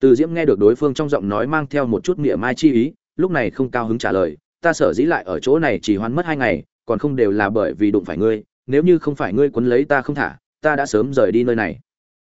từ diễm nghe được đối phương trong giọng nói mang theo một chút mỉa mai chi ý, lúc này không cao hứng trả lời, ta sở dĩ lại ở chỗ này chỉ hoán mất hai ngày, còn không đều là bởi vì đụng phải ngươi, nếu như không phải ngươi quấn lấy ta không thả, ta đã sớm rời đi nơi này.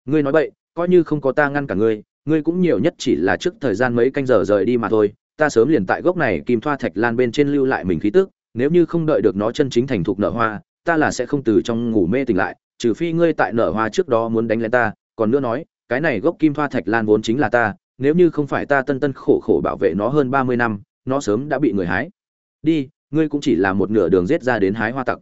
Ngươi nói vậy coi như không có ta ngăn cả ngươi ngươi cũng nhiều nhất chỉ là trước thời gian mấy canh giờ rời đi mà thôi, ta sớm liền tại gốc này kim thoa thạch lan bên trên lưu lại mình khí tức, nếu như không đợi được nó chân chính thành thục nở hoa, ta là sẽ không từ trong ngủ mê tỉnh lại, trừ phi ngươi tại nở hoa trước đó muốn đánh lên ta, còn nữa nói cái này gốc kim thoa thạch lan vốn chính là ta, nếu như không phải ta tân tân khổ khổ bảo vệ nó hơn ba mươi năm, nó sớm đã bị người hái. Đi, ngươi cũng chỉ là một nửa đường rết ra đến hái hoa tặc.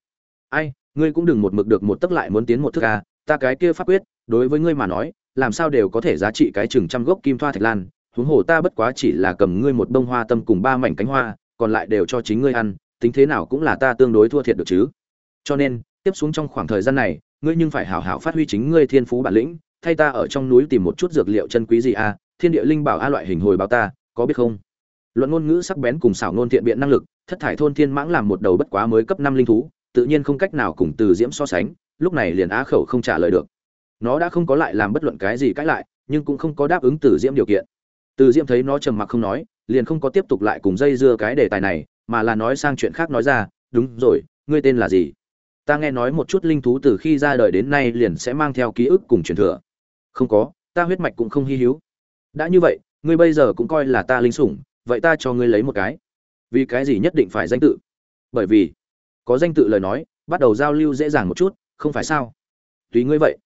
Ai, ngươi cũng đừng một mực được một tấc lại muốn tiến một thước ca ta cái kia pháp quyết, đối với ngươi mà nói, làm sao đều có thể giá trị cái chừng trăm gốc kim thoa thạch lan, huống hồ ta bất quá chỉ là cầm ngươi một bông hoa tâm cùng ba mảnh cánh hoa, còn lại đều cho chính ngươi ăn, tính thế nào cũng là ta tương đối thua thiệt được chứ. Cho nên, tiếp xuống trong khoảng thời gian này, ngươi nhưng phải hảo hảo phát huy chính ngươi thiên phú bản lĩnh thay ta ở trong núi tìm một chút dược liệu chân quý gì a thiên địa linh bảo a loại hình hồi báo ta, có biết không? Luận ngôn ngữ sắc bén cùng xảo ngôn thiện biện năng lực, thất thải thôn thiên mãng làm một đầu bất quá mới cấp năm linh thú, tự nhiên không cách nào cùng từ diễm so sánh, lúc này liền á khẩu không trả lời được. Nó đã không có lại làm bất luận cái gì cãi lại, nhưng cũng không có đáp ứng từ diễm điều kiện. Từ diễm thấy nó trầm mặc không nói, liền không có tiếp tục lại cùng dây dưa cái đề tài này, mà là nói sang chuyện khác nói ra, đúng rồi, ngươi tên là gì? Ta nghe nói một chút linh thú từ khi ra đời đến nay liền sẽ mang theo ký ức cùng truyền thừa không có, ta huyết mạch cũng không hy hữu. Đã như vậy, ngươi bây giờ cũng coi là ta linh sủng, vậy ta cho ngươi lấy một cái. Vì cái gì nhất định phải danh tự? Bởi vì, có danh tự lời nói, bắt đầu giao lưu dễ dàng một chút, không phải sao? Tùy ngươi vậy.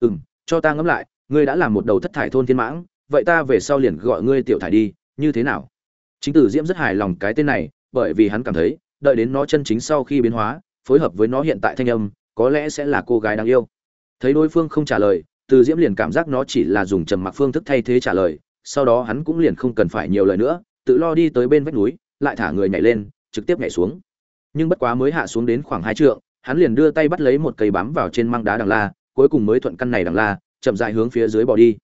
Ừ m cho ta ngẫm lại, ngươi đã làm một đầu thất thải thôn thiên mãng, vậy ta về sau liền gọi ngươi tiểu thải đi, như thế nào? Chính tử diễm rất hài lòng cái tên này, bởi vì hắn cảm thấy, đợi đến nó chân chính sau khi biến hóa, phối hợp với nó hiện tại thanh âm, có lẽ sẽ là cô gái đáng yêu. Thấy đối phương không trả lời từ diễm liền cảm giác nó chỉ là dùng trầm mặc phương thức thay thế trả lời, sau đó hắn cũng liền không cần phải nhiều lời nữa, tự lo đi tới bên vách núi, lại thả người nhảy lên, trực tiếp nhảy xuống. Nhưng bất quá mới hạ xuống đến khoảng hai trượng, hắn liền đưa tay bắt lấy một cây bám vào trên măng đá đằng la, cuối cùng mới thuận căn này đằng la, chậm dại hướng phía dưới bỏ đi.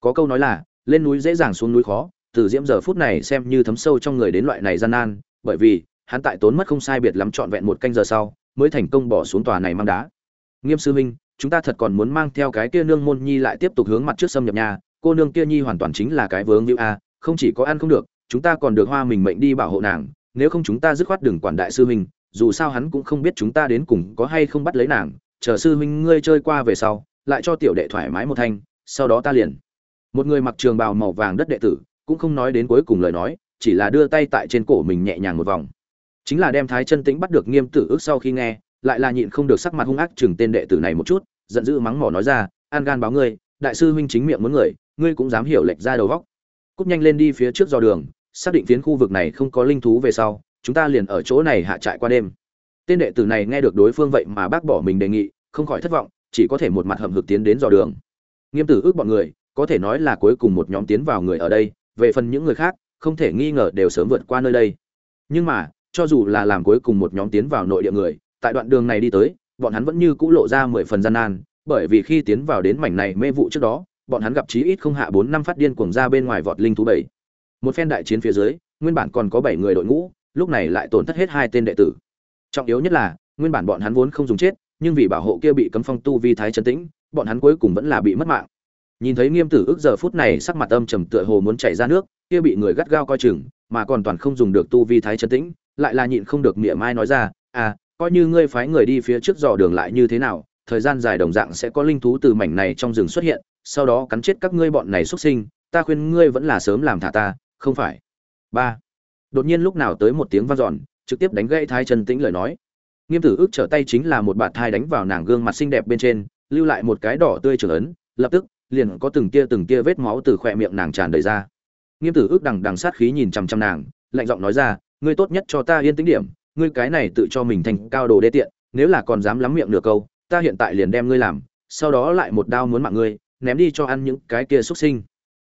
Có câu nói là, lên núi dễ dàng xuống núi khó. Từ diễm giờ phút này xem như thấm sâu trong người đến loại này gian nan, bởi vì, hắn tại tốn mất không sai biệt lắm trọn vẹn một canh giờ sau, mới thành công bỏ xuống tòa này mang đá. Nghiêm sư minh chúng ta thật còn muốn mang theo cái kia nương môn nhi lại tiếp tục hướng mặt trước xâm nhập nhà, cô nương kia nhi hoàn toàn chính là cái vướng như a, không chỉ có ăn không được, chúng ta còn được hoa mình mệnh đi bảo hộ nàng, nếu không chúng ta dứt khoát đừng quản đại sư huynh, dù sao hắn cũng không biết chúng ta đến cùng có hay không bắt lấy nàng, chờ sư huynh ngươi chơi qua về sau, lại cho tiểu đệ thoải mái một thanh, sau đó ta liền. Một người mặc trường bào màu vàng đất đệ tử, cũng không nói đến cuối cùng lời nói, chỉ là đưa tay tại trên cổ mình nhẹ nhàng một vòng. Chính là đem thái chân tĩnh bắt được nghiêm tử ước sau khi nghe lại là nhịn không được sắc mặt hung ác chừng tên đệ tử này một chút, giận dữ mắng mỏ nói ra, an gan báo ngươi, đại sư huynh chính miệng muốn người, ngươi cũng dám hiểu lệch ra đầu vóc cúp nhanh lên đi phía trước do đường, xác định phiến khu vực này không có linh thú về sau, chúng ta liền ở chỗ này hạ trại qua đêm. Tên đệ tử này nghe được đối phương vậy mà bác bỏ mình đề nghị, không khỏi thất vọng, chỉ có thể một mặt hậm hực tiến đến dò đường. Nghiêm tử ước bọn người, có thể nói là cuối cùng một nhóm tiến vào người ở đây, về phần những người khác, không thể nghi ngờ đều sớm vượt qua nơi đây. Nhưng mà, cho dù là làm cuối cùng một nhóm tiến vào nội địa người tại đoạn đường này đi tới, bọn hắn vẫn như cũ lộ ra mười phần gian nan, bởi vì khi tiến vào đến mảnh này mê vụ trước đó, bọn hắn gặp chí ít không hạ bốn năm phát điên cuồng ra bên ngoài vọt linh thú bảy. Một phen đại chiến phía dưới, nguyên bản còn có bảy người đội ngũ, lúc này lại tổn thất hết hai tên đệ tử. Trọng yếu nhất là, nguyên bản bọn hắn vốn không dùng chết, nhưng vì bảo hộ kia bị cấm phong tu vi thái chân tĩnh, bọn hắn cuối cùng vẫn là bị mất mạng. Nhìn thấy nghiêm tử ước giờ phút này sắc mặt âm trầm tựa hồ muốn chảy ra nước, kia bị người gắt gao coi chừng, mà còn toàn không dùng được tu vi thái chân tĩnh, lại là nhịn không được mỉa mai nói ra à coi như ngươi phái người đi phía trước dò đường lại như thế nào, thời gian dài đồng dạng sẽ có linh thú từ mảnh này trong rừng xuất hiện, sau đó cắn chết các ngươi bọn này xuất sinh, ta khuyên ngươi vẫn là sớm làm thả ta, không phải. Ba. Đột nhiên lúc nào tới một tiếng vang dọn, trực tiếp đánh gãy thái chân tĩnh lời nói. Nghiêm tử ước trở tay chính là một bạt thai đánh vào nàng gương mặt xinh đẹp bên trên, lưu lại một cái đỏ tươi trưởng ấn, lập tức, liền có từng tia từng tia vết máu từ khỏe miệng nàng tràn đầy ra. Nghiêm tử ước đằng đằng sát khí nhìn chằm chằm nàng, lạnh giọng nói ra, ngươi tốt nhất cho ta yên tĩnh điểm ngươi cái này tự cho mình thành cao đồ đê tiện, nếu là còn dám lắm miệng nửa câu, ta hiện tại liền đem ngươi làm, sau đó lại một đao muốn mạng ngươi, ném đi cho ăn những cái kia xuất sinh.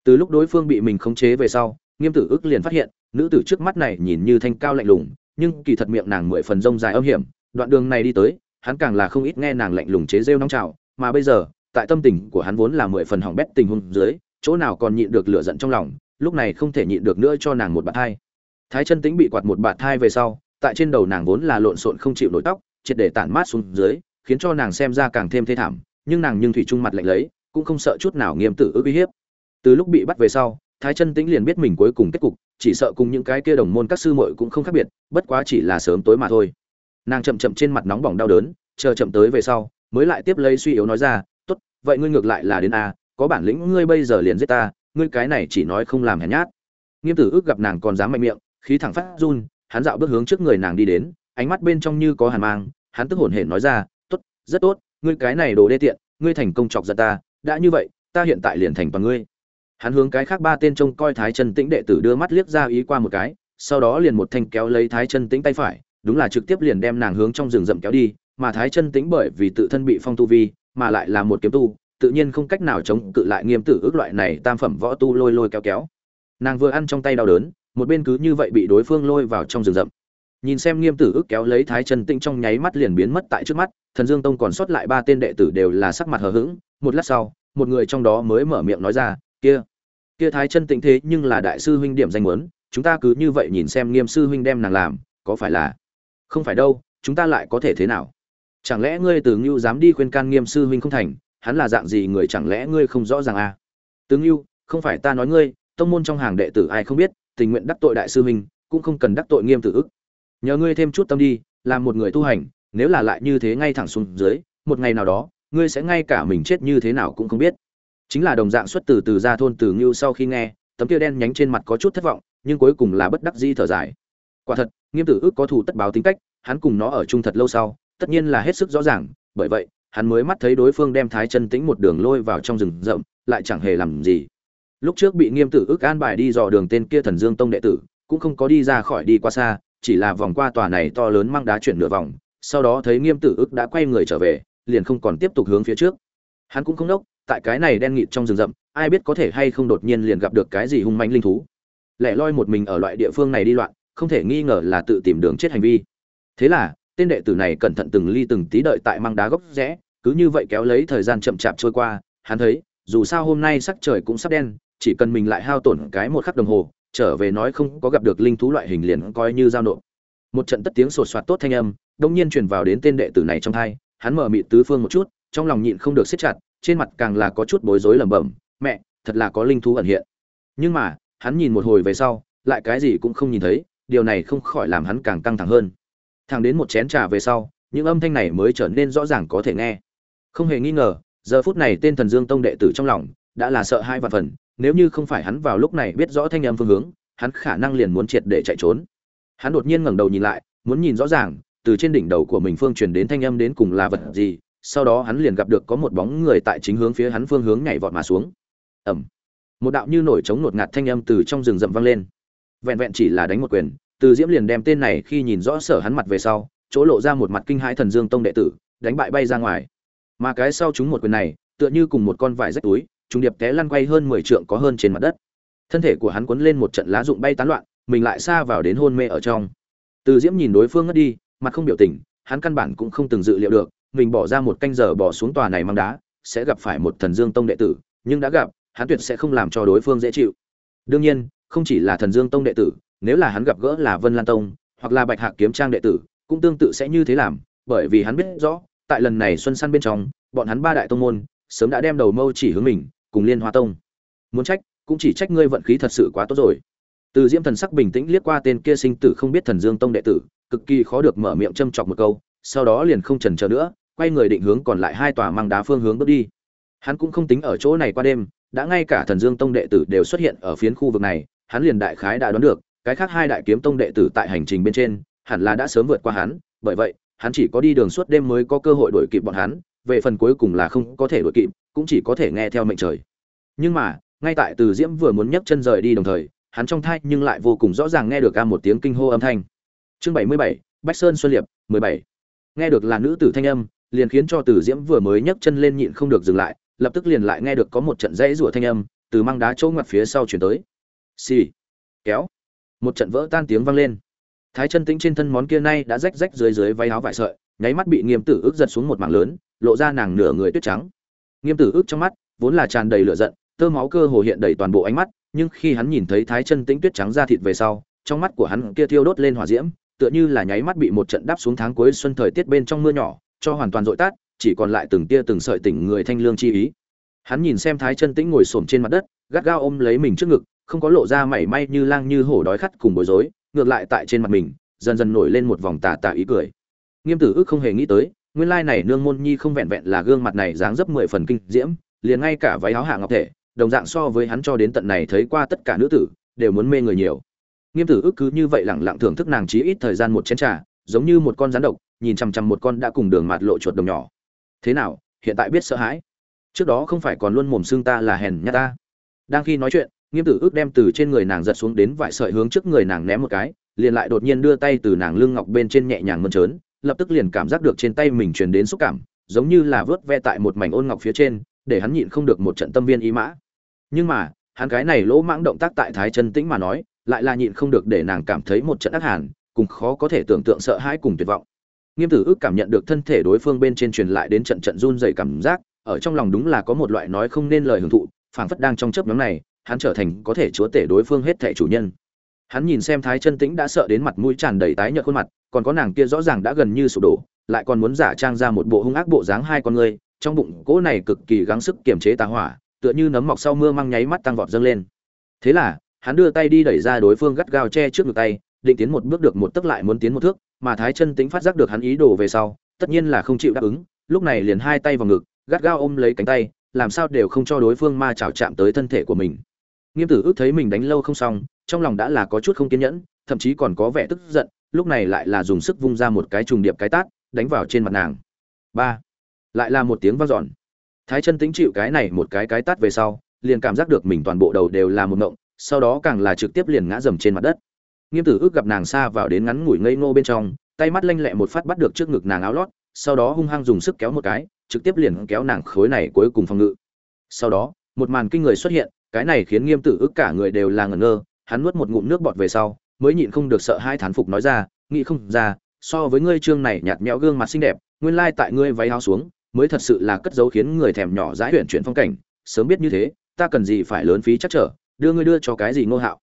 Từ lúc đối phương bị mình khống chế về sau, nghiêm tử ức liền phát hiện, nữ tử trước mắt này nhìn như thanh cao lạnh lùng, nhưng kỳ thật miệng nàng mười phần rông dài âm hiểm, đoạn đường này đi tới, hắn càng là không ít nghe nàng lạnh lùng chế rêu nóng trào, mà bây giờ, tại tâm tình của hắn vốn là mười phần hỏng bét tình huống dưới, chỗ nào còn nhịn được lửa giận trong lòng, lúc này không thể nhịn được nữa cho nàng một bạt thai. Thái chân tính bị quạt một bạt thai về sau tại trên đầu nàng vốn là lộn xộn không chịu nổi tóc, triệt để tản mát xuống dưới, khiến cho nàng xem ra càng thêm thê thảm, nhưng nàng nhưng thủy trung mặt lạnh lấy, cũng không sợ chút nào nghiêm tử ước uy hiếp. Từ lúc bị bắt về sau, thái chân tĩnh liền biết mình cuối cùng kết cục, chỉ sợ cùng những cái kia đồng môn các sư muội cũng không khác biệt, bất quá chỉ là sớm tối mà thôi. Nàng chậm chậm trên mặt nóng bỏng đau đớn, chờ chậm tới về sau, mới lại tiếp lấy suy yếu nói ra, tốt, vậy ngươi ngược lại là đến a, có bản lĩnh ngươi bây giờ liền giết ta, ngươi cái này chỉ nói không làm hèn nhát. Nghiêm tử ước gặp nàng còn dám mạnh miệng, khí thẳng phát run hắn dạo bước hướng trước người nàng đi đến, ánh mắt bên trong như có hàn mang, hắn tức hổn hển nói ra, tốt, rất tốt, ngươi cái này đồ đê tiện, ngươi thành công chọc giận ta, đã như vậy, ta hiện tại liền thành bằng ngươi. Hắn hướng cái khác ba tên trông coi thái chân tĩnh đệ tử đưa mắt liếc ra ý qua một cái, sau đó liền một thanh kéo lấy thái chân tĩnh tay phải, đúng là trực tiếp liền đem nàng hướng trong rừng rậm kéo đi, mà thái chân tĩnh bởi vì tự thân bị phong tu vi, mà lại là một kiếm tu, tự nhiên không cách nào chống cự lại nghiêm tử ước loại này tam phẩm võ tu lôi lôi kéo kéo. Nàng vừa ăn trong tay đau đớn một bên cứ như vậy bị đối phương lôi vào trong rừng rậm. Nhìn xem nghiêm tử ước kéo lấy thái chân tĩnh trong nháy mắt liền biến mất tại trước mắt, thần dương tông còn sót lại ba tên đệ tử đều là sắc mặt hờ hững. Một lát sau, một người trong đó mới mở miệng nói ra, kia kia thái chân tĩnh thế nhưng là đại sư huynh điểm danh muốn, chúng ta cứ như vậy nhìn xem nghiêm sư huynh đem nàng làm, có phải là không phải đâu, chúng ta lại có thể thế nào? Chẳng lẽ ngươi từ ngưu dám đi khuyên can nghiêm sư huynh không thành? Hắn là dạng gì người chẳng lẽ ngươi không rõ ràng à? Tướng ngưu, không phải ta nói ngươi, tông môn trong hàng đệ tử ai không biết tình nguyện đắc tội đại sư huynh, cũng không cần đắc tội nghiêm tử ức. Nhờ ngươi thêm chút tâm đi, làm một người tu hành, nếu là lại như thế ngay thẳng xuống dưới, một ngày nào đó, ngươi sẽ ngay cả mình chết như thế nào cũng không biết. Chính là đồng dạng xuất từ từ ra thôn từ ngưu sau khi nghe, tấm kia đen nhánh trên mặt có chút thất vọng, nhưng cuối cùng là bất đắc dĩ thở dài. Quả thật, nghiêm tử ước có thù tất báo tính cách, hắn cùng nó ở chung thật lâu sau, tất nhiên là hết sức rõ ràng, bởi vậy, hắn mới mắt thấy đối phương đem thái chân tĩnh một đường lôi vào trong rừng rậm, lại chẳng hề làm gì lúc trước bị nghiêm tử ước an bài đi dò đường tên kia thần dương tông đệ tử, cũng không có đi ra khỏi đi qua xa, chỉ là vòng qua tòa này to lớn mang đá chuyển nửa vòng, sau đó thấy nghiêm tử ước đã quay người trở về, liền không còn tiếp tục hướng phía trước. Hắn cũng không đốc, tại cái này đen nghịt trong rừng rậm, ai biết có thể hay không đột nhiên liền gặp được cái gì hung manh linh thú. Lẻ loi một mình ở loại địa phương này đi loạn, không thể nghi ngờ là tự tìm đường chết hành vi. Thế là, tên đệ tử này cẩn thận từng ly từng tí đợi tại mang đá gốc rẽ, cứ như vậy kéo lấy thời gian chậm chạp trôi qua, hắn thấy, dù sao hôm nay sắc trời cũng sắp đen chỉ cần mình lại hao tổn cái một khắc đồng hồ, trở về nói không có gặp được linh thú loại hình liền coi như giao nộp. Một trận tất tiếng sột soạt tốt thanh âm, đông nhiên truyền vào đến tên đệ tử này trong thai, hắn mở mị tứ phương một chút, trong lòng nhịn không được siết chặt, trên mặt càng là có chút bối rối lẩm bẩm, mẹ, thật là có linh thú ẩn hiện. Nhưng mà, hắn nhìn một hồi về sau, lại cái gì cũng không nhìn thấy, điều này không khỏi làm hắn càng căng thẳng hơn. Thẳng đến một chén trà về sau, những âm thanh này mới trở nên rõ ràng có thể nghe. Không hề nghi ngờ, giờ phút này tên thần dương tông đệ tử trong lòng đã là sợ hai vạn phần nếu như không phải hắn vào lúc này biết rõ thanh âm phương hướng hắn khả năng liền muốn triệt để chạy trốn. Hắn đột nhiên ngẩng đầu nhìn lại muốn nhìn rõ ràng từ trên đỉnh đầu của mình phương truyền đến thanh âm đến cùng là vật gì sau đó hắn liền gặp được có một bóng người tại chính hướng phía hắn phương hướng nhảy vọt mà xuống. Ầm, một đạo như nổi trống nột ngạt thanh âm từ trong rừng rậm vang lên. Vẹn vẹn chỉ là đánh một quyền từ diễm liền đem tên này khi nhìn rõ sở hắn mặt về sau chỗ lộ ra một mặt kinh hãi thần dương tông đệ tử đánh bại bay ra ngoài. Mà cái sau chúng một quyền này tựa như cùng một con vải rách túi trùng điệp té lăn quay hơn mười trượng có hơn trên mặt đất. Thân thể của hắn quấn lên một trận lá rụng bay tán loạn, mình lại xa vào đến hôn mê ở trong. Từ diễm nhìn đối phương ngất đi, mặt không biểu tình, hắn căn bản cũng không từng dự liệu được, mình bỏ ra một canh giờ bỏ xuống tòa này mang đá, sẽ gặp phải một thần dương tông đệ tử, nhưng đã gặp, hắn tuyệt sẽ không làm cho đối phương dễ chịu. Đương nhiên, không chỉ là thần dương tông đệ tử, nếu là hắn gặp gỡ là vân lan tông, hoặc là bạch hạc kiếm trang đệ tử, cũng tương tự sẽ như thế làm, bởi vì hắn biết rõ, tại lần này xuân săn bên trong, bọn hắn ba đại tông môn, sớm đã đem đầu mâu chỉ hướng mình cùng liên hoa tông. Muốn trách, cũng chỉ trách ngươi vận khí thật sự quá tốt rồi. Từ diễm thần sắc bình tĩnh liếc qua tên kia sinh tử không biết thần dương tông đệ tử, cực kỳ khó được mở miệng châm chọc một câu, sau đó liền không chần chờ nữa, quay người định hướng còn lại hai tòa mang đá phương hướng bước đi. Hắn cũng không tính ở chỗ này qua đêm, đã ngay cả thần dương tông đệ tử đều xuất hiện ở phiến khu vực này, hắn liền đại khái đã đoán được, cái khác hai đại kiếm tông đệ tử tại hành trình bên trên, hẳn là đã sớm vượt qua hắn, bởi vậy, hắn chỉ có đi đường suốt đêm mới có cơ hội đuổi kịp bọn hắn về phần cuối cùng là không có thể đuổi kịp, cũng chỉ có thể nghe theo mệnh trời. Nhưng mà, ngay tại từ diễm vừa muốn nhấc chân rời đi đồng thời, hắn trong thai nhưng lại vô cùng rõ ràng nghe được ca một tiếng kinh hô âm thanh. Chương bảy mươi bảy, bách sơn xuân liệp, mười bảy. Nghe được là nữ tử thanh âm, liền khiến cho từ diễm vừa mới nhấc chân lên nhịn không được dừng lại, lập tức liền lại nghe được có một trận rẽ rủa thanh âm từ mang đá chỗ ngoặt phía sau chuyển tới. Xì. Kéo. Một trận vỡ tan tiếng vang lên. Thái chân tĩnh trên thân món kia nay đã rách rách dưới dưới váy áo vải sợi, nháy mắt bị nghiêm tử ức giật xuống một mảng lớn lộ ra nàng nửa người tuyết trắng. Nghiêm tử ước trong mắt, vốn là tràn đầy lửa giận, tơ máu cơ hồ hiện đầy toàn bộ ánh mắt, nhưng khi hắn nhìn thấy thái chân tĩnh tuyết trắng ra thịt về sau, trong mắt của hắn kia thiêu đốt lên hỏa diễm, tựa như là nháy mắt bị một trận đáp xuống tháng cuối xuân thời tiết bên trong mưa nhỏ, cho hoàn toàn dội tát chỉ còn lại từng tia từng sợi tỉnh người thanh lương chi ý. Hắn nhìn xem thái chân tĩnh ngồi xổm trên mặt đất, gắt gao ôm lấy mình trước ngực, không có lộ ra mảy may như lang như hổ đói khát cùng bối rối, ngược lại tại trên mặt mình, dần dần nổi lên một vòng tà tà ý cười. Nghiêm tử ước không hề nghĩ tới nguyên lai này nương môn nhi không vẹn vẹn là gương mặt này dáng dấp mười phần kinh diễm, liền ngay cả váy áo hạ ngọc thể, đồng dạng so với hắn cho đến tận này thấy qua tất cả nữ tử, đều muốn mê người nhiều. Nghiêm tử ước cứ như vậy lẳng lặng thưởng thức nàng chí ít thời gian một chén trà, giống như một con rắn độc, nhìn chằm chằm một con đã cùng đường mặt lộ chuột đồng nhỏ. Thế nào, hiện tại biết sợ hãi? Trước đó không phải còn luôn mồm xương ta là hèn nhát ta. Đang khi nói chuyện, nghiêm tử ước đem từ trên người nàng giật xuống đến vài sợi hướng trước người nàng ném một cái, liền lại đột nhiên đưa tay từ nàng lưng ngọc bên trên nhẹ nhàng mơn trớn lập tức liền cảm giác được trên tay mình truyền đến xúc cảm, giống như là vớt ve tại một mảnh ôn ngọc phía trên, để hắn nhịn không được một trận tâm viên ý mã. Nhưng mà, hắn cái này lỗ mãng động tác tại thái chân tĩnh mà nói, lại là nhịn không được để nàng cảm thấy một trận ác hàn, cùng khó có thể tưởng tượng sợ hãi cùng tuyệt vọng. Nghiêm tử ước cảm nhận được thân thể đối phương bên trên truyền lại đến trận trận run dày cảm giác, ở trong lòng đúng là có một loại nói không nên lời hưởng thụ, phảng phất đang trong chớp nhóm này, hắn trở thành có thể chúa tể đối phương hết thảy chủ nhân hắn nhìn xem thái chân tĩnh đã sợ đến mặt mũi tràn đầy tái nhợt khuôn mặt, còn có nàng kia rõ ràng đã gần như sụp đổ, lại còn muốn giả trang ra một bộ hung ác bộ dáng hai con người, trong bụng cỗ này cực kỳ gắng sức kiềm chế tà hỏa, tựa như nấm mọc sau mưa mang nháy mắt tăng vọt dâng lên. Thế là, hắn đưa tay đi đẩy ra đối phương gắt gao che trước ngực tay, định tiến một bước được một tức lại muốn tiến một thước, mà thái chân tĩnh phát giác được hắn ý đồ về sau, tất nhiên là không chịu đáp ứng, lúc này liền hai tay vào ngực, gắt gao ôm lấy cánh tay, làm sao đều không cho đối phương ma chảo chạm tới thân thể của mình. Nghiêm tử ước thấy mình đánh lâu không xong trong lòng đã là có chút không kiên nhẫn, thậm chí còn có vẻ tức giận, lúc này lại là dùng sức vung ra một cái trùng điệp cái tát, đánh vào trên mặt nàng. Ba, lại là một tiếng vang dọn. Thái chân tính chịu cái này một cái cái tát về sau, liền cảm giác được mình toàn bộ đầu đều là một ngộng, sau đó càng là trực tiếp liền ngã dầm trên mặt đất. Nghiêm tử ước gặp nàng xa vào đến ngắn ngủi ngây ngô bên trong, tay mắt lanh lẹ một phát bắt được trước ngực nàng áo lót, sau đó hung hăng dùng sức kéo một cái, trực tiếp liền kéo nàng khối này cuối cùng phòng ngự. Sau đó, một màn kinh người xuất hiện, cái này khiến nghiêm tử ước cả người đều là ngẩn ngơ hắn nuốt một ngụm nước bọt về sau, mới nhịn không được sợ hai thán phục nói ra, nghĩ không ra, so với ngươi trương này nhạt nhẽo gương mặt xinh đẹp, nguyên lai tại ngươi váy áo xuống, mới thật sự là cất dấu khiến người thèm nhỏ dãi huyện chuyển phong cảnh. Sớm biết như thế, ta cần gì phải lớn phí chắc trở, đưa ngươi đưa cho cái gì ngô hạo?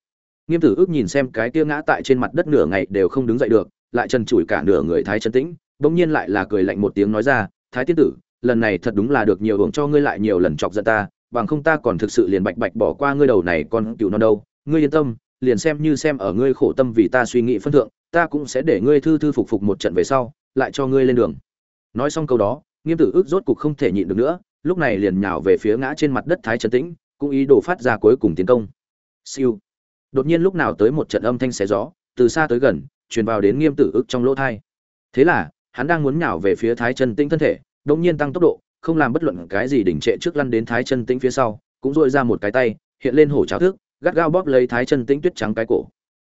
Nghiêm tử ước nhìn xem cái tia ngã tại trên mặt đất nửa ngày đều không đứng dậy được, lại trần trụi cả nửa người thái chân tĩnh, bỗng nhiên lại là cười lạnh một tiếng nói ra, thái tiên tử, lần này thật đúng là được nhiều hưởng cho ngươi lại nhiều lần chọc giận ta, bằng không ta còn thực sự liền bạch bạch bỏ qua ngươi đầu này con cừu non đâu ngươi yên tâm, liền xem như xem ở ngươi khổ tâm vì ta suy nghĩ phân thượng, ta cũng sẽ để ngươi thư thư phục phục một trận về sau, lại cho ngươi lên đường. Nói xong câu đó, nghiêm tử ước rốt cục không thể nhịn được nữa, lúc này liền nhào về phía ngã trên mặt đất thái trấn tĩnh, cũng ý đồ phát ra cuối cùng tiến công. Siêu. Đột nhiên lúc nào tới một trận âm thanh xé gió, từ xa tới gần, truyền vào đến nghiêm tử ước trong lỗ thai. Thế là, hắn đang muốn nhào về phía thái chân tĩnh thân thể, đột nhiên tăng tốc độ, không làm bất luận cái gì đỉnh trệ trước lăn đến thái chân tĩnh phía sau, cũng dội ra một cái tay, hiện lên hổ cháo thước gắt gao bóp lấy thái chân tĩnh tuyết trắng cái cổ.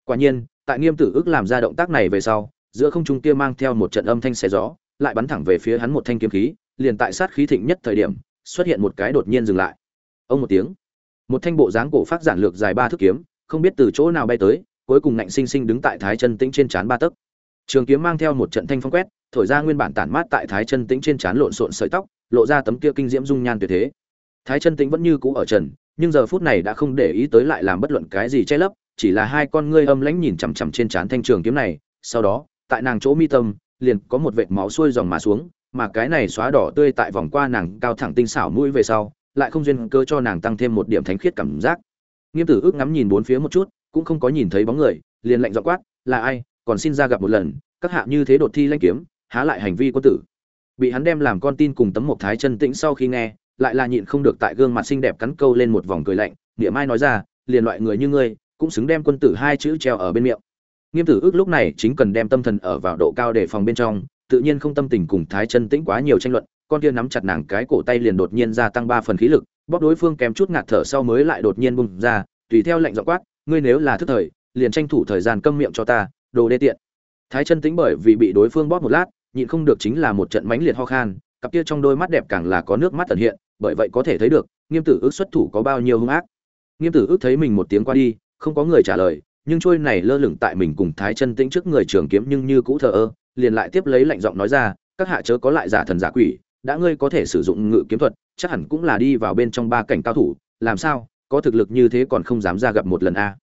Quả nhiên, tại nghiêm tử ước làm ra động tác này về sau, giữa không trung kia mang theo một trận âm thanh xé gió, lại bắn thẳng về phía hắn một thanh kiếm khí, liền tại sát khí thịnh nhất thời điểm, xuất hiện một cái đột nhiên dừng lại. Ông một tiếng. Một thanh bộ dáng cổ phát giản lược dài ba thước kiếm, không biết từ chỗ nào bay tới, cuối cùng ngạnh sinh sinh đứng tại thái chân tĩnh trên trán ba tấc. Trường kiếm mang theo một trận thanh phong quét, thổi ra nguyên bản tản mát tại thái chân tĩnh trên trán lộn xộn sợi tóc, lộ ra tấm kia kinh diễm dung nhan tuyệt thế. Thái chân tĩnh vẫn như cũ ở trần nhưng giờ phút này đã không để ý tới lại làm bất luận cái gì che lấp, chỉ là hai con ngươi âm lãnh nhìn chằm chằm trên trán thanh trường kiếm này, sau đó, tại nàng chỗ mi tâm, liền có một vệt máu xuôi dòng mà xuống, mà cái này xóa đỏ tươi tại vòng qua nàng cao thẳng tinh xảo mũi về sau, lại không duyên cơ cho nàng tăng thêm một điểm thánh khiết cảm giác. Nghiêm tử ước ngắm nhìn bốn phía một chút, cũng không có nhìn thấy bóng người, liền lạnh dọ quát, là ai, còn xin ra gặp một lần, các hạ như thế đột thi lanh kiếm, há lại hành vi quân tử. Bị hắn đem làm con tin cùng tấm một thái chân tĩnh sau khi nghe lại là nhịn không được tại gương mặt xinh đẹp cắn câu lên một vòng cười lạnh địa mai nói ra, liền loại người như ngươi, cũng xứng đem quân tử hai chữ treo ở bên miệng. Nghiêm tử ước lúc này chính cần đem tâm thần ở vào độ cao để phòng bên trong, tự nhiên không tâm tình cùng thái chân tĩnh quá nhiều tranh luận, con kia nắm chặt nàng cái cổ tay liền đột nhiên gia tăng ba phần khí lực, bóp đối phương kém chút ngạt thở sau mới lại đột nhiên bung ra, tùy theo lệnh dọ quát, ngươi nếu là thức thời, liền tranh thủ thời gian câm miệng cho ta, đồ đê tiện. Thái chân tĩnh bởi vì bị đối phương bóp một lát, nhịn không được chính là một trận mãnh liệt ho khan, cặp kia trong đôi mắt đẹp càng là có nước mắt tận hiện bởi vậy có thể thấy được, nghiêm tử ước xuất thủ có bao nhiêu hung ác. Nghiêm tử ước thấy mình một tiếng qua đi, không có người trả lời, nhưng trôi này lơ lửng tại mình cùng thái chân tĩnh trước người trường kiếm nhưng như cũ thờ ơ, liền lại tiếp lấy lệnh giọng nói ra, các hạ chớ có lại giả thần giả quỷ, đã ngươi có thể sử dụng ngự kiếm thuật, chắc hẳn cũng là đi vào bên trong ba cảnh cao thủ, làm sao, có thực lực như thế còn không dám ra gặp một lần a?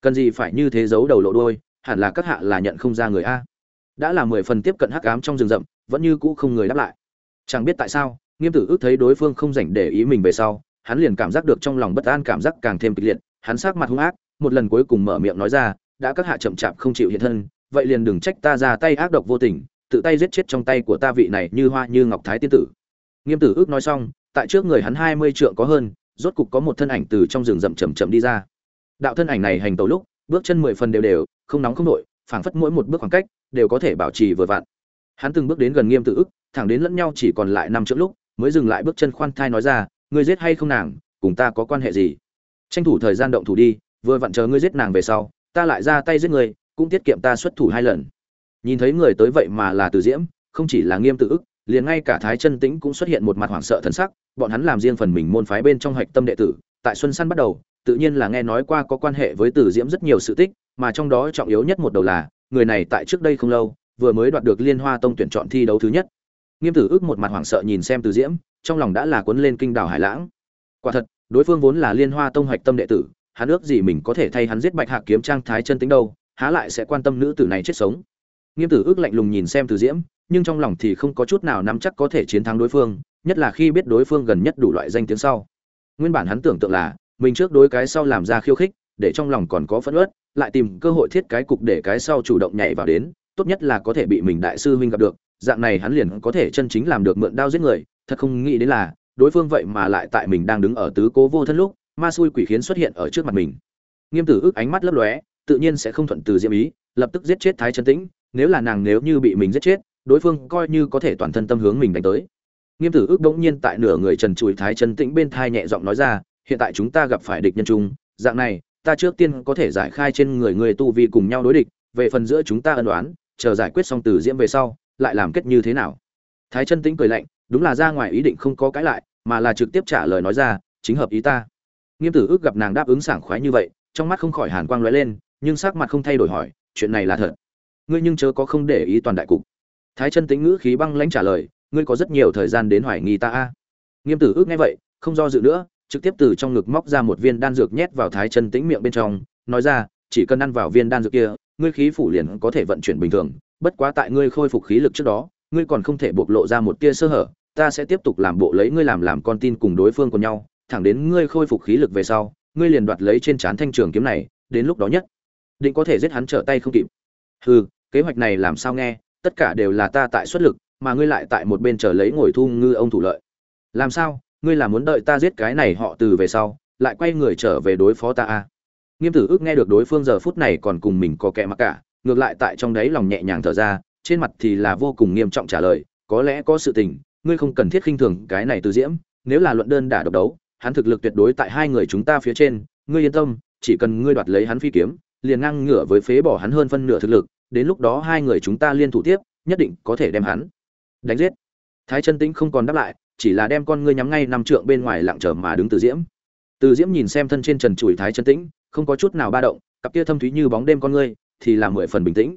Cần gì phải như thế giấu đầu lộ đôi hẳn là các hạ là nhận không ra người a. Đã là mười phần tiếp cận hắc ám trong rừng rậm, vẫn như cũ không người đáp lại. Chẳng biết tại sao nghiêm tử ước thấy đối phương không dành để ý mình về sau, hắn liền cảm giác được trong lòng bất an cảm giác càng thêm kịch liệt, hắn sắc mặt hung ác, một lần cuối cùng mở miệng nói ra, đã các hạ chậm chạp không chịu hiện thân, vậy liền đừng trách ta ra tay ác độc vô tình, tự tay giết chết trong tay của ta vị này như hoa như ngọc thái tiên tử. Nghiêm tử ước nói xong, tại trước người hắn hai mươi trượng có hơn, rốt cục có một thân ảnh từ trong rừng rậm chậm chậm đi ra. Đạo thân ảnh này hành tẩu lúc, bước chân mười phần đều đều, không nóng không nội phảng phất mỗi một bước khoảng cách, đều có thể bảo trì vừa vặn. Hắn từng bước đến gần nghiêm tử ức thẳng đến lẫn nhau chỉ còn lại năm trượng lúc mới dừng lại bước chân khoan thai nói ra, ngươi giết hay không nàng, cùng ta có quan hệ gì? Tranh thủ thời gian động thủ đi, vừa vặn chờ ngươi giết nàng về sau, ta lại ra tay giết ngươi, cũng tiết kiệm ta xuất thủ hai lần. Nhìn thấy người tới vậy mà là từ diễm, không chỉ là nghiêm tự ức, liền ngay cả thái chân tĩnh cũng xuất hiện một mặt hoảng sợ thần sắc, bọn hắn làm riêng phần mình môn phái bên trong hạch tâm đệ tử, tại xuân săn bắt đầu, tự nhiên là nghe nói qua có quan hệ với từ diễm rất nhiều sự tích, mà trong đó trọng yếu nhất một đầu là, người này tại trước đây không lâu, vừa mới đoạt được liên hoa tông tuyển chọn thi đấu thứ nhất nghiêm tử ước một mặt hoảng sợ nhìn xem từ diễm, trong lòng đã là cuốn lên kinh đảo hải lãng. Quả thật, đối phương vốn là liên hoa tông hoạch tâm đệ tử, hắn ước gì mình có thể thay hắn giết bạch hạc kiếm trang thái chân tính đâu, há lại sẽ quan tâm nữ tử này chết sống. Nghiêm tử ước lạnh lùng nhìn xem từ diễm, nhưng trong lòng thì không có chút nào nắm chắc có thể chiến thắng đối phương, nhất là khi biết đối phương gần nhất đủ loại danh tiếng sau. Nguyên bản hắn tưởng tượng là, mình trước đối cái sau làm ra khiêu khích, để trong lòng còn có phẫn uất, lại tìm cơ hội thiết cái cục để cái sau chủ động nhảy vào đến, tốt nhất là có thể bị mình đại sư huynh gặp được dạng này hắn liền có thể chân chính làm được mượn đao giết người, thật không nghĩ đến là, đối phương vậy mà lại tại mình đang đứng ở tứ cố vô thân lúc, ma xui quỷ khiến xuất hiện ở trước mặt mình. Nghiêm tử ước ánh mắt lấp lóe, tự nhiên sẽ không thuận từ diễm ý, lập tức giết chết thái chân tĩnh, nếu là nàng nếu như bị mình giết chết, đối phương coi như có thể toàn thân tâm hướng mình đánh tới. Nghiêm tử ước đống nhiên tại nửa người trần trụi thái chân tĩnh bên thai nhẹ giọng nói ra, hiện tại chúng ta gặp phải địch nhân chung, dạng này, ta trước tiên có thể giải khai trên người người tu vi cùng nhau đối địch, về phần giữa chúng ta ân đoán chờ giải quyết xong từ diễm về sau lại làm kết như thế nào? Thái chân tĩnh cười lạnh, đúng là ra ngoài ý định không có cãi lại, mà là trực tiếp trả lời nói ra, chính hợp ý ta. Nghiêm tử ước gặp nàng đáp ứng sảng khoái như vậy, trong mắt không khỏi hàn quang lóe lên, nhưng sắc mặt không thay đổi hỏi, chuyện này là thật? Ngươi nhưng chớ có không để ý toàn đại cục. Thái chân tĩnh ngữ khí băng lãnh trả lời, ngươi có rất nhiều thời gian đến hoài nghi ta a. Nghiêm tử ước nghe vậy, không do dự nữa, trực tiếp từ trong ngực móc ra một viên đan dược nhét vào thái chân tĩnh miệng bên trong, nói ra, chỉ cần ăn vào viên đan dược kia, ngươi khí phủ liền có thể vận chuyển bình thường bất quá tại ngươi khôi phục khí lực trước đó, ngươi còn không thể bộc lộ ra một tia sơ hở, ta sẽ tiếp tục làm bộ lấy ngươi làm làm con tin cùng đối phương của nhau, thẳng đến ngươi khôi phục khí lực về sau, ngươi liền đoạt lấy trên trán thanh trường kiếm này, đến lúc đó nhất, định có thể giết hắn trở tay không kịp hừ, kế hoạch này làm sao nghe, tất cả đều là ta tại xuất lực, mà ngươi lại tại một bên chờ lấy ngồi thu ngư ông thủ lợi làm sao, ngươi là muốn đợi ta giết cái này họ từ về sau, lại quay người trở về đối phó ta à? nghiêm tử ước nghe được đối phương giờ phút này còn cùng mình có kẻ mặc cả ngược lại tại trong đấy lòng nhẹ nhàng thở ra, trên mặt thì là vô cùng nghiêm trọng trả lời, có lẽ có sự tình, ngươi không cần thiết khinh thường cái này từ diễm, nếu là luận đơn đả độc đấu, hắn thực lực tuyệt đối tại hai người chúng ta phía trên, ngươi yên tâm, chỉ cần ngươi đoạt lấy hắn phi kiếm, liền ngang ngửa với phế bỏ hắn hơn phân nửa thực lực, đến lúc đó hai người chúng ta liên thủ tiếp, nhất định có thể đem hắn đánh giết. Thái chân tĩnh không còn đáp lại, chỉ là đem con ngươi nhắm ngay năm trượng bên ngoài lặng chờ mà đứng từ diễm. Từ diễm nhìn xem thân trên trần trụi thái chân tĩnh, không có chút nào ba động, cặp kia thâm thúy như bóng đêm con ngươi thì là mười phần bình tĩnh.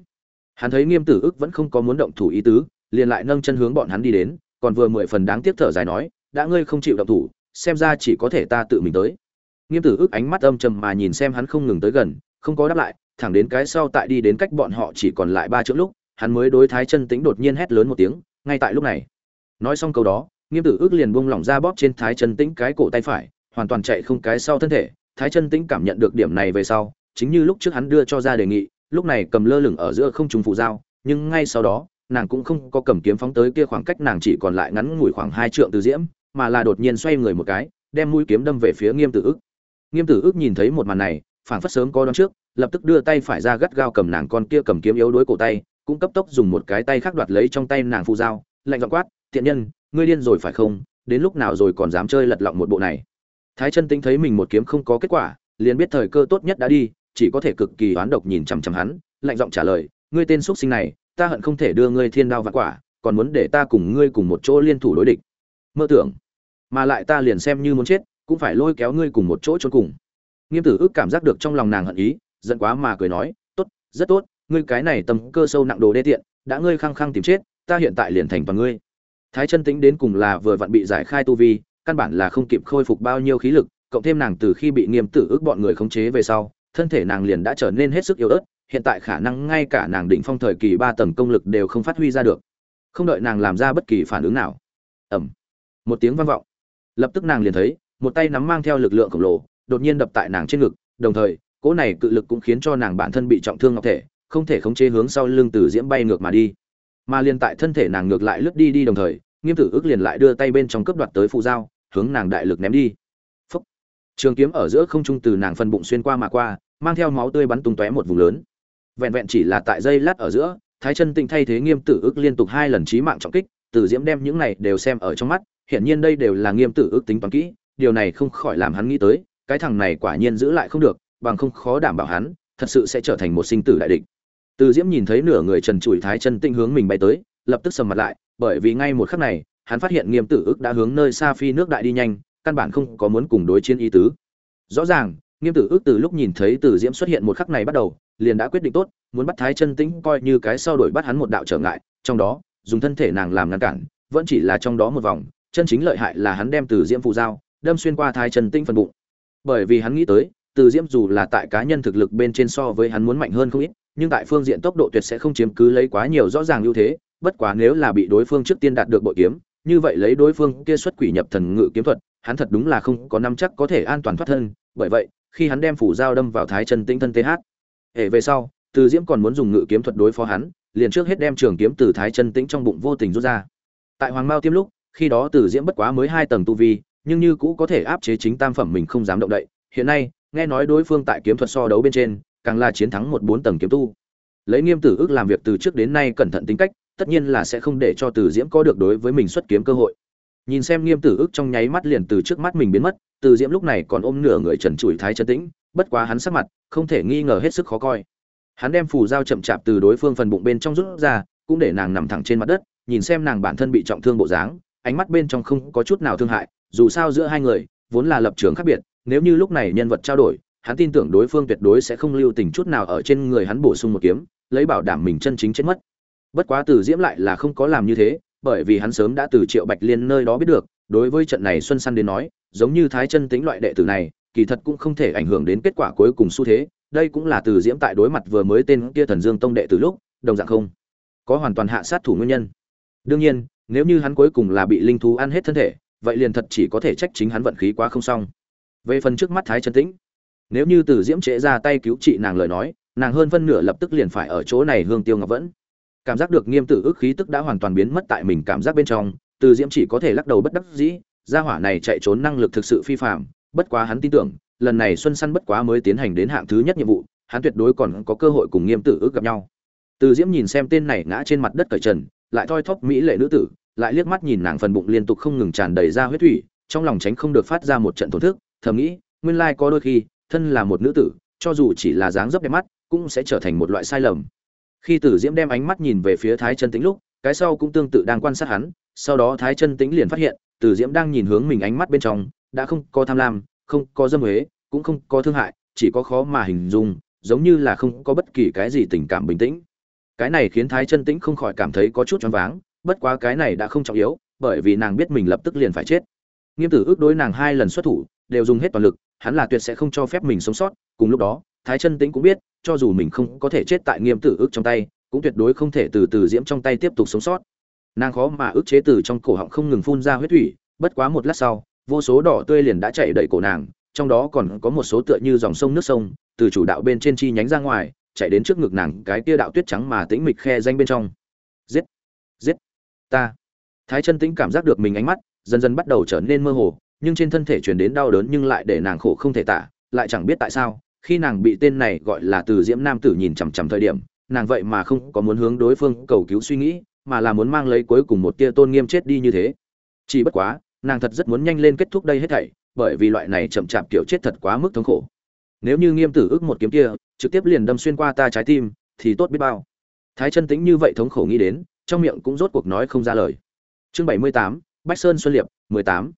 Hắn thấy nghiêm tử ức vẫn không có muốn động thủ ý tứ, liền lại nâng chân hướng bọn hắn đi đến, còn vừa mười phần đáng tiếc thở dài nói, đã ngươi không chịu động thủ, xem ra chỉ có thể ta tự mình tới. Nghiêm tử ức ánh mắt âm trầm mà nhìn xem hắn không ngừng tới gần, không có đáp lại, thẳng đến cái sau tại đi đến cách bọn họ chỉ còn lại ba chữ lúc, hắn mới đối thái chân tĩnh đột nhiên hét lớn một tiếng, ngay tại lúc này. Nói xong câu đó, nghiêm tử ước liền buông lỏng ra bóp trên thái chân tĩnh cái cổ tay phải, hoàn toàn chạy không cái sau thân thể. Thái chân tĩnh cảm nhận được điểm này về sau, chính như lúc trước hắn đưa cho ra đề nghị lúc này cầm lơ lửng ở giữa không trùng phụ dao nhưng ngay sau đó, nàng cũng không có cầm kiếm phóng tới kia khoảng cách nàng chỉ còn lại ngắn ngủi khoảng hai trượng từ diễm, mà là đột nhiên xoay người một cái, đem mũi kiếm đâm về phía nghiêm tử ức. Nghiêm tử ức nhìn thấy một màn này, phảng phất sớm có đón trước, lập tức đưa tay phải ra gắt gao cầm nàng con kia cầm kiếm yếu đuối cổ tay, cũng cấp tốc dùng một cái tay khác đoạt lấy trong tay nàng phụ dao lạnh giọng quát, tiện nhân, ngươi điên rồi phải không? Đến lúc nào rồi còn dám chơi lật lọng một bộ này? Thái chân tính thấy mình một kiếm không có kết quả, liền biết thời cơ tốt nhất đã đi chỉ có thể cực kỳ oán độc nhìn chằm chằm hắn, lạnh giọng trả lời, ngươi tên xuất sinh này, ta hận không thể đưa ngươi thiên đao vạn quả, còn muốn để ta cùng ngươi cùng một chỗ liên thủ đối địch. Mơ tưởng, mà lại ta liền xem như muốn chết, cũng phải lôi kéo ngươi cùng một chỗ chôn cùng. Nghiêm tử ước cảm giác được trong lòng nàng hận ý, giận quá mà cười nói, tốt, rất tốt, ngươi cái này tầm cơ sâu nặng đồ đê tiện, đã ngươi khăng khăng tìm chết, ta hiện tại liền thành toàn ngươi. Thái chân tính đến cùng là vừa vặn bị giải khai tu vi, căn bản là không kịp khôi phục bao nhiêu khí lực, cộng thêm nàng từ khi bị nghiêm tử ước bọn người khống chế về sau thân thể nàng liền đã trở nên hết sức yếu ớt, hiện tại khả năng ngay cả nàng đỉnh phong thời kỳ ba tầng công lực đều không phát huy ra được. Không đợi nàng làm ra bất kỳ phản ứng nào. Ẩm một tiếng vang vọng. Lập tức nàng liền thấy, một tay nắm mang theo lực lượng khổng lồ, đột nhiên đập tại nàng trên ngực, đồng thời, cỗ này cự lực cũng khiến cho nàng bản thân bị trọng thương ngọc thể, không thể khống chế hướng sau lưng từ diễm bay ngược mà đi. Mà liền tại thân thể nàng ngược lại lướt đi đi đồng thời, nghiêm tử ước liền lại đưa tay bên trong cướp đoạt tới phù dao hướng nàng đại lực ném đi trường kiếm ở giữa không trung từ nàng phân bụng xuyên qua mà qua, mang theo máu tươi bắn tung tóe một vùng lớn. Vẹn vẹn chỉ là tại dây lát ở giữa, thái chân tịnh thay thế nghiêm tử ước liên tục hai lần chí mạng trọng kích, từ diễm đem những này đều xem ở trong mắt, hiển nhiên đây đều là nghiêm tử ước tính toán kỹ, điều này không khỏi làm hắn nghĩ tới, cái thằng này quả nhiên giữ lại không được, bằng không khó đảm bảo hắn, thật sự sẽ trở thành một sinh tử đại địch. Từ diễm nhìn thấy nửa người trần trụi thái chân tịnh hướng mình bay tới, lập tức sầm mặt lại, bởi vì ngay một khắc này, hắn phát hiện nghiêm tử ước đã hướng nơi xa phi nước đại đi nhanh căn bản không có muốn cùng đối chiến ý tứ. Rõ ràng, nghiêm tử ước từ lúc nhìn thấy từ diễm xuất hiện một khắc này bắt đầu, liền đã quyết định tốt, muốn bắt thái chân tĩnh coi như cái sau đổi bắt hắn một đạo trở ngại, trong đó, dùng thân thể nàng làm ngăn cản, vẫn chỉ là trong đó một vòng, chân chính lợi hại là hắn đem từ diễm phù dao đâm xuyên qua thái chân tĩnh phần bụng. Bởi vì hắn nghĩ tới, từ diễm dù là tại cá nhân thực lực bên trên so với hắn muốn mạnh hơn không ít, nhưng tại phương diện tốc độ tuyệt sẽ không chiếm cứ lấy quá nhiều rõ ràng ưu thế, bất quá nếu là bị đối phương trước tiên đạt được bội kiếm như vậy lấy đối phương kia xuất quỷ nhập thần ngự kiếm thuật, hắn thật đúng là không có năm chắc có thể an toàn thoát thân. Bởi vậy, khi hắn đem phủ dao đâm vào thái chân tĩnh thân th hệ về sau, từ diễm còn muốn dùng ngự kiếm thuật đối phó hắn, liền trước hết đem trường kiếm từ thái chân tĩnh trong bụng vô tình rút ra. Tại hoàng mao tiêm lúc, khi đó từ diễm bất quá mới hai tầng tu vi, nhưng như cũ có thể áp chế chính tam phẩm mình không dám động đậy. Hiện nay, nghe nói đối phương tại kiếm thuật so đấu bên trên, càng là chiến thắng một bốn tầng kiếm tu. Lấy nghiêm tử ước làm việc từ trước đến nay cẩn thận tính cách tất nhiên là sẽ không để cho từ diễm có được đối với mình xuất kiếm cơ hội. Nhìn xem nghiêm tử ước trong nháy mắt liền từ trước mắt mình biến mất, từ diễm lúc này còn ôm nửa người trần trụi thái chân tĩnh, bất quá hắn sắc mặt không thể nghi ngờ hết sức khó coi. Hắn đem phù dao chậm chạp từ đối phương phần bụng bên trong rút ra, cũng để nàng nằm thẳng trên mặt đất, nhìn xem nàng bản thân bị trọng thương bộ dáng, ánh mắt bên trong không có chút nào thương hại, dù sao giữa hai người, vốn là lập trường khác biệt, nếu như lúc này nhân vật trao đổi, hắn tin tưởng đối phương tuyệt đối sẽ không lưu tình chút nào ở trên người hắn bổ sung một kiếm, lấy bảo đảm mình chân chính chết mất bất quá từ diễm lại là không có làm như thế, bởi vì hắn sớm đã từ triệu bạch liên nơi đó biết được, đối với trận này xuân săn đến nói, giống như thái chân tính loại đệ tử này, kỳ thật cũng không thể ảnh hưởng đến kết quả cuối cùng xu thế. Đây cũng là từ diễm tại đối mặt vừa mới tên kia thần dương tông đệ tử lúc, đồng dạng không có hoàn toàn hạ sát thủ nguyên nhân. Đương nhiên, nếu như hắn cuối cùng là bị linh thú ăn hết thân thể, vậy liền thật chỉ có thể trách chính hắn vận khí quá không xong. Về phần trước mắt thái chân tĩnh, nếu như từ diễm trễ ra tay cứu trị nàng lời nói, nàng hơn phân nửa lập tức liền phải ở chỗ này hương tiêu ngọc vẫn cảm giác được nghiêm tử ức khí tức đã hoàn toàn biến mất tại mình cảm giác bên trong, từ diễm chỉ có thể lắc đầu bất đắc dĩ, gia hỏa này chạy trốn năng lực thực sự phi phạm bất quá hắn tin tưởng, lần này xuân săn bất quá mới tiến hành đến hạng thứ nhất nhiệm vụ, hắn tuyệt đối còn có cơ hội cùng nghiêm tử ước gặp nhau. Từ diễm nhìn xem tên này ngã trên mặt đất cởi trần, lại thoi thóp mỹ lệ nữ tử, lại liếc mắt nhìn nàng phần bụng liên tục không ngừng tràn đầy ra huyết thủy, trong lòng tránh không được phát ra một trận thổn thức, thầm nghĩ, nguyên lai có đôi khi, thân là một nữ tử, cho dù chỉ là dáng dấp đẹp mắt, cũng sẽ trở thành một loại sai lầm khi tử diễm đem ánh mắt nhìn về phía thái chân tĩnh lúc, cái sau cũng tương tự đang quan sát hắn, sau đó thái chân tĩnh liền phát hiện, tử diễm đang nhìn hướng mình ánh mắt bên trong, đã không có tham lam, không có dâm huế cũng không có thương hại, chỉ có khó mà hình dung, giống như là không có bất kỳ cái gì tình cảm bình tĩnh. Cái này khiến thái chân tĩnh không khỏi cảm thấy có chút choáng váng, bất quá cái này đã không trọng yếu, bởi vì nàng biết mình lập tức liền phải chết. Nghiêm tử ước đối nàng hai lần xuất thủ, đều dùng hết toàn lực, hắn là tuyệt sẽ không cho phép mình sống sót, cùng lúc đó thái chân tĩnh cũng biết, cho dù mình không có thể chết tại nghiêm tử ước trong tay, cũng tuyệt đối không thể từ từ diễm trong tay tiếp tục sống sót. Nàng khó mà ước chế từ trong cổ họng không ngừng phun ra huyết thủy, bất quá một lát sau, vô số đỏ tươi liền đã chảy đầy cổ nàng, trong đó còn có một số tựa như dòng sông nước sông, từ chủ đạo bên trên chi nhánh ra ngoài, chạy đến trước ngực nàng, cái tia đạo tuyết trắng mà tĩnh mịch khe danh bên trong. Giết! Giết! Ta! Thái chân tĩnh cảm giác được mình ánh mắt, dần dần bắt đầu trở nên mơ hồ, nhưng trên thân thể truyền đến đau đớn nhưng lại để nàng khổ không thể tả, lại chẳng biết tại sao khi nàng bị tên này gọi là từ diễm nam tử nhìn chằm chằm thời điểm, nàng vậy mà không có muốn hướng đối phương cầu cứu suy nghĩ, mà là muốn mang lấy cuối cùng một tia tôn nghiêm chết đi như thế. Chỉ bất quá, nàng thật rất muốn nhanh lên kết thúc đây hết thảy, bởi vì loại này chậm chạp kiểu chết thật quá mức thống khổ. Nếu như nghiêm tử ức một kiếm kia, trực tiếp liền đâm xuyên qua ta trái tim, thì tốt biết bao. Thái chân tính như vậy thống khổ nghĩ đến, trong miệng cũng rốt cuộc nói không ra lời. Chương bảy mươi tám, bách sơn xuân liệp, mười tám.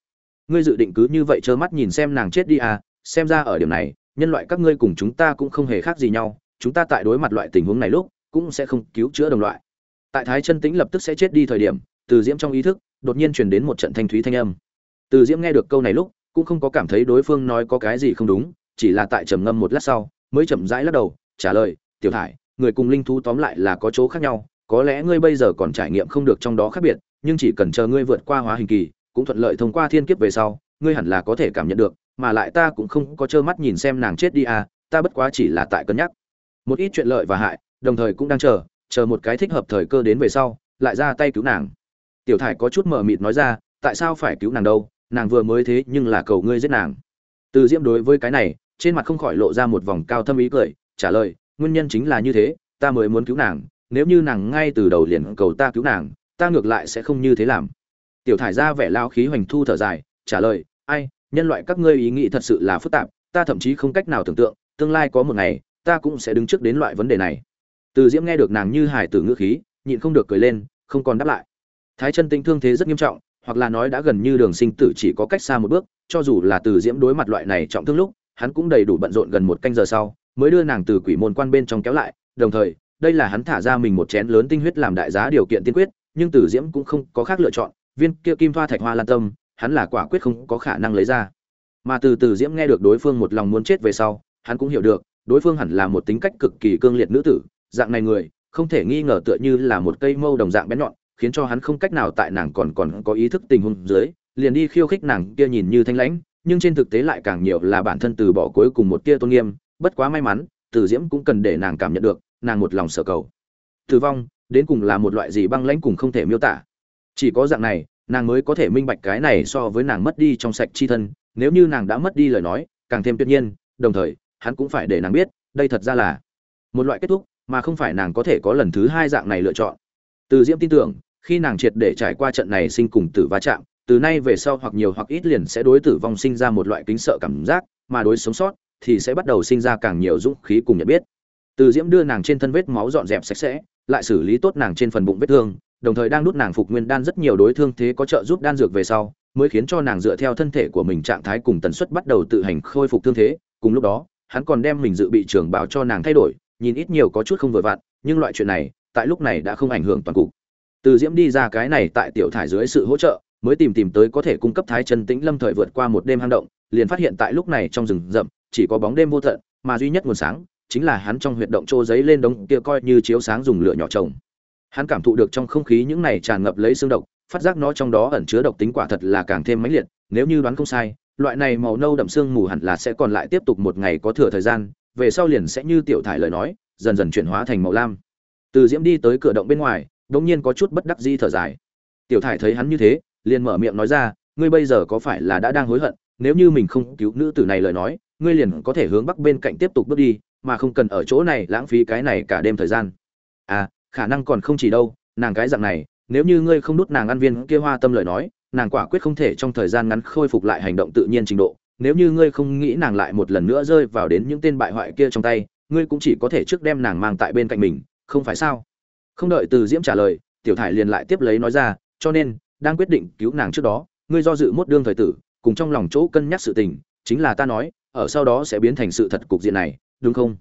Ngươi dự định cứ như vậy trơ mắt nhìn xem nàng chết đi à xem ra ở điểm này nhân loại các ngươi cùng chúng ta cũng không hề khác gì nhau, chúng ta tại đối mặt loại tình huống này lúc, cũng sẽ không cứu chữa đồng loại. Tại thái chân tĩnh lập tức sẽ chết đi thời điểm, từ diễm trong ý thức, đột nhiên truyền đến một trận thanh thúy thanh âm. Từ diễm nghe được câu này lúc, cũng không có cảm thấy đối phương nói có cái gì không đúng, chỉ là tại trầm ngâm một lát sau, mới chậm rãi lắc đầu, trả lời, tiểu thải, người cùng linh thú tóm lại là có chỗ khác nhau, có lẽ ngươi bây giờ còn trải nghiệm không được trong đó khác biệt, nhưng chỉ cần chờ ngươi vượt qua hóa hình kỳ, cũng thuận lợi thông qua thiên kiếp về sau, ngươi hẳn là có thể cảm nhận được mà lại ta cũng không có trơ mắt nhìn xem nàng chết đi à ta bất quá chỉ là tại cân nhắc. Một ít chuyện lợi và hại, đồng thời cũng đang chờ chờ một cái thích hợp thời cơ đến về sau, lại ra tay cứu nàng. Tiểu thải có chút mờ mịt nói ra, tại sao phải cứu nàng đâu, nàng vừa mới thế nhưng là cầu ngươi giết nàng. Từ diễm đối với cái này, trên mặt không khỏi lộ ra một vòng cao thâm ý cười, trả lời, nguyên nhân chính là như thế, ta mới muốn cứu nàng, nếu như nàng ngay từ đầu liền cầu ta cứu nàng, ta ngược lại sẽ không như thế làm. Tiểu thải ra vẻ lao khí hoành thu thở dài, trả lời, ai nhân loại các ngươi ý nghĩ thật sự là phức tạp, ta thậm chí không cách nào tưởng tượng, tương lai có một ngày, ta cũng sẽ đứng trước đến loại vấn đề này. Từ diễm nghe được nàng như hải tử ngữ khí, nhịn không được cười lên, không còn đáp lại. Thái chân tinh thương thế rất nghiêm trọng, hoặc là nói đã gần như đường sinh tử chỉ có cách xa một bước, cho dù là từ diễm đối mặt loại này trọng thương lúc, hắn cũng đầy đủ bận rộn gần một canh giờ sau, mới đưa nàng từ quỷ môn quan bên trong kéo lại, đồng thời, đây là hắn thả ra mình một chén lớn tinh huyết làm đại giá điều kiện tiên quyết, nhưng từ diễm cũng không có khác lựa chọn, viên kia kim thoa thạch hoa lan tâm hắn là quả quyết không có khả năng lấy ra. Mà từ từ diễm nghe được đối phương một lòng muốn chết về sau, hắn cũng hiểu được, đối phương hẳn là một tính cách cực kỳ cương liệt nữ tử, dạng này người, không thể nghi ngờ tựa như là một cây mâu đồng dạng bén nhọn, khiến cho hắn không cách nào tại nàng còn còn có ý thức tình huống dưới, liền đi khiêu khích nàng kia nhìn như thanh lãnh, nhưng trên thực tế lại càng nhiều là bản thân từ bỏ cuối cùng một tia tôn nghiêm, bất quá may mắn, từ diễm cũng cần để nàng cảm nhận được, nàng một lòng sở cầu. Tử vong, đến cùng là một loại gì băng lãnh cùng không thể miêu tả. Chỉ có dạng này nàng mới có thể minh bạch cái này so với nàng mất đi trong sạch chi thân, nếu như nàng đã mất đi lời nói, càng thêm tuyệt nhiên, đồng thời, hắn cũng phải để nàng biết, đây thật ra là một loại kết thúc, mà không phải nàng có thể có lần thứ hai dạng này lựa chọn. Từ diễm tin tưởng, khi nàng triệt để trải qua trận này sinh cùng tử va chạm, từ nay về sau hoặc nhiều hoặc ít liền sẽ đối tử vong sinh ra một loại kính sợ cảm giác, mà đối sống sót thì sẽ bắt đầu sinh ra càng nhiều dũng khí cùng nhận biết. Từ diễm đưa nàng trên thân vết máu dọn dẹp sạch sẽ, lại xử lý tốt nàng trên phần bụng vết thương đồng thời đang đút nàng phục nguyên đan rất nhiều đối thương thế có trợ giúp đan dược về sau, mới khiến cho nàng dựa theo thân thể của mình trạng thái cùng tần suất bắt đầu tự hành khôi phục thương thế. Cùng lúc đó, hắn còn đem mình dự bị trưởng bảo cho nàng thay đổi, nhìn ít nhiều có chút không vừa vặn, nhưng loại chuyện này, tại lúc này đã không ảnh hưởng toàn cục. Từ diễm đi ra cái này tại tiểu thải dưới sự hỗ trợ, mới tìm tìm tới có thể cung cấp thái chân tĩnh lâm thời vượt qua một đêm hang động, liền phát hiện tại lúc này trong rừng rậm, chỉ có bóng đêm vô tận, mà duy nhất nguồn sáng, chính là hắn trong huyệt động trô giấy lên đống kia coi như chiếu sáng dùng lửa nhỏ trồng hắn cảm thụ được trong không khí những này tràn ngập lấy xương độc, phát giác nó trong đó ẩn chứa độc tính quả thật là càng thêm mãnh liệt, nếu như đoán không sai, loại này màu nâu đậm xương mù hẳn là sẽ còn lại tiếp tục một ngày có thừa thời gian, về sau liền sẽ như tiểu thải lời nói, dần dần chuyển hóa thành màu lam. Từ diễm đi tới cửa động bên ngoài, đống nhiên có chút bất đắc dĩ thở dài. Tiểu thải thấy hắn như thế, liền mở miệng nói ra, ngươi bây giờ có phải là đã đang hối hận, nếu như mình không cứu nữ tử này lời nói, ngươi liền có thể hướng bắc bên cạnh tiếp tục bước đi, mà không cần ở chỗ này lãng phí cái này cả đêm thời gian. À khả năng còn không chỉ đâu, nàng cái dạng này, nếu như ngươi không đút nàng ăn viên kia hoa tâm lời nói, nàng quả quyết không thể trong thời gian ngắn khôi phục lại hành động tự nhiên trình độ. Nếu như ngươi không nghĩ nàng lại một lần nữa rơi vào đến những tên bại hoại kia trong tay, ngươi cũng chỉ có thể trước đem nàng mang tại bên cạnh mình, không phải sao? Không đợi từ diễm trả lời, tiểu thải liền lại tiếp lấy nói ra, cho nên, đang quyết định cứu nàng trước đó, ngươi do dự mốt đương thời tử, cùng trong lòng chỗ cân nhắc sự tình, chính là ta nói, ở sau đó sẽ biến thành sự thật cục diện này, đúng không?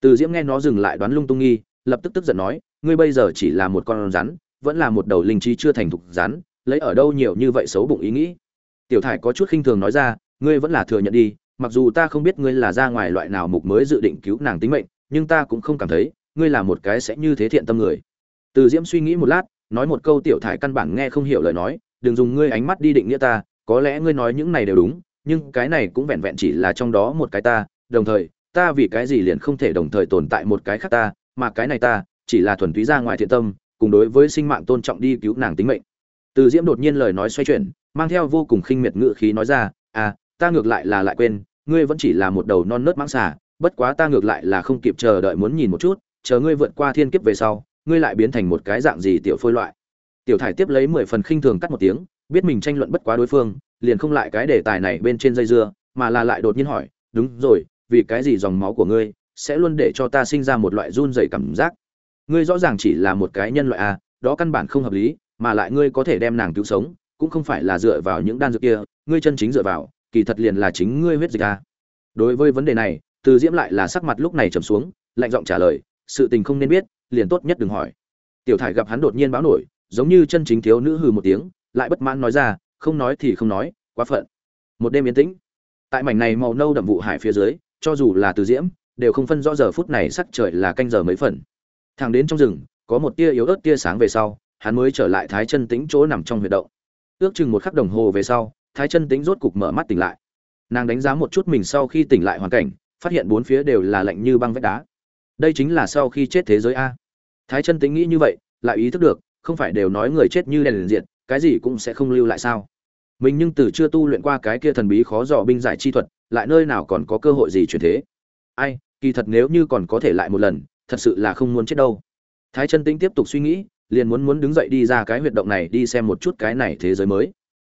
Từ diễm nghe nó dừng lại đoán lung tung nghi lập tức tức giận nói, ngươi bây giờ chỉ là một con rắn, vẫn là một đầu linh trí chưa thành thục rắn, lấy ở đâu nhiều như vậy xấu bụng ý nghĩ? Tiểu thải có chút khinh thường nói ra, ngươi vẫn là thừa nhận đi, mặc dù ta không biết ngươi là ra ngoài loại nào mục mới dự định cứu nàng tính mệnh, nhưng ta cũng không cảm thấy, ngươi là một cái sẽ như thế thiện tâm người. Từ diễm suy nghĩ một lát, nói một câu tiểu thải căn bản nghe không hiểu lời nói, đừng dùng ngươi ánh mắt đi định nghĩa ta, có lẽ ngươi nói những này đều đúng, nhưng cái này cũng vẹn vẹn chỉ là trong đó một cái ta, đồng thời, ta vì cái gì liền không thể đồng thời tồn tại một cái khác ta mà cái này ta, chỉ là thuần túy ra ngoài thiện tâm, cùng đối với sinh mạng tôn trọng đi cứu nàng tính mệnh. Từ diễm đột nhiên lời nói xoay chuyển, mang theo vô cùng khinh miệt ngự khí nói ra à ta ngược lại là lại quên, ngươi vẫn chỉ là một đầu non nớt mãng xà, bất quá ta ngược lại là không kịp chờ đợi muốn nhìn một chút, chờ ngươi vượt qua thiên kiếp về sau, ngươi lại biến thành một cái dạng gì tiểu phôi loại. Tiểu thải tiếp lấy mười phần khinh thường cắt một tiếng, biết mình tranh luận bất quá đối phương, liền không lại cái đề tài này bên trên dây dưa, mà là lại đột nhiên hỏi, đúng rồi, vì cái gì dòng máu của ngươi sẽ luôn để cho ta sinh ra một loại run rẩy cảm giác. Ngươi rõ ràng chỉ là một cái nhân loại a đó căn bản không hợp lý, mà lại ngươi có thể đem nàng cứu sống, cũng không phải là dựa vào những đan dược kia, ngươi chân chính dựa vào, kỳ thật liền là chính ngươi huyết dịch a đối với vấn đề này, từ diễm lại là sắc mặt lúc này trầm xuống, lạnh giọng trả lời, sự tình không nên biết, liền tốt nhất đừng hỏi. Tiểu thải gặp hắn đột nhiên báo nổi, giống như chân chính thiếu nữ hừ một tiếng, lại bất mãn nói ra, không nói thì không nói, quá phận. Một đêm yên tĩnh. Tại mảnh này màu nâu đậm vụ hải phía dưới, cho dù là từ diễm đều không phân rõ giờ phút này sắc trời là canh giờ mấy phần. Thẳng đến trong rừng, có một tia yếu ớt tia sáng về sau, hắn mới trở lại thái chân tĩnh chỗ nằm trong huyệt động. Ước chừng một khắc đồng hồ về sau, thái chân tĩnh rốt cục mở mắt tỉnh lại. Nàng đánh giá một chút mình sau khi tỉnh lại hoàn cảnh, phát hiện bốn phía đều là lạnh như băng vách đá. Đây chính là sau khi chết thế giới a. Thái chân tính nghĩ như vậy, lại ý thức được, không phải đều nói người chết như đèn liền diện cái gì cũng sẽ không lưu lại sao. Mình nhưng từ chưa tu luyện qua cái kia thần bí khó dò binh giải chi thuật, lại nơi nào còn có cơ hội gì chuyển thế? Ai, kỳ thật nếu như còn có thể lại một lần, thật sự là không muốn chết đâu. Thái chân tĩnh tiếp tục suy nghĩ, liền muốn muốn đứng dậy đi ra cái huyệt động này đi xem một chút cái này thế giới mới.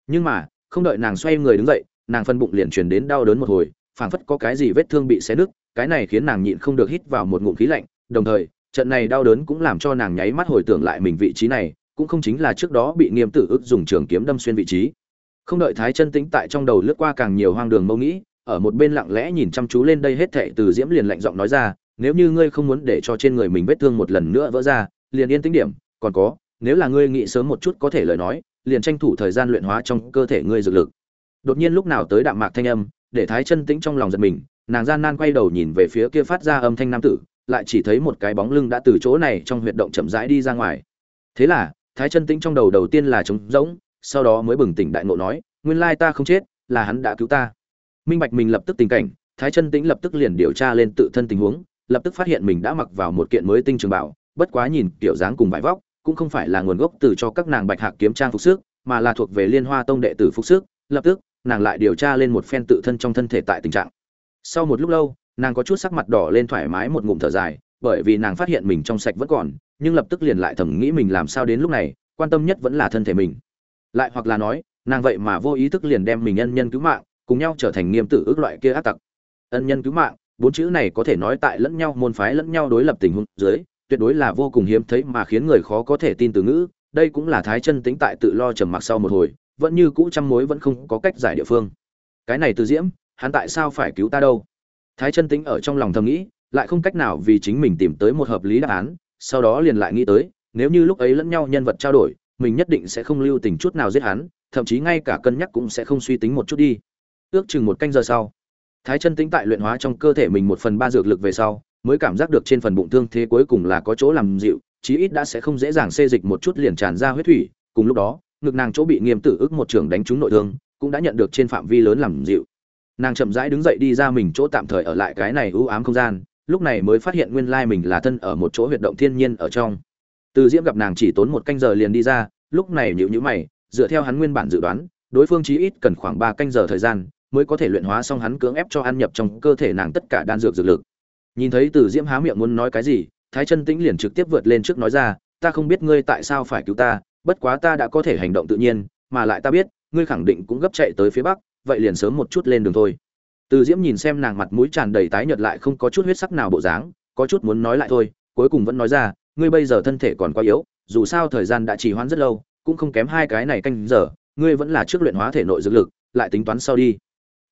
Nhưng mà, không đợi nàng xoay người đứng dậy, nàng phân bụng liền truyền đến đau đớn một hồi, phảng phất có cái gì vết thương bị xé nứt, cái này khiến nàng nhịn không được hít vào một ngụm khí lạnh. Đồng thời, trận này đau đớn cũng làm cho nàng nháy mắt hồi tưởng lại mình vị trí này, cũng không chính là trước đó bị nghiêm tử ức dùng trường kiếm đâm xuyên vị trí. Không đợi thái chân tĩnh tại trong đầu lướt qua càng nhiều hoang đường mâu nghĩ ở một bên lặng lẽ nhìn chăm chú lên đây hết thệ từ diễm liền lạnh giọng nói ra, nếu như ngươi không muốn để cho trên người mình vết thương một lần nữa vỡ ra, liền yên tĩnh điểm, còn có, nếu là ngươi nghĩ sớm một chút có thể lời nói, liền tranh thủ thời gian luyện hóa trong cơ thể ngươi dược lực. Đột nhiên lúc nào tới đạm mạc thanh âm, để thái chân tĩnh trong lòng giật mình, nàng gian nan quay đầu nhìn về phía kia phát ra âm thanh nam tử, lại chỉ thấy một cái bóng lưng đã từ chỗ này trong huyệt động chậm rãi đi ra ngoài. Thế là, thái chân tĩnh trong đầu đầu tiên là trống rỗng, sau đó mới bừng tỉnh đại ngộ nói, nguyên lai ta không chết, là hắn đã cứu ta minh bạch mình lập tức tình cảnh, thái chân tĩnh lập tức liền điều tra lên tự thân tình huống, lập tức phát hiện mình đã mặc vào một kiện mới tinh trường bảo, bất quá nhìn kiểu dáng cùng vải vóc, cũng không phải là nguồn gốc từ cho các nàng bạch hạc kiếm trang phục sức, mà là thuộc về liên hoa tông đệ tử phục sức, lập tức, nàng lại điều tra lên một phen tự thân trong thân thể tại tình trạng. Sau một lúc lâu, nàng có chút sắc mặt đỏ lên thoải mái một ngụm thở dài, bởi vì nàng phát hiện mình trong sạch vẫn còn, nhưng lập tức liền lại thầm nghĩ mình làm sao đến lúc này, quan tâm nhất vẫn là thân thể mình. Lại hoặc là nói, nàng vậy mà vô ý thức liền đem mình nhân nhân cứu mạng cùng nhau trở thành nghiêm tử ước loại kia ác tặc. Ân nhân cứu mạng, bốn chữ này có thể nói tại lẫn nhau, môn phái lẫn nhau đối lập tình huống dưới, tuyệt đối là vô cùng hiếm thấy mà khiến người khó có thể tin từ ngữ, đây cũng là thái chân tính tại tự lo trầm mặc sau một hồi, vẫn như cũ trăm mối vẫn không có cách giải địa phương. Cái này từ diễm, hắn tại sao phải cứu ta đâu? Thái chân tính ở trong lòng thầm nghĩ, lại không cách nào vì chính mình tìm tới một hợp lý đáp án, sau đó liền lại nghĩ tới, nếu như lúc ấy lẫn nhau nhân vật trao đổi, mình nhất định sẽ không lưu tình chút nào giết hắn, thậm chí ngay cả cân nhắc cũng sẽ không suy tính một chút đi ước chừng một canh giờ sau. Thái chân tính tại luyện hóa trong cơ thể mình một phần ba dược lực về sau, mới cảm giác được trên phần bụng thương thế cuối cùng là có chỗ làm dịu, chí ít đã sẽ không dễ dàng xê dịch một chút liền tràn ra huyết thủy. Cùng lúc đó, ngực nàng chỗ bị nghiêm tử ức một trường đánh trúng nội thương, cũng đã nhận được trên phạm vi lớn làm dịu. Nàng chậm rãi đứng dậy đi ra mình chỗ tạm thời ở lại cái này ưu ám không gian, lúc này mới phát hiện nguyên lai mình là thân ở một chỗ huyệt động thiên nhiên ở trong. Từ diễm gặp nàng chỉ tốn một canh giờ liền đi ra, lúc này nhịu nhữ mày, dựa theo hắn nguyên bản dự đoán, đối phương chí ít cần khoảng ba canh giờ thời gian mới có thể luyện hóa xong hắn cưỡng ép cho ăn nhập trong cơ thể nàng tất cả đan dược dược lực. Nhìn thấy từ diễm há miệng muốn nói cái gì, thái chân tĩnh liền trực tiếp vượt lên trước nói ra, ta không biết ngươi tại sao phải cứu ta, bất quá ta đã có thể hành động tự nhiên, mà lại ta biết, ngươi khẳng định cũng gấp chạy tới phía bắc, vậy liền sớm một chút lên đường thôi. Từ diễm nhìn xem nàng mặt mũi tràn đầy tái nhợt lại không có chút huyết sắc nào bộ dáng, có chút muốn nói lại thôi, cuối cùng vẫn nói ra, ngươi bây giờ thân thể còn quá yếu, dù sao thời gian đã trì hoãn rất lâu, cũng không kém hai cái này canh giờ, ngươi vẫn là trước luyện hóa thể nội dược lực, lại tính toán sau đi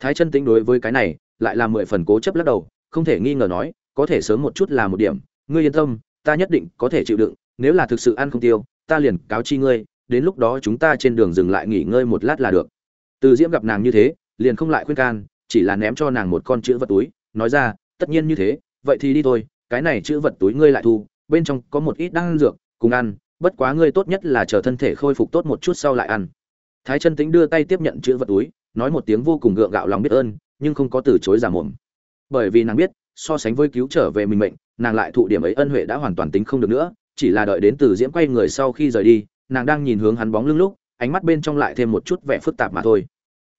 thái chân tính đối với cái này, lại là mười phần cố chấp lắc đầu, không thể nghi ngờ nói, có thể sớm một chút là một điểm. Ngươi yên tâm, ta nhất định có thể chịu đựng, nếu là thực sự ăn không tiêu, ta liền cáo chi ngươi, đến lúc đó chúng ta trên đường dừng lại nghỉ ngơi một lát là được. Từ diễm gặp nàng như thế, liền không lại khuyên can, chỉ là ném cho nàng một con chữ vật túi, nói ra, tất nhiên như thế, vậy thì đi thôi, cái này chữ vật túi ngươi lại thu, bên trong có một ít đan dược, cùng ăn, bất quá ngươi tốt nhất là chờ thân thể khôi phục tốt một chút sau lại ăn. Thái chân tính đưa tay tiếp nhận chữ vật túi nói một tiếng vô cùng gượng gạo lòng biết ơn, nhưng không có từ chối giả mồm. Bởi vì nàng biết, so sánh với cứu trở về mình mệnh, nàng lại thụ điểm ấy ân huệ đã hoàn toàn tính không được nữa, chỉ là đợi đến từ diễm quay người sau khi rời đi, nàng đang nhìn hướng hắn bóng lưng lúc, ánh mắt bên trong lại thêm một chút vẻ phức tạp mà thôi.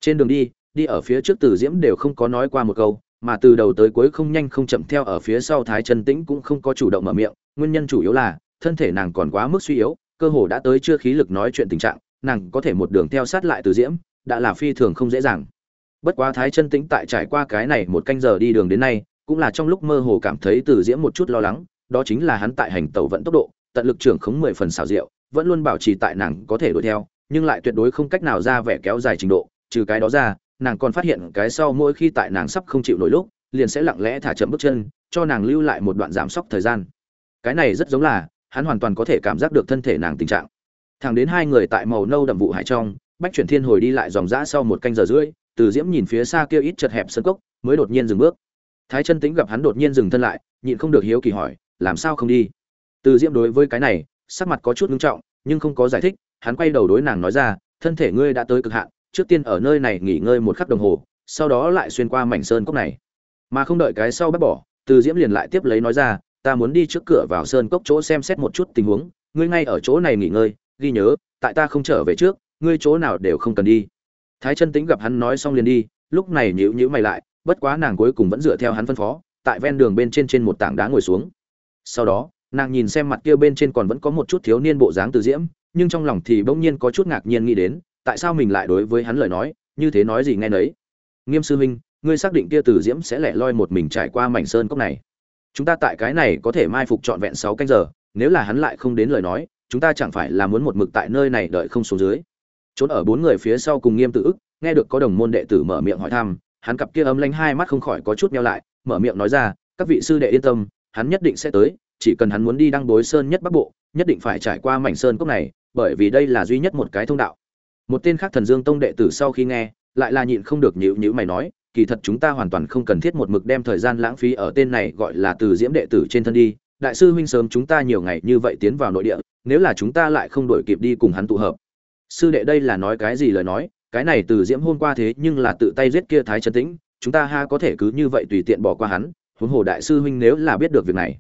Trên đường đi đi ở phía trước từ diễm đều không có nói qua một câu, mà từ đầu tới cuối không nhanh không chậm theo ở phía sau thái chân tĩnh cũng không có chủ động mở miệng, nguyên nhân chủ yếu là, thân thể nàng còn quá mức suy yếu, cơ hồ đã tới chưa khí lực nói chuyện tình trạng, nàng có thể một đường theo sát lại từ diễm đã là phi thường không dễ dàng. Bất quá thái chân tĩnh tại trải qua cái này một canh giờ đi đường đến nay, cũng là trong lúc mơ hồ cảm thấy từ diễm một chút lo lắng, đó chính là hắn tại hành tàu vận tốc độ, tận lực trưởng khống mười phần xảo diệu, vẫn luôn bảo trì tại nàng có thể đuổi theo, nhưng lại tuyệt đối không cách nào ra vẻ kéo dài trình độ, trừ cái đó ra, nàng còn phát hiện cái sau mỗi khi tại nàng sắp không chịu nổi lúc, liền sẽ lặng lẽ thả chậm bước chân, cho nàng lưu lại một đoạn giảm sốc thời gian. Cái này rất giống là, hắn hoàn toàn có thể cảm giác được thân thể nàng tình trạng. Thẳng đến hai người tại màu nâu đậm vụ hải trong bách chuyển thiên hồi đi lại dòng dã sau một canh giờ rưỡi, từ diễm nhìn phía xa kia ít chật hẹp sân cốc, mới đột nhiên dừng bước. Thái chân tĩnh gặp hắn đột nhiên dừng thân lại, nhịn không được hiếu kỳ hỏi, làm sao không đi? Từ diễm đối với cái này, sắc mặt có chút nghiêm trọng, nhưng không có giải thích, hắn quay đầu đối nàng nói ra, thân thể ngươi đã tới cực hạn, trước tiên ở nơi này nghỉ ngơi một khắc đồng hồ, sau đó lại xuyên qua mảnh sơn cốc này. Mà không đợi cái sau bắt bỏ, từ diễm liền lại tiếp lấy nói ra, ta muốn đi trước cửa vào sơn cốc chỗ xem xét một chút tình huống, ngươi ngay ở chỗ này nghỉ ngơi, ghi nhớ, tại ta không trở về trước ngươi chỗ nào đều không cần đi. Thái chân tính gặp hắn nói xong liền đi, lúc này nhíu nhíu mày lại, bất quá nàng cuối cùng vẫn dựa theo hắn phân phó, tại ven đường bên trên trên một tảng đá ngồi xuống. Sau đó, nàng nhìn xem mặt kia bên trên còn vẫn có một chút thiếu niên bộ dáng từ diễm, nhưng trong lòng thì bỗng nhiên có chút ngạc nhiên nghĩ đến, tại sao mình lại đối với hắn lời nói, như thế nói gì nghe nấy. Nghiêm sư huynh, ngươi xác định kia từ diễm sẽ lẻ loi một mình trải qua mảnh sơn cốc này. Chúng ta tại cái này có thể mai phục trọn vẹn sáu canh giờ, nếu là hắn lại không đến lời nói, chúng ta chẳng phải là muốn một mực tại nơi này đợi không xuống dưới trốn ở bốn người phía sau cùng nghiêm tự ức, nghe được có đồng môn đệ tử mở miệng hỏi thăm, hắn cặp kia ấm lánh hai mắt không khỏi có chút meo lại, mở miệng nói ra, các vị sư đệ yên tâm, hắn nhất định sẽ tới, chỉ cần hắn muốn đi đăng đối sơn nhất bắc bộ, nhất định phải trải qua mảnh sơn cốc này, bởi vì đây là duy nhất một cái thông đạo. Một tên khác thần dương tông đệ tử sau khi nghe, lại là nhịn không được nhịu nhữ mày nói, kỳ thật chúng ta hoàn toàn không cần thiết một mực đem thời gian lãng phí ở tên này gọi là từ diễm đệ tử trên thân đi, đại sư huynh sớm chúng ta nhiều ngày như vậy tiến vào nội địa, nếu là chúng ta lại không đổi kịp đi cùng hắn tụ hợp sư đệ đây là nói cái gì lời nói, cái này từ diễm hôm qua thế nhưng là tự tay giết kia thái trấn tĩnh, chúng ta ha có thể cứ như vậy tùy tiện bỏ qua hắn, huống hồ đại sư huynh nếu là biết được việc này.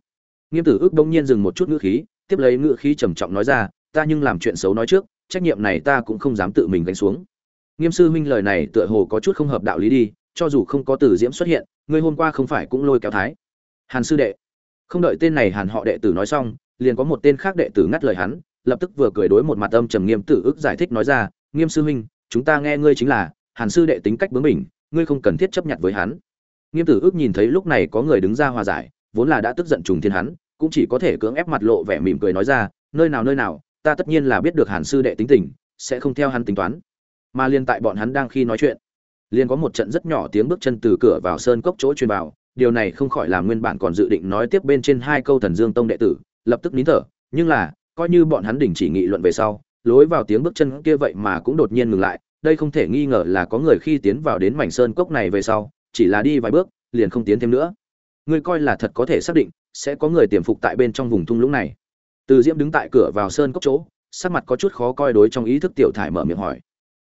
Nghiêm tử ước đông nhiên dừng một chút ngữ khí, tiếp lấy ngữ khí trầm trọng nói ra, ta nhưng làm chuyện xấu nói trước, trách nhiệm này ta cũng không dám tự mình gánh xuống. Nghiêm sư huynh lời này tựa hồ có chút không hợp đạo lý đi, cho dù không có từ diễm xuất hiện ngươi hôm qua không phải cũng lôi kéo thái. Hàn sư đệ. Không đợi tên này hàn họ đệ tử nói xong, liền có một tên khác đệ tử ngắt lời hắn lập tức vừa cười đối một mặt âm trầm nghiêm tử ức giải thích nói ra, nghiêm sư huynh, chúng ta nghe ngươi chính là, hàn sư đệ tính cách bướng bỉnh, ngươi không cần thiết chấp nhận với hắn. Nghiêm tử ức nhìn thấy lúc này có người đứng ra hòa giải, vốn là đã tức giận trùng thiên hắn, cũng chỉ có thể cưỡng ép mặt lộ vẻ mỉm cười nói ra, nơi nào nơi nào, ta tất nhiên là biết được hàn sư đệ tính tình, sẽ không theo hắn tính toán. Mà liên tại bọn hắn đang khi nói chuyện, liền có một trận rất nhỏ tiếng bước chân từ cửa vào sơn cốc chỗ truyền vào, điều này không khỏi làm nguyên bản còn dự định nói tiếp bên trên hai câu thần dương tông đệ tử, lập tức nín thở, nhưng là coi như bọn hắn đình chỉ nghị luận về sau, lối vào tiếng bước chân kia vậy mà cũng đột nhiên ngừng lại, đây không thể nghi ngờ là có người khi tiến vào đến mảnh sơn cốc này về sau, chỉ là đi vài bước, liền không tiến thêm nữa. Ngươi coi là thật có thể xác định, sẽ có người tiềm phục tại bên trong vùng thung lũng này. Từ diễm đứng tại cửa vào sơn cốc chỗ, sắc mặt có chút khó coi đối trong ý thức tiểu thải mở miệng hỏi.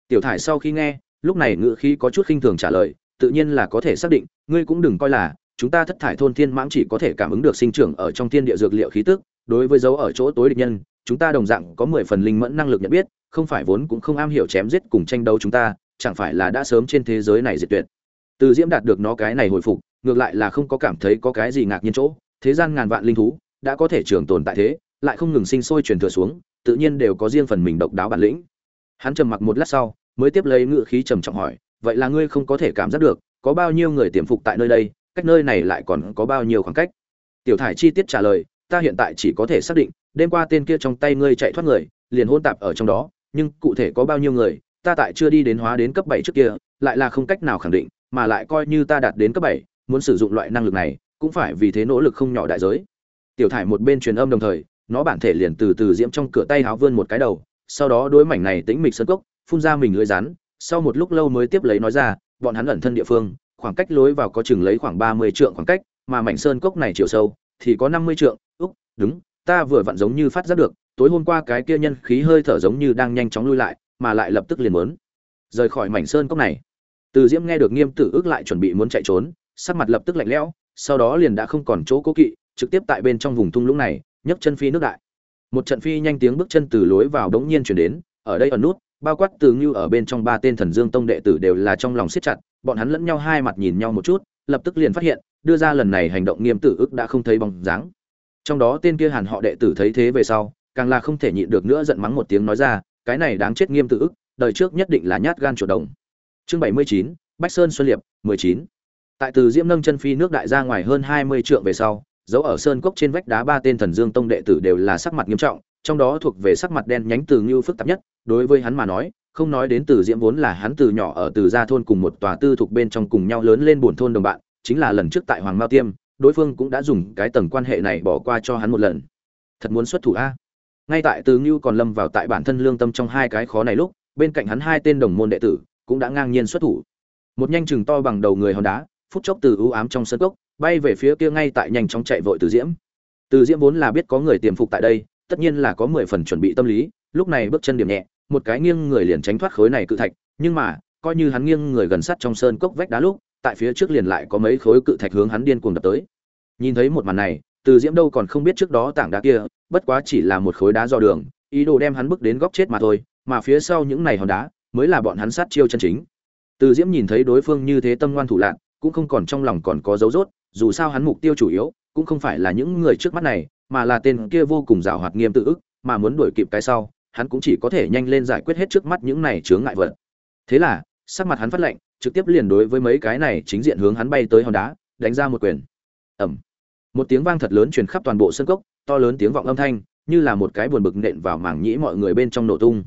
Tiểu thải sau khi nghe, lúc này ngự khí có chút khinh thường trả lời, tự nhiên là có thể xác định, ngươi cũng đừng coi là, chúng ta thất thải thôn thiên mãng chỉ có thể cảm ứng được sinh trưởng ở trong thiên địa dược liệu khí tức đối với dấu ở chỗ tối địch nhân, chúng ta đồng dạng có mười phần linh mẫn năng lực nhận biết, không phải vốn cũng không am hiểu chém giết cùng tranh đấu chúng ta, chẳng phải là đã sớm trên thế giới này diệt tuyệt. Từ diễm đạt được nó cái này hồi phục, ngược lại là không có cảm thấy có cái gì ngạc nhiên chỗ, thế gian ngàn vạn linh thú, đã có thể trường tồn tại thế, lại không ngừng sinh sôi truyền thừa xuống, tự nhiên đều có riêng phần mình độc đáo bản lĩnh. Hắn trầm mặc một lát sau, mới tiếp lấy ngựa khí trầm trọng hỏi, vậy là ngươi không có thể cảm giác được, có bao nhiêu người tiềm phục tại nơi đây, cách nơi này lại còn có bao nhiêu khoảng cách? Tiểu thải chi tiết trả lời ta hiện tại chỉ có thể xác định, đêm qua tên kia trong tay ngươi chạy thoát người, liền hôn tạp ở trong đó, nhưng cụ thể có bao nhiêu người, ta tại chưa đi đến hóa đến cấp bảy trước kia, lại là không cách nào khẳng định, mà lại coi như ta đạt đến cấp bảy, muốn sử dụng loại năng lực này, cũng phải vì thế nỗ lực không nhỏ đại giới. Tiểu thải một bên truyền âm đồng thời, nó bản thể liền từ từ diễm trong cửa tay háo vươn một cái đầu, sau đó đối mảnh này tĩnh mịch sân cốc, phun ra mình lưỡi rắn, sau một lúc lâu mới tiếp lấy nói ra, bọn hắn ẩn thân địa phương, khoảng cách lối vào có chừng lấy khoảng ba mươi trượng khoảng cách, mà mảnh sơn cốc này chiều sâu, thì có năm mươi trượng đúng, ta vừa vặn giống như phát giác được, tối hôm qua cái kia nhân khí hơi thở giống như đang nhanh chóng lui lại, mà lại lập tức liền muốn rời khỏi mảnh sơn cốc này. Từ diễm nghe được nghiêm tử ước lại chuẩn bị muốn chạy trốn, sắc mặt lập tức lạnh lẽo, sau đó liền đã không còn chỗ cố kỵ, trực tiếp tại bên trong vùng thung lũng này, nhấc chân phi nước đại. Một trận phi nhanh tiếng bước chân từ lối vào đống nhiên chuyển đến, ở đây ẩn nút, bao quát từ như ở bên trong ba tên thần dương tông đệ tử đều là trong lòng siết chặt, bọn hắn lẫn nhau hai mặt nhìn nhau một chút, lập tức liền phát hiện, đưa ra lần này hành động nghiêm tử ức đã không thấy bóng dáng trong đó tên kia hàn họ đệ tử thấy thế về sau, càng là không thể nhịn được nữa giận mắng một tiếng nói ra, cái này đáng chết nghiêm tử ức, đời trước nhất định là nhát gan chuột đồng. Chương bảy mươi chín, bách sơn xuân liệp, mười chín. Tại từ diễm nâng chân phi nước đại ra ngoài hơn hai mươi trượng về sau, dấu ở sơn cốc trên vách đá ba tên thần dương tông đệ tử đều là sắc mặt nghiêm trọng, trong đó thuộc về sắc mặt đen nhánh từ ngưu phức tạp nhất, đối với hắn mà nói, không nói đến từ diễm vốn là hắn từ nhỏ ở từ gia thôn cùng một tòa tư thuộc bên trong cùng nhau lớn lên buồn thôn đồng bạn, chính là lần trước tại hoàng mao tiêm đối phương cũng đã dùng cái tầng quan hệ này bỏ qua cho hắn một lần. Thật muốn xuất thủ a. Ngay tại từ ngưu còn lâm vào tại bản thân lương tâm trong hai cái khó này lúc, bên cạnh hắn hai tên đồng môn đệ tử cũng đã ngang nhiên xuất thủ. Một nhanh chừng to bằng đầu người hòn đá, phút chốc từ ưu ám trong sân cốc, bay về phía kia ngay tại nhanh chóng chạy vội từ diễm. Từ diễm vốn là biết có người tiềm phục tại đây, tất nhiên là có mười phần chuẩn bị tâm lý, lúc này bước chân điểm nhẹ, một cái nghiêng người liền tránh thoát khối này cự thạch, nhưng mà, coi như hắn nghiêng người gần sát trong sơn cốc vách đá lúc tại phía trước liền lại có mấy khối cự thạch hướng hắn điên cuồng đập tới. Nhìn thấy một màn này, từ diễm đâu còn không biết trước đó tảng đá kia, bất quá chỉ là một khối đá do đường, ý đồ đem hắn bước đến góc chết mà thôi, mà phía sau những này hòn đá mới là bọn hắn sát chiêu chân chính. Từ diễm nhìn thấy đối phương như thế tâm ngoan thủ lạn, cũng không còn trong lòng còn có dấu rốt, dù sao hắn mục tiêu chủ yếu cũng không phải là những người trước mắt này, mà là tên kia vô cùng giàu hoạt nghiêm tự ức, mà muốn đuổi kịp cái sau, hắn cũng chỉ có thể nhanh lên giải quyết hết trước mắt những này chướng ngại vật. Thế là, sắc mặt hắn phát lạnh trực tiếp liền đối với mấy cái này chính diện hướng hắn bay tới hòn đá, đánh ra một quyền. Ẩm một tiếng vang thật lớn truyền khắp toàn bộ sân cốc, to lớn tiếng vọng âm thanh, như là một cái buồn bực nện vào mảng nhĩ mọi người bên trong nổ tung.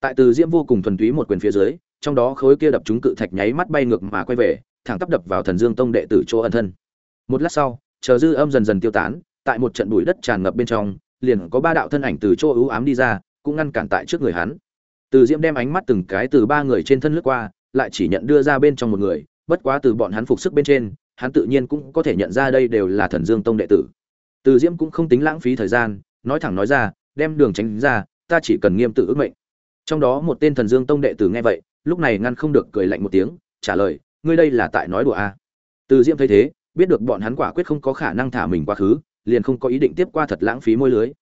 Tại từ diễm vô cùng thuần túy một quyền phía dưới, trong đó khối kia đập chúng cự thạch nháy mắt bay ngược mà quay về, thẳng tắp đập vào thần dương tông đệ tử chỗ ẩn thân. Một lát sau, chờ dư âm dần dần tiêu tán, tại một trận bụi đất tràn ngập bên trong, liền có ba đạo thân ảnh từ chỗ ưu ám đi ra, cũng ngăn cản tại trước người hắn. Từ diễm đem ánh mắt từng cái từ ba người trên thân lướt qua lại chỉ nhận đưa ra bên trong một người, bất quá từ bọn hắn phục sức bên trên, hắn tự nhiên cũng có thể nhận ra đây đều là thần dương tông đệ tử. Từ diễm cũng không tính lãng phí thời gian, nói thẳng nói ra, đem đường tránh ra, ta chỉ cần nghiêm tự ước mệnh. Trong đó một tên thần dương tông đệ tử nghe vậy, lúc này ngăn không được cười lạnh một tiếng, trả lời, ngươi đây là tại nói đùa à. từ diễm thấy thế, biết được bọn hắn quả quyết không có khả năng thả mình quá khứ, liền không có ý định tiếp qua thật lãng phí môi lưới.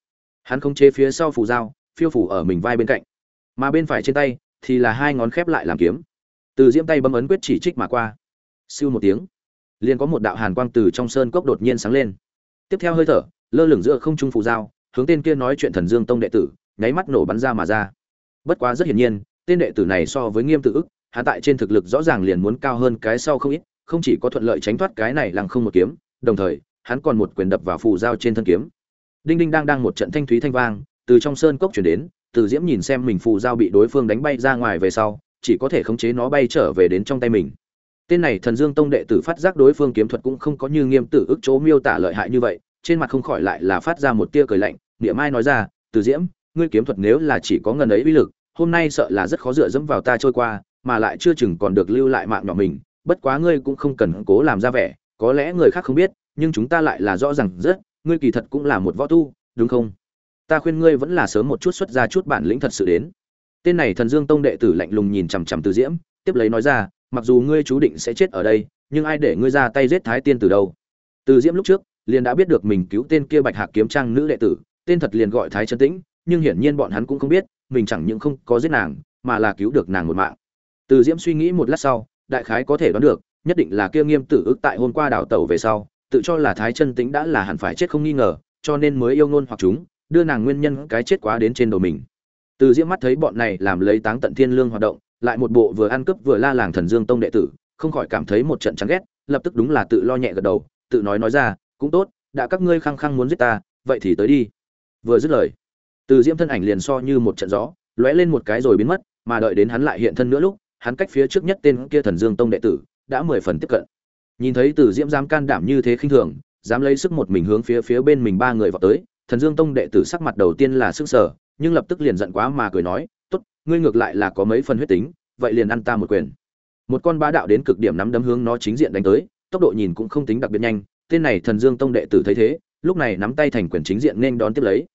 Hắn không chế phía sau phù dao, phiêu phủ ở mình vai bên cạnh. Mà bên phải trên tay thì là hai ngón khép lại làm kiếm từ diễm tay bấm ấn quyết chỉ trích mà qua. Siêu một tiếng, liền có một đạo hàn quang từ trong sơn cốc đột nhiên sáng lên. Tiếp theo hơi thở, lơ lửng giữa không trung phù dao hướng tên kia nói chuyện thần dương tông đệ tử, nháy mắt nổ bắn ra mà ra. Bất quá rất hiển nhiên, tên đệ tử này so với nghiêm tự ức hạ tại trên thực lực rõ ràng liền muốn cao hơn cái sau không ít, không chỉ có thuận lợi tránh thoát cái này lằng không một kiếm, đồng thời, hắn còn một quyền đập vào phù dao trên thân kiếm. Đinh đinh đang đang một trận thanh thúy thanh vang, từ trong sơn cốc chuyển đến, từ diễm nhìn xem mình phù dao bị đối phương đánh bay ra ngoài về sau chỉ có thể khống chế nó bay trở về đến trong tay mình. Tên này thần dương tông đệ tử phát giác đối phương kiếm thuật cũng không có như nghiêm tử ức chỗ miêu tả lợi hại như vậy, trên mặt không khỏi lại là phát ra một tia cười lạnh địa mai nói ra, từ diễm, ngươi kiếm thuật nếu là chỉ có ngần ấy uy lực, hôm nay sợ là rất khó dựa dẫm vào ta trôi qua, mà lại chưa chừng còn được lưu lại mạng nhỏ mình, bất quá ngươi cũng không cần cố làm ra vẻ, có lẽ người khác không biết, nhưng chúng ta lại là rõ ràng rất, ngươi kỳ thật cũng là một võ tu, đúng không? Ta khuyên ngươi vẫn là sớm một chút xuất ra chút bản lĩnh thật sự đến tên này thần dương tông đệ tử lạnh lùng nhìn chằm chằm từ diễm, tiếp lấy nói ra, mặc dù ngươi chú định sẽ chết ở đây, nhưng ai để ngươi ra tay giết thái tiên từ đâu? Từ diễm lúc trước, liền đã biết được mình cứu tên kia bạch hạc kiếm trang nữ đệ tử, tên thật liền gọi thái trấn tĩnh, nhưng hiển nhiên bọn hắn cũng không biết, mình chẳng những không có giết nàng, mà là cứu được nàng một mạng. Từ diễm suy nghĩ một lát sau, đại khái có thể đoán được, nhất định là kia nghiêm tử ức tại hôm qua đảo tàu về sau, tự cho là thái chân tĩnh đã là hẳn phải chết không nghi ngờ, cho nên mới yêu ngôn hoặc chúng, đưa nàng nguyên nhân cái chết quá đến trên đầu mình từ diễm mắt thấy bọn này làm lấy táng tận thiên lương hoạt động, lại một bộ vừa ăn cướp vừa la làng thần dương tông đệ tử, không khỏi cảm thấy một trận chán ghét, lập tức đúng là tự lo nhẹ gật đầu, tự nói nói ra, cũng tốt, đã các ngươi khăng khăng muốn giết ta, vậy thì tới đi. Vừa dứt lời, từ diễm thân ảnh liền so như một trận gió, lóe lên một cái rồi biến mất, mà đợi đến hắn lại hiện thân nữa lúc, hắn cách phía trước nhất tên kia thần dương tông đệ tử đã mười phần tiếp cận. Nhìn thấy từ diễm dám can đảm như thế khinh thường, dám lấy sức một mình hướng phía phía bên mình ba người vào tới, thần dương tông đệ tử sắc mặt đầu tiên là sức sở nhưng lập tức liền giận quá mà cười nói, tốt, ngươi ngược lại là có mấy phần huyết tính, vậy liền ăn ta một quyền. Một con bá đạo đến cực điểm nắm đấm hướng nó chính diện đánh tới, tốc độ nhìn cũng không tính đặc biệt nhanh, tên này thần dương tông đệ tử thấy thế, lúc này nắm tay thành quyền chính diện nên đón tiếp lấy.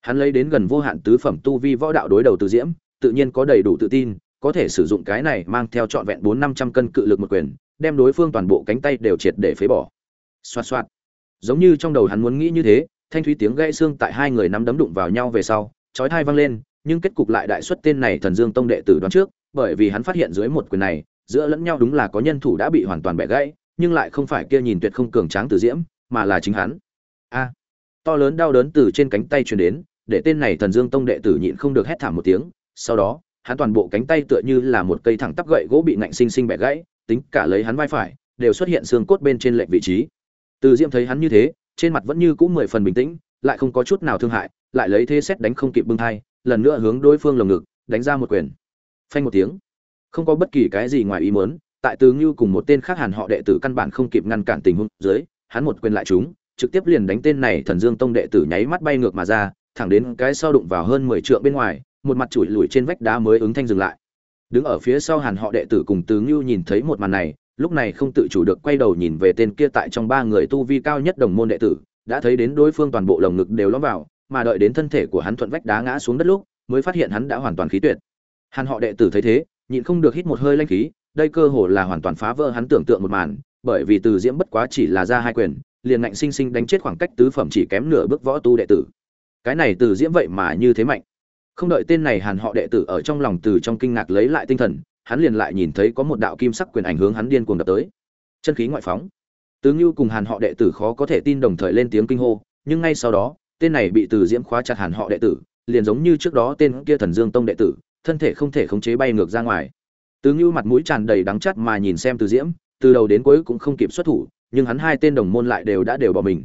Hắn lấy đến gần vô hạn tứ phẩm tu vi võ đạo đối đầu từ diễm, tự nhiên có đầy đủ tự tin, có thể sử dụng cái này mang theo trọn vẹn bốn năm trăm cân cự lực một quyền, đem đối phương toàn bộ cánh tay đều triệt để phế bỏ. Xoạt xoạt. Giống như trong đầu hắn muốn nghĩ như thế, thanh thúy tiếng gãy xương tại hai người nắm đấm đụng vào nhau về sau chói thai vang lên, nhưng kết cục lại đại xuất tên này thần dương tông đệ tử đoán trước, bởi vì hắn phát hiện dưới một quyền này, giữa lẫn nhau đúng là có nhân thủ đã bị hoàn toàn bẻ gãy, nhưng lại không phải kia nhìn tuyệt không cường tráng từ diễm, mà là chính hắn. A. To lớn đau đớn từ trên cánh tay truyền đến, để tên này thần dương tông đệ tử nhịn không được hét thảm một tiếng, sau đó, hắn toàn bộ cánh tay tựa như là một cây thẳng tắp gậy gỗ bị nạnh sinh sinh bẻ gãy, tính cả lấy hắn vai phải, đều xuất hiện xương cốt bên trên lệch vị trí. Từ diễm thấy hắn như thế, trên mặt vẫn như cũ mười phần bình tĩnh lại không có chút nào thương hại, lại lấy thế xét đánh không kịp bưng thai, lần nữa hướng đối phương lồng ngực, đánh ra một quyền. Phanh một tiếng. Không có bất kỳ cái gì ngoài ý muốn, tại từ ngưu cùng một tên khác hàn họ đệ tử căn bản không kịp ngăn cản tình huống dưới, hắn một quyền lại chúng trực tiếp liền đánh tên này thần dương tông đệ tử nháy mắt bay ngược mà ra, thẳng đến cái sau đụng vào hơn mười trượng bên ngoài, một mặt chùi lùi trên vách đá mới ứng thanh dừng lại. Đứng ở phía sau hàn họ đệ tử cùng từ ngưu nhìn thấy một màn này, lúc này không tự chủ được quay đầu nhìn về tên kia tại trong ba người tu vi cao nhất đồng môn đệ tử đã thấy đến đối phương toàn bộ lồng ngực đều lõm vào, mà đợi đến thân thể của hắn thuận vách đá ngã xuống đất lúc, mới phát hiện hắn đã hoàn toàn khí tuyệt. Hàn họ đệ tử thấy thế, nhịn không được hít một hơi lanh khí, đây cơ hồ là hoàn toàn phá vỡ hắn tưởng tượng một màn, bởi vì từ diễm bất quá chỉ là ra hai quyền, liền ngạnh sinh sinh đánh chết khoảng cách tứ phẩm chỉ kém nửa bước võ tu đệ tử. Cái này từ diễm vậy mà như thế mạnh. Không đợi tên này hàn họ đệ tử ở trong lòng từ trong kinh ngạc lấy lại tinh thần, hắn liền lại nhìn thấy có một đạo kim sắc quyền ảnh hướng hắn điên cuồng đập tới. Chân khí ngoại phóng tướng như cùng hàn họ đệ tử khó có thể tin đồng thời lên tiếng kinh hô, nhưng ngay sau đó, tên này bị từ diễm khóa chặt hàn họ đệ tử, liền giống như trước đó tên kia thần dương tông đệ tử, thân thể không thể khống chế bay ngược ra ngoài. Tướng như mặt mũi tràn đầy đắng chắt mà nhìn xem từ diễm, từ đầu đến cuối cũng không kịp xuất thủ, nhưng hắn hai tên đồng môn lại đều đã đều bỏ mình.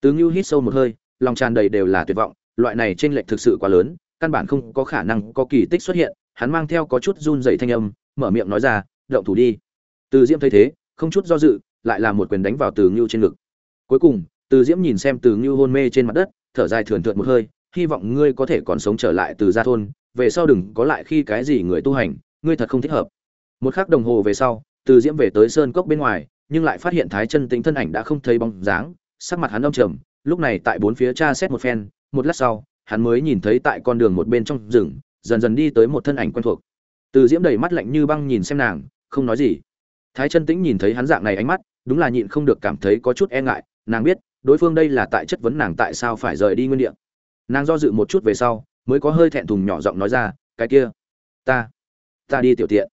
Tướng như hít sâu một hơi, lòng tràn đầy đều là tuyệt vọng, loại này t r ê n lệch thực sự quá lớn, căn bản không có khả năng có kỳ tích xuất hiện, hắn mang theo có chút run rẩy thanh âm, mở miệng nói ra, động thủ đi. Từ diễm thấy thế, không chút do dự lại là một quyền đánh vào từ ngưu trên ngực. Cuối cùng, từ diễm nhìn xem từ ngưu hôn mê trên mặt đất, thở dài thườn thượt một hơi, hy vọng ngươi có thể còn sống trở lại từ gia thôn, về sau đừng có lại khi cái gì người tu hành, ngươi thật không thích hợp. Một khắc đồng hồ về sau, từ diễm về tới sơn cốc bên ngoài, nhưng lại phát hiện thái chân tính thân ảnh đã không thấy bóng dáng, sắc mặt hắn âm trầm, lúc này tại bốn phía tra xét một phen, một lát sau, hắn mới nhìn thấy tại con đường một bên trong rừng, dần dần đi tới một thân ảnh quen thuộc. Từ diễm đầy mắt lạnh như băng nhìn xem nàng, không nói gì. Thái chân tĩnh nhìn thấy hắn dạng này ánh mắt đúng là nhịn không được cảm thấy có chút e ngại, nàng biết, đối phương đây là tại chất vấn nàng tại sao phải rời đi nguyên địa. Nàng do dự một chút về sau, mới có hơi thẹn thùng nhỏ giọng nói ra, cái kia, ta ta đi tiểu tiện.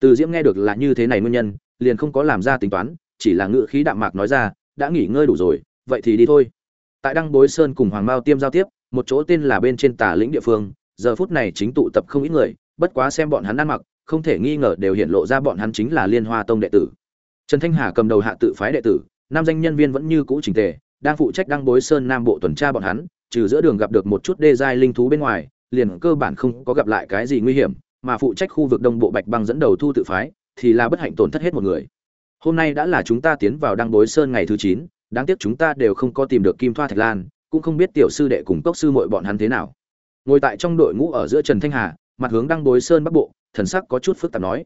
Từ diễm nghe được là như thế này nguyên nhân, liền không có làm ra tính toán, chỉ là ngự khí đạm mạc nói ra, đã nghỉ ngơi đủ rồi, vậy thì đi thôi. Tại đăng bối sơn cùng hoàng mao tiêm giao tiếp, một chỗ tên là bên trên tà lĩnh địa phương, giờ phút này chính tụ tập không ít người, bất quá xem bọn hắn ăn mặc, không thể nghi ngờ đều hiện lộ ra bọn hắn chính là liên hoa tông đệ tử trần thanh hà cầm đầu hạ tự phái đệ tử, nam danh nhân viên vẫn như cũ chỉnh tề, đang phụ trách đăng bối sơn nam bộ tuần tra bọn hắn, trừ giữa đường gặp được một chút đê giai linh thú bên ngoài, liền cơ bản không có gặp lại cái gì nguy hiểm, mà phụ trách khu vực đông bộ bạch băng dẫn đầu thu tự phái, thì là bất hạnh tổn thất hết một người. Hôm nay đã là chúng ta tiến vào đăng bối sơn ngày thứ chín, đáng tiếc chúng ta đều không có tìm được kim thoa thạch lan, cũng không biết tiểu sư đệ cùng cốc sư muội bọn hắn thế nào. Ngồi tại trong đội ngũ ở giữa trần thanh hà, mặt hướng đăng bối sơn bắc bộ, thần sắc có chút phức tạp nói.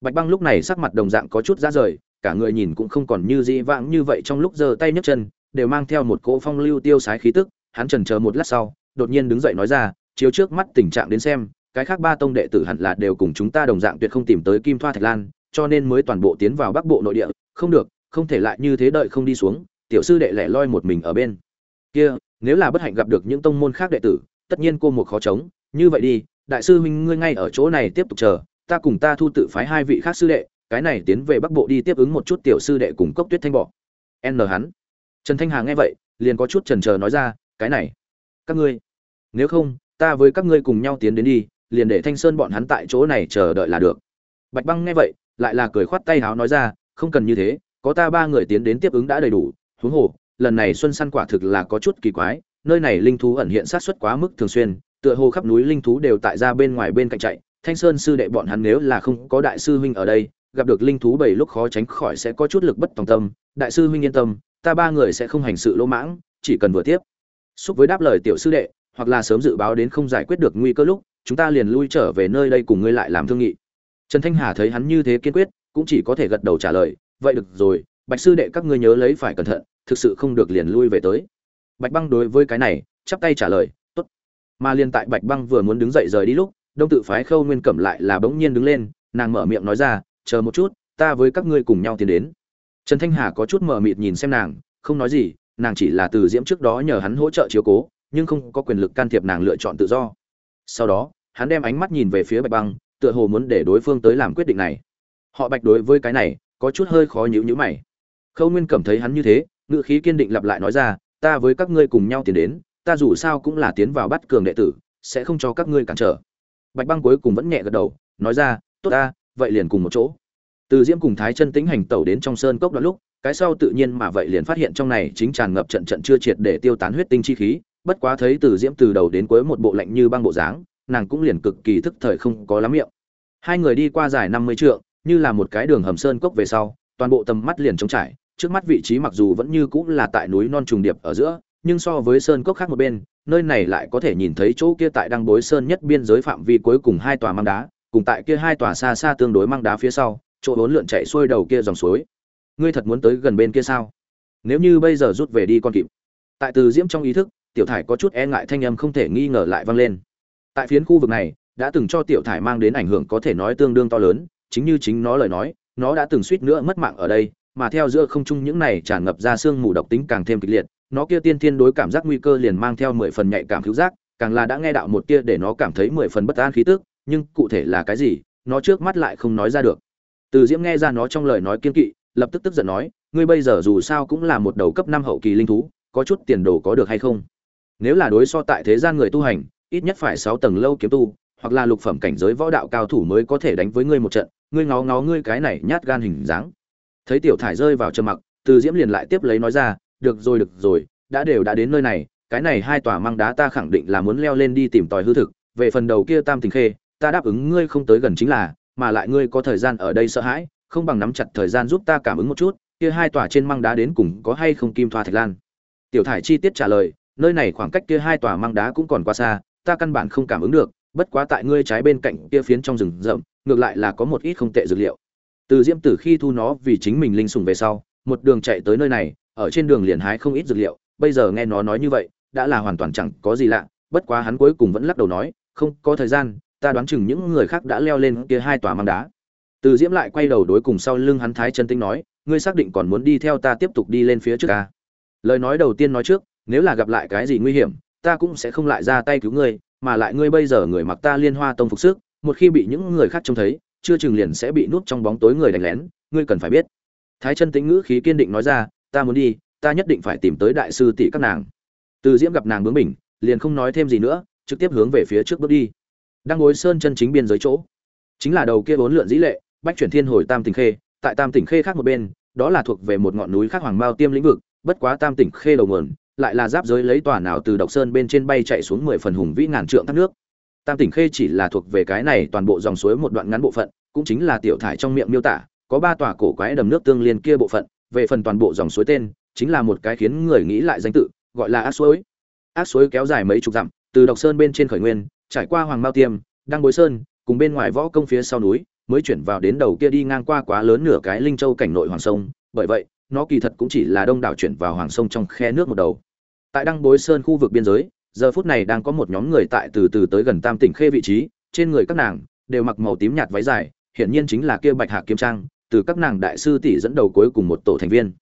Bạch băng lúc này sắc mặt đồng dạng có chút ra rời cả người nhìn cũng không còn như dĩ vãng như vậy trong lúc giơ tay nhấc chân, đều mang theo một cỗ phong lưu tiêu sái khí tức, hắn chần chờ một lát sau, đột nhiên đứng dậy nói ra, chiếu trước mắt tình trạng đến xem, cái khác ba tông đệ tử hẳn là đều cùng chúng ta đồng dạng tuyệt không tìm tới kim thoa thạch lan, cho nên mới toàn bộ tiến vào bắc bộ nội địa, không được, không thể lại như thế đợi không đi xuống, tiểu sư đệ lẻ loi một mình ở bên kia, nếu là bất hạnh gặp được những tông môn khác đệ tử, tất nhiên cô một khó chống, như vậy đi, đại sư huynh ngươi ngay ở chỗ này tiếp tục chờ, ta cùng ta thu tự phái hai vị khác sư đệ cái này tiến về bắc bộ đi tiếp ứng một chút tiểu sư đệ cùng cốc tuyết thanh bọ. N hắn. Trần thanh hà nghe vậy, liền có chút trần chờ nói ra, cái này, các ngươi, nếu không, ta với các ngươi cùng nhau tiến đến đi, liền để thanh sơn bọn hắn tại chỗ này chờ đợi là được. Bạch băng nghe vậy, lại là cười khoát tay háo nói ra, không cần như thế, có ta ba người tiến đến tiếp ứng đã đầy đủ, huống hồ, lần này xuân săn quả thực là có chút kỳ quái, nơi này linh thú ẩn hiện sát xuất quá mức thường xuyên, tựa hồ khắp núi linh thú đều tại ra bên ngoài bên cạnh chạy, thanh sơn sư đệ bọn hắn nếu là không có đại sư huynh ở đây gặp được linh thú bảy lúc khó tránh khỏi sẽ có chút lực bất tòng tâm, đại sư huynh yên tâm, ta ba người sẽ không hành sự lỗ mãng, chỉ cần vừa tiếp. Xúc với đáp lời tiểu sư đệ, hoặc là sớm dự báo đến không giải quyết được nguy cơ lúc, chúng ta liền lui trở về nơi đây cùng ngươi lại làm thương nghị. Trần thanh hà thấy hắn như thế kiên quyết, cũng chỉ có thể gật đầu trả lời, vậy được rồi, bạch sư đệ các ngươi nhớ lấy phải cẩn thận, thực sự không được liền lui về tới. Bạch băng đối với cái này, chắp tay trả lời, tốt. Mà liên tại bạch băng vừa muốn đứng dậy rời đi lúc, đông tự phái khâu nguyên cẩm lại là bỗng nhiên đứng lên, nàng mở miệng nói ra chờ một chút, ta với các ngươi cùng nhau tiến đến. Trần thanh hà có chút mờ mịt nhìn xem nàng, không nói gì, nàng chỉ là từ diễm trước đó nhờ hắn hỗ trợ chiếu cố, nhưng không có quyền lực can thiệp nàng lựa chọn tự do. Sau đó, hắn đem ánh mắt nhìn về phía bạch băng, tựa hồ muốn để đối phương tới làm quyết định này. Họ bạch đối với cái này, có chút hơi khó nhíu nhíu mày. Khâu nguyên cảm thấy hắn như thế ngự khí kiên định lặp lại nói ra, ta với các ngươi cùng nhau tiến đến, ta dù sao cũng là tiến vào bắt cường đệ tử, sẽ không cho các ngươi cản trở. Bạch băng cuối cùng vẫn nhẹ gật đầu, nói ra, tốt ta vậy liền cùng một chỗ. Từ diễm cùng thái chân tĩnh hành tẩu đến trong sơn cốc đó lúc, cái sau tự nhiên mà vậy liền phát hiện trong này chính tràn ngập trận trận chưa triệt để tiêu tán huyết tinh chi khí, bất quá thấy từ diễm từ đầu đến cuối một bộ lạnh như băng bộ dáng, nàng cũng liền cực kỳ thức thời không có lắm miệng. Hai người đi qua dài năm mươi trượng, như là một cái đường hầm sơn cốc về sau, toàn bộ tầm mắt liền trống trải, trước mắt vị trí mặc dù vẫn như cũng là tại núi non trùng điệp ở giữa, nhưng so với sơn cốc khác một bên, nơi này lại có thể nhìn thấy chỗ kia tại đăng bối sơn nhất biên giới phạm vi cuối cùng hai tòa mang đá cùng tại kia hai tòa xa xa tương đối mang đá phía sau, chỗ bốn lượn chạy xuôi đầu kia dòng suối. Ngươi thật muốn tới gần bên kia sao? Nếu như bây giờ rút về đi con kịp. Tại từ diễm trong ý thức, tiểu thải có chút e ngại thanh âm không thể nghi ngờ lại vang lên. Tại phiến khu vực này, đã từng cho tiểu thải mang đến ảnh hưởng có thể nói tương đương to lớn, chính như chính nó lời nói, nó đã từng suýt nữa mất mạng ở đây, mà theo giữa không trung những này tràn ngập ra xương mù độc tính càng thêm kịch liệt, nó kia tiên thiên đối cảm giác nguy cơ liền mang theo mười phần nhạy cảm cứu giác, càng là đã nghe đạo một tia để nó cảm thấy mười phần bất an khí tức nhưng cụ thể là cái gì, nó trước mắt lại không nói ra được. Từ diễm nghe ra nó trong lời nói kiên kỵ, lập tức tức giận nói, ngươi bây giờ dù sao cũng là một đầu cấp năm hậu kỳ linh thú, có chút tiền đồ có được hay không? Nếu là đối so tại thế gian người tu hành, ít nhất phải sáu tầng lâu kiếm tu, hoặc là lục phẩm cảnh giới võ đạo cao thủ mới có thể đánh với ngươi một trận, ngươi ngó ngó ngươi cái này nhát gan hình dáng. Thấy tiểu thải rơi vào trầm mặc, từ diễm liền lại tiếp lấy nói ra, được rồi được rồi, đã đều đã đến nơi này, cái này hai tòa mang đá ta khẳng định là muốn leo lên đi tìm tòi hư thực, về phần đầu kia tam tình khê ta đáp ứng ngươi không tới gần chính là, mà lại ngươi có thời gian ở đây sợ hãi, không bằng nắm chặt thời gian giúp ta cảm ứng một chút, kia hai tòa trên măng đá đến cùng có hay không kim thoa thạch lan. Tiểu thải chi tiết trả lời, nơi này khoảng cách kia hai tòa măng đá cũng còn quá xa, ta căn bản không cảm ứng được, bất quá tại ngươi trái bên cạnh kia phiến trong rừng rậm, ngược lại là có một ít không tệ dược liệu. Từ diễm tử khi thu nó vì chính mình linh sùng về sau, một đường chạy tới nơi này, ở trên đường liền hái không ít dược liệu, bây giờ nghe nó nói như vậy, đã là hoàn toàn chẳng có gì lạ, bất quá hắn cuối cùng vẫn lắc đầu nói, không có thời gian ta đoán chừng những người khác đã leo lên kia hai tòa mang đá. Từ diễm lại quay đầu đối cùng sau lưng hắn thái chân tinh nói, ngươi xác định còn muốn đi theo ta tiếp tục đi lên phía trước ca lời nói đầu tiên nói trước, nếu là gặp lại cái gì nguy hiểm, ta cũng sẽ không lại ra tay cứu ngươi, mà lại ngươi bây giờ người mặc ta liên hoa tông phục sức, một khi bị những người khác trông thấy, chưa chừng liền sẽ bị núp trong bóng tối người đánh lén, ngươi cần phải biết. Thái chân tĩnh ngữ khí kiên định nói ra, ta muốn đi, ta nhất định phải tìm tới đại sư tỷ các nàng. Từ diễm gặp nàng bướng bỉnh, liền không nói thêm gì nữa, trực tiếp hướng về phía trước bước đi đang ngồi sơn chân chính biên giới chỗ. Chính là đầu kia bốn lượn dĩ lệ, bách chuyển thiên hồi tam tỉnh khê, tại tam tỉnh khê khác một bên, đó là thuộc về một ngọn núi khác hoàng mao tiêm lĩnh vực, bất quá tam tỉnh khê đầu nguồn, lại là giáp giới lấy tòa nào từ độc sơn bên trên bay chạy xuống mười phần hùng vĩ ngàn trượng thác nước. Tam tỉnh khê chỉ là thuộc về cái này toàn bộ dòng suối một đoạn ngắn bộ phận, cũng chính là tiểu thải trong miệng miêu tả, có ba tòa cổ quái đầm nước tương liên kia bộ phận, về phần toàn bộ dòng suối tên, chính là một cái khiến người nghĩ lại danh tự, gọi là ác suối. Ác suối kéo dài mấy chục dặm, từ độc sơn bên trên khởi nguyên trải qua hoàng mao tiêm, đăng bối sơn, cùng bên ngoài võ công phía sau núi, mới chuyển vào đến đầu kia đi ngang qua quá lớn nửa cái linh châu cảnh nội hoàng sông. Bởi vậy, nó kỳ thật cũng chỉ là đông đảo chuyển vào hoàng sông trong khe nước một đầu. Tại đăng bối sơn khu vực biên giới, giờ phút này đang có một nhóm người tại từ từ tới gần tam tỉnh khê vị trí, trên người các nàng đều mặc màu tím nhạt váy dài, hiển nhiên chính là kia bạch hạ kiếm trang, từ các nàng đại sư tỷ dẫn đầu cuối cùng một tổ thành viên.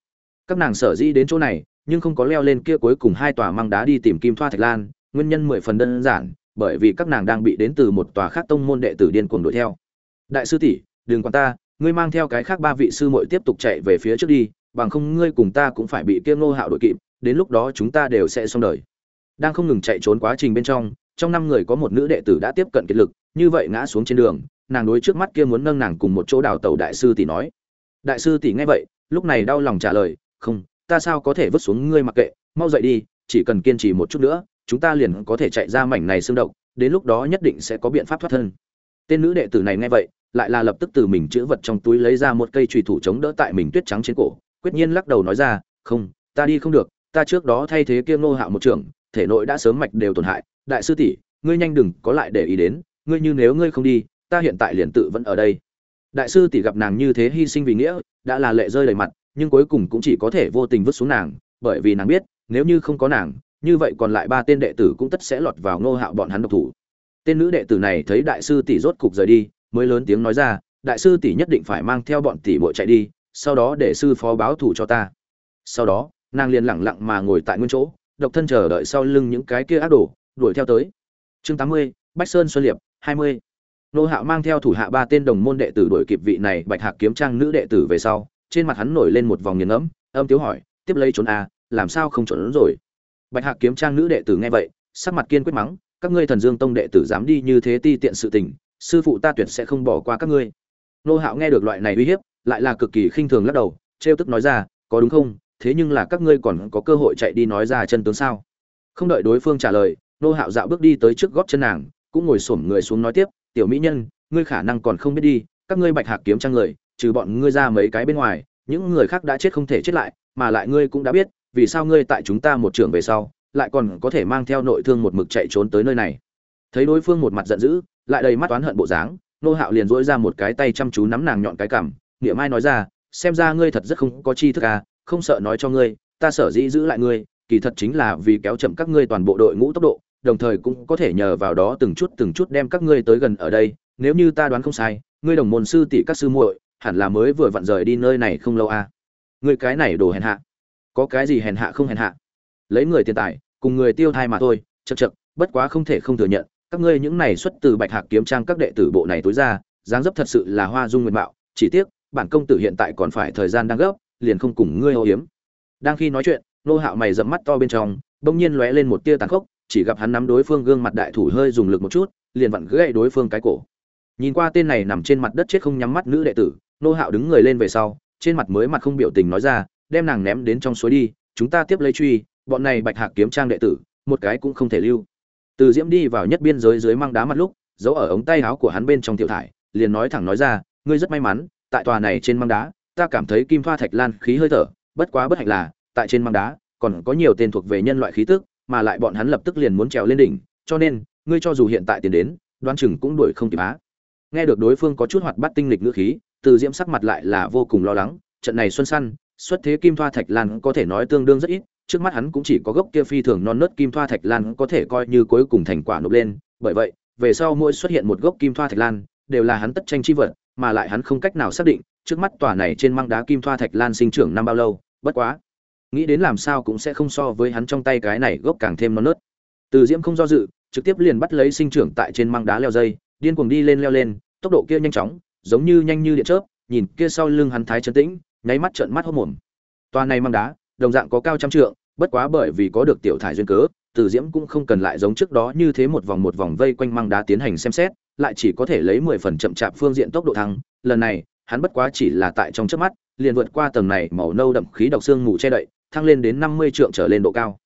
Các nàng sở dĩ đến chỗ này, nhưng không có leo lên kia cuối cùng hai tòa mang đá đi tìm kim thoa thạch lan, nguyên nhân mười phần đơn giản bởi vì các nàng đang bị đến từ một tòa khác tông môn đệ tử điên cuồng đuổi theo. Đại sư tỷ, đừng quan ta, ngươi mang theo cái khác ba vị sư muội tiếp tục chạy về phía trước đi, bằng không ngươi cùng ta cũng phải bị kia ngô hạo đuổi kịp, đến lúc đó chúng ta đều sẽ xong đời. Đang không ngừng chạy trốn quá trình bên trong trong năm người có một nữ đệ tử đã tiếp cận kiệt lực, như vậy ngã xuống trên đường, nàng đối trước mắt kia muốn nâng nàng cùng một chỗ đào tàu đại sư tỷ nói. Đại sư tỷ nghe vậy, lúc này đau lòng trả lời, không, ta sao có thể vứt xuống ngươi mặc kệ, mau dậy đi, chỉ cần kiên trì một chút nữa chúng ta liền có thể chạy ra mảnh này xương động đến lúc đó nhất định sẽ có biện pháp thoát thân. Tên nữ đệ tử này nghe vậy, lại là lập tức từ mình chữ vật trong túi lấy ra một cây chùy thủ chống đỡ tại mình tuyết trắng trên cổ, quyết nhiên lắc đầu nói ra, không, ta đi không được, ta trước đó thay thế kia ngô hạo một trưởng, thể nội đã sớm mạch đều tổn hại, đại sư tỷ, ngươi nhanh đừng có lại để ý đến, ngươi như nếu ngươi không đi, ta hiện tại liền tự vẫn ở đây. Đại sư tỷ gặp nàng như thế hy sinh vì nghĩa, đã là lệ rơi đầy mặt, nhưng cuối cùng cũng chỉ có thể vô tình vứt xuống nàng, bởi vì nàng biết, nếu như không có nàng như vậy còn lại ba tên đệ tử cũng tất sẽ lọt vào ngô hạo bọn hắn độc thủ. Tên nữ đệ tử này thấy đại sư tỷ rốt cục rời đi, mới lớn tiếng nói ra, đại sư tỷ nhất định phải mang theo bọn tỷ muội chạy đi, sau đó để sư phó báo thủ cho ta. Sau đó, nàng liền lẳng lặng mà ngồi tại nguyên chỗ, độc thân chờ đợi sau lưng những cái kia ác đồ, đuổi theo tới. Chương tám mươi, bách sơn xuân liệp, hai mươi. Nô hạo mang theo thủ hạ ba tên đồng môn đệ tử đuổi kịp vị này bạch hạc kiếm trang nữ đệ tử về sau, trên mặt hắn nổi lên một vòng nghiền ngẫm, âm tiếu hỏi, tiếp lấy trốn à làm sao không trốn rồi? Bạch hạc kiếm trang nữ đệ tử nghe vậy, sắc mặt kiên quyết mắng, các ngươi thần dương tông đệ tử dám đi như thế ti tiện sự tình, sư phụ ta tuyệt sẽ không bỏ qua các ngươi. Nô hạo nghe được loại này uy hiếp, lại là cực kỳ khinh thường lắc đầu, trêu tức nói ra, có đúng không? Thế nhưng là các ngươi còn có cơ hội chạy đi nói ra chân tướng sao? Không đợi đối phương trả lời, nô hạo dạo bước đi tới trước gót chân nàng, cũng ngồi xổm người xuống nói tiếp, tiểu mỹ nhân, ngươi khả năng còn không biết đi, các ngươi bạch hạc kiếm trang người, trừ bọn ngươi ra mấy cái bên ngoài, những người khác đã chết không thể chết lại, mà lại ngươi cũng đã biết vì sao ngươi tại chúng ta một trường về sau, lại còn có thể mang theo nội thương một mực chạy trốn tới nơi này? Thấy đối phương một mặt giận dữ, lại đầy mắt oán hận bộ dáng, nô hạo liền dỗi ra một cái tay chăm chú nắm nàng nhọn cái cảm niệm ai nói ra, xem ra ngươi thật rất không có chi thức à không sợ nói cho ngươi, ta sở dĩ giữ lại ngươi, kỳ thật chính là vì kéo chậm các ngươi toàn bộ đội ngũ tốc độ, đồng thời cũng có thể nhờ vào đó từng chút từng chút đem các ngươi tới gần ở đây, nếu như ta đoán không sai, ngươi đồng môn sư tỷ các sư muội hẳn là mới vừa vặn rời đi nơi này không lâu à. Ngươi cái này đồ hèn hạ có cái gì hèn hạ không hèn hạ. Lấy người tiền tài, cùng người tiêu thai mà thôi chật chật bất quá không thể không thừa nhận, các ngươi những này xuất từ bạch hạc kiếm trang các đệ tử bộ này tối ra, dáng dấp thật sự là hoa dung nguyện mạo, chỉ tiếc, bản công tử hiện tại còn phải thời gian đang gấp, liền không cùng ngươi âu hiếm đang khi nói chuyện, nô hạo mày dẫm mắt to bên trong, bỗng nhiên lóe lên một tia tàn khốc, chỉ gặp hắn nắm đối phương gương mặt đại thủ hơi dùng lực một chút, liền vặn gãy đối phương cái cổ. Nhìn qua tên này nằm trên mặt đất chết không nhắm mắt nữ đệ tử, nô hạo đứng người lên về sau, trên mặt mới mặt không biểu tình nói ra đem nàng ném đến trong suối đi, chúng ta tiếp lấy truy, bọn này bạch hạc kiếm trang đệ tử, một cái cũng không thể lưu. Từ diễm đi vào nhất biên giới dưới mang đá mặt lúc, giấu ở ống tay áo của hắn bên trong tiểu thải, liền nói thẳng nói ra, ngươi rất may mắn, tại tòa này trên mang đá, ta cảm thấy kim pha thạch lan khí hơi thở, bất quá bất hạnh là, tại trên mang đá, còn có nhiều tên thuộc về nhân loại khí tức, mà lại bọn hắn lập tức liền muốn trèo lên đỉnh, cho nên, ngươi cho dù hiện tại tiền đến đoan chừng cũng đuổi không kịp á. Nghe được đối phương có chút hoạt bát tinh lịch ngữ khí, từ diễm sắc mặt lại là vô cùng lo lắng, trận này xuân săn xuất thế kim thoa thạch lan có thể nói tương đương rất ít, trước mắt hắn cũng chỉ có gốc kia phi thường non nớt kim thoa thạch lan có thể coi như cuối cùng thành quả nộp lên, bởi vậy, về sau mỗi xuất hiện một gốc kim thoa thạch lan, đều là hắn tất tranh chi vật, mà lại hắn không cách nào xác định, trước mắt tòa này trên măng đá kim thoa thạch lan sinh trưởng năm bao lâu, bất quá, nghĩ đến làm sao cũng sẽ không so với hắn trong tay cái này gốc càng thêm non nớt. Từ diễm không do dự, trực tiếp liền bắt lấy sinh trưởng tại trên măng đá leo dây, điên cuồng đi lên leo lên, tốc độ kia nhanh chóng, giống như nhanh như điện chớp, nhìn kia sau lưng hắn thái trấn tĩnh nháy mắt trợn mắt hốt mồm. Toa này mang đá, đồng dạng có cao trăm trượng, bất quá bởi vì có được tiểu thải duyên cớ, từ diễm cũng không cần lại giống trước đó như thế một vòng một vòng vây quanh mang đá tiến hành xem xét, lại chỉ có thể lấy mười phần chậm chạp phương diện tốc độ thăng. Lần này, hắn bất quá chỉ là tại trong trước mắt, liền vượt qua tầng này màu nâu đậm khí độc xương mù che đậy, thăng lên đến năm mươi trượng trở lên độ cao.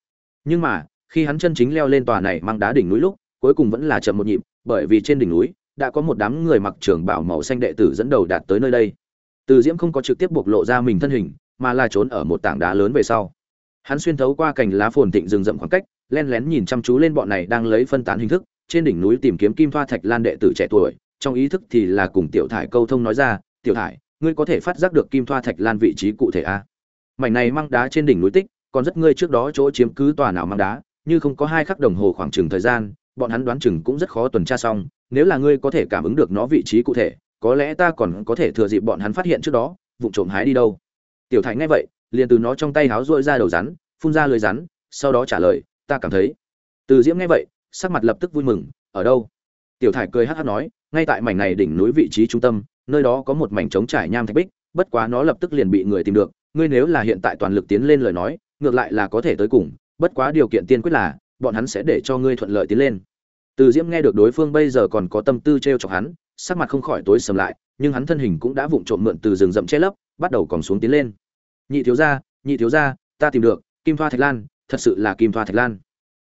Nhưng mà, khi hắn chân chính leo lên tòa này mang đá đỉnh núi lúc, cuối cùng vẫn là chậm một nhịp, bởi vì trên đỉnh núi đã có một đám người mặc trường bảo màu xanh đệ tử dẫn đầu đạt tới nơi đây từ diễm không có trực tiếp bộc lộ ra mình thân hình, mà là trốn ở một tảng đá lớn về sau. Hắn xuyên thấu qua cành lá phồn thịnh rừng rậm khoảng cách len lén nhìn chăm chú lên bọn này đang lấy phân tán hình thức, trên đỉnh núi tìm kiếm kim thoa thạch lan đệ tử trẻ tuổi, trong ý thức thì là cùng tiểu thải câu thông nói ra, tiểu thải, ngươi có thể phát giác được kim thoa thạch lan vị trí cụ thể a? Mảnh này mang đá trên đỉnh núi tích, còn rất ngươi trước đó chỗ chiếm cứ tòa nào mang đá, như không có hai khắc đồng hồ khoảng chừng thời gian, bọn hắn đoán chừng cũng rất khó tuần tra xong, nếu là ngươi có thể cảm ứng được nó vị trí cụ thể có lẽ ta còn có thể thừa dịp bọn hắn phát hiện trước đó vụ trộm hái đi đâu. Tiểu thạch nghe vậy, liền từ nó trong tay háo rôi ra đầu rắn, phun ra lưới rắn, sau đó trả lời, ta cảm thấy. Từ diễm nghe vậy, sắc mặt lập tức vui mừng, ở đâu? Tiểu thải cười hát hát nói, ngay tại mảnh này đỉnh núi vị trí trung tâm, nơi đó có một mảnh trống trải nham thạch bích, bất quá nó lập tức liền bị người tìm được. Ngươi nếu là hiện tại toàn lực tiến lên lời nói, ngược lại là có thể tới cùng, bất quá điều kiện tiên quyết là, bọn hắn sẽ để cho ngươi thuận lợi tiến lên từ diễm nghe được đối phương bây giờ còn có tâm tư t r e o chọc hắn, sắc mặt không khỏi tối sầm lại, nhưng hắn thân hình cũng đã vụng trộm mượn từ rừng rậm che lấp, bắt đầu còn xuống tiến lên. Nhị thiếu gia, nhị thiếu gia, ta tìm được, kim thoa thạch lan, thật sự là kim thoa thạch lan.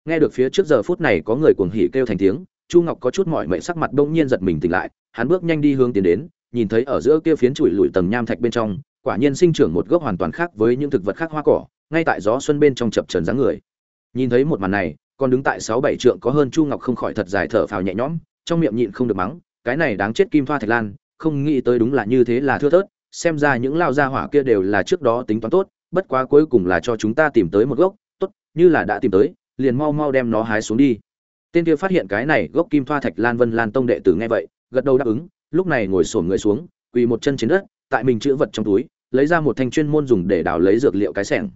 Nghe được phía trước giờ phút này có người cuồng hỉ kêu thành tiếng, chu ngọc có chút mỏi mệt sắc mặt bỗng nhiên giật mình tỉnh lại, hắn bước nhanh đi hướng tiến đến, nhìn thấy ở giữa kia phiến chùi lùi tầng nham thạch bên trong, quả nhiên sinh trưởng một gốc hoàn toàn khác với những thực vật khác hoa cỏ, ngay tại gió xuân bên trong chập trần dáng người. Nhìn thấy một màn này còn đứng tại sáu bảy trượng có hơn chu ngọc không khỏi thật dài thở phào nhẹ nhõm, trong miệng nhịn không được mắng, cái này đáng chết kim thoa thạch lan, không nghĩ tới đúng là như thế là thưa thớt, xem ra những lao gia hỏa kia đều là trước đó tính toán tốt, bất quá cuối cùng là cho chúng ta tìm tới một gốc, tốt, như là đã tìm tới, liền mau mau đem nó hái xuống đi. Tên kia phát hiện cái này gốc kim thoa thạch lan vân lan tông đệ tử nghe vậy, gật đầu đáp ứng, lúc này ngồi xổm người xuống, quỳ một chân trên đất, tại mình chữ vật trong túi, lấy ra một thanh chuyên môn dùng để đào lấy dược liệu cái sẻng.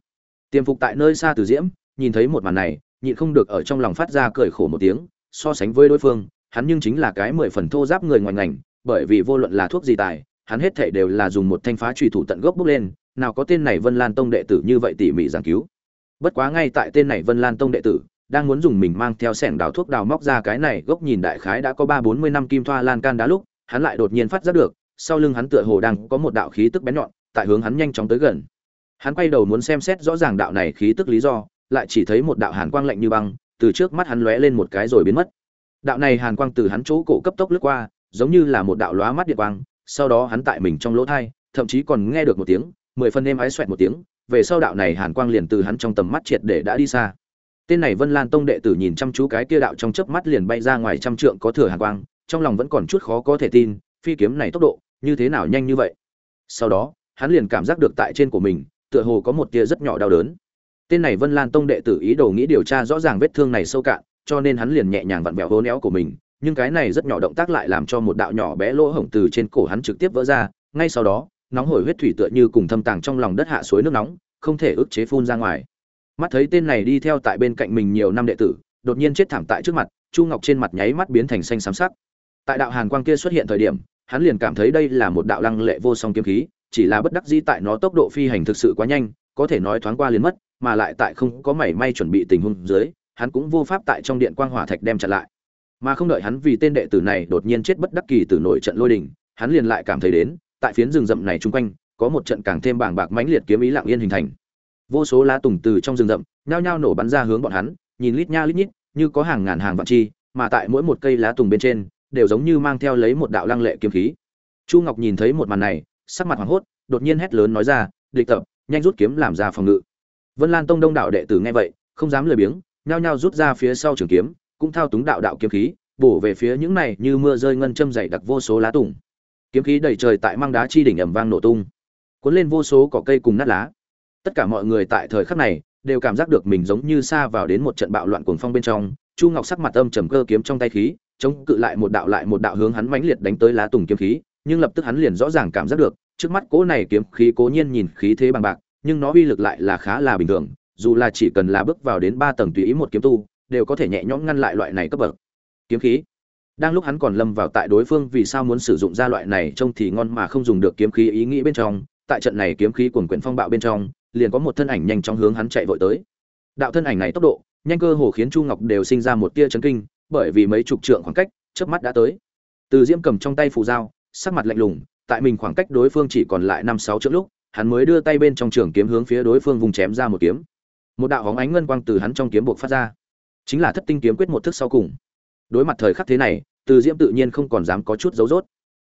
Tiềm phục tại nơi xa từ diễm, nhìn thấy một màn này nhịn không được ở trong lòng phát ra cười khổ một tiếng, so sánh với đối phương, hắn nhưng chính là cái mười phần thô giáp người ngoài ngành, bởi vì vô luận là thuốc gì tài, hắn hết thảy đều là dùng một thanh phá trùy thủ tận gốc bốc lên, nào có tên này vân lan tông đệ tử như vậy tỉ mỉ giảng cứu. Bất quá ngay tại tên này vân lan tông đệ tử, đang muốn dùng mình mang theo sẻng đào thuốc đào móc ra cái này, gốc nhìn đại khái đã có ba bốn mươi năm kim thoa lan can đá lúc, hắn lại đột nhiên phát giác được, sau lưng hắn tựa hồ đang có một đạo khí tức bén nhọn, tại hướng hắn nhanh chóng tới gần. Hắn quay đầu muốn xem xét rõ ràng đạo này khí tức lý do lại chỉ thấy một đạo hàn quang lạnh như băng, từ trước mắt hắn lóe lên một cái rồi biến mất. Đạo này hàn quang từ hắn chỗ cổ cấp tốc lướt qua, giống như là một đạo lóa mắt điện quang, sau đó hắn tại mình trong lỗ thai, thậm chí còn nghe được một tiếng, mười phân êm ái xoẹt một tiếng, về sau đạo này hàn quang liền từ hắn trong tầm mắt triệt để đã đi xa. Tên này vân lan tông đệ tử nhìn chăm chú cái kia đạo trong chớp mắt liền bay ra ngoài trăm trượng có thừa hàn quang, trong lòng vẫn còn chút khó có thể tin, phi kiếm này tốc độ, như thế nào nhanh như vậy. Sau đó, hắn liền cảm giác được tại trên của mình, tựa hồ có một tia rất nhỏ đau đớn tên này vân lan tông đệ tử ý đồ nghĩ điều tra rõ ràng vết thương này sâu cạn, cho nên hắn liền nhẹ nhàng vặn vẹo hố néo của mình, nhưng cái này rất nhỏ động tác lại làm cho một đạo nhỏ bé lỗ hổng từ trên cổ hắn trực tiếp vỡ ra, ngay sau đó, nóng hổi huyết thủy tựa như cùng thâm tàng trong lòng đất hạ suối nước nóng, không thể ức chế phun ra ngoài. Mắt thấy tên này đi theo tại bên cạnh mình nhiều năm đệ tử, đột nhiên chết thảm tại trước mặt, chu ngọc trên mặt nháy mắt biến thành xanh xám sắc. Tại đạo hàn quang kia xuất hiện thời điểm, hắn liền cảm thấy đây là một đạo lăng lệ vô song kiếm khí, chỉ là bất đắc dĩ tại nó tốc độ phi hành thực sự quá nhanh, có thể nói thoáng qua liền mất mà lại tại không có mảy may chuẩn bị tình huống dưới, hắn cũng vô pháp tại trong điện quang hỏa thạch đem chặn lại. Mà không đợi hắn vì tên đệ tử này đột nhiên chết bất đắc kỳ từ nổi trận lôi đình, hắn liền lại cảm thấy đến, tại phiến rừng rậm này chung quanh, có một trận càng thêm bàng bạc mãnh liệt kiếm ý lặng yên hình thành. Vô số lá tùng từ trong rừng rậm, nhao nhao nổ bắn ra hướng bọn hắn, nhìn lít nha lít nhít, như có hàng ngàn hàng vạn chi, mà tại mỗi một cây lá tùng bên trên, đều giống như mang theo lấy một đạo lăng lệ kiếm khí. Chu ngọc nhìn thấy một màn này, sắc mặt hoảng hốt, đột nhiên hét lớn nói ra, địch tập, nhanh rút kiếm làm ra phòng ngự vân lan tông đông đạo đệ tử nghe vậy, không dám lười biếng, nhao nhao rút ra phía sau trường kiếm, cũng thao túng đạo đạo kiếm khí, bổ về phía những này như mưa rơi ngân châm dày đặc vô số lá tùng. Kiếm khí đầy trời tại mang đá chi đỉnh ầm vang nổ tung, cuốn lên vô số cỏ cây cùng nát lá. Tất cả mọi người tại thời khắc này đều cảm giác được mình giống như xa vào đến một trận bạo loạn cuồng phong bên trong. Chu ngọc sắc mặt âm trầm cơ kiếm trong tay khí, chống cự lại một đạo lại một đạo hướng hắn mãnh liệt đánh tới lá tùng kiếm khí, nhưng lập tức hắn liền rõ ràng cảm giác được, trước mắt cỗ này kiếm khí cố nhiên nhìn khí thế bằng bạc nhưng nó uy lực lại là khá là bình thường, dù là chỉ cần là bước vào đến ba tầng tùy ý một kiếm tu, đều có thể nhẹ nhõm ngăn lại loại này cấp bậc. Kiếm khí. Đang lúc hắn còn lâm vào tại đối phương vì sao muốn sử dụng ra loại này trông thì ngon mà không dùng được kiếm khí ý nghĩ bên trong, tại trận này kiếm khí cuồn quyển phong bạo bên trong, liền có một thân ảnh nhanh chóng hướng hắn chạy vội tới. Đạo thân ảnh này tốc độ, nhanh cơ hồ khiến chu ngọc đều sinh ra một tia chấn kinh, bởi vì mấy chục trượng khoảng cách, chớp mắt đã tới. Từ diễm cầm trong tay phù dao, sắc mặt lạnh lùng, tại mình khoảng cách đối phương chỉ còn lại năm sáu trượng lúc hắn mới đưa tay bên trong trường kiếm hướng phía đối phương vùng chém ra một kiếm. Một đạo hóng ánh ngân quang từ hắn trong kiếm buộc phát ra. Chính là thất tinh kiếm quyết một thức sau cùng. Đối mặt thời khắc thế này, từ diễm tự nhiên không còn dám có chút dấu dốt.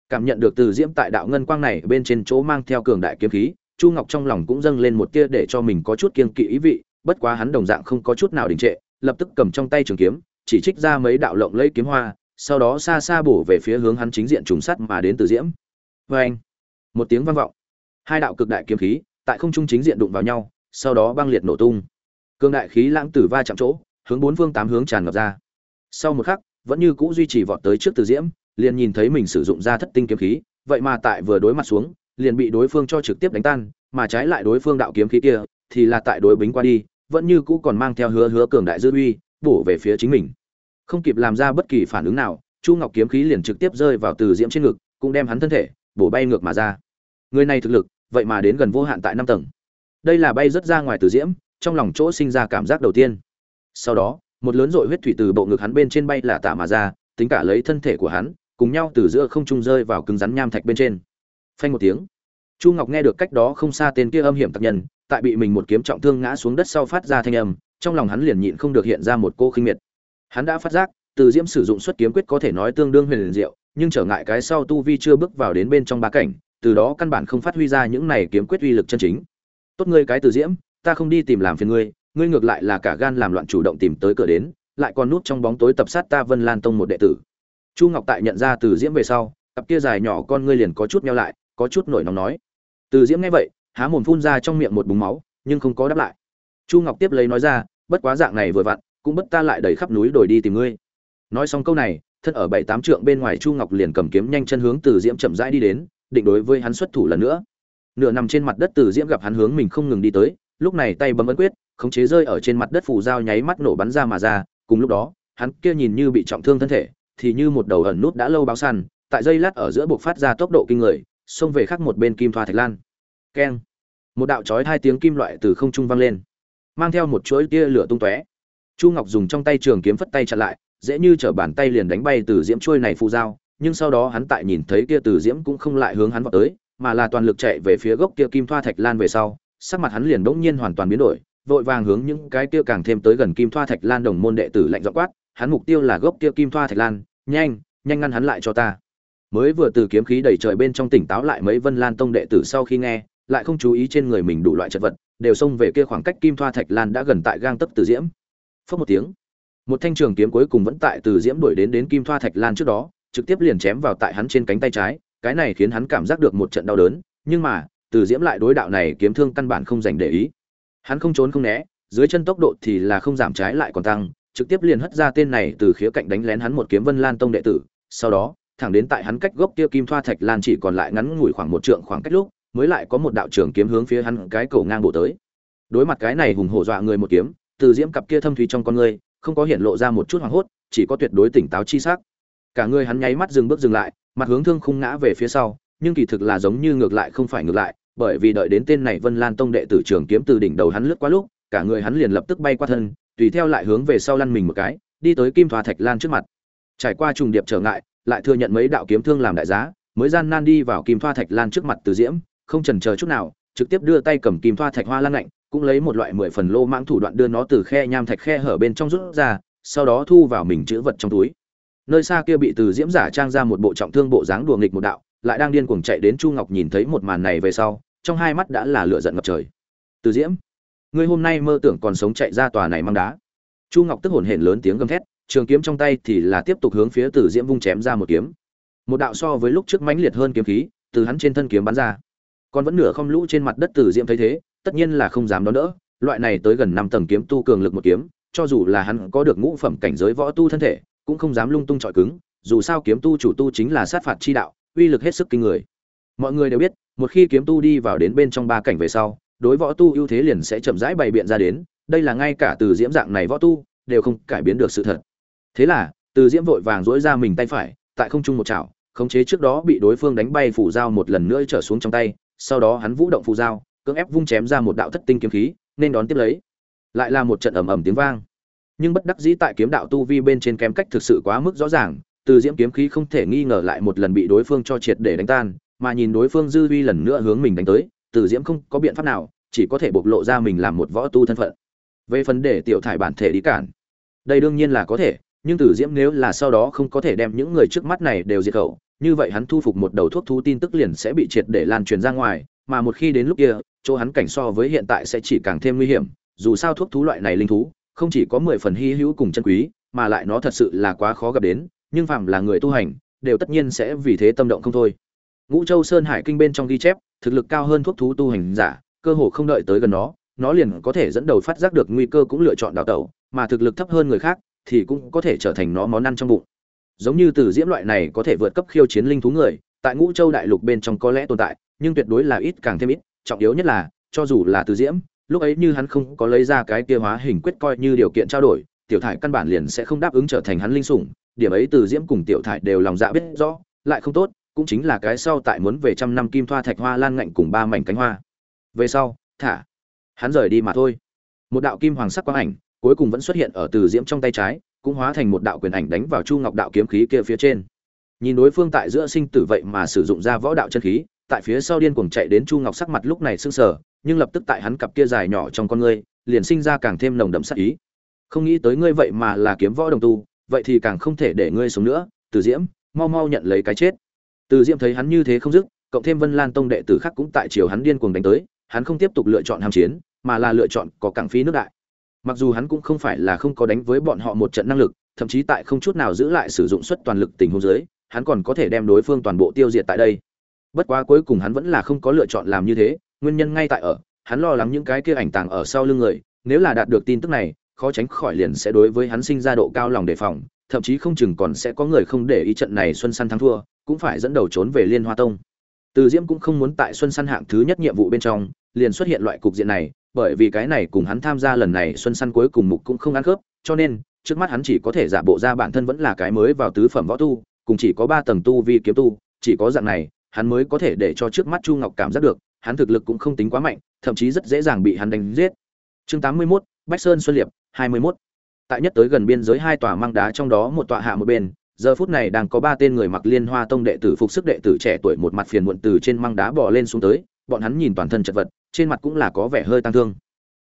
Cảm nhận được từ diễm tại đạo ngân quang này bên trên chỗ mang theo cường đại kiếm khí, chu ngọc trong lòng cũng dâng lên một tia để cho mình có chút kiên kỵ ý vị, bất quá hắn đồng dạng không có chút nào đình trệ, lập tức cầm trong tay trường kiếm, chỉ trích ra mấy đạo lộng lẫy kiếm hoa, sau đó xa xa bổ về phía hướng hắn chính diện trùng sắt mà đến từ diễm. Vê anh một tiếng vang vọng hai đạo cực đại kiếm khí tại không trung chính diện đụng vào nhau, sau đó băng liệt nổ tung. Cương đại khí lãng tử va chạm chỗ, hướng bốn phương tám hướng tràn ngập ra. Sau một khắc, vẫn như cũ duy trì vọt tới trước từ diễm, liền nhìn thấy mình sử dụng ra thất tinh kiếm khí, vậy mà tại vừa đối mặt xuống, liền bị đối phương cho trực tiếp đánh tan, mà trái lại đối phương đạo kiếm khí kia thì là tại đối bính qua đi, vẫn như cũ còn mang theo hứa hứa cường đại dư uy, bổ về phía chính mình. Không kịp làm ra bất kỳ phản ứng nào, chu ngọc kiếm khí liền trực tiếp rơi vào từ diễm trên ngực, cũng đem hắn thân thể bổ bay ngược mà ra người này thực lực, vậy mà đến gần vô hạn tại năm tầng. Đây là bay rất ra ngoài từ diễm, trong lòng chỗ sinh ra cảm giác đầu tiên. Sau đó, một lớn dội huyết thủy từ bộ ngực hắn bên trên bay là tả mà ra, tính cả lấy thân thể của hắn, cùng nhau từ giữa không trung rơi vào cứng rắn nham thạch bên trên. Phanh một tiếng, chu ngọc nghe được cách đó không xa tên kia âm hiểm tặc nhân, tại bị mình một kiếm trọng thương ngã xuống đất sau phát ra thanh âm, trong lòng hắn liền nhịn không được hiện ra một cô khinh miệt. Hắn đã phát giác, từ diễm sử dụng xuất kiếm quyết có thể nói tương đương huyền liền diệu, nhưng trở ngại cái sau tu vi chưa bước vào đến bên trong ba cảnh từ đó căn bản không phát huy ra những này kiếm quyết uy lực chân chính. Tốt ngươi cái từ diễm, ta không đi tìm làm phiền ngươi ngươi ngược lại là cả gan làm loạn chủ động tìm tới cửa đến, lại còn núp trong bóng tối tập sát ta vân lan tông một đệ tử. Chu ngọc tại nhận ra từ diễm về sau, cặp kia dài nhỏ con ngươi liền có chút meo lại, có chút nổi nóng nói. Từ diễm nghe vậy, há mồm phun ra trong miệng một búng máu, nhưng không có đáp lại. Chu ngọc tiếp lấy nói ra, bất quá dạng này vừa vặn, cũng bất ta lại đẩy khắp núi đổi đi tìm ngươi. Nói xong câu này, thân ở bảy tám trượng bên ngoài chu ngọc liền cầm kiếm nhanh chân hướng từ diễm chậm rãi đi đến định đối với hắn xuất thủ lần nữa. Nửa nằm trên mặt đất từ diễm gặp hắn hướng mình không ngừng đi tới, lúc này tay bấm ấn quyết, khống chế rơi ở trên mặt đất phủ dao nháy mắt nổ bắn ra mà ra, cùng lúc đó, hắn kia nhìn như bị trọng thương thân thể, thì như một đầu ẩn nút đã lâu báo săn, tại dây lát ở giữa buộc phát ra tốc độ kinh người, xông về khắc một bên kim thoa thạch lan. Keng. Một đạo chói hai tiếng kim loại từ không trung vang lên, mang theo một chuỗi tia lửa tung tóe. Chu ngọc dùng trong tay trường kiếm phất tay chặn lại, dễ như t bàn tay liền đánh bay từ diễm trôi này phù dao nhưng sau đó hắn tại nhìn thấy kia từ diễm cũng không lại hướng hắn vào tới, mà là toàn lực chạy về phía gốc kia kim thoa thạch lan về sau, sắc mặt hắn liền bỗng nhiên hoàn toàn biến đổi, vội vàng hướng những cái kia càng thêm tới gần kim thoa thạch lan đồng môn đệ tử lạnh dọ quát, hắn mục tiêu là gốc kia kim thoa thạch lan, nhanh nhanh ngăn hắn lại cho ta. Mới vừa từ kiếm khí đầy trời bên trong tỉnh táo lại mấy vân lan tông đệ tử sau khi nghe, lại không chú ý trên người mình đủ loại chất vật, đều xông về kia khoảng cách kim thoa thạch lan đã gần tại gang tấp từ diễm. Phất một tiếng, một thanh trường kiếm cuối cùng vẫn tại từ diễm đuổi đến đến kim thoa thạch lan trước đó trực tiếp liền chém vào tại hắn trên cánh tay trái cái này khiến hắn cảm giác được một trận đau đớn nhưng mà từ diễm lại đối đạo này kiếm thương căn bản không dành để ý hắn không trốn không né dưới chân tốc độ thì là không giảm trái lại còn tăng trực tiếp liền hất ra tên này từ khía cạnh đánh lén hắn một kiếm Vân Lan Tông đệ tử, sau đó, thẳng đến tại hắn cách gốc kia kim thoa thạch lan chỉ còn lại ngắn ngủi khoảng một trượng khoảng cách lúc, mới lại có một đạo trường kiếm hướng phía hắn cái cổ ngang bộ tới. Đối mặt cái này hùng hổ dọa người một kiếm, từ diễm cặp kia thâm thủy trong con người, không có hiện lộ ra một chút hoảng hốt, chỉ có tuyệt đối tỉnh táo chi sắc. Cả người hắn nháy mắt dừng bước dừng lại, mặt hướng thương khung ngã về phía sau, nhưng kỳ thực là giống như ngược lại không phải ngược lại, bởi vì đợi đến tên này Vân Lan Tông đệ tử trường kiếm từ đỉnh đầu hắn lướt qua lúc, cả người hắn liền lập tức bay qua thân, tùy theo lại hướng về sau lăn mình một cái, đi tới Kim Thoa Thạch Lan trước mặt. Trải qua trùng điệp trở ngại, lại thừa nhận mấy đạo kiếm thương làm đại giá, mới gian nan đi vào Kim Thoa Thạch Lan trước mặt Từ Diễm, không chần chờ chút nào, trực tiếp đưa tay cầm Kim Thoa Thạch Hoa Lan lạnh, cũng lấy một loại mười phần lô mãng thủ đoạn đưa nó từ khe nham thạch khe hở bên trong rút ra, sau đó thu vào mình chữ vật trong túi. Nơi xa kia bị Từ Diễm giả trang ra một bộ trọng thương bộ dáng đùa nghịch một đạo, lại đang điên cuồng chạy đến Chu Ngọc nhìn thấy một màn này về sau, trong hai mắt đã là lửa giận ngập trời. Từ Diễm, ngươi hôm nay mơ tưởng còn sống chạy ra tòa này mang đá. Chu Ngọc tức hồn hển lớn tiếng gầm thét, trường kiếm trong tay thì là tiếp tục hướng phía Từ Diễm vung chém ra một kiếm. Một đạo so với lúc trước mãnh liệt hơn kiếm khí, từ hắn trên thân kiếm bắn ra. Còn vẫn nửa không lũ trên mặt đất Từ Diễm thấy thế, tất nhiên là không dám đón đỡ, loại này tới gần năm tầng kiếm tu cường lực một kiếm, cho dù là hắn có được ngũ phẩm cảnh giới võ tu thân thể, cũng không dám lung tung chọi cứng, dù sao kiếm tu chủ tu chính là sát phạt chi đạo, uy lực hết sức kinh người. Mọi người đều biết, một khi kiếm tu đi vào đến bên trong ba cảnh về sau, đối võ tu ưu thế liền sẽ chậm rãi bày biện ra đến, đây là ngay cả từ diễm dạng này võ tu đều không cải biến được sự thật. Thế là, từ diễm vội vàng duỗi ra mình tay phải, tại không trung một chảo, khống chế trước đó bị đối phương đánh bay phủ dao một lần nữa trở xuống trong tay, sau đó hắn vũ động phù dao, cưỡng ép vung chém ra một đạo thất tinh kiếm khí, nên đón tiếp lấy. Lại là một trận ầm ầm tiếng vang. Nhưng bất đắc dĩ tại kiếm đạo tu vi bên trên kém cách thực sự quá mức rõ ràng, từ diễm kiếm khí không thể nghi ngờ lại một lần bị đối phương cho triệt để đánh tan, mà nhìn đối phương dư vi lần nữa hướng mình đánh tới, từ diễm không có biện pháp nào, chỉ có thể bộc lộ ra mình làm một võ tu thân phận. Về phần để tiểu thải bản thể đi cản, đây đương nhiên là có thể, nhưng từ diễm nếu là sau đó không có thể đem những người trước mắt này đều diệt khẩu, như vậy hắn thu phục một đầu thuốc thú tin tức liền sẽ bị triệt để lan truyền ra ngoài, mà một khi đến lúc kia, chỗ hắn cảnh so với hiện tại sẽ chỉ càng thêm nguy hiểm, dù sao thuốc thú loại này linh thú, không chỉ có mười phần hy hữu cùng chân quý, mà lại nó thật sự là quá khó gặp đến, nhưng phàm là người tu hành, đều tất nhiên sẽ vì thế tâm động không thôi. Ngũ Châu Sơn Hải kinh bên trong ghi chép, thực lực cao hơn thuốc thú tu hành giả, cơ hồ không đợi tới gần nó, nó liền có thể dẫn đầu phát giác được nguy cơ cũng lựa chọn đào tẩu, mà thực lực thấp hơn người khác thì cũng có thể trở thành nó món ăn trong bụng. Giống như từ diễm loại này có thể vượt cấp khiêu chiến linh thú người, tại Ngũ Châu đại lục bên trong có lẽ tồn tại, nhưng tuyệt đối là ít càng thêm ít, trọng yếu nhất là, cho dù là từ diễm, lúc ấy như hắn không có lấy ra cái kia hóa hình quyết coi như điều kiện trao đổi, tiểu thải căn bản liền sẽ không đáp ứng trở thành hắn linh sủng, điểm ấy từ diễm cùng tiểu thải đều lòng dạ biết rõ, lại không tốt, cũng chính là cái sau tại muốn về trăm năm kim thoa thạch hoa lan ngạnh cùng ba mảnh cánh hoa. Về sau, thả hắn rời đi mà thôi. Một đạo kim hoàng sắc quang ảnh, cuối cùng vẫn xuất hiện ở từ diễm trong tay trái, cũng hóa thành một đạo quyền ảnh đánh vào chu ngọc đạo kiếm khí kia phía trên. Nhìn đối phương tại giữa sinh tử vậy mà sử dụng ra võ đạo chân khí, tại phía sau điên cuồng chạy đến chu ngọc sắc mặt lúc này sưng sờ, nhưng lập tức tại hắn cặp kia dài nhỏ trong con ngươi, liền sinh ra càng thêm nồng đậm sát ý. Không nghĩ tới ngươi vậy mà là kiếm võ đồng tu, vậy thì càng không thể để ngươi sống nữa, Từ Diễm, mau mau nhận lấy cái chết. Từ Diễm thấy hắn như thế không dứt, cộng thêm Vân Lan tông đệ tử khác cũng tại chiều hắn điên cuồng đánh tới, hắn không tiếp tục lựa chọn ham chiến, mà là lựa chọn có cảng phí nước đại. Mặc dù hắn cũng không phải là không có đánh với bọn họ một trận năng lực, thậm chí tại không chút nào giữ lại sử dụng suất toàn lực tình huống dưới, hắn còn có thể đem đối phương toàn bộ tiêu diệt tại đây. Bất quá cuối cùng hắn vẫn là không có lựa chọn làm như thế, nguyên nhân ngay tại ở, hắn lo lắng những cái kia ảnh tàng ở sau lưng người, nếu là đạt được tin tức này, khó tránh khỏi liền sẽ đối với hắn sinh ra độ cao lòng đề phòng, thậm chí không chừng còn sẽ có người không để ý trận này xuân săn thắng thua, cũng phải dẫn đầu trốn về Liên Hoa Tông. Từ Diễm cũng không muốn tại xuân săn hạng thứ nhất nhiệm vụ bên trong, liền xuất hiện loại cục diện này, bởi vì cái này cùng hắn tham gia lần này xuân săn cuối cùng mục cũng không ăn khớp, cho nên trước mắt hắn chỉ có thể giả bộ ra bản thân vẫn là cái mới vào tứ phẩm võ tu, cùng chỉ có ba tầng tu vi kiếm tu, chỉ có dạng này, hắn mới có thể để cho trước mắt Chu Ngọc cảm giác được, hắn thực lực cũng không tính quá mạnh, thậm chí rất dễ dàng bị hắn đánh giết. Chương 81, Bách Sơn Xuân Liệp, 21. Tại nhất tới gần biên giới hai tòa mang đá trong đó một tòa hạ một bên, giờ phút này đang có ba tên người mặc liên hoa tông đệ tử phục sức đệ tử trẻ tuổi một mặt phiền muộn từ trên mang đá bò lên xuống tới, bọn hắn nhìn toàn thân chật vật, trên mặt cũng là có vẻ hơi tăng thương.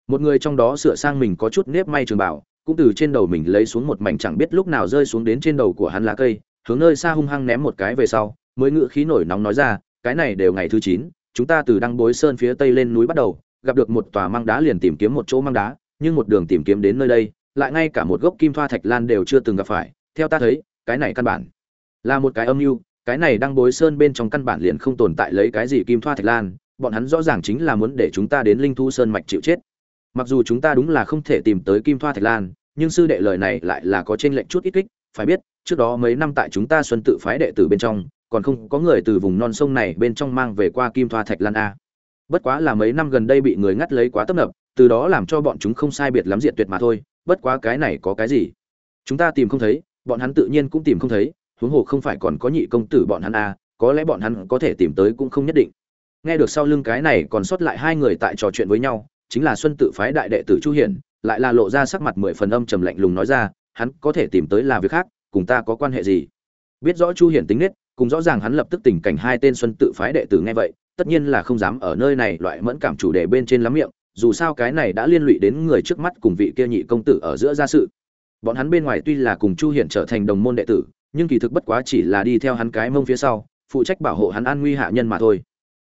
Một người trong đó sửa sang mình có chút nếp may trường bảo, cũng từ trên đầu mình lấy xuống một mảnh chẳng biết lúc nào rơi xuống đến trên đầu của hắn lá cây, hướng nơi xa hung hăng ném một cái về sau, mới ngựa khí nổi nóng nói ra, cái này đều ngày thứ 9, chúng ta từ đăng bối sơn phía tây lên núi bắt đầu, gặp được một tòa mang đá liền tìm kiếm một chỗ mang đá, nhưng một đường tìm kiếm đến nơi đây, lại ngay cả một gốc kim thoa thạch lan đều chưa từng gặp phải, theo ta thấy, cái này căn bản là một cái âm mưu, cái này đăng bối sơn bên trong căn bản liền không tồn tại lấy cái gì kim thoa thạch lan, bọn hắn rõ ràng chính là muốn để chúng ta đến linh thu sơn mạch chịu chết. Mặc dù chúng ta đúng là không thể tìm tới kim thoa thạch lan, nhưng sư đệ lời này lại là có trên lệnh chút ít kích phải biết trước đó mấy năm tại chúng ta xuân tự phái đệ tử bên trong còn không có người từ vùng non sông này bên trong mang về qua kim thoa thạch lan a. Bất quá là mấy năm gần đây bị người ngắt lấy quá tấp nập, từ đó làm cho bọn chúng không sai biệt lắm diện tuyệt mà thôi, bất quá cái này có cái gì? Chúng ta tìm không thấy, bọn hắn tự nhiên cũng tìm không thấy, huống hồ không phải còn có nhị công tử bọn hắn a, có lẽ bọn hắn có thể tìm tới cũng không nhất định. Nghe được sau lưng cái này còn sót lại hai người tại trò chuyện với nhau, chính là xuân tự phái đại đệ tử chu hiển, lại là lộ ra sắc mặt mười phần âm trầm lạnh lùng nói ra, hắn có thể tìm tới là việc khác, cùng ta có quan hệ gì? Biết rõ chu hiển tính nết cùng rõ ràng hắn lập tức tình cảnh hai tên xuân tự phái đệ tử nghe vậy, tất nhiên là không dám ở nơi này loại mẫn cảm chủ đề bên trên lắm miệng, dù sao cái này đã liên lụy đến người trước mắt cùng vị kia nhị công tử ở giữa gia sự. Bọn hắn bên ngoài tuy là cùng chu hiển trở thành đồng môn đệ tử, nhưng kỳ thực bất quá chỉ là đi theo hắn cái mông phía sau, phụ trách bảo hộ hắn an nguy hạ nhân mà thôi.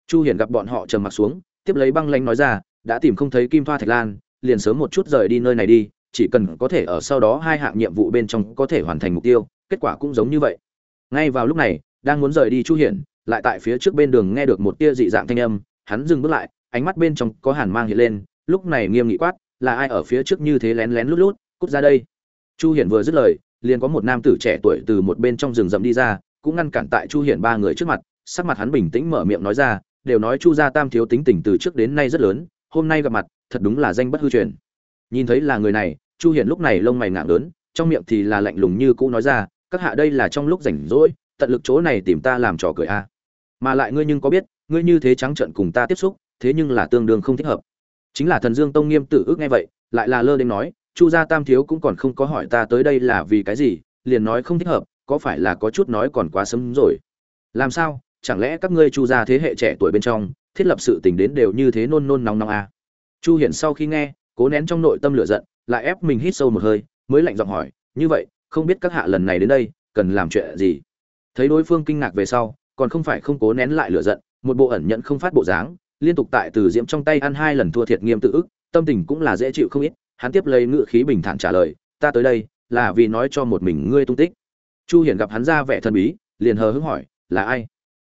Chu hiển gặp bọn họ trầm mặc xuống, tiếp lấy băng lanh nói ra, đã tìm không thấy kim thoa thạch lan, liền sớm một chút rời đi nơi này đi, chỉ cần có thể ở sau đó hai hạng nhiệm vụ bên trong có thể hoàn thành mục tiêu, kết quả cũng giống như vậy. Ngay vào lúc này đang muốn rời đi chu hiển, lại tại phía trước bên đường nghe được một tia dị dạng thanh âm, hắn dừng bước lại, ánh mắt bên trong có hàn mang hiện lên, lúc này nghiêm nghị quát, là ai ở phía trước như thế lén lén lút lút, cút ra đây? Chu hiển vừa dứt lời, liền có một nam tử trẻ tuổi từ một bên trong rừng rậm đi ra, cũng ngăn cản tại chu hiển ba người trước mặt, sắc mặt hắn bình tĩnh mở miệng nói ra, đều nói chu gia tam thiếu tính tình từ trước đến nay rất lớn, hôm nay gặp mặt, thật đúng là danh bất hư truyền. Nhìn thấy là người này, chu hiển lúc này lông mày ngạng lớn, trong miệng thì là lạnh lùng như cũ nói ra, các hạ đây là trong lúc rảnh rỗi tận lực chỗ này tìm ta làm trò cười a à. mà lại ngươi nhưng có biết, ngươi như thế trắng trợn cùng ta tiếp xúc, thế nhưng là tương đương không thích hợp chính là thần dương tông nghiêm tự ước nghe vậy, lại là lơ đến nói, chu gia tam thiếu cũng còn không có hỏi ta tới đây là vì cái gì, liền nói không thích hợp, có phải là có chút nói còn quá sớm rồi làm sao, chẳng lẽ các ngươi chu gia thế hệ trẻ tuổi bên trong, thiết lập sự tình đến đều như thế nôn nôn nóng nóng à? chu hiển sau khi nghe, cố nén trong nội tâm lửa giận, lại ép mình hít sâu một hơi, mới lạnh giọng hỏi, như vậy, không biết các hạ lần này đến đây, cần làm chuyện gì thấy đối phương kinh ngạc về sau, còn không phải không cố nén lại lửa giận, một bộ ẩn nhận không phát bộ dáng, liên tục tại từ diễm trong tay ăn hai lần thua thiệt nghiêm tự ức, tâm tình cũng là dễ chịu không ít, hắn tiếp lấy ngự khí bình thản trả lời, ta tới đây, là vì nói cho một mình ngươi tung tích. Chu hiển gặp hắn ra vẻ thần bí, liền hờ hững hỏi, là ai?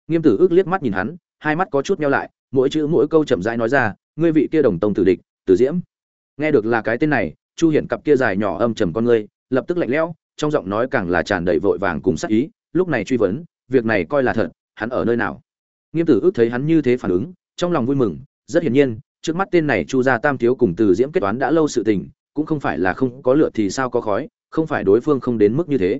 Nghiêm tử ước liếc mắt nhìn hắn, hai mắt có chút nhau lại, mỗi chữ mỗi câu chậm rãi nói ra, ngươi vị kia đồng tông tử địch tử diễm. Nghe được là cái tên này, chu hiển cặp kia dài nhỏ âm trầm con ngươi, lập tức lạnh lẽo, trong giọng nói càng là tràn đầy vội vàng cùng sắc ý lúc này truy vấn, việc này coi là thật, hắn ở nơi nào? Nghiêm tử ước thấy hắn như thế phản ứng, trong lòng vui mừng, rất hiển nhiên, trước mắt tên này chu gia tam thiếu cùng từ diễm kết toán đã lâu sự tình, cũng không phải là không có lửa thì sao có khói, không phải đối phương không đến mức như thế.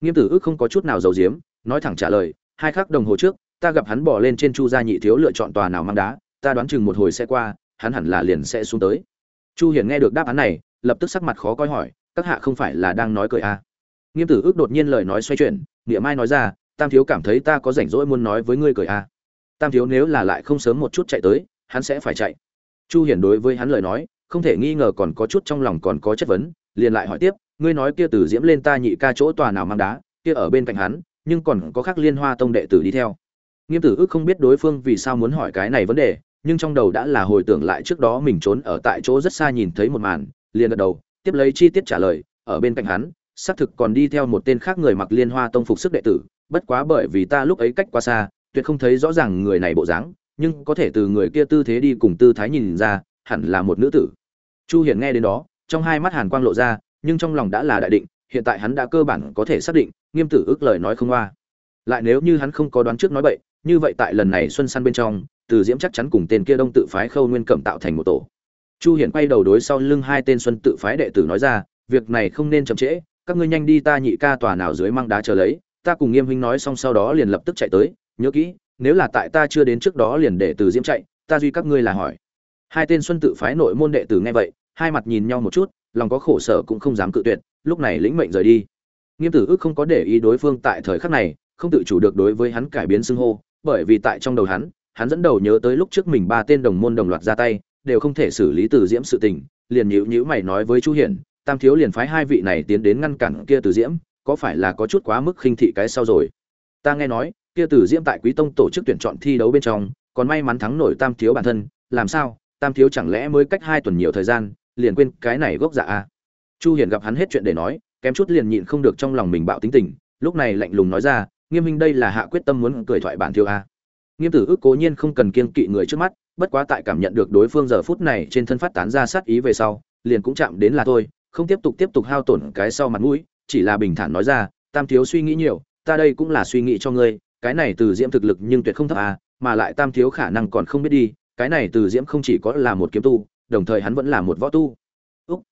Nghiêm tử ước không có chút nào giàu diếm nói thẳng trả lời, hai khắc đồng hồ trước, ta gặp hắn bỏ lên trên chu gia nhị thiếu lựa chọn tòa nào mang đá, ta đoán chừng một hồi sẽ qua, hắn hẳn là liền sẽ xuống tới. Chu hiển nghe được đáp án này, lập tức sắc mặt khó coi hỏi, các hạ không phải là đang nói cười à. nghiêm tử ước đột nhiên lời nói xoay chuyển nghĩa mai nói ra, tam thiếu cảm thấy ta có rảnh rỗi muốn nói với ngươi cười à. tam thiếu nếu là lại không sớm một chút chạy tới, hắn sẽ phải chạy chu hiển đối với hắn lời nói, không thể nghi ngờ còn có chút trong lòng còn có chất vấn, liền lại hỏi tiếp, ngươi nói kia từ diễm lên ta nhị ca chỗ tòa nào mang đá, kia ở bên cạnh hắn, nhưng còn có khác liên hoa tông đệ tử đi theo nghiêm tử ước không biết đối phương vì sao muốn hỏi cái này vấn đề, nhưng trong đầu đã là hồi tưởng lại trước đó mình trốn ở tại chỗ rất xa nhìn thấy một màn, liền gật đầu, tiếp lấy chi tiết trả lời, ở bên cạnh hắn xác thực còn đi theo một tên khác người mặc liên hoa tông phục sức đệ tử, bất quá bởi vì ta lúc ấy cách quá xa, tuyệt không thấy rõ ràng người này bộ dáng, nhưng có thể từ người kia tư thế đi cùng tư thái nhìn ra, hẳn là một nữ tử. Chu hiển nghe đến đó, trong hai mắt hàn quang lộ ra, nhưng trong lòng đã là đại định, hiện tại hắn đã cơ bản có thể xác định, nghiêm tử ước lời nói không qua. Lại nếu như hắn không có đoán trước nói bậy, như vậy tại lần này xuân săn bên trong, từ diễm chắc chắn cùng tên kia đông tự phái khâu nguyên cẩm tạo thành một tổ. Chu hiển quay đầu đối sau lưng hai tên xuân tự phái đệ tử nói ra, việc này không nên chậm trễ các ngươi nhanh đi ta nhị ca tòa nào dưới mang đá chờ lấy, ta cùng nghiêm huynh nói xong sau đó liền lập tức chạy tới, nhớ kỹ, nếu là tại ta chưa đến trước đó liền để từ diễm chạy, ta duy các ngươi là hỏi. Hai tên xuân tự phái nội môn đệ tử nghe vậy, hai mặt nhìn nhau một chút, lòng có khổ sở cũng không dám cự tuyệt, lúc này lĩnh mệnh rời đi. Nghiêm tử ước không có để ý đối phương tại thời khắc này, không tự chủ được đối với hắn cải biến xưng hô, bởi vì tại trong đầu hắn hắn dẫn đầu nhớ tới lúc trước mình ba tên đồng môn đồng loạt ra tay, đều không thể xử lý từ diễm sự tình, liền nhữ nhữ mày nói với chu hiển tam thiếu liền phái hai vị này tiến đến ngăn cản kia từ diễm, có phải là có chút quá mức khinh thị cái sau rồi ta nghe nói, kia từ diễm tại quý tông tổ chức tuyển chọn thi đấu bên trong, còn may mắn thắng nổi tam thiếu bản thân, làm sao, tam thiếu chẳng lẽ mới cách hai tuần nhiều thời gian, liền quên cái này gốc dạ à? chu hiển gặp hắn hết chuyện để nói, kém chút liền nhịn không được trong lòng mình bạo tính tình, lúc này lạnh lùng nói ra, nghiêm minh đây là hạ quyết tâm muốn cười thoại bản thiếu a nghiêm tử ước cố nhiên không cần kiên kỵ người trước mắt, bất quá tại cảm nhận được đối phương giờ phút này trên thân phát tán ra sát ý về sau, liền cũng chạm đến là thôi không tiếp tục tiếp tục hao tổn cái sau mặt mũi, chỉ là bình thản nói ra, tam thiếu suy nghĩ nhiều, ta đây cũng là suy nghĩ cho ngươi, cái này từ diễm thực lực nhưng tuyệt không thấp à mà lại tam thiếu khả năng còn không biết đi, cái này từ diễm không chỉ có là một kiếm tu, đồng thời hắn vẫn là một võ tu Úc.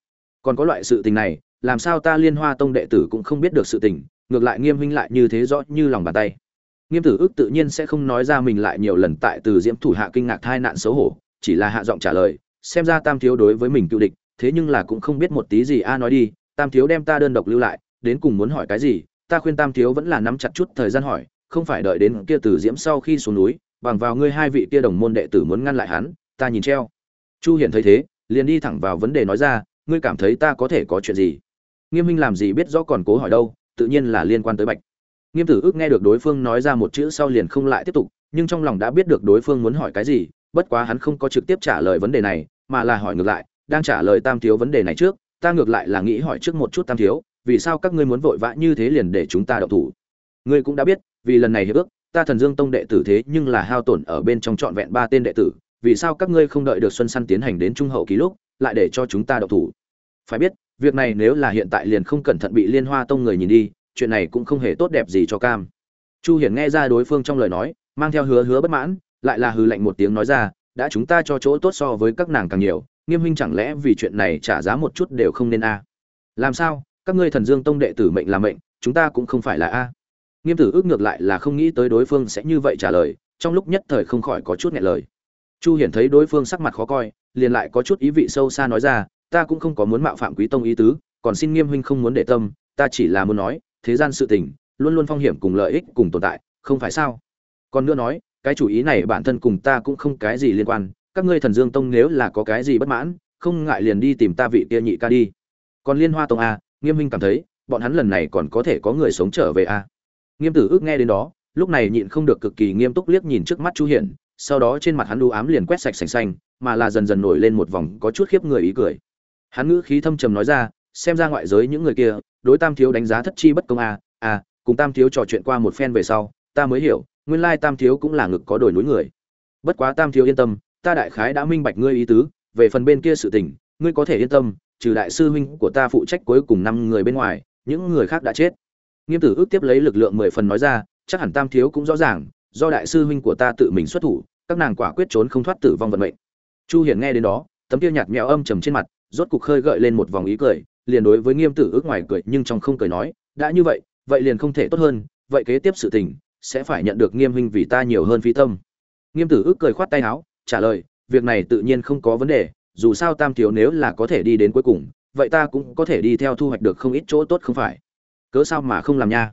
còn có loại sự tình này, làm sao ta liên hoa tông đệ tử cũng không biết được sự tình, ngược lại nghiêm huynh lại như thế rõ như lòng bàn tay nghiêm tử ước tự nhiên sẽ không nói ra mình lại nhiều lần tại từ diễm thủ hạ kinh ngạc thai nạn xấu hổ, chỉ là hạ giọng trả lời, xem ra tam thiếu đối với mình cựu địch thế nhưng là cũng không biết một tí gì a nói đi, tam thiếu đem ta đơn độc lưu lại, đến cùng muốn hỏi cái gì, ta khuyên tam thiếu vẫn là nắm chặt chút thời gian hỏi, không phải đợi đến kia tử diễm sau khi xuống núi, bằng vào ngươi hai vị kia đồng môn đệ tử muốn ngăn lại hắn, ta nhìn treo. Chu hiển thấy thế, liền đi thẳng vào vấn đề nói ra, ngươi cảm thấy ta có thể có chuyện gì? Nghiêm minh làm gì biết rõ còn cố hỏi đâu, tự nhiên là liên quan tới bạch. Nghiêm tử ước nghe được đối phương nói ra một chữ sau liền không lại tiếp tục, nhưng trong lòng đã biết được đối phương muốn hỏi cái gì, bất quá hắn không có trực tiếp trả lời vấn đề này, mà là hỏi ngược lại đang trả lời tam thiếu vấn đề này trước, ta ngược lại là nghĩ hỏi trước một chút tam thiếu, vì sao các ngươi muốn vội vã như thế liền để chúng ta động thủ? Ngươi cũng đã biết, vì lần này hiệp ước, ta thần dương tông đệ tử thế nhưng là hao tổn ở bên trong trọn vẹn ba tên đệ tử, vì sao các ngươi không đợi được xuân săn tiến hành đến trung hậu ký lúc, lại để cho chúng ta động thủ? Phải biết, việc này nếu là hiện tại liền không cẩn thận bị liên hoa tông người nhìn đi, chuyện này cũng không hề tốt đẹp gì cho cam. Chu hiển nghe ra đối phương trong lời nói, mang theo hứa hứa bất mãn, lại là hư lạnh một tiếng nói ra, đã chúng ta cho chỗ tốt so với các nàng càng nhiều nghiêm huynh chẳng lẽ vì chuyện này trả giá một chút đều không nên a? Làm sao? Các ngươi thần dương tông đệ tử mệnh là mệnh, chúng ta cũng không phải là a. Nghiêm tử ước ngược lại là không nghĩ tới đối phương sẽ như vậy trả lời, trong lúc nhất thời không khỏi có chút nghẹn lời. Chu hiển thấy đối phương sắc mặt khó coi, liền lại có chút ý vị sâu xa nói ra, ta cũng không có muốn mạo phạm quý tông ý tứ, còn xin nghiêm huynh không muốn để tâm, ta chỉ là muốn nói, thế gian sự tình, luôn luôn phong hiểm cùng lợi ích cùng tồn tại, không phải sao? Còn nữa nói, cái chủ ý này bản thân cùng ta cũng không cái gì liên quan các ngươi thần dương tông nếu là có cái gì bất mãn, không ngại liền đi tìm ta vị kia nhị ca đi. Còn liên hoa tông a nghiêm minh cảm thấy, bọn hắn lần này còn có thể có người sống trở về a nghiêm tử ước nghe đến đó, lúc này nhịn không được cực kỳ nghiêm túc liếc nhìn trước mắt chu hiển, sau đó trên mặt hắn đu ám liền quét sạch sành xanh, mà là dần dần nổi lên một vòng có chút khiếp người ý cười. Hắn ngữ khí thâm trầm nói ra, xem ra ngoại giới những người kia, đối tam thiếu đánh giá thất chi bất công a a cùng tam thiếu trò chuyện qua một phen về sau, ta mới hiểu, nguyên lai tam thiếu cũng là ngực có đổi núi người. Bất quá tam thiếu yên tâm ta đại khái đã minh bạch ngươi ý tứ, về phần bên kia sự tình, ngươi có thể yên tâm, trừ đại sư huynh của ta phụ trách cuối cùng năm người bên ngoài, những người khác đã chết. Nghiêm tử ước tiếp lấy lực lượng mười phần nói ra, chắc hẳn tam thiếu cũng rõ ràng, do đại sư huynh của ta tự mình xuất thủ, các nàng quả quyết trốn không thoát tử vong vận mệnh. Chu hiển nghe đến đó, tấm kia nhạt mèo âm trầm trên mặt, rốt cục khơi gợi lên một vòng ý cười, liền đối với nghiêm tử ước ngoài cười nhưng trong không cười nói, đã như vậy vậy liền không thể tốt hơn, vậy kế tiếp sự tình sẽ phải nhận được nghiêm huynh vì ta nhiều hơn phi tâm. Nghiêm tử ước cười khoát tay áo trả lời, việc này tự nhiên không có vấn đề, dù sao tam thiếu nếu là có thể đi đến cuối cùng, vậy ta cũng có thể đi theo thu hoạch được không ít chỗ tốt không phải? Cớ sao mà không làm nha?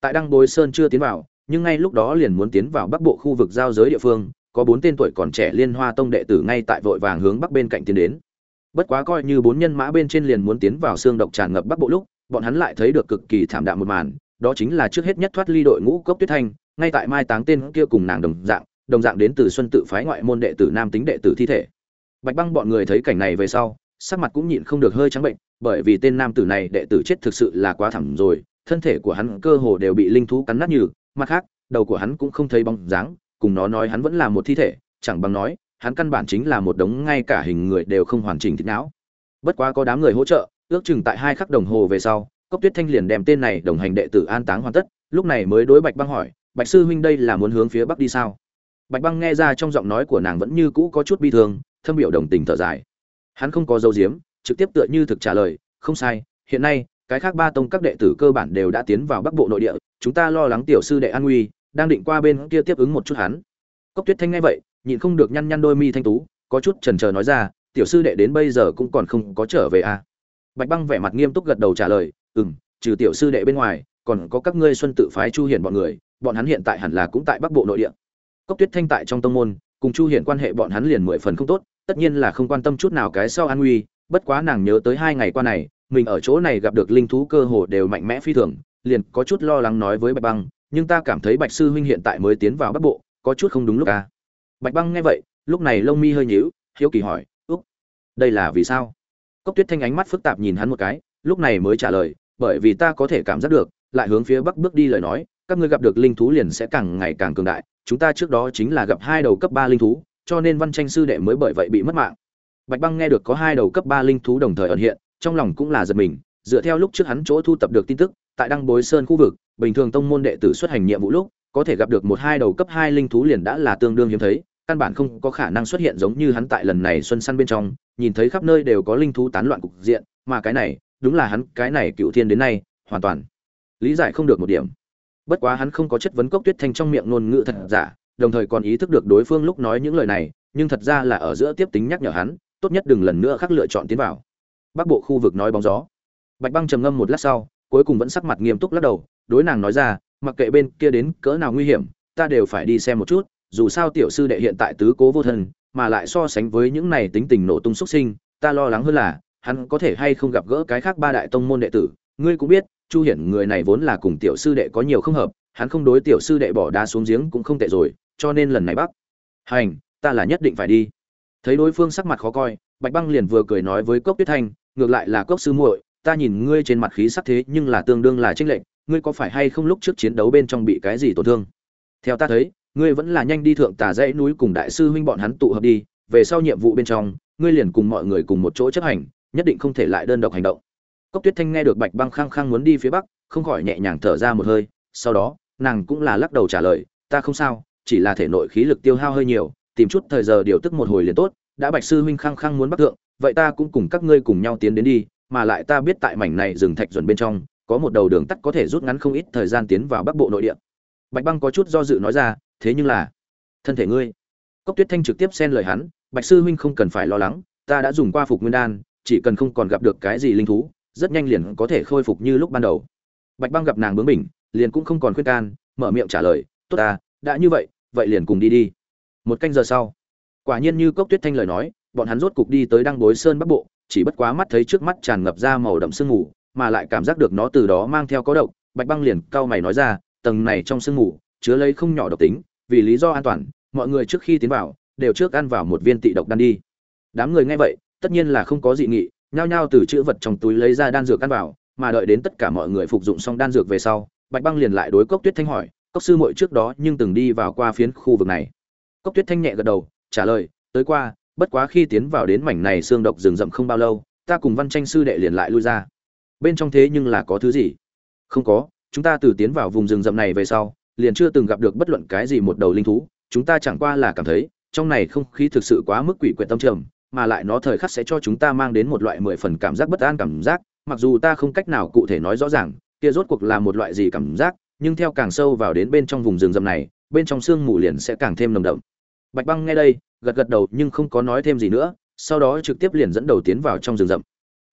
Tại đăng bối sơn chưa tiến vào, nhưng ngay lúc đó liền muốn tiến vào bắc bộ khu vực giao giới địa phương, có bốn tên tuổi còn trẻ liên hoa tông đệ tử ngay tại vội vàng hướng bắc bên cạnh tiến đến. Bất quá coi như bốn nhân mã bên trên liền muốn tiến vào xương độc tràn ngập bắc bộ lúc, bọn hắn lại thấy được cực kỳ thảm đạm một màn, đó chính là trước hết nhất thoát ly đội ngũ cốc tuyết thanh, ngay tại mai táng tên kia cùng nàng đồng dạng đồng dạng đến từ xuân tự phái ngoại môn đệ tử nam tính đệ tử thi thể. Bạch băng bọn người thấy cảnh này về sau, sắc mặt cũng nhịn không được hơi trắng bệnh, bởi vì tên nam tử này đệ tử chết thực sự là quá thảm rồi, thân thể của hắn cơ hồ đều bị linh thú cắn nát như, mặt khác, đầu của hắn cũng không thấy bóng dáng, cùng nó nói hắn vẫn là một thi thể, chẳng bằng nói, hắn căn bản chính là một đống ngay cả hình người đều không hoàn chỉnh thịt não. Bất quá có đám người hỗ trợ, ước chừng tại hai khắc đồng hồ về sau, cốc tuyết thanh liền đem tên này đồng hành đệ tử an táng hoàn tất, lúc này mới đối bạch băng hỏi, bạch sư huynh đây là muốn hướng phía bắc đi sao? Bạch băng nghe ra trong giọng nói của nàng vẫn như cũ có chút bi thương, thâm biểu đồng tình thở dài. Hắn không có dấu diếm, trực tiếp tựa như thực trả lời, không sai, hiện nay, cái khác ba tông các đệ tử cơ bản đều đã tiến vào bắc bộ nội địa, chúng ta lo lắng tiểu sư đệ an nguy, đang định qua bên kia tiếp ứng một chút hắn. Cốc tuyết thanh nghe vậy, nhịn không được nhăn nhăn đôi mi thanh tú, có chút chần chờ nói ra, tiểu sư đệ đến bây giờ cũng còn không có trở về à. bạch băng vẻ mặt nghiêm túc gật đầu trả lời ừ m trừ tiểu sư đệ bên ngoài, còn có các ngươi xuân tự phái chu hiển bọn người, bọn hắn hiện tại hẳn là cũng tại bắc bộ nội địa cốc tuyết thanh tại trong tông môn, cùng chu hiển quan hệ bọn hắn liền mười phần không tốt, tất nhiên là không quan tâm chút nào cái sau an nguy, bất quá nàng nhớ tới hai ngày qua này, mình ở chỗ này gặp được linh thú cơ hồ đều mạnh mẽ phi thường, liền có chút lo lắng nói với bạch băng, nhưng ta cảm thấy bạch sư huynh hiện tại mới tiến vào bắc bộ, có chút không đúng lúc à. bạch băng nghe vậy, lúc này lông mi hơi nhíu, hiếu kỳ hỏi, úc, đây là vì sao cốc tuyết thanh ánh mắt phức tạp nhìn hắn một cái, lúc này mới trả lời, bởi vì ta có thể cảm giác được, lại hướng phía bắc bước đi lời nói, các ngươi gặp được linh thú liền sẽ càng ngày càng cường đại chúng ta trước đó chính là gặp hai đầu cấp ba linh thú, cho nên văn tranh sư đệ mới bởi vậy bị mất mạng. Bạch băng nghe được có hai đầu cấp ba linh thú đồng thời ẩn hiện, trong lòng cũng là giật mình, dựa theo lúc trước hắn chỗ thu tập được tin tức, tại đăng bối sơn khu vực, bình thường tông môn đệ tử xuất hành nhiệm vụ lúc, có thể gặp được một hai đầu cấp hai linh thú liền đã là tương đương hiếm thấy, căn bản không có khả năng xuất hiện giống như hắn tại lần này xuân săn bên trong, nhìn thấy khắp nơi đều có linh thú tán loạn cục diện, mà cái này, đúng là hắn, cái này cựu thiên đến nay, hoàn toàn lý giải không được một điểm bất quá hắn không có chất vấn cốc tuyết thanh trong miệng ngôn ngữ thật giả, đồng thời còn ý thức được đối phương lúc nói những lời này, nhưng thật ra là ở giữa tiếp tính nhắc nhở hắn, tốt nhất đừng lần nữa khắc lựa chọn tiến vào. Bắc bộ khu vực nói bóng gió. Bạch băng trầm ngâm một lát sau, cuối cùng vẫn sắc mặt nghiêm túc lắc đầu, đối nàng nói ra, mặc kệ bên kia đến cỡ nào nguy hiểm, ta đều phải đi xem một chút, dù sao tiểu sư đệ hiện tại tứ cố vô thân, mà lại so sánh với những này tính tình nổ tung xuất sinh, ta lo lắng hơn là, hắn có thể hay không gặp gỡ cái khác ba đại tông môn đệ tử, ngươi cũng biết chu hiển người này vốn là cùng tiểu sư đệ có nhiều không hợp, hắn không đối tiểu sư đệ bỏ đá xuống giếng cũng không tệ rồi, cho nên lần này bắc hành, ta là nhất định phải đi. Thấy đối phương sắc mặt khó coi, bạch băng liền vừa cười nói với cốc tuyết thanh, ngược lại là cốc sư muội, ta nhìn ngươi trên mặt khí sắc thế nhưng là tương đương là tranh lệch, ngươi có phải hay không lúc trước chiến đấu bên trong bị cái gì tổn thương? Theo ta thấy, ngươi vẫn là nhanh đi thượng tà dãy núi cùng đại sư huynh bọn hắn tụ hợp đi, về sau nhiệm vụ bên trong, ngươi liền cùng mọi người cùng một chỗ chấp hành, nhất định không thể lại đơn độc hành động cốc tuyết thanh nghe được bạch băng khăng khăng muốn đi phía bắc, không khỏi nhẹ nhàng thở ra một hơi, sau đó, nàng cũng là lắc đầu trả lời, ta không sao, chỉ là thể nội khí lực tiêu hao hơi nhiều, tìm chút thời giờ điều tức một hồi liền tốt, đã bạch sư huynh khăng khăng muốn bắc thượng, vậy ta cũng cùng các ngươi cùng nhau tiến đến đi, mà lại ta biết tại mảnh này rừng thạch dần bên trong, có một đầu đường tắt có thể rút ngắn không ít thời gian tiến vào bắc bộ nội địa. Bạch băng có chút do dự nói ra, thế nhưng là, thân thể ngươi. Cốc tuyết thanh trực tiếp xen lời hắn, bạch sư huynh không cần phải lo lắng, ta đã dùng qua phục nguyên đan, chỉ cần không còn gặp được cái gì linh thú rất nhanh liền có thể khôi phục như lúc ban đầu. Bạch băng gặp nàng bướng bỉnh, liền cũng không còn khuyên can, mở miệng trả lời, tốt ta, đã như vậy vậy liền cùng đi đi. Một canh giờ sau, quả nhiên như cốc tuyết thanh lời nói, bọn hắn rốt cục đi tới đăng bối sơn bắc bộ, chỉ bất quá mắt thấy trước mắt tràn ngập ra màu đậm sương mù, mà lại cảm giác được nó từ đó mang theo có độc, bạch băng liền cau mày nói ra, tầng này trong sương mù chứa lấy không nhỏ độc tính, vì lý do an toàn, mọi người trước khi tiến vào, đều trước ăn vào một viên tị độc đan đi. Đám người nghe vậy, tất nhiên là không có dị nghị nhao nhao từ chữ vật trong túi lấy ra đan dược ăn vào, mà đợi đến tất cả mọi người phục dụng xong đan dược về sau, bạch băng liền lại đối cốc tuyết thanh hỏi, cốc sư muội trước đó nhưng từng đi vào qua phiến khu vực này? Cốc tuyết thanh nhẹ gật đầu, trả lời, tới qua, bất quá khi tiến vào đến mảnh này xương độc rừng rậm không bao lâu, ta cùng văn tranh sư đệ liền lại lui ra. Bên trong thế nhưng là có thứ gì? Không có, chúng ta từ tiến vào vùng rừng rậm này về sau, liền chưa từng gặp được bất luận cái gì một đầu linh thú, chúng ta chẳng qua là cảm thấy, trong này không khí thực sự quá mức quỷ quyệt tâm trầm mà lại nó thời khắc sẽ cho chúng ta mang đến một loại mười phần cảm giác bất an cảm giác, mặc dù ta không cách nào cụ thể nói rõ ràng, kia rốt cuộc là một loại gì cảm giác, nhưng theo càng sâu vào đến bên trong vùng rừng rậm này, bên trong sương mù liền sẽ càng thêm nồng đậm. Bạch băng nghe đây, gật gật đầu nhưng không có nói thêm gì nữa, sau đó trực tiếp liền dẫn đầu tiến vào trong rừng rậm.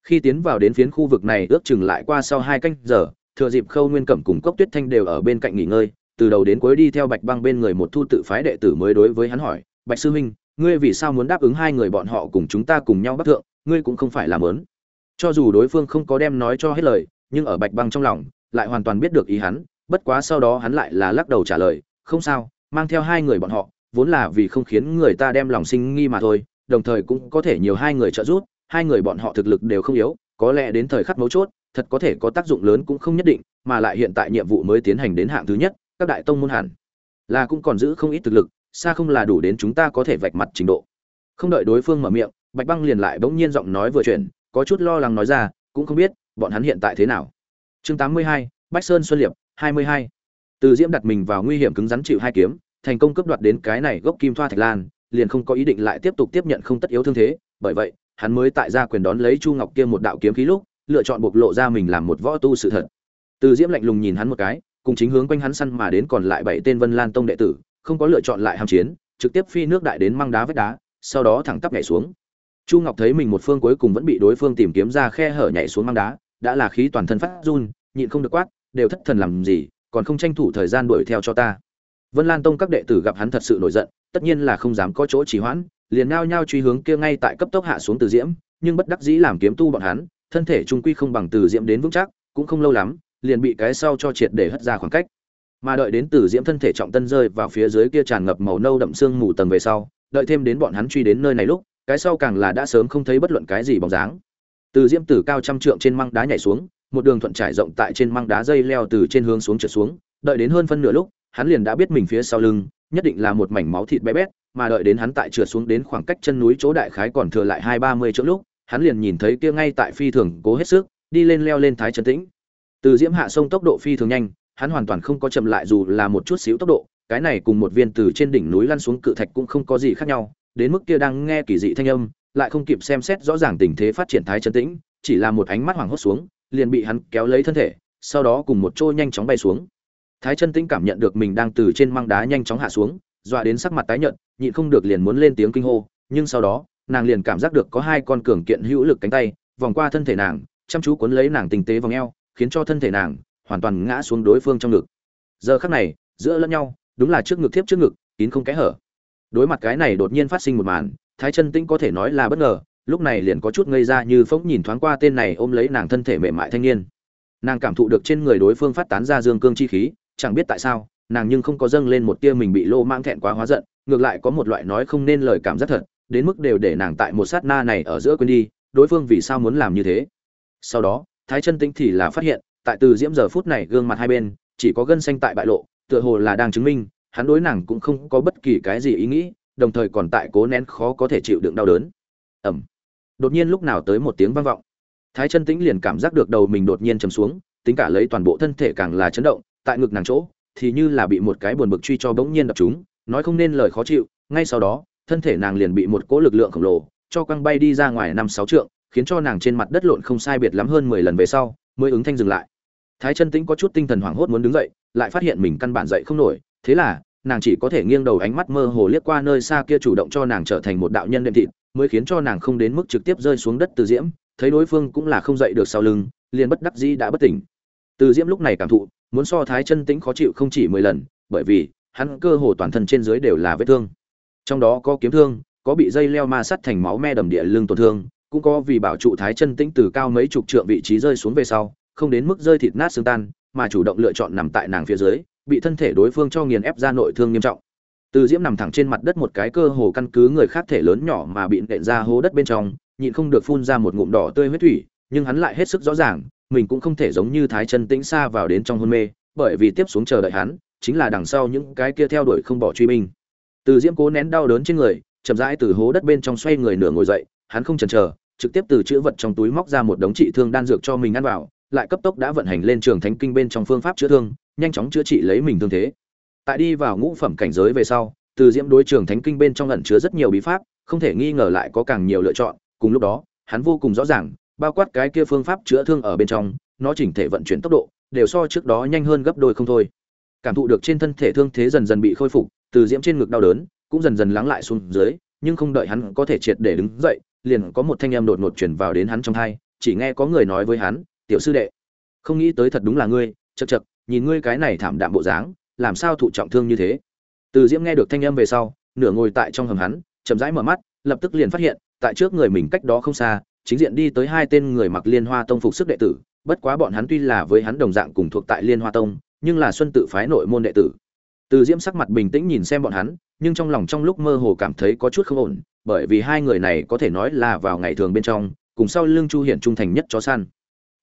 Khi tiến vào đến phiến khu vực này ước chừng lại qua sau hai canh giờ, thừa dịp khâu nguyên cẩm cùng cốc tuyết thanh đều ở bên cạnh nghỉ ngơi, từ đầu đến cuối đi theo bạch băng bên người một thu tự phái đệ tử mới đối với hắn hỏi, bạch sư huynh ngươi vì sao muốn đáp ứng hai người bọn họ cùng chúng ta cùng nhau bắc thượng, ngươi cũng không phải làm lớn. Cho dù đối phương không có đem nói cho hết lời, nhưng ở bạch băng trong lòng, lại hoàn toàn biết được ý hắn, bất quá sau đó hắn lại là lắc đầu trả lời, không sao, mang theo hai người bọn họ, vốn là vì không khiến người ta đem lòng sinh nghi mà thôi, đồng thời cũng có thể nhiều hai người trợ giúp, hai người bọn họ thực lực đều không yếu, có lẽ đến thời khắc mấu chốt, thật có thể có tác dụng lớn cũng không nhất định, mà lại hiện tại nhiệm vụ mới tiến hành đến hạng thứ nhất, các đại tông môn hẳn là cũng còn giữ không ít thực lực xa không là đủ đến chúng ta có thể vạch mặt trình độ. Không đợi đối phương mở miệng bạch băng liền lại bỗng nhiên giọng nói vừa chuyển có chút lo lắng nói ra cũng không biết bọn hắn hiện tại thế nào. Chương 82, bách sơn xuân liệp 22. từ diễm đặt mình vào nguy hiểm cứng rắn chịu hai kiếm thành công cướp đoạt đến cái này gốc kim thoa thạch lan liền không có ý định lại tiếp tục tiếp nhận không tất yếu thương thế bởi vậy hắn mới tại gia quyền đón lấy chu ngọc kia một đạo kiếm khí lúc lựa chọn bộc lộ ra mình làm một võ tu sự thật. Từ diễm lạnh lùng nhìn hắn một cái cùng chính hướng quanh hắn săn mà đến còn lại bảy tên vân lan tông đệ tử không có lựa chọn lại ham chiến, trực tiếp phi nước đại đến mang đá vách đá, sau đó thẳng tắp nhảy xuống. Chu ngọc thấy mình một phương cuối cùng vẫn bị đối phương tìm kiếm ra khe hở nhảy xuống mang đá, đã là khí toàn thân phát run, nhịn không được quát, đều thất thần làm gì, còn không tranh thủ thời gian đuổi theo cho ta. Vân lan tông các đệ tử gặp hắn thật sự nổi giận, tất nhiên là không dám có chỗ trì hoãn, liền nao nhao truy hướng kia ngay tại cấp tốc hạ xuống từ diễm, nhưng bất đắc dĩ làm kiếm tu bọn hắn, thân thể trung quy không bằng từ diễm đến vững chắc, cũng không lâu lắm, liền bị cái sau cho triệt để hất ra khoảng cách mà đợi đến từ diễm thân thể trọng tân rơi vào phía dưới kia tràn ngập màu nâu đậm xương mù tầng về sau, đợi thêm đến bọn hắn truy đến nơi này lúc, cái sau càng là đã sớm không thấy bất luận cái gì bóng dáng. Từ diễm từ cao trăm trượng trên măng đá nhảy xuống, một đường thuận trải rộng tại trên măng đá dây leo từ trên hướng xuống trượt xuống, đợi đến hơn phân nửa lúc, hắn liền đã biết mình phía sau lưng, nhất định là một mảnh máu thịt bé bét, mà đợi đến hắn tại trượt xuống đến khoảng cách chân núi chỗ đại khái còn thừa lại hai ba mươi chỗ lúc, hắn liền nhìn thấy kia ngay tại phi thường cố hết sức, đi lên leo lên thái chân tĩnh. Từ diễm hạ sông tốc độ phi thường nhanh hắn hoàn toàn không có chậm lại dù là một chút xíu tốc độ, cái này cùng một viên từ trên đỉnh núi lăn xuống cự thạch cũng không có gì khác nhau, đến mức kia đang nghe kỳ dị thanh âm, lại không kịp xem xét rõ ràng tình thế phát triển thái chân tĩnh, chỉ là một ánh mắt hoảng hốt xuống, liền bị hắn kéo lấy thân thể, sau đó cùng một trôi nhanh chóng bay xuống. Thái chân tĩnh cảm nhận được mình đang từ trên măng đá nhanh chóng hạ xuống, dọa đến sắc mặt tái nhợt, nhịn không được liền muốn lên tiếng kinh hô, nhưng sau đó, nàng liền cảm giác được có hai con cường kiện hữu lực cánh tay, vòng qua thân thể nàng, chăm chú cuốn lấy nàng tinh tế vòng eo, khiến cho thân thể nàng hoàn toàn ngã xuống đối phương trong ngực. Giờ khắc này, giữa lẫn nhau, đúng là trước ngực tiếp trước ngực, kín không kẽ hở. Đối mặt cái này đột nhiên phát sinh một màn, thái chân tĩnh có thể nói là bất ngờ, lúc này liền có chút ngây ra như phóng nhìn thoáng qua tên này ôm lấy nàng thân thể mềm mại thanh niên. Nàng cảm thụ được trên người đối phương phát tán ra dương cương chi khí, chẳng biết tại sao, nàng nhưng không có dâng lên một tia mình bị lô mang thẹn quá hóa giận, ngược lại có một loại nói không nên lời cảm giác thật, đến mức đều để nàng tại một sát na này ở giữa quên đi, đối phương vì sao muốn làm như thế. Sau đó, thái chân tĩnh thì là phát hiện tại từ diễm giờ phút này gương mặt hai bên, chỉ có gân xanh tại bại lộ, tựa hồ là đang chứng minh, hắn đối nàng cũng không có bất kỳ cái gì ý nghĩ, đồng thời còn tại cố nén khó có thể chịu đựng đau đớn. Ẩm đột nhiên lúc nào tới một tiếng vang vọng. Thái chân tĩnh liền cảm giác được đầu mình đột nhiên chầm xuống, tính cả lấy toàn bộ thân thể càng là chấn động, tại ngực nàng chỗ, thì như là bị một cái buồn bực truy cho bỗng nhiên đập chúng nói không nên lời khó chịu, ngay sau đó, thân thể nàng liền bị một cỗ lực lượng khổng lồ, cho quăng bay đi ra ngoài năm sáu trượng, khiến cho nàng trên mặt đất lộn không sai biệt lắm hơn mười lần về sau, mới ứng thanh dừng lại thái chân tĩnh có chút tinh thần hoảng hốt muốn đứng dậy, lại phát hiện mình căn bản dậy không nổi, thế là, nàng chỉ có thể nghiêng đầu ánh mắt mơ hồ liếc qua nơi xa kia chủ động cho nàng trở thành một đạo nhân đệm thịt, mới khiến cho nàng không đến mức trực tiếp rơi xuống đất từ diễm, thấy đối phương cũng là không dậy được sau lưng, liền bất đắc dĩ đã bất tỉnh. Từ diễm lúc này cảm thụ, muốn so thái chân tĩnh khó chịu không chỉ mười lần, bởi vì, hắn cơ hồ toàn thân trên dưới đều là vết thương. Trong đó có kiếm thương, có bị dây leo ma sắt thành máu me đầm địa lưng tổn thương, cũng có vì bảo trụ thái chân tĩnh từ cao mấy chục trượng vị trí rơi xuống về sau không đến mức rơi thịt nát xương tan, mà chủ động lựa chọn nằm tại nàng phía dưới, bị thân thể đối phương cho nghiền ép ra nội thương nghiêm trọng. Từ diễm nằm thẳng trên mặt đất một cái cơ hồ căn cứ người khác thể lớn nhỏ mà bị nện ra hố đất bên trong, nhịn không được phun ra một ngụm đỏ tươi huyết thủy, nhưng hắn lại hết sức rõ ràng, mình cũng không thể giống như thái chân tĩnh xa vào đến trong hôn mê, bởi vì tiếp xuống chờ đợi hắn, chính là đằng sau những cái kia theo đuổi không bỏ truy binh. Từ diễm cố nén đau đớn trên người, chậm rãi từ hố đất bên trong xoay người nửa ngồi dậy, hắn không chần chờ, trực tiếp từ chữ vật trong túi móc ra một đống trị thương đan dược cho mình ăn vào lại cấp tốc đã vận hành lên trường thánh kinh bên trong phương pháp chữa thương, nhanh chóng chữa trị lấy mình thương thế. Tại đi vào ngũ phẩm cảnh giới về sau, từ diễm đối trường thánh kinh bên trong ẩn chứa rất nhiều bí pháp, không thể nghi ngờ lại có càng nhiều lựa chọn, cùng lúc đó, hắn vô cùng rõ ràng, bao quát cái kia phương pháp chữa thương ở bên trong, nó chỉnh thể vận chuyển tốc độ, đều so trước đó nhanh hơn gấp đôi không thôi. Cảm thụ được trên thân thể thương thế dần dần bị khôi phục, từ diễm trên ngực đau đớn, cũng dần dần lắng lại xuống dưới, nhưng không đợi hắn có thể triệt để đứng dậy, liền có một thanh âm đột ngột chuyển vào đến hắn trong thai chỉ nghe có người nói với hắn tiểu sư đệ. Không nghĩ tới thật đúng là ngươi chật chật nhìn ngươi cái này thảm đạm bộ dáng, làm sao thụ trọng thương như thế? Từ diễm nghe được thanh âm về sau, nửa ngồi tại trong hầm hắn, chậm rãi mở mắt, lập tức liền phát hiện, tại trước người mình cách đó không xa, chính diện đi tới hai tên người mặc liên hoa tông phục sức đệ tử, bất quá bọn hắn tuy là với hắn đồng dạng cùng thuộc tại liên hoa tông, nhưng là xuân tự phái nội môn đệ tử. Từ diễm sắc mặt bình tĩnh nhìn xem bọn hắn, nhưng trong lòng trong lúc mơ hồ cảm thấy có chút không ổn, bởi vì hai người này có thể nói là vào ngày thường bên trong, cùng sau lưng chu hiển trung thành nhất chó săn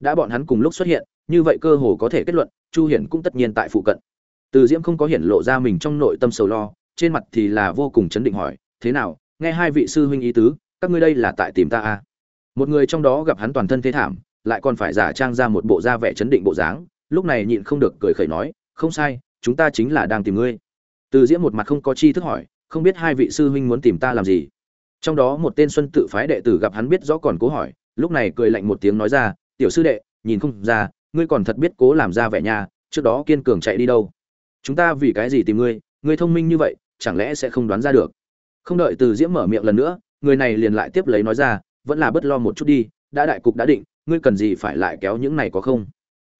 đã bọn hắn cùng lúc xuất hiện, như vậy cơ hồ có thể kết luận, chu hiển cũng tất nhiên tại phụ cận. Từ diễm không có hiển lộ ra mình trong nội tâm sầu lo, trên mặt thì là vô cùng chấn định hỏi, thế nào, nghe hai vị sư huynh ý tứ, các ngươi đây là tại tìm ta à? một người trong đó gặp hắn toàn thân thế thảm, lại còn phải giả trang ra một bộ da vẻ chấn định bộ dáng, lúc này nhịn không được cười khẩy nói, không sai, chúng ta chính là đang tìm ngươi. Từ diễm một mặt không có chi thức hỏi, không biết hai vị sư huynh muốn tìm ta làm gì? Trong đó một tên xuân tự phái đệ tử gặp hắn biết rõ còn cố hỏi, lúc này cười lạnh một tiếng nói ra tiểu sư đệ, nhìn không ra, ngươi còn thật biết cố làm ra vẻ nhà, trước đó kiên cường chạy đi đâu. Chúng ta vì cái gì tìm ngươi ngươi thông minh như vậy, chẳng lẽ sẽ không đoán ra được? Không đợi từ diễm mở miệng lần nữa, người này liền lại tiếp lấy nói ra, vẫn là bớt lo một chút đi, đã đại cục đã định, ngươi cần gì phải lại kéo những này có không?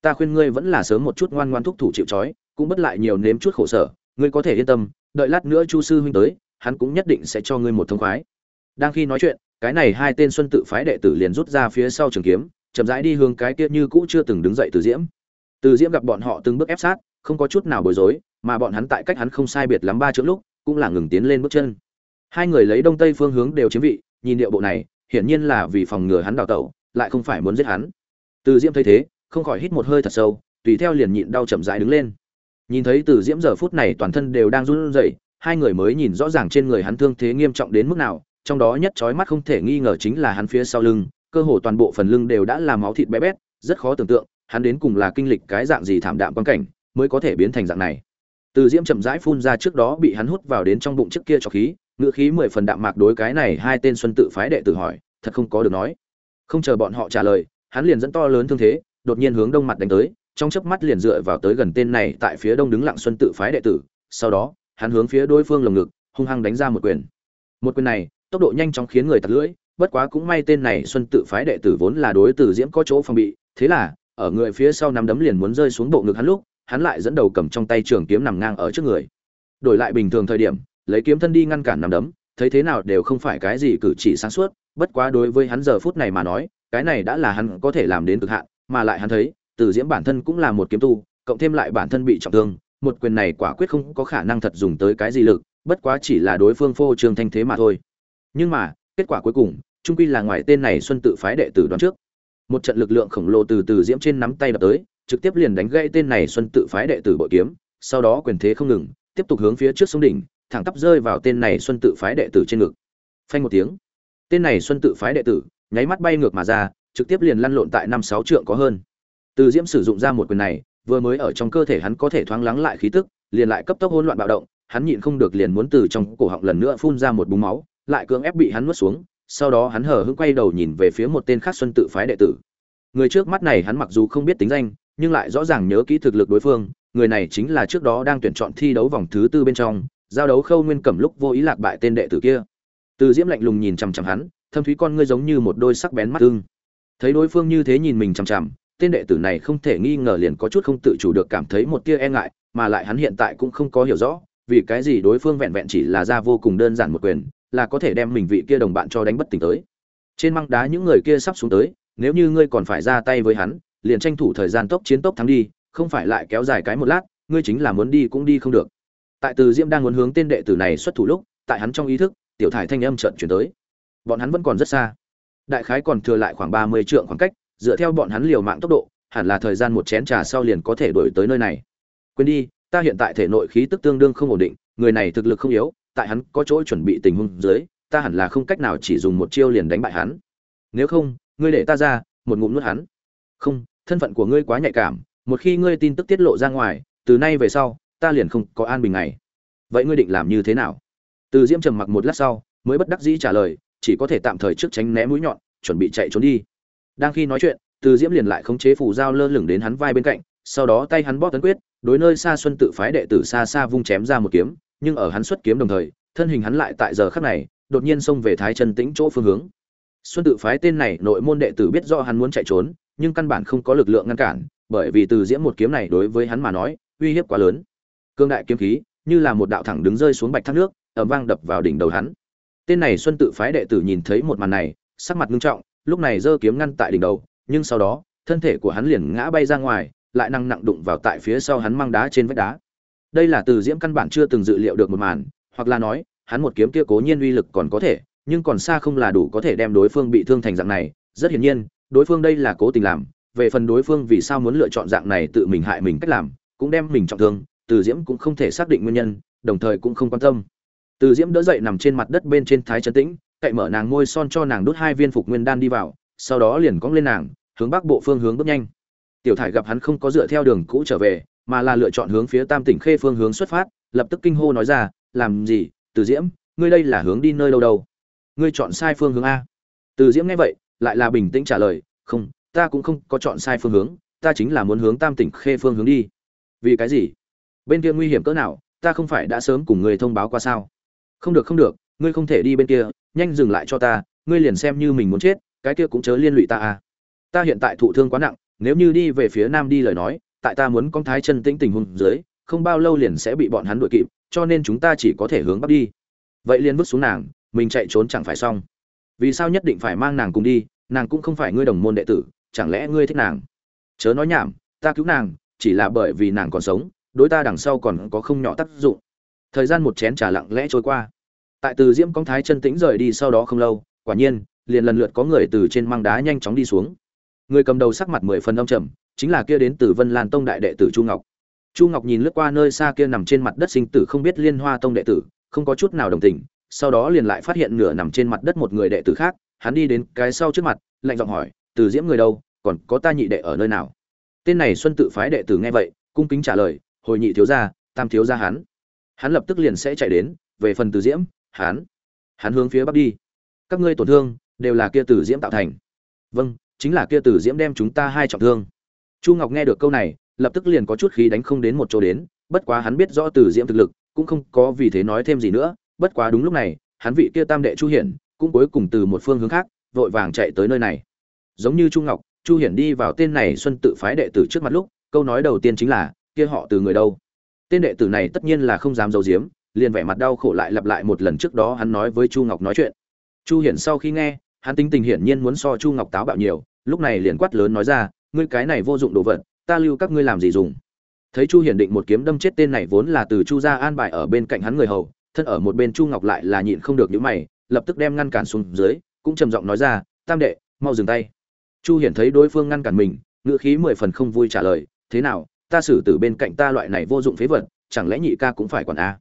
Ta khuyên ngươi vẫn là sớm một chút ngoan ngoan thúc thủ chịu trói, cũng bất lại nhiều nếm chút khổ sở, ngươi có thể yên tâm, đợi lát nữa chu sư huynh tới, hắn cũng nhất định sẽ cho ngươi một thông khoái. Đang khi nói chuyện, cái này hai tên xuân tự phái đệ tử liền rút ra phía sau trường kiếm chậm rãi đi hướng cái kia như cũ chưa từng đứng dậy từ diễm. Từ diễm gặp bọn họ từng bước ép sát, không có chút nào bối rối, mà bọn hắn tại cách hắn không sai biệt lắm ba chữ lúc, cũng là ngừng tiến lên bước chân. Hai người lấy đông tây phương hướng đều chiếm vị, nhìn điệu bộ này, hiển nhiên là vì phòng ngừa hắn đào tẩu, lại không phải muốn giết hắn. Từ diễm thấy thế, không khỏi hít một hơi thật sâu, tùy theo liền nhịn đau chậm rãi đứng lên. Nhìn thấy từ diễm giờ phút này toàn thân đều đang run rẩy, hai người mới nhìn rõ ràng trên người hắn thương thế nghiêm trọng đến mức nào, trong đó nhất trói mắt không thể nghi ngờ chính là hắn phía sau lưng cơ hồ toàn bộ phần lưng đều đã là máu thịt bé bét, rất khó tưởng tượng, hắn đến cùng là kinh lịch cái dạng gì thảm đạm quan cảnh mới có thể biến thành dạng này. Từ diễm chậm rãi phun ra trước đó bị hắn hút vào đến trong bụng trước kia cho khí ngựa khí mười phần đạm mạc đối cái này hai tên xuân tự phái đệ tử hỏi, thật không có được nói. Không chờ bọn họ trả lời, hắn liền dẫn to lớn thương thế, đột nhiên hướng đông mặt đánh tới, trong chớp mắt liền dựa vào tới gần tên này tại phía đông đứng lặng xuân tự phái đệ tử, sau đó, hắn hướng phía đối phương lồng ngực, hung hăng đánh ra một quyền. Một quyền này, tốc độ nhanh chóng khiến người tạt lưỡi bất quá cũng may tên này xuân tự phái đệ tử vốn là đối tử diễm có chỗ phòng bị, thế là, ở người phía sau nắm đấm liền muốn rơi xuống bộ ngực hắn lúc, hắn lại dẫn đầu cầm trong tay trường kiếm nằm ngang ở trước người. Đổi lại bình thường thời điểm, lấy kiếm thân đi ngăn cản nằm đấm, thấy thế nào đều không phải cái gì cử chỉ sáng suốt, bất quá đối với hắn giờ phút này mà nói, cái này đã là hắn có thể làm đến cực hạn, mà lại hắn thấy, từ diễm bản thân cũng là một kiếm tu, cộng thêm lại bản thân bị trọng thương, một quyền này quả quyết không có khả năng thật dùng tới cái gì lực, bất quá chỉ là đối phương phô trương thanh thế mà thôi. Nhưng mà kết quả cuối cùng, trung quy là ngoài tên này xuân tự phái đệ tử đoán trước. Một trận lực lượng khổng lồ từ từ diễm trên nắm tay đập tới, trực tiếp liền đánh gãy tên này xuân tự phái đệ tử bội kiếm, sau đó quyền thế không ngừng, tiếp tục hướng phía trước sông đỉnh, thẳng tắp rơi vào tên này xuân tự phái đệ tử trên ngực. Phanh một tiếng, tên này xuân tự phái đệ tử nháy mắt bay ngược mà ra, trực tiếp liền lăn lộn tại năm sáu trượng có hơn. Từ diễm sử dụng ra một quyền này, vừa mới ở trong cơ thể hắn có thể thoáng lắng lại khí tức, liền lại cấp tốc hỗn loạn bạo động, hắn nhịn không được liền muốn từ trong cổ họng lần nữa phun ra một búng máu lại cưỡng ép bị hắn nuốt xuống, sau đó hắn hờ hững quay đầu nhìn về phía một tên khác xuân tự phái đệ tử. Người trước mắt này hắn mặc dù không biết tính danh, nhưng lại rõ ràng nhớ kỹ thực lực đối phương, người này chính là trước đó đang tuyển chọn thi đấu vòng thứ tư bên trong, giao đấu khâu nguyên cẩm lúc vô ý lạc bại tên đệ tử kia. Từ diễm lạnh lùng nhìn chằm chằm hắn, thâm thúy con ngươi giống như một đôi sắc bén mắt tương thấy đối phương như thế nhìn mình chằm chằm, tên đệ tử này không thể nghi ngờ liền có chút không tự chủ được cảm thấy một tia e ngại, mà lại hắn hiện tại cũng không có hiểu rõ, vì cái gì đối phương vẹn vẹn chỉ là ra vô cùng đơn giản một quyền là có thể đem mình vị kia đồng bạn cho đánh bất tỉnh tới. Trên măng đá những người kia sắp xuống tới, nếu như ngươi còn phải ra tay với hắn, liền tranh thủ thời gian tốc chiến tốc thắng đi, không phải lại kéo dài cái một lát, ngươi chính là muốn đi cũng đi không được. Tại từ diễm đang muốn hướng tên đệ tử này xuất thủ lúc, tại hắn trong ý thức, tiểu thải thanh âm chợt chuyển tới. Bọn hắn vẫn còn rất xa. Đại khái còn thừa lại khoảng ba mươi trượng khoảng cách, dựa theo bọn hắn liều mạng tốc độ, hẳn là thời gian một chén trà sau liền có thể đổi tới nơi này. Quên đi, ta hiện tại thể nội khí tức tương đương không ổn định, người này thực lực không yếu tại hắn có chỗ chuẩn bị tình huống dưới, ta hẳn là không cách nào chỉ dùng một chiêu liền đánh bại hắn. Nếu không, ngươi để ta ra, một ngụm nuốt hắn. Không, thân phận của ngươi quá nhạy cảm, một khi ngươi tin tức tiết lộ ra ngoài, từ nay về sau, ta liền không có an bình ngày. vậy ngươi định làm như thế nào? Từ diễm trầm mặc một lát sau, mới bất đắc dĩ trả lời, chỉ có thể tạm thời trước tránh né mũi nhọn, chuẩn bị chạy trốn đi. Đang khi nói chuyện, từ diễm liền lại khống chế phủ dao lơ lửng đến hắn vai bên cạnh, sau đó tay hắn bóp tấn quyết, đối nơi xa xuân tự phái đệ tử xa xa vung chém ra một kiếm nhưng ở hắn xuất kiếm đồng thời, thân hình hắn lại tại giờ khắc này, đột nhiên xông về thái chân tĩnh chỗ phương hướng. Xuân tự phái tên này nội môn đệ tử biết rõ hắn muốn chạy trốn, nhưng căn bản không có lực lượng ngăn cản, bởi vì từ diễm một kiếm này đối với hắn mà nói, uy hiếp quá lớn. Cương đại kiếm khí, như là một đạo thẳng đứng rơi xuống bạch thác nước, ầm vang đập vào đỉnh đầu hắn. Tên này xuân tự phái đệ tử nhìn thấy một màn này, sắc mặt nghiêm trọng, lúc này giơ kiếm ngăn tại đỉnh đầu, nhưng sau đó, thân thể của hắn liền ngã bay ra ngoài, lại năng nặng đụng vào tại phía sau hắn mang đá trên vách đá đây là từ diễm căn bản chưa từng dự liệu được một màn, hoặc là nói, hắn một kiếm kia cố nhiên uy lực còn có thể, nhưng còn xa không là đủ có thể đem đối phương bị thương thành dạng này. Rất hiển nhiên, đối phương đây là cố tình làm, về phần đối phương vì sao muốn lựa chọn dạng này tự mình hại mình cách làm, cũng đem mình trọng thương, từ diễm cũng không thể xác định nguyên nhân, đồng thời cũng không quan tâm. Từ diễm đỡ dậy nằm trên mặt đất bên trên thái trấn tĩnh, cậy mở nàng môi son cho nàng đốt hai viên phục nguyên đan đi vào, sau đó liền cong lên nàng, hướng bắc bộ phương hướng bước nhanh. Tiểu thải gặp hắn không có dựa theo đường cũ trở về mà là lựa chọn hướng phía tam tỉnh khê phương hướng xuất phát, lập tức kinh hô nói ra, làm gì? Từ diễm, ngươi đây là hướng đi nơi đâu đâu? Ngươi chọn sai phương hướng a. Từ diễm nghe vậy, lại là bình tĩnh trả lời, không, ta cũng không có chọn sai phương hướng, ta chính là muốn hướng tam tỉnh khê phương hướng đi. Vì cái gì? Bên kia nguy hiểm cỡ nào, ta không phải đã sớm cùng ngươi thông báo qua sao? Không được không được, ngươi không thể đi bên kia, nhanh dừng lại cho ta, ngươi liền xem như mình muốn chết, cái kia cũng chớ liên lụy ta à. Ta hiện tại thụ thương quá nặng, nếu như đi về phía nam đi lời nói tại ta muốn con thái chân tĩnh tình huống dưới, không bao lâu liền sẽ bị bọn hắn đuổi kịp, cho nên chúng ta chỉ có thể hướng bắc đi. Vậy liền vứt xuống nàng, mình chạy trốn chẳng phải xong. Vì sao nhất định phải mang nàng cùng đi, nàng cũng không phải ngươi đồng môn đệ tử, chẳng lẽ ngươi thích nàng? Chớ nói nhảm, ta cứu nàng, chỉ là bởi vì nàng còn sống, đối ta đằng sau còn có không nhỏ tác dụng. Thời gian một chén trà lặng lẽ trôi qua. Tại từ diễm công thái chân tĩnh rời đi sau đó không lâu, quả nhiên, liền lần lượt có người từ trên mang đá nhanh chóng đi xuống. Người cầm đầu sắc mặt mười phần âm trầm chính là kia đến từ vân lan tông đại đệ tử chu ngọc. Chu ngọc nhìn lướt qua nơi xa kia nằm trên mặt đất sinh tử không biết liên hoa tông đệ tử, không có chút nào đồng tình, sau đó liền lại phát hiện nửa nằm trên mặt đất một người đệ tử khác, hắn đi đến cái sau trước mặt, lạnh giọng hỏi, từ diễm người đâu, còn có ta nhị đệ ở nơi nào? Tên này xuân tự phái đệ tử nghe vậy, cung kính trả lời, hồi nhị thiếu gia, tam thiếu gia hắn. Hắn lập tức liền sẽ chạy đến, về phần từ diễm, hắn. Hắn hướng phía bắc đi. Các ngươi tổn thương, đều là kia từ diễm tạo thành. Vâng chính là kia từ diễm đem chúng ta hai trọng thương chu ngọc nghe được câu này, lập tức liền có chút khí đánh không đến một chỗ đến, bất quá hắn biết rõ từ diễm thực lực, cũng không có vì thế nói thêm gì nữa, bất quá đúng lúc này, hắn vị kia tam đệ chu hiển, cũng cuối cùng từ một phương hướng khác, vội vàng chạy tới nơi này. Giống như chu ngọc, chu hiển đi vào tên này xuân tự phái đệ tử trước mặt lúc, câu nói đầu tiên chính là, kia họ từ người đâu? Tên đệ tử này tất nhiên là không dám giấu giếm, liền vẻ mặt đau khổ lại lặp lại một lần trước đó hắn nói với chu ngọc nói chuyện. Chu hiển sau khi nghe, hắn tính tình hiển nhiên muốn so chu ngọc táo bạo nhiều, lúc này liền quát lớn nói ra ngươi cái này vô dụng đồ vật, ta lưu các ngươi làm gì dùng? Thấy chu hiển định một kiếm đâm chết tên này vốn là từ chu gia an bài ở bên cạnh hắn người hầu, thân ở một bên chu ngọc lại là nhịn không được những mày, lập tức đem ngăn cản xuống dưới, cũng trầm giọng nói ra, tam đệ, mau dừng tay. Chu hiển thấy đối phương ngăn cản mình, ngữ khí mười phần không vui trả lời, thế nào, ta xử tử bên cạnh ta loại này vô dụng phế vật, chẳng lẽ nhị ca cũng phải quản a?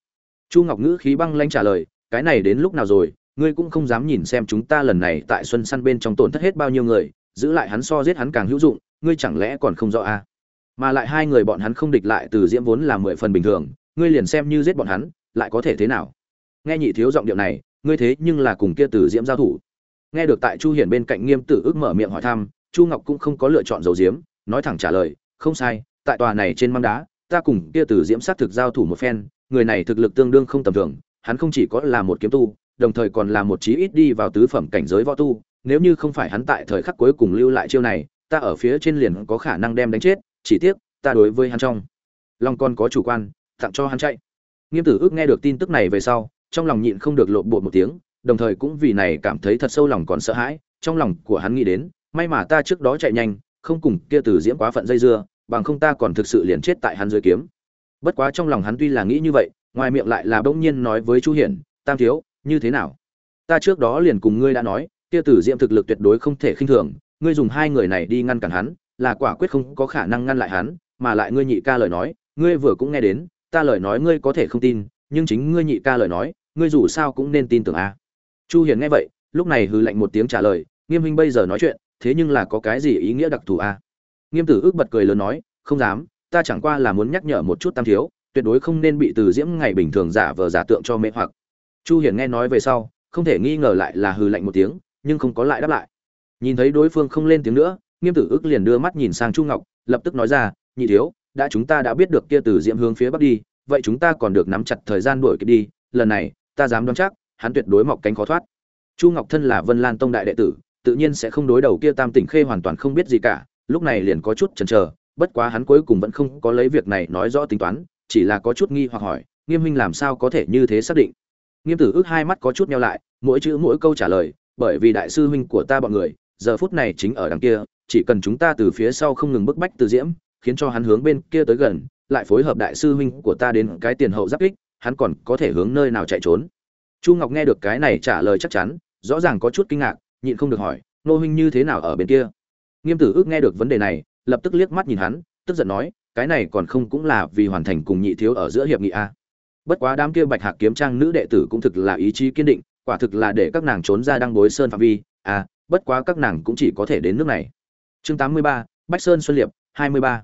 Chu ngọc ngữ khí băng lanh trả lời, cái này đến lúc nào rồi, ngươi cũng không dám nhìn xem chúng ta lần này tại xuân săn bên trong tổn thất hết bao nhiêu người, giữ lại hắn so giết hắn càng hữu dụng ngươi chẳng lẽ còn không rõ a mà lại hai người bọn hắn không địch lại từ diễm vốn là mười phần bình thường, ngươi liền xem như giết bọn hắn, lại có thể thế nào? Nghe nhị thiếu giọng điệu này, ngươi thế nhưng là cùng kia từ diễm giao thủ. Nghe được tại chu hiển bên cạnh nghiêm tử ước mở miệng hỏi thăm, chu ngọc cũng không có lựa chọn dầu diếm nói thẳng trả lời, không sai, tại tòa này trên măng đá, ta cùng kia từ diễm sát thực giao thủ một phen, người này thực lực tương đương không tầm thường, hắn không chỉ có là một kiếm tu, đồng thời còn là một chí ít đi vào tứ phẩm cảnh giới võ tu, nếu như không phải hắn tại thời khắc cuối cùng lưu lại chiêu này ta ở phía trên liền có khả năng đem đánh chết, chỉ tiếc, ta đối với hắn trong long con có chủ quan, tặng cho hắn chạy. Nghiêm tử ước nghe được tin tức này về sau, trong lòng nhịn không được lộn bột một tiếng, đồng thời cũng vì này cảm thấy thật sâu lòng còn sợ hãi, trong lòng của hắn nghĩ đến, may mà ta trước đó chạy nhanh, không cùng kia từ diễm quá phận dây dưa, bằng không ta còn thực sự liền chết tại hắn dưới kiếm. Bất quá trong lòng hắn tuy là nghĩ như vậy, ngoài miệng lại là bỗng nhiên nói với chu hiển, tam thiếu, như thế nào? Ta trước đó liền cùng ngươi đã nói, kia tử diễm thực lực tuyệt đối không thể khinh thường ngươi dùng hai người này đi ngăn cản hắn, là quả quyết không có khả năng ngăn lại hắn, mà lại ngươi nhị ca lời nói, ngươi vừa cũng nghe đến, ta lời nói ngươi có thể không tin, nhưng chính ngươi nhị ca lời nói, ngươi dù sao cũng nên tin tưởng a. Chu hiền nghe vậy, lúc này hừ lạnh một tiếng trả lời, nghiêm huynh bây giờ nói chuyện, thế nhưng là có cái gì ý nghĩa đặc thù a? Nghiêm tử ước bật cười lớn nói, không dám, ta chẳng qua là muốn nhắc nhở một chút tam thiếu, tuyệt đối không nên bị từ diễm ngày bình thường giả vờ giả tượng cho mê hoặc. Chu Hiền nghe nói về sau, không thể nghi ngờ lại là hừ lạnh một tiếng, nhưng không có lại đáp lại nhìn thấy đối phương không lên tiếng nữa, nghiêm tử ước liền đưa mắt nhìn sang chu ngọc, lập tức nói ra, nhị thiếu, đã chúng ta đã biết được kia từ diễm hướng phía bắc đi, vậy chúng ta còn được nắm chặt thời gian đuổi kịp đi, lần này, ta dám đoán chắc, hắn tuyệt đối mọc cánh khó thoát. Chu ngọc thân là vân lan tông đại đệ tử, tự nhiên sẽ không đối đầu kia tam tỉnh khê hoàn toàn không biết gì cả, lúc này liền có chút chần chờ, bất quá hắn cuối cùng vẫn không có lấy việc này nói rõ tính toán, chỉ là có chút nghi hoặc hỏi, nghiêm minh làm sao có thể như thế xác định? Nghiêm tử ước hai mắt có chút nhau lại, mỗi chữ mỗi câu trả lời, bởi vì đại sư huynh của ta bọn người giờ phút này chính ở đằng kia, chỉ cần chúng ta từ phía sau không ngừng bức bách từ diễm, khiến cho hắn hướng bên kia tới gần, lại phối hợp đại sư huynh của ta đến cái tiền hậu giáp kích, hắn còn có thể hướng nơi nào chạy trốn? Chu ngọc nghe được cái này trả lời chắc chắn, rõ ràng có chút kinh ngạc, nhịn không được hỏi, nô huynh như thế nào ở bên kia? Nghiêm tử ước nghe được vấn đề này, lập tức liếc mắt nhìn hắn, tức giận nói, cái này còn không cũng là vì hoàn thành cùng nhị thiếu ở giữa hiệp nghị a? Bất quá đám kia bạch hạc kiếm trang nữ đệ tử cũng thực là ý chí kiên định, quả thực là để các nàng trốn ra đăng bối sơn phạm vi à bất quá các nàng cũng chỉ có thể đến nước này. Chương 83, bách sơn xuân liệp 23.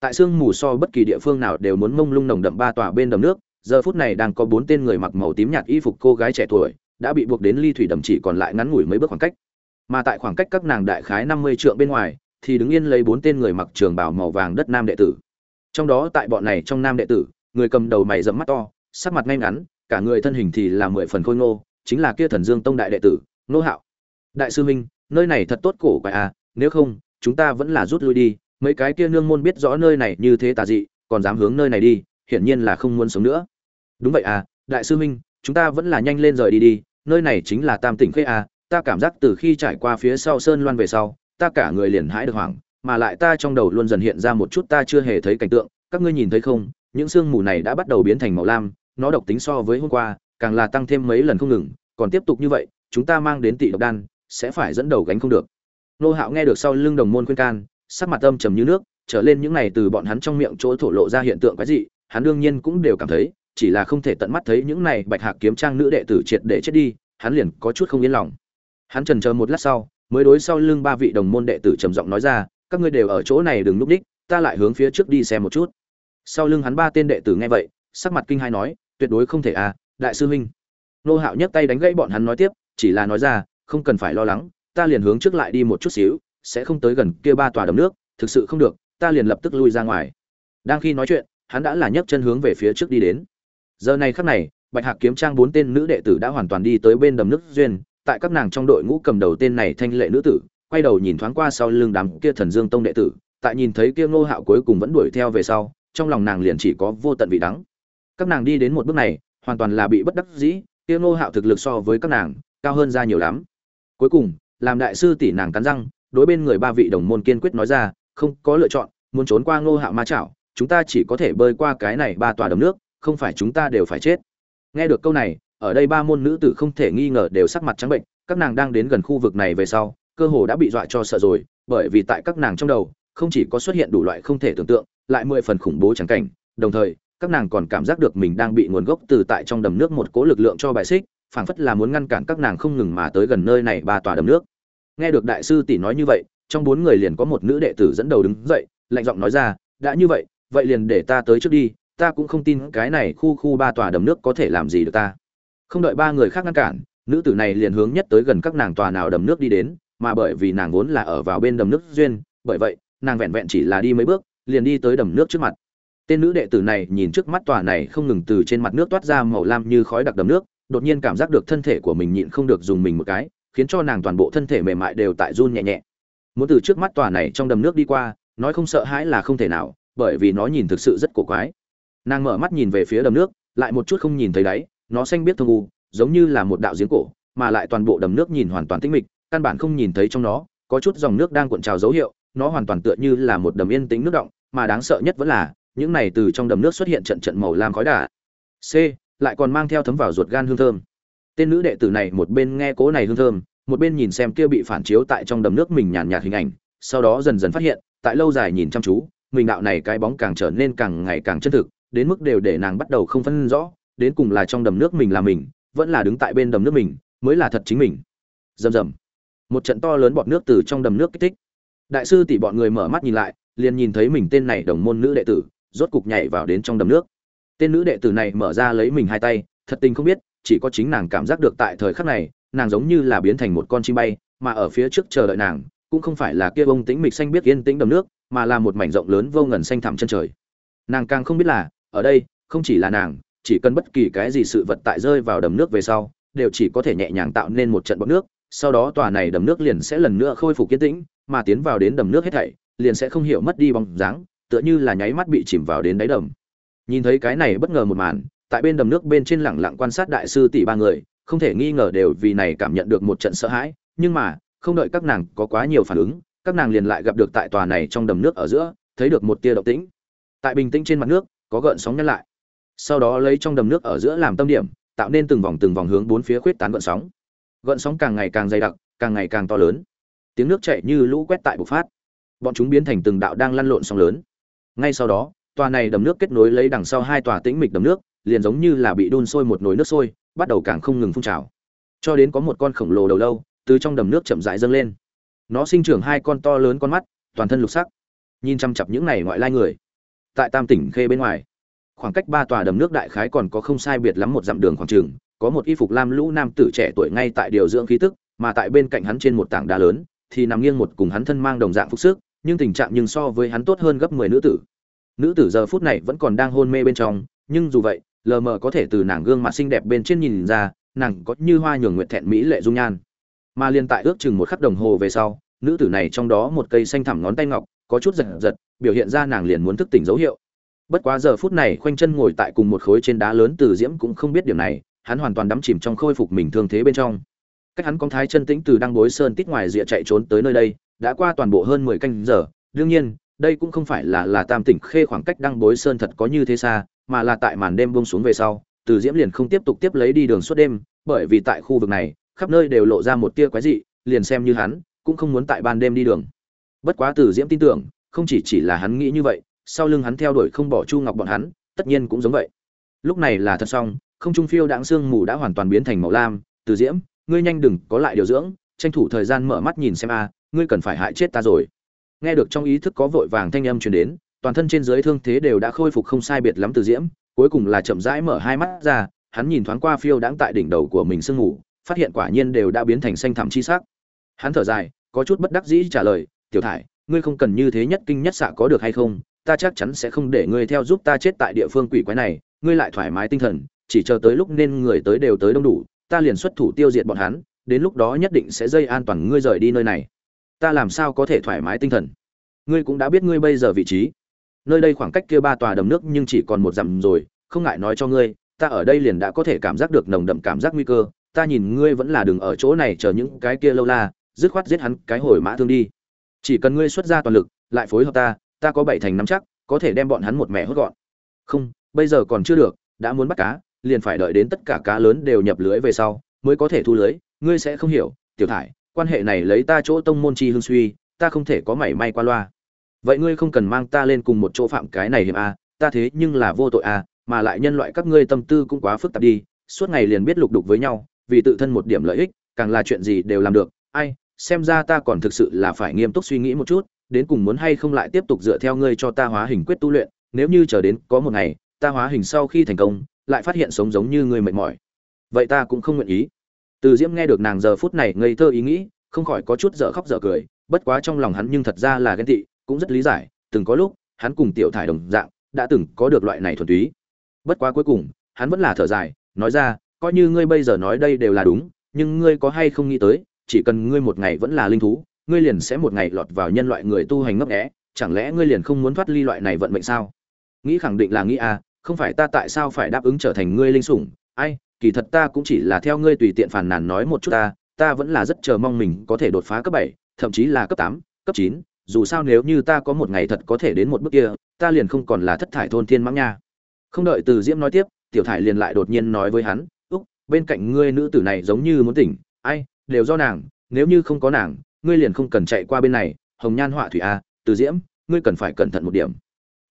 tại sương mù so bất kỳ địa phương nào đều muốn mông lung nồng đậm ba tòa bên đầm nước giờ phút này đang có bốn tên người mặc màu tím nhạt y phục cô gái trẻ tuổi đã bị buộc đến ly thủy đầm chỉ còn lại ngắn ngủi mấy bước khoảng cách. Mà tại khoảng cách các nàng đại khái năm mươi trượng bên ngoài thì đứng yên lấy bốn tên người mặc trường bào màu vàng đất nam đệ tử. Trong đó tại bọn này trong nam đệ tử người cầm đầu mày rậm mắt to sắc mặt ngay ngắn cả người thân hình thì là mười phần khôi ngô chính là kia thần dương tông đại đệ tử nô hạo đại sư minh, nơi này thật tốt cổ quái à nếu không, chúng ta vẫn là rút lui đi. Mấy cái kia nương môn biết rõ nơi này như thế tà dị, còn dám hướng nơi này đi, hiển nhiên là không muốn sống nữa. Đúng vậy à đại sư minh, chúng ta vẫn là nhanh lên rời đi đi, nơi này chính là tam tỉnh khê à ta cảm giác từ khi trải qua phía sau sơn loan về sau, ta cả người liền hãi được hoảng, mà lại ta trong đầu luôn dần hiện ra một chút ta chưa hề thấy cảnh tượng. Các ngươi nhìn thấy không, những sương mù này đã bắt đầu biến thành màu lam, nó độc tính so với hôm qua, càng là tăng thêm mấy lần không ngừng. Còn tiếp tục như vậy, chúng ta mang đến tị độc đan sẽ phải dẫn đầu gánh không được. Nô hạo nghe được sau lưng đồng môn khuyên can, sắc mặt âm trầm như nước, trở lên những này từ bọn hắn trong miệng chỗ thổ lộ ra hiện tượng quái dị, hắn đương nhiên cũng đều cảm thấy, chỉ là không thể tận mắt thấy những này bạch hạc kiếm trang nữ đệ tử triệt để chết đi, hắn liền có chút không yên lòng. Hắn trần chờ một lát sau, mới đối sau lưng ba vị đồng môn đệ tử trầm giọng nói ra, các ngươi đều ở chỗ này đừng núp đích ta lại hướng phía trước đi xem một chút. Sau lưng hắn ba tên đệ tử nghe vậy, sắc mặt kinh hai nói, tuyệt đối không thể à đại sư huynh. Nô hạo nhấc tay đánh gãy bọn hắn nói tiếp, chỉ là nói ra không cần phải lo lắng, ta liền hướng trước lại đi một chút xíu, sẽ không tới gần kia ba tòa đầm nước, thực sự không được, ta liền lập tức lui ra ngoài. Đang khi nói chuyện, hắn đã là nhấc chân hướng về phía trước đi đến. Giờ này khắc này, bạch hạc kiếm trang bốn tên nữ đệ tử đã hoàn toàn đi tới bên đầm nước duyên, tại các nàng trong đội ngũ cầm đầu tên này thanh lệ nữ tử, quay đầu nhìn thoáng qua sau lưng đám kia thần dương tông đệ tử, tại nhìn thấy kia ngô hạo cuối cùng vẫn đuổi theo về sau, trong lòng nàng liền chỉ có vô tận vị đắng. Các nàng đi đến một bước này, hoàn toàn là bị bất đắc dĩ, kia ngô hạo thực lực so với các nàng, cao hơn ra nhiều lắm cuối cùng, làm đại sư tỷ nàng cắn răng, đối bên người ba vị đồng môn kiên quyết nói ra, không có lựa chọn, muốn trốn qua ngô hạo ma chảo chúng ta chỉ có thể bơi qua cái này ba tòa đầm nước, không phải chúng ta đều phải chết. Nghe được câu này, ở đây ba môn nữ tử không thể nghi ngờ đều sắc mặt trắng bệnh, các nàng đang đến gần khu vực này về sau, cơ hồ đã bị dọa cho sợ rồi, bởi vì tại các nàng trong đầu, không chỉ có xuất hiện đủ loại không thể tưởng tượng, lại mười phần khủng bố trắng cảnh, đồng thời, các nàng còn cảm giác được mình đang bị nguồn gốc từ tại trong đầm nước một cố lực lượng cho bài xích phảng phất là muốn ngăn cản các nàng không ngừng mà tới gần nơi này ba tòa đầm nước. Nghe được đại sư tỷ nói như vậy, trong bốn người liền có một nữ đệ tử dẫn đầu đứng dậy, lạnh giọng nói ra, đã như vậy vậy liền để ta tới trước đi, ta cũng không tin cái này khu khu ba tòa đầm nước có thể làm gì được ta. Không đợi ba người khác ngăn cản, nữ tử này liền hướng nhất tới gần các nàng tòa nào đầm nước đi đến, mà bởi vì nàng vốn là ở vào bên đầm nước duyên, bởi vậy, nàng vẹn vẹn chỉ là đi mấy bước, liền đi tới đầm nước trước mặt. Tên nữ đệ tử này nhìn trước mắt tòa này không ngừng từ trên mặt nước toát ra màu lam như khói đặc đầm nước đột nhiên cảm giác được thân thể của mình nhịn không được dùng mình một cái, khiến cho nàng toàn bộ thân thể mềm mại đều tại run nhẹ nhẹ. Muốn từ trước mắt tòa này trong đầm nước đi qua, nói không sợ hãi là không thể nào, bởi vì nó nhìn thực sự rất cổ quái. Nàng mở mắt nhìn về phía đầm nước, lại một chút không nhìn thấy đáy, nó xanh biết thông u, giống như là một đạo giếng cổ, mà lại toàn bộ đầm nước nhìn hoàn toàn tĩnh mịch, căn bản không nhìn thấy trong nó, có chút dòng nước đang cuộn trào dấu hiệu, nó hoàn toàn tựa như là một đầm yên tĩnh nước động, mà đáng sợ nhất vẫn là, những này từ trong đầm nước xuất hiện trận trận màu lam khói đà. C lại còn mang theo thấm vào ruột gan hương thơm. Tên nữ đệ tử này một bên nghe cố này hương thơm, một bên nhìn xem kia bị phản chiếu tại trong đầm nước mình nhàn nhạt hình ảnh, sau đó dần dần phát hiện, tại lâu dài nhìn chăm chú, mình đạo này cái bóng càng trở nên càng ngày càng chân thực, đến mức đều để nàng bắt đầu không phân rõ, đến cùng là trong đầm nước mình là mình, vẫn là đứng tại bên đầm nước mình, mới là thật chính mình. Rầm rầm. Một trận to lớn bọt nước từ trong đầm nước kích thích. Đại sư tỷ bọn người mở mắt nhìn lại, liền nhìn thấy mình tên này đồng môn nữ đệ tử, rốt cục nhảy vào đến trong đầm nước tên nữ đệ tử này mở ra lấy mình hai tay, thật tình không biết, chỉ có chính nàng cảm giác được tại thời khắc này, nàng giống như là biến thành một con chim bay, mà ở phía trước chờ đợi nàng, cũng không phải là kia bông tĩnh mịch xanh biết yên tĩnh đầm nước, mà là một mảnh rộng lớn vô ngần xanh thẳm chân trời. Nàng càng không biết là, ở đây, không chỉ là nàng, chỉ cần bất kỳ cái gì sự vật tại rơi vào đầm nước về sau, đều chỉ có thể nhẹ nhàng tạo nên một trận bọt nước, sau đó tòa này đầm nước liền sẽ lần nữa khôi phục yên tĩnh, mà tiến vào đến đầm nước hết thảy, liền sẽ không hiểu mất đi bóng dáng, tựa như là nháy mắt bị chìm vào đến đáy đầm nhìn thấy cái này bất ngờ một màn, tại bên đầm nước bên trên lẳng lặng quan sát đại sư tỷ ba người, không thể nghi ngờ đều vì này cảm nhận được một trận sợ hãi, nhưng mà, không đợi các nàng có quá nhiều phản ứng, các nàng liền lại gặp được tại tòa này trong đầm nước ở giữa, thấy được một tia động tĩnh. Tại bình tĩnh trên mặt nước, có gợn sóng nhăn lại. Sau đó lấy trong đầm nước ở giữa làm tâm điểm, tạo nên từng vòng từng vòng hướng bốn phía khuyết tán gợn sóng. Gợn sóng càng ngày càng dày đặc, càng ngày càng to lớn. Tiếng nước chảy như lũ quét tại bộc phát. Bọn chúng biến thành từng đạo đang lăn lộn sóng lớn. Ngay sau đó tòa này đầm nước kết nối lấy đằng sau hai tòa tĩnh mịch đầm nước, liền giống như là bị đun sôi một nồi nước sôi, bắt đầu càng không ngừng phun trào. Cho đến có một con khổng lồ đầu lâu, từ trong đầm nước chậm rãi dâng lên. Nó sinh trưởng hai con to lớn con mắt, toàn thân lục sắc. Nhìn chăm chặp những này ngoại lai người. Tại tam tỉnh khê bên ngoài, khoảng cách ba tòa đầm nước đại khái còn có không sai biệt lắm một dặm đường khoảng trường có một y phục lam lũ nam tử trẻ tuổi ngay tại điều dưỡng khí tức, mà tại bên cạnh hắn trên một tảng đá lớn, thì nằm nghiêng một cùng hắn thân mang đồng dạng phục sức, nhưng tình trạng nhưng so với hắn tốt hơn gấp mười nữ tử nữ tử giờ phút này vẫn còn đang hôn mê bên trong, nhưng dù vậy, lờ mờ có thể từ nàng gương mặt xinh đẹp bên trên nhìn ra, nàng có như hoa nhường nguyện thẹn mỹ lệ dung nhan. Mà liên tại ước chừng một khắc đồng hồ về sau, nữ tử này trong đó một cây xanh thẳm ngón tay ngọc, có chút giật giật, biểu hiện ra nàng liền muốn thức tỉnh dấu hiệu. Bất quá giờ phút này khoanh chân ngồi tại cùng một khối trên đá lớn, từ diễm cũng không biết điểm này, hắn hoàn toàn đắm chìm trong khôi phục mình thương thế bên trong. Cách hắn con thái chân tĩnh từ đăng bối sơn tít ngoài rìa chạy trốn tới nơi đây, đã qua toàn bộ hơn mười canh giờ, đương nhiên đây cũng không phải là là tam tỉnh khê khoảng cách đăng bối sơn thật có như thế xa, mà là tại màn đêm buông xuống về sau, từ diễm liền không tiếp tục tiếp lấy đi đường suốt đêm, bởi vì tại khu vực này, khắp nơi đều lộ ra một tia quái dị, liền xem như hắn cũng không muốn tại ban đêm đi đường. Bất quá từ diễm tin tưởng, không chỉ chỉ là hắn nghĩ như vậy, sau lưng hắn theo đuổi không bỏ chu ngọc bọn hắn, tất nhiên cũng giống vậy. Lúc này là thật xong, không trung phiêu đãng sương mù đã hoàn toàn biến thành màu lam, từ diễm, ngươi nhanh đừng có lại điều dưỡng, tranh thủ thời gian mở mắt nhìn xem a, ngươi cần phải hại chết ta rồi nghe được trong ý thức có vội vàng thanh âm truyền đến, toàn thân trên dưới thương thế đều đã khôi phục không sai biệt lắm từ diễm, cuối cùng là chậm rãi mở hai mắt ra, hắn nhìn thoáng qua phiêu đãng tại đỉnh đầu của mình sương ngủ, phát hiện quả nhiên đều đã biến thành xanh thẳm chi sắc. Hắn thở dài, có chút bất đắc dĩ trả lời, tiểu thải, ngươi không cần như thế nhất kinh nhất xạ có được hay không? Ta chắc chắn sẽ không để ngươi theo giúp ta chết tại địa phương quỷ quái này, ngươi lại thoải mái tinh thần, chỉ chờ tới lúc nên người tới đều tới đông đủ, ta liền xuất thủ tiêu diệt bọn hắn, đến lúc đó nhất định sẽ dây an toàn ngươi rời đi nơi này ta làm sao có thể thoải mái tinh thần? Ngươi cũng đã biết ngươi bây giờ vị trí. Nơi đây khoảng cách kia ba tòa đầm nước nhưng chỉ còn một dặm rồi, không ngại nói cho ngươi, ta ở đây liền đã có thể cảm giác được nồng đậm cảm giác nguy cơ. Ta nhìn ngươi vẫn là đừng ở chỗ này chờ những cái kia lâu la, dứt khoát giết hắn cái hồi mã thương đi. Chỉ cần ngươi xuất ra toàn lực, lại phối hợp ta ta có bảy thành nắm chắc, có thể đem bọn hắn một mẹ hốt gọn. Không, bây giờ còn chưa được, đã muốn bắt cá, liền phải đợi đến tất cả cá lớn đều nhập lưới về sau, mới có thể thu lưới, ngươi sẽ không hiểu, tiểu thải quan hệ này lấy ta chỗ tông môn chi hương suy, ta không thể có mảy may qua loa. Vậy ngươi không cần mang ta lên cùng một chỗ phạm cái này hiểm a, ta thế nhưng là vô tội a, mà lại nhân loại các ngươi tâm tư cũng quá phức tạp đi, suốt ngày liền biết lục đục với nhau, vì tự thân một điểm lợi ích, càng là chuyện gì đều làm được. Ai, xem ra ta còn thực sự là phải nghiêm túc suy nghĩ một chút, đến cùng muốn hay không lại tiếp tục dựa theo ngươi cho ta hóa hình quyết tu luyện, nếu như chờ đến có một ngày, ta hóa hình sau khi thành công, lại phát hiện sống giống như ngươi mệt mỏi. Vậy ta cũng không nguyện ý từ diễm nghe được nàng giờ phút này ngây thơ ý nghĩ, không khỏi có chút dở khóc dở cười, bất quá trong lòng hắn nhưng thật ra là ghen tị, cũng rất lý giải, từng có lúc, hắn cùng tiểu thải đồng dạng, đã từng có được loại này thuần túy. Bất quá cuối cùng, hắn vẫn là thở dài, nói ra, coi như ngươi bây giờ nói đây đều là đúng, nhưng ngươi có hay không nghĩ tới, chỉ cần ngươi một ngày vẫn là linh thú, ngươi liền sẽ một ngày lọt vào nhân loại người tu hành ngấp nghé, chẳng lẽ ngươi liền không muốn thoát ly loại này vận mệnh sao? Nghĩ khẳng định là nghĩ à không phải ta tại sao phải đáp ứng trở thành ngươi linh sủng? Ai kỳ thật ta cũng chỉ là theo ngươi tùy tiện phàn nàn nói một chút ta ta vẫn là rất chờ mong mình có thể đột phá cấp bảy, thậm chí là cấp tám, cấp chín, dù sao nếu như ta có một ngày thật có thể đến một bước kia, ta liền không còn là thất thải thôn thiên mãng nha không đợi từ diễm nói tiếp, tiểu thải liền lại đột nhiên nói với hắn, úc, bên cạnh ngươi nữ tử này giống như muốn tỉnh, ai, đều do nàng, nếu như không có nàng, ngươi liền không cần chạy qua bên này, hồng nhan họa thủy a, từ diễm, ngươi cần phải cẩn thận một điểm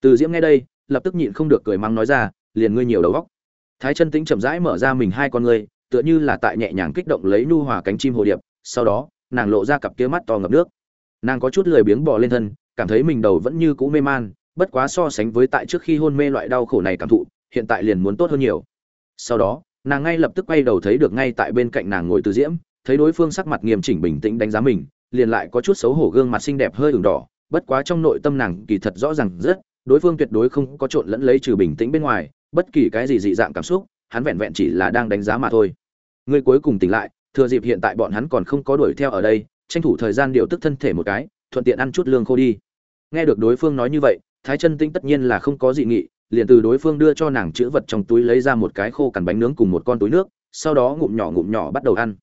từ diễm nghe đây, lập tức nhịn không được cười mắng nói ra, liền ngươi nhiều đầu óc thái chân tĩnh chậm rãi mở ra mình hai con ngươi, tựa như là tại nhẹ nhàng kích động lấy nu hòa cánh chim hồ điệp, sau đó, nàng lộ ra cặp kia mắt to ngập nước. Nàng có chút lười biếng bò lên thân, cảm thấy mình đầu vẫn như cũ mê man, bất quá so sánh với tại trước khi hôn mê loại đau khổ này cảm thụ, hiện tại liền muốn tốt hơn nhiều. Sau đó, nàng ngay lập tức quay đầu thấy được ngay tại bên cạnh nàng ngồi từ diễm, thấy đối phương sắc mặt nghiêm chỉnh bình tĩnh đánh giá mình, liền lại có chút xấu hổ gương mặt xinh đẹp hơi ửng đỏ, bất quá trong nội tâm nàng kỳ thật rõ ràng rất, đối phương tuyệt đối không có trộn lẫn lấy trừ bình tĩnh bên ngoài bất kỳ cái gì dị dạng cảm xúc, hắn vẹn vẹn chỉ là đang đánh giá mà thôi. Người cuối cùng tỉnh lại, thừa dịp hiện tại bọn hắn còn không có đuổi theo ở đây, tranh thủ thời gian điều tức thân thể một cái, thuận tiện ăn chút lương khô đi. Nghe được đối phương nói như vậy, thái chân tinh tất nhiên là không có dị nghị, liền từ đối phương đưa cho nàng chữ vật trong túi lấy ra một cái khô cằn bánh nướng cùng một con túi nước, sau đó ngụm nhỏ ngụm nhỏ bắt đầu ăn.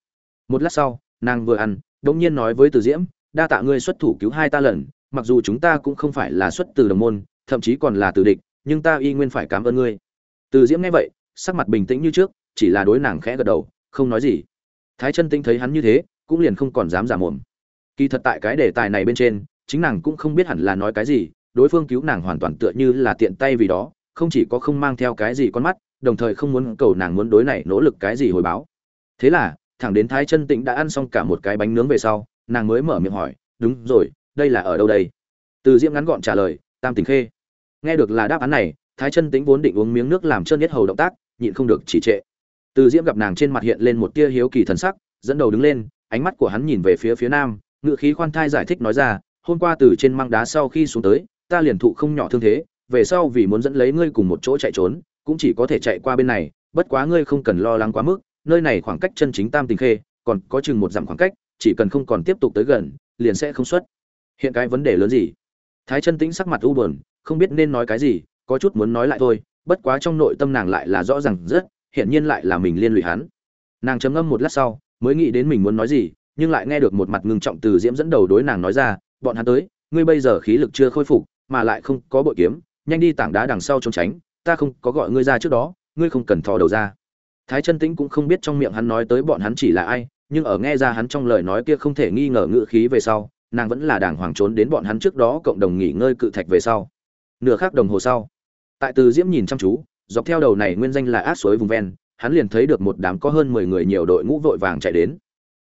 Một lát sau, nàng vừa ăn, đống nhiên nói với từ diễm, đa tạ ngươi xuất thủ cứu hai ta lần, mặc dù chúng ta cũng không phải là xuất từ đồng môn, thậm chí còn là từ địch, nhưng ta y nguyên phải cảm ơn ngươi từ diễm nghe vậy, sắc mặt bình tĩnh như trước, chỉ là đối nàng khẽ gật đầu, không nói gì. Thái chân tinh thấy hắn như thế, cũng liền không còn dám giả mồm. Kỳ thật tại cái đề tài này bên trên, chính nàng cũng không biết hẳn là nói cái gì, đối phương cứu nàng hoàn toàn tựa như là tiện tay vì đó, không chỉ có không mang theo cái gì con mắt, đồng thời không muốn cầu nàng muốn đối này nỗ lực cái gì hồi báo. Thế là, thẳng đến thái chân tĩnh đã ăn xong cả một cái bánh nướng về sau, nàng mới mở miệng hỏi, đúng rồi, đây là ở đâu đây? Từ diễm ngắn gọn trả lời, tam tình khê. Nghe được là đáp án này thái chân tĩnh vốn định uống miếng nước làm chân nhất hầu động tác, nhịn không được chỉ trệ. Từ diễm gặp nàng trên mặt hiện lên một tia hiếu kỳ thần sắc, dẫn đầu đứng lên, ánh mắt của hắn nhìn về phía phía nam, ngự khí khoan thai giải thích nói ra, hôm qua từ trên măng đá sau khi xuống tới, ta liền thụ không nhỏ thương thế, về sau vì muốn dẫn lấy ngươi cùng một chỗ chạy trốn, cũng chỉ có thể chạy qua bên này, bất quá ngươi không cần lo lắng quá mức, nơi này khoảng cách chân chính tam tình khê, còn có chừng một dặm khoảng cách, chỉ cần không còn tiếp tục tới gần, liền sẽ không xuất hiện cái vấn đề lớn gì. Thái chân tĩnh sắc mặt u buồn, không biết nên nói cái gì có chút muốn nói lại thôi, bất quá trong nội tâm nàng lại là rõ ràng rất hiện nhiên lại là mình liên lụy hắn. Nàng chấm ngâm một lát sau, mới nghĩ đến mình muốn nói gì, nhưng lại nghe được một mặt ngưng trọng từ diễm dẫn đầu đối nàng nói ra, bọn hắn tới, ngươi bây giờ khí lực chưa khôi phục, mà lại không có bội kiếm, nhanh đi tảng đá đằng sau trốn tránh, ta không có gọi ngươi ra trước đó, ngươi không cần thò đầu ra. Thái chân tĩnh cũng không biết trong miệng hắn nói tới bọn hắn chỉ là ai, nhưng ở nghe ra hắn trong lời nói kia không thể nghi ngờ ngữ khí về sau, nàng vẫn là đàng hoàng trốn đến bọn hắn trước đó cộng đồng nghỉ ngơi cự thạch về sau. Nửa khắc đồng hồ sau tại từ diễm nhìn chăm chú, dọc theo đầu này nguyên danh là át suối vùng ven, hắn liền thấy được một đám có hơn mười người nhiều đội ngũ vội vàng chạy đến.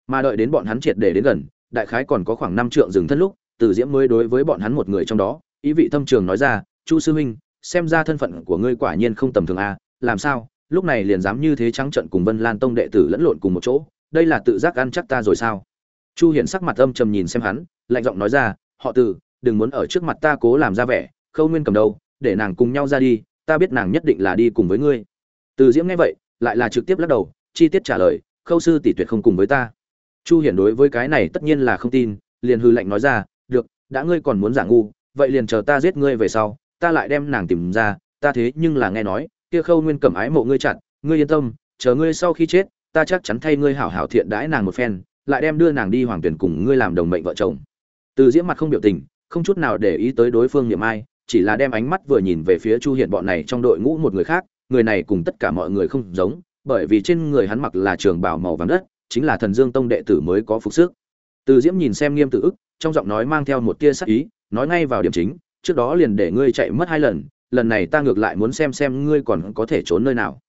Mà đợi đến bọn hắn triệt để đến gần, đại khái còn có khoảng năm trượng dừng thân lúc, từ diễm mới đối với bọn hắn một người trong đó, ý vị thâm trường nói ra, chu sư huynh, xem ra thân phận của ngươi quả nhiên không tầm thường a, làm sao, lúc này liền dám như thế trắng trận cùng vân lan tông đệ tử lẫn lộn cùng một chỗ, đây là tự giác ăn chắc ta rồi sao? Chu hiển sắc mặt âm trầm nhìn xem hắn, lạnh giọng nói ra, họ từ, đừng muốn ở trước mặt ta cố làm ra vẻ, khâu nguyên cầm đầu để nàng cùng nhau ra đi, ta biết nàng nhất định là đi cùng với ngươi. Từ diễm nghe vậy, lại là trực tiếp lắc đầu, chi tiết trả lời, khâu sư tỷ tuyệt không cùng với ta. Chu hiển đối với cái này tất nhiên là không tin, liền hư lệnh nói ra, được, đã ngươi còn muốn giả ngu, vậy liền chờ ta giết ngươi về sau, ta lại đem nàng tìm ra, ta thế nhưng là nghe nói, kia khâu nguyên cầm ái mộ ngươi chặt, ngươi yên tâm, chờ ngươi sau khi chết, ta chắc chắn thay ngươi hảo hảo thiện đãi nàng một phen, lại đem đưa nàng đi hoàng tuyển cùng ngươi làm đồng mệnh vợ chồng. Từ diễm mặt không biểu tình, không chút nào để ý tới đối phương niệm ai chỉ là đem ánh mắt vừa nhìn về phía chu hiện bọn này trong đội ngũ một người khác, người này cùng tất cả mọi người không giống, bởi vì trên người hắn mặc là trường bào màu vàng đất, chính là thần dương tông đệ tử mới có phục sức. Từ diễm nhìn xem nghiêm tự ức, trong giọng nói mang theo một tia sắc ý, nói ngay vào điểm chính, trước đó liền để ngươi chạy mất hai lần lần này ta ngược lại muốn xem xem ngươi còn có thể trốn nơi nào.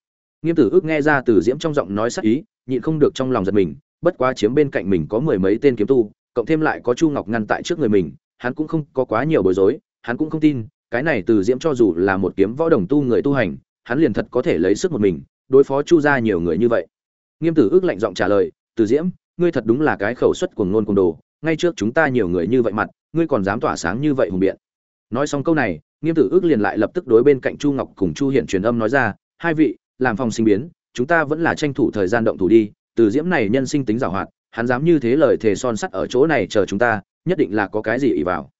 Nghiêm tử ức nghe ra từ diễm trong giọng nói sắc ý, nhịn không được trong lòng giật mình, bất quá chiếm bên cạnh mình có mười mấy tên kiếm tu, cộng thêm lại có chu ngọc ngăn tại trước người mình, hắn cũng không có quá nhiều bối rối, hắn cũng không tin cái này từ diễm cho dù là một kiếm võ đồng tu người tu hành, hắn liền thật có thể lấy sức một mình, đối phó chu ra nhiều người như vậy. Nghiêm tử ước lạnh giọng trả lời, từ diễm, ngươi thật đúng là cái khẩu suất của ngôn cùng đồ, ngay trước chúng ta nhiều người như vậy mặt, ngươi còn dám tỏa sáng như vậy hùng biện. Nói xong câu này, nghiêm tử ước liền lại lập tức đối bên cạnh chu ngọc cùng chu hiện truyền âm nói ra, hai vị, làm phòng sinh biến, chúng ta vẫn là tranh thủ thời gian động thủ đi, từ diễm này nhân sinh tính giảo hoạt, hắn dám như thế lời thề son sắt ở chỗ này chờ chúng ta, nhất định là có cái gì ỉ vào.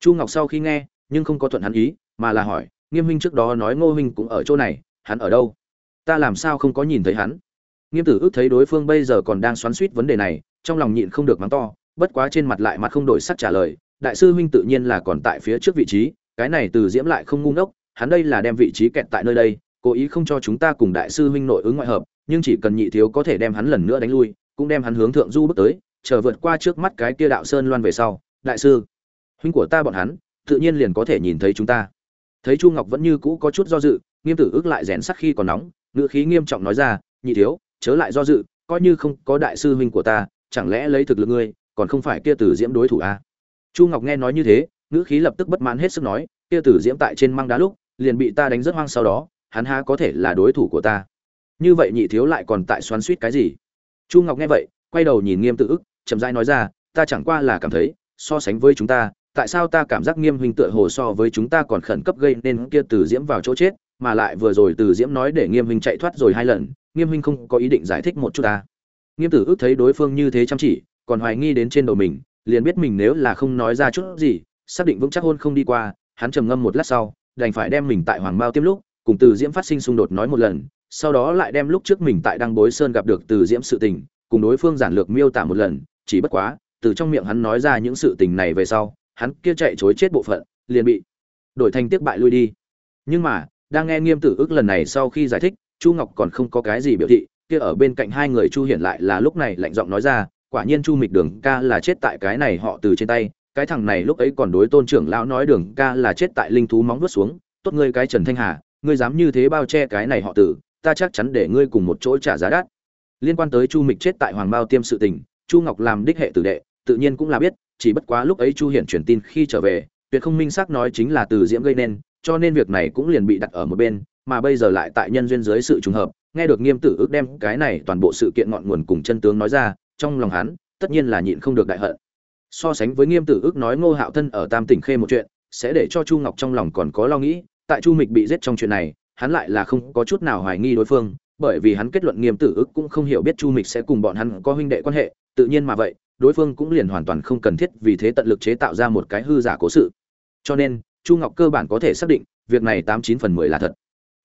Chu ngọc sau khi nghe nhưng không có thuận hắn ý, mà là hỏi, nghiêm huynh trước đó nói ngô huynh cũng ở chỗ này, hắn ở đâu? Ta làm sao không có nhìn thấy hắn? Nghiêm tử ước thấy đối phương bây giờ còn đang xoắn suýt vấn đề này, trong lòng nhịn không được mắng to, bất quá trên mặt lại mặt không đổi sắc trả lời, đại sư huynh tự nhiên là còn tại phía trước vị trí, cái này từ diễm lại không ngu ngốc, hắn đây là đem vị trí kẹt tại nơi đây, cố ý không cho chúng ta cùng đại sư huynh nội ứng ngoại hợp, nhưng chỉ cần nhị thiếu có thể đem hắn lần nữa đánh lui, cũng đem hắn hướng thượng du bước tới, chờ vượt qua trước mắt cái kia đạo sơn loan về sau, đại sư, huynh của ta bọn hắn tự nhiên liền có thể nhìn thấy chúng ta. Thấy chu ngọc vẫn như cũ có chút do dự, nghiêm tử ước lại rèn sắc khi còn nóng, ngữ khí nghiêm trọng nói ra, nhị thiếu, chớ lại do dự, coi như không có đại sư huynh của ta, chẳng lẽ lấy thực lực ngươi, còn không phải kia tử diễm đối thủ à? chu ngọc nghe nói như thế, ngữ khí lập tức bất mãn hết sức nói, kia tử diễm tại trên măng đá lúc, liền bị ta đánh rất hoang sau đó, hắn há có thể là đối thủ của ta? Như vậy nhị thiếu lại còn tại xoắn suýt cái gì? Chu ngọc nghe vậy, quay đầu nhìn nghiêm tự ức chậm rãi nói ra, ta chẳng qua là cảm thấy, so sánh với chúng ta tại sao ta cảm giác nghiêm huynh tựa hồ so với chúng ta còn khẩn cấp gây nên kia từ diễm vào chỗ chết, mà lại vừa rồi từ diễm nói để nghiêm huynh chạy thoát rồi hai lần, nghiêm huynh không có ý định giải thích một chút ta. Nghiêm tử ước thấy đối phương như thế chăm chỉ, còn hoài nghi đến trên đầu mình, liền biết mình nếu là không nói ra chút gì, xác định vững chắc hôn không đi qua, hắn trầm ngâm một lát sau, đành phải đem mình tại hoàng mao tiêm lúc, cùng từ diễm phát sinh xung đột nói một lần, sau đó lại đem lúc trước mình tại đăng bối sơn gặp được từ diễm sự tình, cùng đối phương giản lược miêu tả một lần, chỉ bất quá, từ trong miệng hắn nói ra những sự tình này về sau hắn kia chạy chối chết bộ phận, liền bị đổi thành tiếc bại lui đi. Nhưng mà, đang nghe nghiêm tử ước lần này sau khi giải thích, chu ngọc còn không có cái gì biểu thị, kia ở bên cạnh hai người chu hiển lại là lúc này lạnh giọng nói ra, quả nhiên chu mịch đường ca là chết tại cái này họ từ trên tay, cái thằng này lúc ấy còn đối tôn trưởng lão nói đường ca là chết tại linh thú móng vuốt xuống, tốt ngươi cái trần thanh hà, ngươi dám như thế bao che cái này họ tử, ta chắc chắn để ngươi cùng một chỗ trả giá đắt. Liên quan tới chu mịch chết tại hoàng bao tiêm sự tình, chu ngọc làm đích hệ tử đệ, tự nhiên cũng là biết chỉ bất quá lúc ấy chu hiển truyền tin khi trở về, tuyệt không minh xác nói chính là từ diễm gây nên, cho nên việc này cũng liền bị đặt ở một bên, mà bây giờ lại tại nhân duyên dưới sự trùng hợp, nghe được nghiêm tử ước đem cái này toàn bộ sự kiện ngọn nguồn cùng chân tướng nói ra, trong lòng hắn, tất nhiên là nhịn không được đại hận. So sánh với nghiêm tử ước nói ngô hạo thân ở tam tỉnh khê một chuyện, sẽ để cho chu ngọc trong lòng còn có lo nghĩ, tại chu mịch bị giết trong chuyện này, hắn lại là không có chút nào hoài nghi đối phương, bởi vì hắn kết luận nghiêm tử ước cũng không hiểu biết chu mịch sẽ cùng bọn hắn có huynh đệ quan hệ, tự nhiên mà vậy đối phương cũng liền hoàn toàn không cần thiết vì thế tận lực chế tạo ra một cái hư giả cố sự. Cho nên, chu ngọc cơ bản có thể xác định, việc này tám chín phần mười là thật.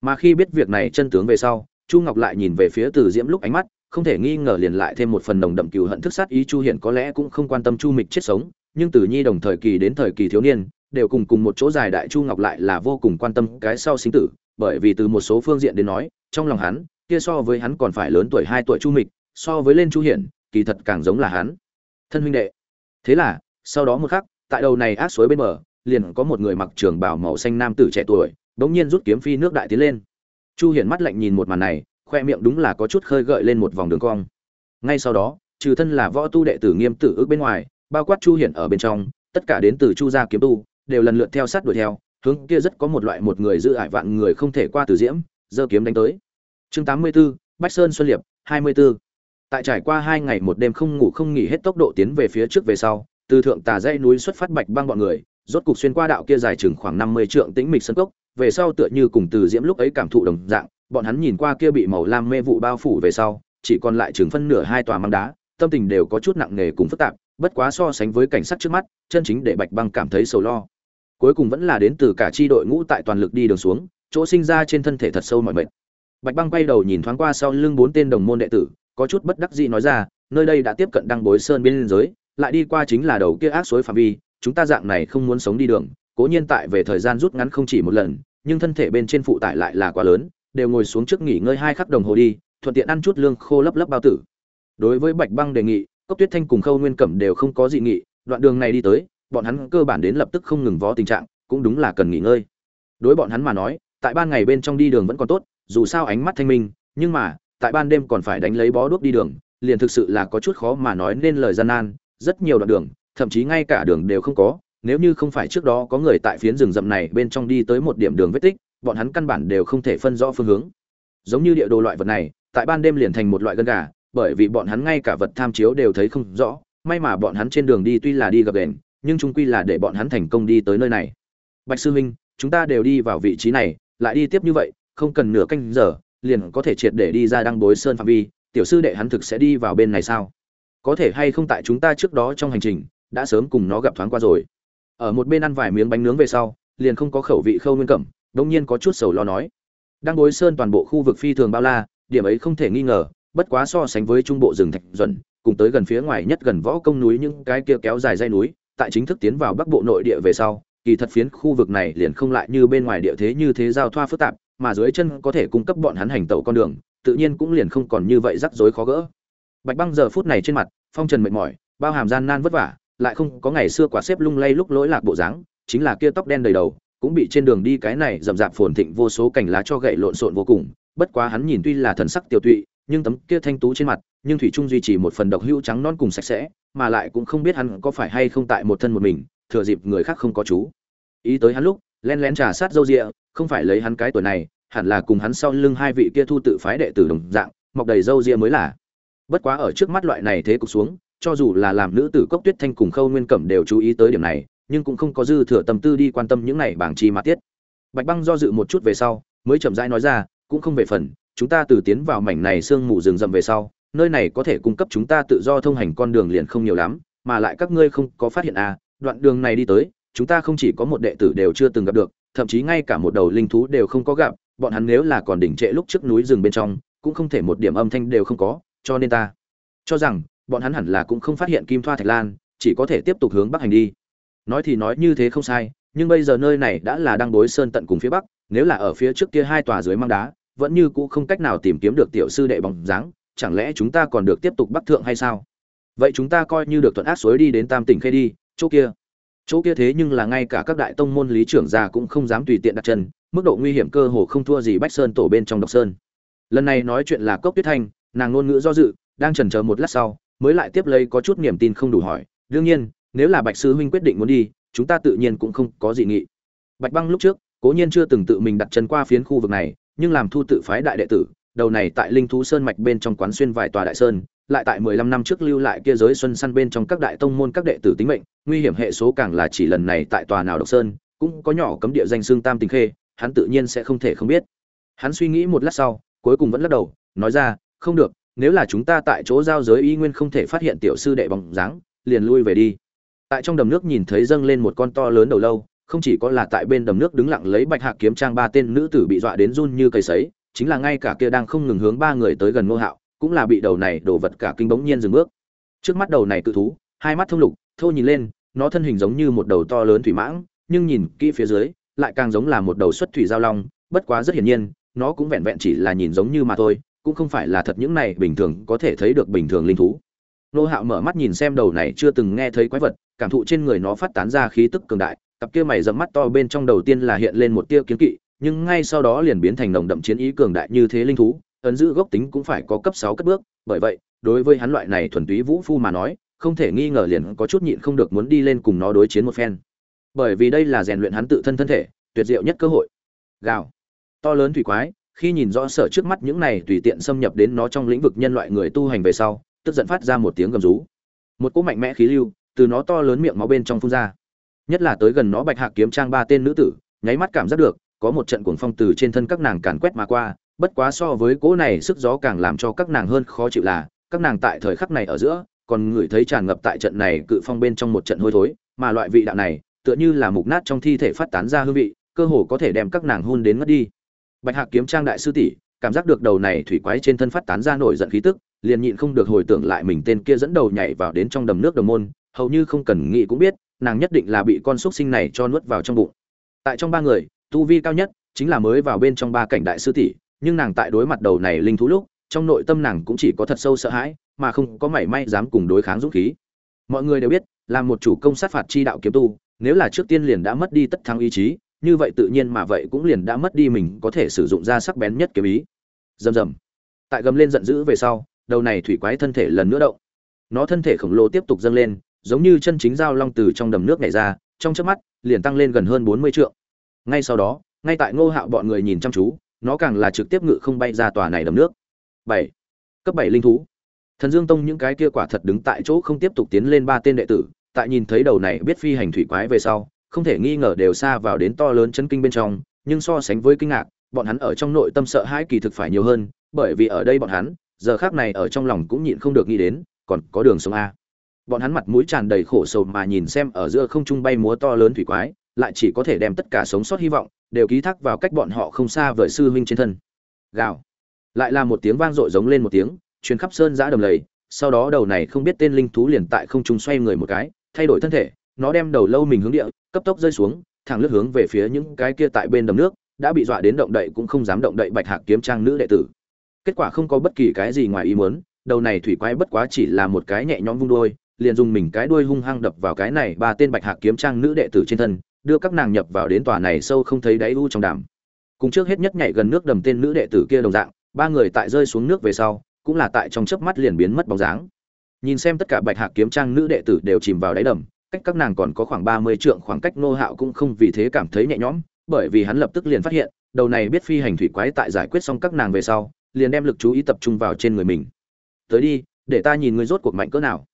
Mà khi biết việc này chân tướng về sau, chu ngọc lại nhìn về phía từ diễm lúc ánh mắt, không thể nghi ngờ liền lại thêm một phần nồng đậm cừu hận thức sát ý chu Hiển có lẽ cũng không quan tâm chu mịch chết sống, nhưng từ nhi đồng thời kỳ đến thời kỳ thiếu niên, đều cùng cùng một chỗ dài đại chu ngọc lại là vô cùng quan tâm cái sau sinh tử, bởi vì từ một số phương diện đến nói, trong lòng hắn, kia so với hắn còn phải lớn tuổi hai tuổi chu mịch, so với lên chu hiển, kỳ thật càng giống là hắn thân huynh đệ. Thế là sau đó một khắc tại đầu này ác suối bên bờ liền có một người mặc trường bào màu xanh nam tử trẻ tuổi bỗng nhiên rút kiếm phi nước đại tiến lên. Chu hiển mắt lạnh nhìn một màn này khoe miệng đúng là có chút khơi gợi lên một vòng đường cong. Ngay sau đó trừ thân là võ tu đệ tử nghiêm tử ước bên ngoài bao quát chu hiển ở bên trong tất cả đến từ chu gia kiếm tu đều lần lượt theo sát đuổi theo hướng kia rất có một loại một người giữ ải vạn người không thể qua từ diễm giơ kiếm đánh tới. Chương 84, bách sơn xuân liệp 24 tại trải qua hai ngày một đêm không ngủ không nghỉ hết tốc độ tiến về phía trước về sau, từ thượng tà dãy núi xuất phát bạch băng bọn người, rốt cục xuyên qua đạo kia dài chừng khoảng 50 trượng tĩnh mịch sân cốc, về sau tựa như cùng từ diễm lúc ấy cảm thụ đồng dạng, bọn hắn nhìn qua kia bị màu lam mê vụ bao phủ về sau, chỉ còn lại chừng phân nửa hai tòa măng đá, tâm tình đều có chút nặng nề cùng phức tạp, bất quá so sánh với cảnh sát trước mắt, chân chính để bạch băng cảm thấy sầu lo. Cuối cùng vẫn là đến từ cả tri đội ngũ tại toàn lực đi đường xuống, chỗ sinh ra trên thân thể thật sâu mọi mệt. Bạch băng quay đầu nhìn thoáng qua sau lưng bốn tên đồng môn đệ tử có chút bất đắc dĩ nói ra, nơi đây đã tiếp cận đăng bối sơn biên giới, lại đi qua chính là đầu kia ác suối phạm vi, chúng ta dạng này không muốn sống đi đường, cố nhiên tại về thời gian rút ngắn không chỉ một lần, nhưng thân thể bên trên phụ tải lại là quá lớn, đều ngồi xuống trước nghỉ ngơi hai khắc đồng hồ đi, thuận tiện ăn chút lương khô lấp lấp bao tử. Đối với bạch băng đề nghị, cốc tuyết thanh cùng khâu nguyên cẩm đều không có dị nghị, đoạn đường này đi tới, bọn hắn cơ bản đến lập tức không ngừng vó tình trạng, cũng đúng là cần nghỉ ngơi. Đối bọn hắn mà nói, tại ban ngày bên trong đi đường vẫn còn tốt, dù sao ánh mắt thanh minh, nhưng mà tại ban đêm còn phải đánh lấy bó đuốc đi đường, liền thực sự là có chút khó mà nói nên lời gian nan, rất nhiều đoạn đường, thậm chí ngay cả đường đều không có, nếu như không phải trước đó có người tại phiến rừng rậm này bên trong đi tới một điểm đường vết tích, bọn hắn căn bản đều không thể phân rõ phương hướng. Giống như địa đồ loại vật này, tại ban đêm liền thành một loại gân gà, bởi vì bọn hắn ngay cả vật tham chiếu đều thấy không rõ, may mà bọn hắn trên đường đi tuy là đi gặp đèn nhưng chúng quy là để bọn hắn thành công đi tới nơi này. Bạch sư huynh, chúng ta đều đi vào vị trí này, lại đi tiếp như vậy, không cần nửa canh giờ liền có thể triệt để đi ra đăng bối sơn phạm vi, tiểu sư đệ hắn thực sẽ đi vào bên này sao? Có thể hay không tại chúng ta trước đó trong hành trình, đã sớm cùng nó gặp thoáng qua rồi. Ở một bên ăn vài miếng bánh nướng về sau, liền không có khẩu vị khâu nguyên cẩm đông nhiên có chút sầu lo nói. Đăng bối sơn toàn bộ khu vực phi thường bao la, điểm ấy không thể nghi ngờ, bất quá so sánh với trung bộ rừng thạch duẩn, cùng tới gần phía ngoài nhất gần võ công núi những cái kia kéo dài dây núi, tại chính thức tiến vào bắc bộ nội địa về sau, kỳ thật phiến khu vực này liền không lại như bên ngoài địa thế như thế giao thoa phức tạp mà dưới chân có thể cung cấp bọn hắn hành tẩu con đường, tự nhiên cũng liền không còn như vậy rắc rối khó gỡ. Bạch băng giờ phút này trên mặt, phong trần mệt mỏi, bao hàm gian nan vất vả, lại không có ngày xưa quả xếp lung lay lúc lỗi lạc bộ dáng, chính là kia tóc đen đầy đầu, cũng bị trên đường đi cái này rậm rạp phồn thịnh vô số cành lá cho gậy lộn xộn vô cùng. Bất quá hắn nhìn tuy là thần sắc tiêu tụy, nhưng tấm kia thanh tú trên mặt, nhưng thủy trung duy trì một phần độc hữu trắng non cùng sạch sẽ, mà lại cũng không biết hắn có phải hay không tại một thân một mình, thừa dịp người khác không có chú ý tới hắn lúc, lén lén trà sát dâu rịa không phải lấy hắn cái tuổi này, hẳn là cùng hắn sau lưng hai vị kia thu tự phái đệ tử đồng dạng, mọc đầy râu ria mới là. Bất quá ở trước mắt loại này thế cục xuống, cho dù là làm nữ tử cốc tuyết thanh cùng khâu nguyên cẩm đều chú ý tới điểm này, nhưng cũng không có dư thừa tâm tư đi quan tâm những này bảng chi mà tiết. Bạch băng do dự một chút về sau, mới chậm rãi nói ra, cũng không về phần, chúng ta từ tiến vào mảnh này sương mù rừng rậm về sau, nơi này có thể cung cấp chúng ta tự do thông hành con đường liền không nhiều lắm, mà lại các ngươi không có phát hiện à đoạn đường này đi tới, chúng ta không chỉ có một đệ tử đều chưa từng gặp được thậm chí ngay cả một đầu linh thú đều không có gặp, bọn hắn nếu là còn đỉnh trệ lúc trước núi rừng bên trong, cũng không thể một điểm âm thanh đều không có, cho nên ta cho rằng, bọn hắn hẳn là cũng không phát hiện kim thoa thạch lan, chỉ có thể tiếp tục hướng bắc hành đi. Nói thì nói như thế không sai, nhưng bây giờ nơi này đã là đang đối sơn tận cùng phía bắc, nếu là ở phía trước kia hai tòa dưới mang đá, vẫn như cũ không cách nào tìm kiếm được tiểu sư đệ bóng dáng, chẳng lẽ chúng ta còn được tiếp tục bắc thượng hay sao? Vậy chúng ta coi như được thuận ác suối đi đến tam tỉnh khê đi, chỗ kia chỗ kia thế nhưng là ngay cả các đại tông môn lý trưởng già cũng không dám tùy tiện đặt chân, mức độ nguy hiểm cơ hồ không thua gì bách sơn tổ bên trong độc sơn. Lần này nói chuyện là cốc tuyết thanh, nàng ngôn ngữ do dự, đang chần chờ một lát sau, mới lại tiếp lấy có chút niềm tin không đủ hỏi, đương nhiên, nếu là bạch sư huynh quyết định muốn đi, chúng ta tự nhiên cũng không có gì nghị. Bạch băng lúc trước, cố nhiên chưa từng tự mình đặt chân qua phiến khu vực này, nhưng làm thu tự phái đại đệ tử, đầu này tại linh thú sơn mạch bên trong quán xuyên vài tòa đại sơn lại tại mười lăm năm trước lưu lại kia giới xuân săn bên trong các đại tông môn các đệ tử tính mệnh, nguy hiểm hệ số càng là chỉ lần này tại tòa nào độc sơn, cũng có nhỏ cấm địa danh xương tam tình khê, hắn tự nhiên sẽ không thể không biết. Hắn suy nghĩ một lát sau, cuối cùng vẫn lắc đầu, nói ra, không được, nếu là chúng ta tại chỗ giao giới y nguyên không thể phát hiện tiểu sư đệ bóng dáng, liền lui về đi. Tại trong đầm nước nhìn thấy dâng lên một con to lớn đầu lâu, không chỉ có là tại bên đầm nước đứng lặng lấy bạch hạc kiếm trang ba tên nữ tử bị dọa đến run như cây sấy, chính là ngay cả kia đang không ngừng hướng ba người tới gần ngô hạo cũng là bị đầu này đổ vật cả kinh bỗng nhiên dừng bước. Trước mắt đầu này cự thú, hai mắt thông lục, thô nhìn lên, nó thân hình giống như một đầu to lớn thủy mãng, nhưng nhìn kỹ phía dưới, lại càng giống là một đầu xuất thủy giao long, bất quá rất hiển nhiên, nó cũng vẹn vẹn chỉ là nhìn giống như mà thôi, cũng không phải là thật những này bình thường có thể thấy được bình thường linh thú. Nô hạo mở mắt nhìn xem đầu này chưa từng nghe thấy quái vật, cảm thụ trên người nó phát tán ra khí tức cường đại, cặp kia mày dẫm mắt to bên trong đầu tiên là hiện lên một tia kiến kỵ, nhưng ngay sau đó liền biến thành nồng đậm chiến ý cường đại như thế linh thú ấn giữ gốc tính cũng phải có cấp sáu cất bước, bởi vậy, đối với hắn loại này thuần túy vũ phu mà nói, không thể nghi ngờ liền có chút nhịn không được muốn đi lên cùng nó đối chiến một phen. Bởi vì đây là rèn luyện hắn tự thân thân thể, tuyệt diệu nhất cơ hội. Gào. To lớn thủy quái, khi nhìn rõ sở trước mắt những này tùy tiện xâm nhập đến nó trong lĩnh vực nhân loại người tu hành về sau, tức giận phát ra một tiếng gầm rú. Một cỗ mạnh mẽ khí lưu, từ nó to lớn miệng máu bên trong phun ra. Nhất là tới gần nó bạch hạc kiếm trang ba tên nữ tử, nháy mắt cảm giác được, có một trận cuồng phong từ trên thân các nàng càn quét mà qua bất quá so với cỗ này, sức gió càng làm cho các nàng hơn khó chịu là, các nàng tại thời khắc này ở giữa, còn ngửi thấy tràn ngập tại trận này cự phong bên trong một trận hôi thối, mà loại vị đạo này, tựa như là mục nát trong thi thể phát tán ra hương vị, cơ hồ có thể đem các nàng hôn đến mất đi. Bạch hạc kiếm trang đại sư tỷ, cảm giác được đầu này thủy quái trên thân phát tán ra nổi giận khí tức, liền nhịn không được hồi tưởng lại mình tên kia dẫn đầu nhảy vào đến trong đầm nước đồng môn, hầu như không cần nghĩ cũng biết, nàng nhất định là bị con xúc sinh này cho nuốt vào trong bụng. Tại trong ba người, tu vi cao nhất chính là mới vào bên trong ba cảnh đại sư tỷ nhưng nàng tại đối mặt đầu này linh thú lúc, trong nội tâm nàng cũng chỉ có thật sâu sợ hãi, mà không có mảy may dám cùng đối kháng dũng khí. Mọi người đều biết, là một chủ công sát phạt chi đạo kiếm tu, nếu là trước tiên liền đã mất đi tất thắng ý chí, như vậy tự nhiên mà vậy cũng liền đã mất đi mình có thể sử dụng ra sắc bén nhất kiếm ý. Rầm rầm. Tại gầm lên giận dữ về sau, đầu này thủy quái thân thể lần nữa động. Nó thân thể khổng lồ tiếp tục dâng lên, giống như chân chính dao long từ trong đầm nước này ra, trong chớp mắt, liền tăng lên gần hơn bốn mươi trượng. Ngay sau đó, ngay tại ngô hạo bọn người nhìn chăm chú nó càng là trực tiếp ngự không bay ra tòa này đầm nước. Bảy. Cấp bảy linh thú. Thần dương tông những cái kia quả thật đứng tại chỗ không tiếp tục tiến lên ba tên đệ tử, tại nhìn thấy đầu này biết phi hành thủy quái về sau, không thể nghi ngờ đều xa vào đến to lớn chân kinh bên trong, nhưng so sánh với kinh ngạc, bọn hắn ở trong nội tâm sợ hãi kỳ thực phải nhiều hơn, bởi vì ở đây bọn hắn, giờ khác này ở trong lòng cũng nhịn không được nghĩ đến, còn có đường sống a. Bọn hắn mặt mũi tràn đầy khổ sầu mà nhìn xem ở giữa không trung bay múa to lớn thủy quái, lại chỉ có thể đem tất cả sống sót hy vọng đều ký thác vào cách bọn họ không xa vời sư huynh trên thân. Gào. Lại là một tiếng vang dội giống lên một tiếng, truyền khắp sơn giã đầm lầy, sau đó đầu này không biết tên linh thú liền tại không trung xoay người một cái, thay đổi thân thể, nó đem đầu lâu mình hướng địa, cấp tốc rơi xuống, thẳng lướt hướng về phía những cái kia tại bên đầm nước, đã bị dọa đến động đậy cũng không dám động đậy bạch hạc kiếm trang nữ đệ tử. Kết quả không có bất kỳ cái gì ngoài ý muốn, đầu này thủy quái bất quá chỉ là một cái nhẹ nhõm vung đôi liền dùng mình cái đuôi hung hăng đập vào cái này ba tên bạch hạc kiếm trang nữ đệ tử trên thân đưa các nàng nhập vào đến tòa này sâu không thấy đáy u trong đàm. Cùng trước hết nhất nhảy gần nước đầm tên nữ đệ tử kia đồng dạng, ba người tại rơi xuống nước về sau, cũng là tại trong chớp mắt liền biến mất bóng dáng. Nhìn xem tất cả bạch hạc kiếm trang nữ đệ tử đều chìm vào đáy đầm, cách các nàng còn có khoảng ba mươi trượng khoảng cách nô hạo cũng không vì thế cảm thấy nhẹ nhõm, bởi vì hắn lập tức liền phát hiện, đầu này biết phi hành thủy quái tại giải quyết xong các nàng về sau, liền đem lực chú ý tập trung vào trên người mình. Tới đi, để ta nhìn ngươi rốt cuộc mạnh cỡ nào.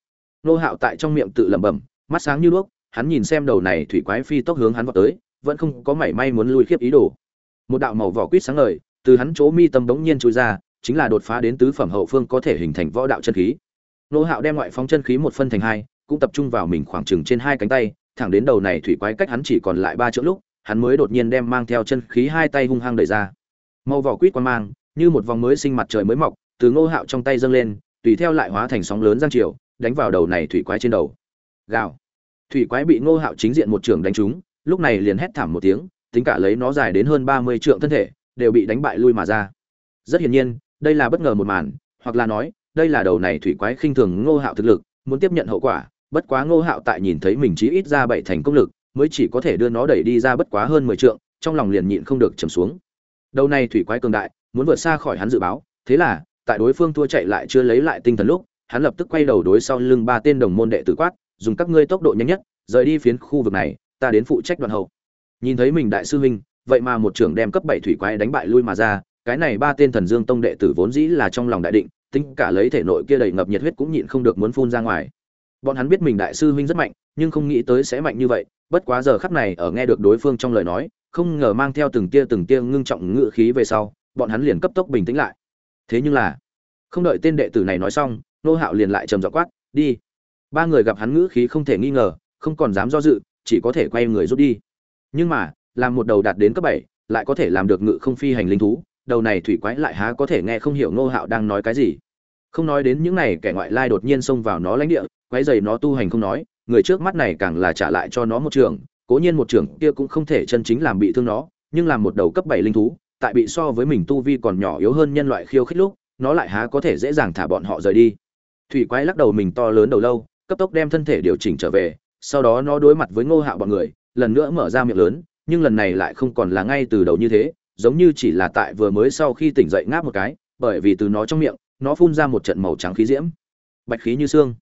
Nô hạo tại trong miệng tự lẩm bẩm, mắt sáng như đuốc hắn nhìn xem đầu này thủy quái phi tốc hướng hắn vào tới, vẫn không có mảy may muốn lui khiếp ý đồ. Một đạo màu vỏ quýt sáng ngời, từ hắn chỗ mi tâm bỗng nhiên trôi ra, chính là đột phá đến tứ phẩm hậu phương có thể hình thành võ đạo chân khí. Nô hạo đem ngoại phóng chân khí một phân thành hai, cũng tập trung vào mình khoảng chừng trên hai cánh tay, thẳng đến đầu này thủy quái cách hắn chỉ còn lại ba chữ lúc, hắn mới đột nhiên đem mang theo chân khí hai tay hung hăng đẩy ra. Màu vỏ quýt quan mang, như một vòng mới sinh mặt trời mới mọc, từ ngô hạo trong tay dâng lên, tùy theo lại hóa thành sóng lớn giang chiều đánh vào đầu này thủy quái trên đầu. Gào thủy quái bị ngô hạo chính diện một trường đánh trúng, lúc này liền hét thảm một tiếng, tính cả lấy nó dài đến hơn ba mươi trượng thân thể, đều bị đánh bại lui mà ra. Rất hiển nhiên, đây là bất ngờ một màn, hoặc là nói, đây là đầu này thủy quái khinh thường ngô hạo thực lực, muốn tiếp nhận hậu quả, bất quá ngô hạo tại nhìn thấy mình chí ít ra bảy thành công lực, mới chỉ có thể đưa nó đẩy đi ra bất quá hơn mười trượng, trong lòng liền nhịn không được trầm xuống. Đầu này thủy quái cường đại, muốn vượt xa khỏi hắn dự báo, thế là, tại đối phương thua chạy lại chưa lấy lại tinh thần lúc, hắn lập tức quay đầu đối sau lưng ba tên đồng môn đệ tử quát dùng các ngươi tốc độ nhanh nhất, rời đi phiến khu vực này, ta đến phụ trách đoạn hậu. Nhìn thấy mình đại sư huynh, vậy mà một trưởng đem cấp bảy thủy quái đánh bại lui mà ra, cái này ba tên thần dương tông đệ tử vốn dĩ là trong lòng đại định, tính cả lấy thể nội kia đầy ngập nhiệt huyết cũng nhịn không được muốn phun ra ngoài. Bọn hắn biết mình đại sư huynh rất mạnh, nhưng không nghĩ tới sẽ mạnh như vậy, bất quá giờ khắc này ở nghe được đối phương trong lời nói, không ngờ mang theo từng tia từng tia ngưng trọng ngự khí về sau, bọn hắn liền cấp tốc bình tĩnh lại. Thế nhưng là, không đợi tên đệ tử này nói xong, nô hạo liền lại trầm giọng quát, đi ba người gặp hắn ngữ khí không thể nghi ngờ, không còn dám do dự, chỉ có thể quay người rút đi. Nhưng mà, làm một đầu đạt đến cấp bảy, lại có thể làm được ngự không phi hành linh thú, đầu này thủy quái lại há có thể nghe không hiểu Ngô hạo đang nói cái gì. Không nói đến những này, kẻ ngoại lai đột nhiên xông vào nó lãnh địa, quấy dày nó tu hành không nói, người trước mắt này càng là trả lại cho nó một trường, cố nhiên một trường kia cũng không thể chân chính làm bị thương nó, nhưng làm một đầu cấp bảy linh thú, tại bị so với mình tu vi còn nhỏ yếu hơn nhân loại khiêu khích lúc, nó lại há có thể dễ dàng thả bọn họ rời đi. Thủy quái lắc đầu mình to lớn đầu lâu cấp tốc đem thân thể điều chỉnh trở về, sau đó nó đối mặt với ngô hạo bọn người, lần nữa mở ra miệng lớn, nhưng lần này lại không còn là ngay từ đầu như thế, giống như chỉ là tại vừa mới sau khi tỉnh dậy ngáp một cái, bởi vì từ nó trong miệng, nó phun ra một trận màu trắng khí diễm. Bạch khí như xương.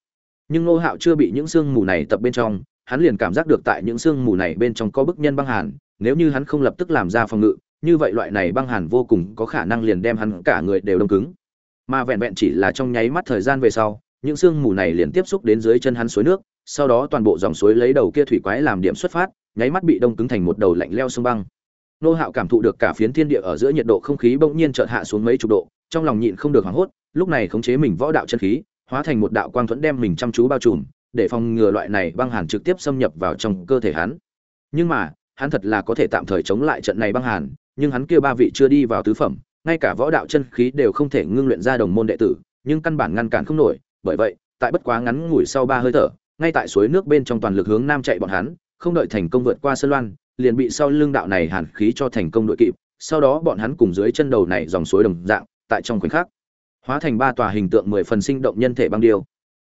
Nhưng ngô hạo chưa bị những xương mù này tập bên trong, hắn liền cảm giác được tại những xương mù này bên trong có bức nhân băng hàn, nếu như hắn không lập tức làm ra phòng ngự, như vậy loại này băng hàn vô cùng có khả năng liền đem hắn cả người đều đông cứng. Mà vẹn vẹn chỉ là trong nháy mắt thời gian về sau những xương mù này liền tiếp xúc đến dưới chân hắn suối nước, sau đó toàn bộ dòng suối lấy đầu kia thủy quái làm điểm xuất phát, nháy mắt bị đông cứng thành một đầu lạnh leo sông băng. Nô hạo cảm thụ được cả phiến thiên địa ở giữa nhiệt độ không khí bỗng nhiên chợt hạ xuống mấy chục độ, trong lòng nhịn không được hoảng hốt, lúc này khống chế mình võ đạo chân khí, hóa thành một đạo quang thuẫn đem mình chăm chú bao trùm, để phòng ngừa loại này băng hàn trực tiếp xâm nhập vào trong cơ thể hắn. Nhưng mà, hắn thật là có thể tạm thời chống lại trận này băng hàn, nhưng hắn kia ba vị chưa đi vào tứ phẩm, ngay cả võ đạo chân khí đều không thể ngưng luyện ra đồng môn đệ tử, nhưng căn bản ngăn cản không nổi bởi vậy, tại bất quá ngắn ngủi sau ba hơi thở, ngay tại suối nước bên trong toàn lực hướng nam chạy bọn hắn, không đợi thành công vượt qua sơn loan, liền bị sau lưng đạo này hàn khí cho thành công đội kịp, sau đó bọn hắn cùng dưới chân đầu này dòng suối đồng dạng, tại trong khoảnh khắc, hóa thành ba tòa hình tượng mười phần sinh động nhân thể băng điêu.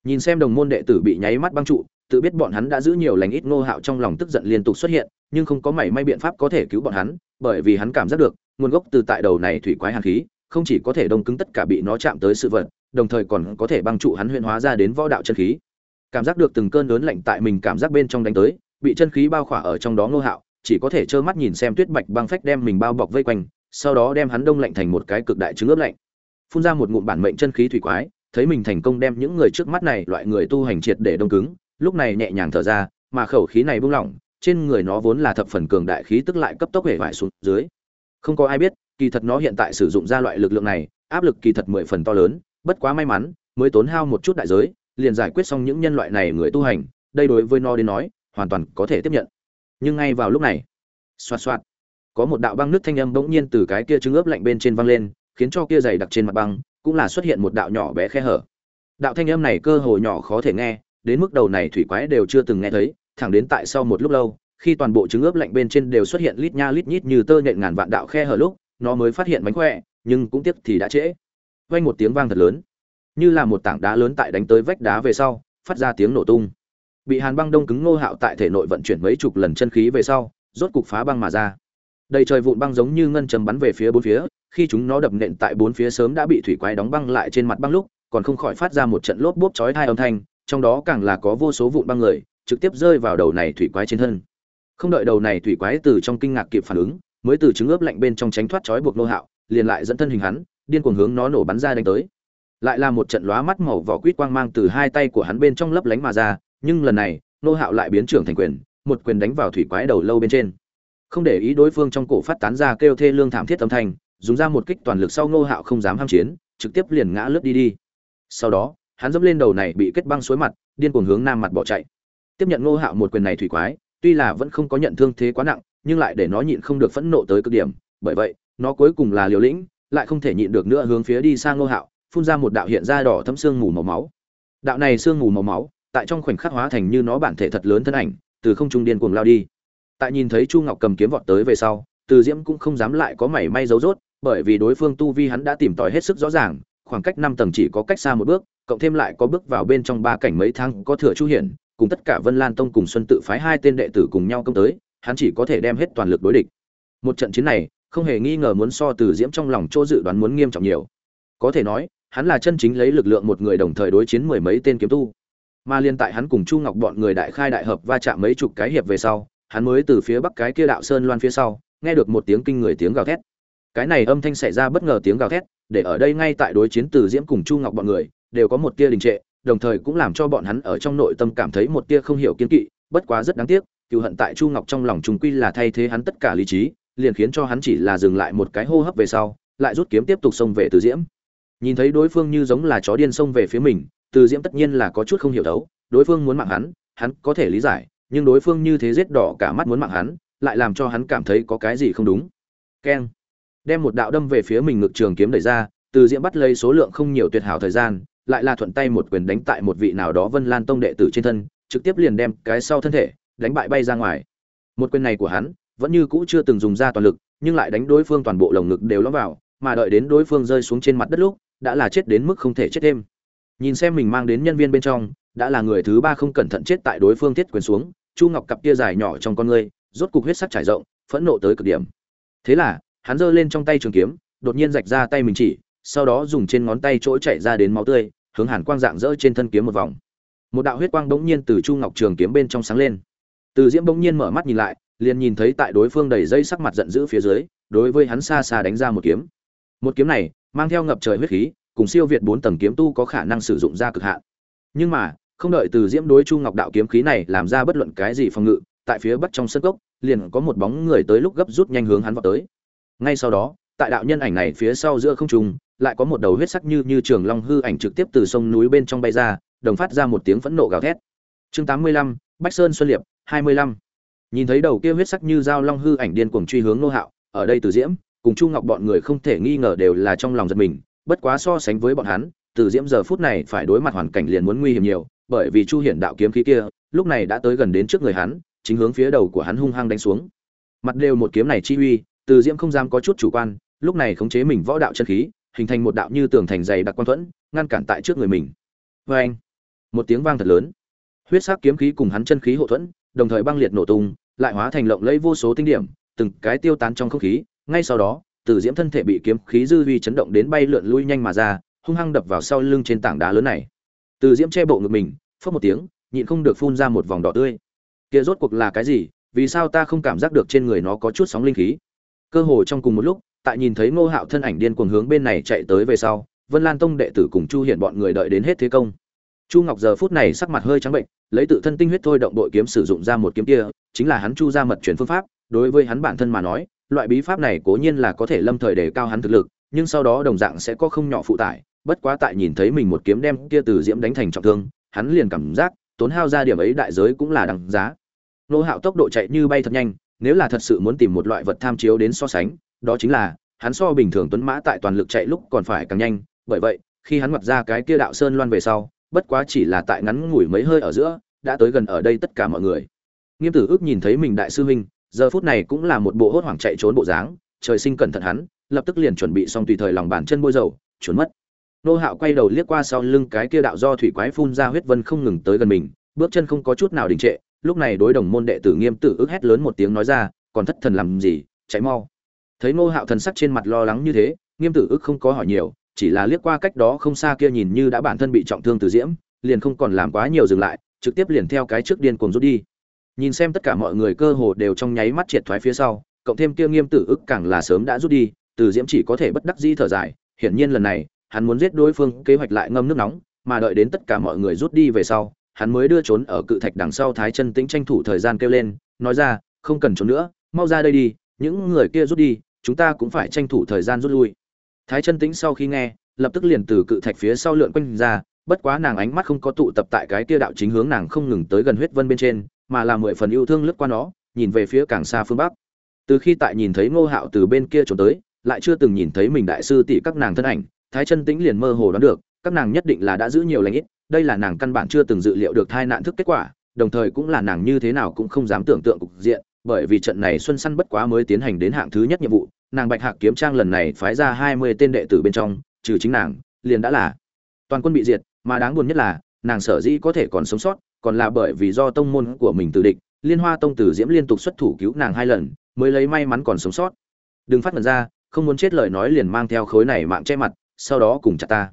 Nhìn xem đồng môn đệ tử bị nháy mắt băng trụ, tự biết bọn hắn đã giữ nhiều lành ít ngô hạo trong lòng tức giận liên tục xuất hiện, nhưng không có mảy may biện pháp có thể cứu bọn hắn, bởi vì hắn cảm giác được, nguồn gốc từ tại đầu này thủy quái hàn khí, không chỉ có thể đông cứng tất cả bị nó chạm tới sự vật đồng thời còn có thể băng trụ hắn huyễn hóa ra đến võ đạo chân khí. Cảm giác được từng cơn lớn lạnh tại mình cảm giác bên trong đánh tới, bị chân khí bao khỏa ở trong đó ngô hạo, chỉ có thể trơ mắt nhìn xem tuyết bạch băng phách đem mình bao bọc vây quanh, sau đó đem hắn đông lạnh thành một cái cực đại trứng ướp lạnh. Phun ra một ngụm bản mệnh chân khí thủy quái, thấy mình thành công đem những người trước mắt này loại người tu hành triệt để đông cứng, lúc này nhẹ nhàng thở ra, mà khẩu khí này buông lỏng, trên người nó vốn là thập phần cường đại khí tức lại cấp tốc hề vải xuống dưới. Không có ai biết, kỳ thật nó hiện tại sử dụng ra loại lực lượng này, áp lực kỳ thật mười phần to lớn bất quá may mắn, mới tốn hao một chút đại giới, liền giải quyết xong những nhân loại này người tu hành, đây đối với nó đến nói, hoàn toàn có thể tiếp nhận. Nhưng ngay vào lúc này, xoạt xoạt, có một đạo băng nước thanh âm bỗng nhiên từ cái kia trứng ướp lạnh bên trên văng lên, khiến cho kia dày đặc trên mặt băng, cũng là xuất hiện một đạo nhỏ bé khe hở. Đạo thanh âm này cơ hồ nhỏ khó thể nghe, đến mức đầu này thủy quái đều chưa từng nghe thấy, thẳng đến tại sau một lúc lâu, khi toàn bộ trứng ướp lạnh bên trên đều xuất hiện lít nha lít nhít như tơ nhện ngàn vạn đạo khe hở lúc, nó mới phát hiện mánh khỏe, nhưng cũng tiếc thì đã trễ vang một tiếng vang thật lớn. Như là một tảng đá lớn tại đánh tới vách đá về sau, phát ra tiếng nổ tung. Bị hàn băng đông cứng ngô hạo tại thể nội vận chuyển mấy chục lần chân khí về sau, rốt cục phá băng mà ra. Đầy trời vụn băng giống như ngân châm bắn về phía bốn phía, khi chúng nó đập nện tại bốn phía sớm đã bị thủy quái đóng băng lại trên mặt băng lúc, còn không khỏi phát ra một trận lốp bốp chói hai âm thanh, trong đó càng là có vô số vụn băng người, trực tiếp rơi vào đầu này thủy quái trên thân. Không đợi đầu này thủy quái từ trong kinh ngạc kịp phản ứng, mới từ trứng ướp lạnh bên trong tránh thoát chói buộc nô hạo, liền lại dẫn thân hình hắn điên cuồng hướng nó nổ bắn ra đánh tới. Lại là một trận lóa mắt màu vỏ quýt quang mang từ hai tay của hắn bên trong lấp lánh mà ra, nhưng lần này, nô hạo lại biến trưởng thành quyền, một quyền đánh vào thủy quái đầu lâu bên trên. Không để ý đối phương trong cổ phát tán ra kêu thê lương thảm thiết âm thanh, dùng ra một kích toàn lực sau nô hạo không dám ham chiến, trực tiếp liền ngã lướt đi đi. Sau đó, hắn dẫm lên đầu này bị kết băng suối mặt, điên cuồng hướng nam mặt bỏ chạy. Tiếp nhận nô hạo một quyền này thủy quái, tuy là vẫn không có nhận thương thế quá nặng, nhưng lại để nó nhịn không được phẫn nộ tới cực điểm. Bởi vậy, nó cuối cùng là liều lĩnh lại không thể nhịn được nữa hướng phía đi sang Ngô hạo, phun ra một đạo hiện ra đỏ thấm xương mù màu máu. Đạo này xương mù màu máu, tại trong khoảnh khắc hóa thành như nó bản thể thật lớn thân ảnh, từ không trung điên cuồng lao đi. Tại nhìn thấy chu ngọc cầm kiếm vọt tới về sau, từ diễm cũng không dám lại có mảy may giấu rốt, bởi vì đối phương tu vi hắn đã tìm tòi hết sức rõ ràng, khoảng cách năm tầng chỉ có cách xa một bước, cộng thêm lại có bước vào bên trong ba cảnh mấy tháng có thừa chu hiển, cùng tất cả vân lan tông cùng xuân tự phái hai tên đệ tử cùng nhau công tới, hắn chỉ có thể đem hết toàn lực đối địch. Một trận chiến này không hề nghi ngờ muốn so từ diễm trong lòng chỗ dự đoán muốn nghiêm trọng nhiều. Có thể nói, hắn là chân chính lấy lực lượng một người đồng thời đối chiến mười mấy tên kiếm tu. Mà liên tại hắn cùng chu ngọc bọn người đại khai đại hợp va chạm mấy chục cái hiệp về sau, hắn mới từ phía bắc cái kia đạo sơn loan phía sau, nghe được một tiếng kinh người tiếng gào thét. Cái này âm thanh xảy ra bất ngờ tiếng gào thét, để ở đây ngay tại đối chiến từ diễm cùng chu ngọc bọn người, đều có một tia đình trệ, đồng thời cũng làm cho bọn hắn ở trong nội tâm cảm thấy một tia không hiểu kiên kỵ, bất quá rất đáng tiếc cựu hận tại chu ngọc trong lòng chúng quy là thay thế hắn tất cả lý trí liền khiến cho hắn chỉ là dừng lại một cái hô hấp về sau, lại rút kiếm tiếp tục xông về từ diễm. Nhìn thấy đối phương như giống là chó điên xông về phía mình, từ diễm tất nhiên là có chút không hiểu đấu, đối phương muốn mạng hắn hắn có thể lý giải, nhưng đối phương như thế giết đỏ cả mắt muốn mạng hắn, lại làm cho hắn cảm thấy có cái gì không đúng. Keng. Đem một đạo đâm về phía mình ngực trường kiếm đẩy ra, từ diễm bắt lấy số lượng không nhiều tuyệt hảo thời gian, lại là thuận tay một quyền đánh tại một vị nào đó vân lan tông đệ tử trên thân, trực tiếp liền đem cái sau thân thể đánh bại bay ra ngoài. Một quyền này của hắn vẫn như cũ chưa từng dùng ra toàn lực, nhưng lại đánh đối phương toàn bộ lồng ngực đều lõm vào, mà đợi đến đối phương rơi xuống trên mặt đất lúc, đã là chết đến mức không thể chết thêm. Nhìn xem mình mang đến nhân viên bên trong, đã là người thứ ba không cẩn thận chết tại đối phương thiết quyền xuống, chu ngọc cặp kia dài nhỏ trong con ngươi, rốt cục huyết sắc trải rộng, phẫn nộ tới cực điểm. Thế là, hắn giơ lên trong tay trường kiếm, đột nhiên rạch ra tay mình chỉ, sau đó dùng trên ngón tay chỗ chảy ra đến máu tươi, hướng hàn quang dạng dỡ trên thân kiếm một vòng. Một đạo huyết quang bỗng nhiên từ chu ngọc trường kiếm bên trong sáng lên. Từ diễm bỗng nhiên mở mắt nhìn lại liền nhìn thấy tại đối phương đầy dây sắc mặt giận dữ phía dưới, đối với hắn xa xa đánh ra một kiếm. Một kiếm này, mang theo ngập trời huyết khí, cùng siêu việt bốn tầng kiếm tu có khả năng sử dụng ra cực hạn. Nhưng mà, không đợi từ diễm đối chu ngọc đạo kiếm khí này làm ra bất luận cái gì phòng ngự, tại phía bắc trong sân cốc, liền có một bóng người tới lúc gấp rút nhanh hướng hắn vào tới. Ngay sau đó, tại đạo nhân ảnh này phía sau giữa không trung, lại có một đầu huyết sắc như như trường long hư ảnh trực tiếp từ sông núi bên trong bay ra, đồng phát ra một tiếng phẫn nộ gào thét. Chương tám mươi lăm, bách sơn xuân liệp, hai mươi lăm nhìn thấy đầu kia huyết sắc như dao long hư ảnh điên cuồng truy hướng nô hạo, ở đây từ diễm, cùng chu ngọc bọn người không thể nghi ngờ đều là trong lòng giật mình, bất quá so sánh với bọn hắn, từ diễm giờ phút này phải đối mặt hoàn cảnh liền muốn nguy hiểm nhiều, bởi vì chu hiển đạo kiếm khí kia, lúc này đã tới gần đến trước người hắn, chính hướng phía đầu của hắn hung hăng đánh xuống. Mặt đều một kiếm này chi uy, từ diễm không dám có chút chủ quan, lúc này khống chế mình võ đạo chân khí, hình thành một đạo như tường thành dày đặc quan thuẫn, ngăn cản tại trước người mình. Vê anh một tiếng vang thật lớn. Huyết sắc kiếm khí cùng hắn chân khí hộ thuẫn, đồng thời băng liệt nổ tung lại hóa thành lộng lẫy vô số tinh điểm, từng cái tiêu tán trong không khí, ngay sau đó, từ diễm thân thể bị kiếm khí dư vi chấn động đến bay lượn lui nhanh mà ra, hung hăng đập vào sau lưng trên tảng đá lớn này. Từ diễm che bộ ngực mình phất một tiếng, nhịn không được phun ra một vòng đỏ tươi. Kia rốt cuộc là cái gì? Vì sao ta không cảm giác được trên người nó có chút sóng linh khí? Cơ hồ trong cùng một lúc, tại nhìn thấy ngô hạo thân ảnh điên cuồng hướng bên này chạy tới về sau, vân lan tông đệ tử cùng chu Hiển bọn người đợi đến hết thế công chu ngọc giờ phút này sắc mặt hơi trắng bệnh, lấy tự thân tinh huyết thôi động đội kiếm sử dụng ra một kiếm kia, chính là hắn chu ra mật chuyển phương pháp, đối với hắn bản thân mà nói, loại bí pháp này cố nhiên là có thể lâm thời để cao hắn thực lực, nhưng sau đó đồng dạng sẽ có không nhỏ phụ tải, bất quá tại nhìn thấy mình một kiếm đem kia từ diễm đánh thành trọng thương, hắn liền cảm giác, tốn hao ra điểm ấy đại giới cũng là đằng giá. Nô hạo tốc độ chạy như bay thật nhanh, nếu là thật sự muốn tìm một loại vật tham chiếu đến so sánh, đó chính là, hắn so bình thường tuấn mã tại toàn lực chạy lúc còn phải càng nhanh, bởi vậy, khi hắn mặc ra cái kia đạo sơn loan về sau bất quá chỉ là tại ngắn ngủi mấy hơi ở giữa, đã tới gần ở đây tất cả mọi người. Nghiêm tử ước nhìn thấy mình đại sư huynh, giờ phút này cũng là một bộ hốt hoảng chạy trốn bộ dáng, trời sinh cẩn thận hắn, lập tức liền chuẩn bị xong tùy thời lòng bàn chân bôi dầu trốn mất. Nô hạo quay đầu liếc qua sau lưng cái kia đạo do thủy quái phun ra huyết vân không ngừng tới gần mình, bước chân không có chút nào đình trệ, lúc này đối đồng môn đệ tử nghiêm tử ước hét lớn một tiếng nói ra, còn thất thần làm gì? Chạy mau. Thấy nô hạo thần sắc trên mặt lo lắng như thế, nghiêm tử ước không có hỏi nhiều chỉ là liếc qua cách đó không xa kia nhìn như đã bản thân bị trọng thương từ diễm, liền không còn làm quá nhiều dừng lại, trực tiếp liền theo cái trước điên cuồng rút đi. Nhìn xem tất cả mọi người cơ hồ đều trong nháy mắt triệt thoái phía sau, cộng thêm kia nghiêm tử ức càng là sớm đã rút đi, từ diễm chỉ có thể bất đắc dĩ thở dài, hiển nhiên lần này, hắn muốn giết đối phương, kế hoạch lại ngâm nước nóng, mà đợi đến tất cả mọi người rút đi về sau, hắn mới đưa trốn ở cự thạch đằng sau thái chân tĩnh tranh thủ thời gian kêu lên, nói ra, không cần trốn nữa, mau ra đây đi, những người kia rút đi, chúng ta cũng phải tranh thủ thời gian rút lui thái chân tĩnh sau khi nghe, lập tức liền từ cự thạch phía sau lượn quanh ra, bất quá nàng ánh mắt không có tụ tập tại cái kia đạo chính hướng nàng không ngừng tới gần huyết vân bên trên, mà là mười phần yêu thương lướt qua nó, nhìn về phía càng xa phương bắc. Từ khi tại nhìn thấy ngô hạo từ bên kia trốn tới, lại chưa từng nhìn thấy mình đại sư tỷ các nàng thân ảnh, thái chân tĩnh liền mơ hồ đoán được, các nàng nhất định là đã giữ nhiều lãnh ít, đây là nàng căn bản chưa từng dự liệu được thai nạn thức kết quả, đồng thời cũng là nàng như thế nào cũng không dám tưởng tượng cục diện, bởi vì trận này xuân săn bất quá mới tiến hành đến hạng thứ nhất nhiệm vụ nàng bạch hạc kiếm trang lần này phái ra hai mươi tên đệ tử bên trong, trừ chính nàng, liền đã là toàn quân bị diệt, mà đáng buồn nhất là, nàng sở dĩ có thể còn sống sót, còn là bởi vì do tông môn của mình từ địch, liên hoa tông tử diễm liên tục xuất thủ cứu nàng hai lần, mới lấy may mắn còn sống sót. Đừng phát mật ra, không muốn chết lời nói liền mang theo khối này mạng che mặt, sau đó cùng chặt ta.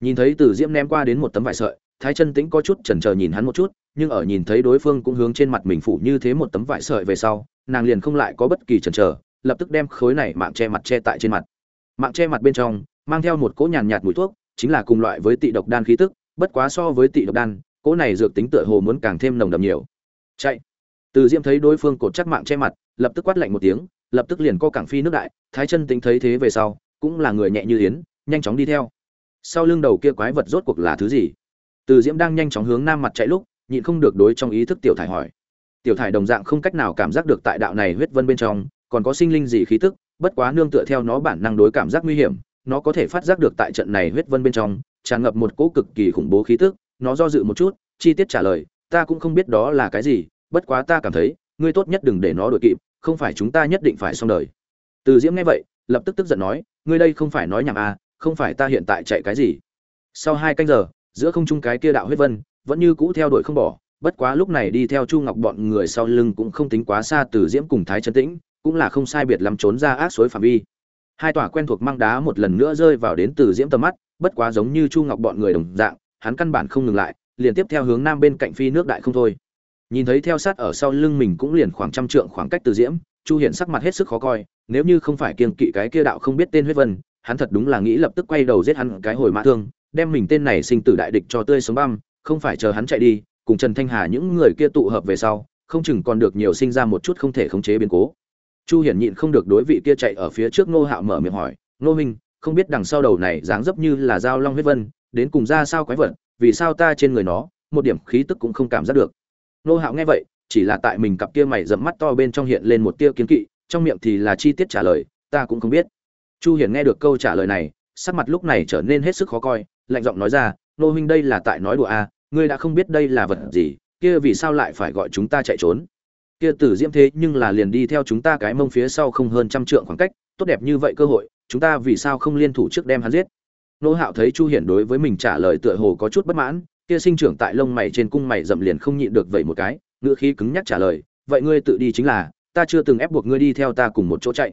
Nhìn thấy tử diễm ném qua đến một tấm vải sợi, thái chân tĩnh có chút chần chờ nhìn hắn một chút, nhưng ở nhìn thấy đối phương cũng hướng trên mặt mình phủ như thế một tấm vải sợi về sau, nàng liền không lại có bất kỳ chần chờ lập tức đem khối này mạng che mặt che tại trên mặt. Mạng che mặt bên trong, mang theo một cỗ nhàn nhạt mùi thuốc, chính là cùng loại với tị độc đan khí tức, bất quá so với tị độc đan, cỗ này dược tính tựa hồ muốn càng thêm nồng đậm nhiều. Chạy. Từ diễm thấy đối phương cột chắc mạng che mặt, lập tức quát lạnh một tiếng, lập tức liền co cảng phi nước đại, thái chân tính thấy thế về sau, cũng là người nhẹ như yến, nhanh chóng đi theo. Sau lưng đầu kia quái vật rốt cuộc là thứ gì? Từ diễm đang nhanh chóng hướng nam mặt chạy lúc, nhịn không được đối trong ý thức tiểu thải hỏi. Tiểu thải đồng dạng không cách nào cảm giác được tại đạo này huyết vân bên trong còn có sinh linh gì khí tức, bất quá nương tựa theo nó bản năng đối cảm giác nguy hiểm, nó có thể phát giác được tại trận này huyết vân bên trong, tràn ngập một cỗ cực kỳ khủng bố khí tức, nó do dự một chút, chi tiết trả lời, ta cũng không biết đó là cái gì, bất quá ta cảm thấy, ngươi tốt nhất đừng để nó đuổi kịp, không phải chúng ta nhất định phải xong đời. Từ diễm nghe vậy, lập tức tức giận nói, ngươi đây không phải nói nhảm à không phải ta hiện tại chạy cái gì? Sau hai canh giờ, giữa không trung cái kia đạo huyết vân vẫn như cũ theo đuổi không bỏ, bất quá lúc này đi theo chu ngọc bọn người sau lưng cũng không tính quá xa từ diễm cùng thái trấn tĩnh cũng là không sai biệt lắm trốn ra ác suối phạm vi. Hai tòa quen thuộc mang đá một lần nữa rơi vào đến từ diễm tầm mắt, bất quá giống như chu ngọc bọn người đồng dạng, hắn căn bản không ngừng lại, liền tiếp theo hướng nam bên cạnh phi nước đại không thôi. Nhìn thấy theo sát ở sau lưng mình cũng liền khoảng trăm trượng khoảng cách từ diễm, chu hiển sắc mặt hết sức khó coi, nếu như không phải kiêng kỵ cái kia đạo không biết tên huyết vân, hắn thật đúng là nghĩ lập tức quay đầu giết hắn cái hồi mã thương, đem mình tên này sinh tử đại địch cho tươi sống băm, không phải chờ hắn chạy đi, cùng trần thanh hà những người kia tụ hợp về sau, không chừng còn được nhiều sinh ra một chút không thể khống chế biến cố chu hiển nhịn không được đối vị kia chạy ở phía trước ngô hạo mở miệng hỏi ngô minh không biết đằng sau đầu này dáng dấp như là dao long huyết vân đến cùng ra sao quái vật vì sao ta trên người nó một điểm khí tức cũng không cảm giác được? Ngô hạo nghe vậy chỉ là tại mình cặp kia mày dẫm mắt to bên trong hiện lên một tia kiến kỵ trong miệng thì là chi tiết trả lời ta cũng không biết. Chu hiển nghe được câu trả lời này sắc mặt lúc này trở nên hết sức khó coi lạnh giọng nói ra nô huynh đây là tại nói đùa à, ngươi đã không biết đây là vật gì kia vì sao lại phải gọi chúng ta chạy trốn? Kia tử diễm thế nhưng là liền đi theo chúng ta cái mông phía sau không hơn trăm trượng khoảng cách, tốt đẹp như vậy cơ hội, chúng ta vì sao không liên thủ trước đem hắn giết? Nô hạo thấy chu hiển đối với mình trả lời tựa hồ có chút bất mãn, kia sinh trưởng tại lông mày trên cung mày dậm liền không nhịn được vậy một cái, ngữ khí cứng nhắc trả lời, vậy ngươi tự đi chính là, ta chưa từng ép buộc ngươi đi theo ta cùng một chỗ chạy.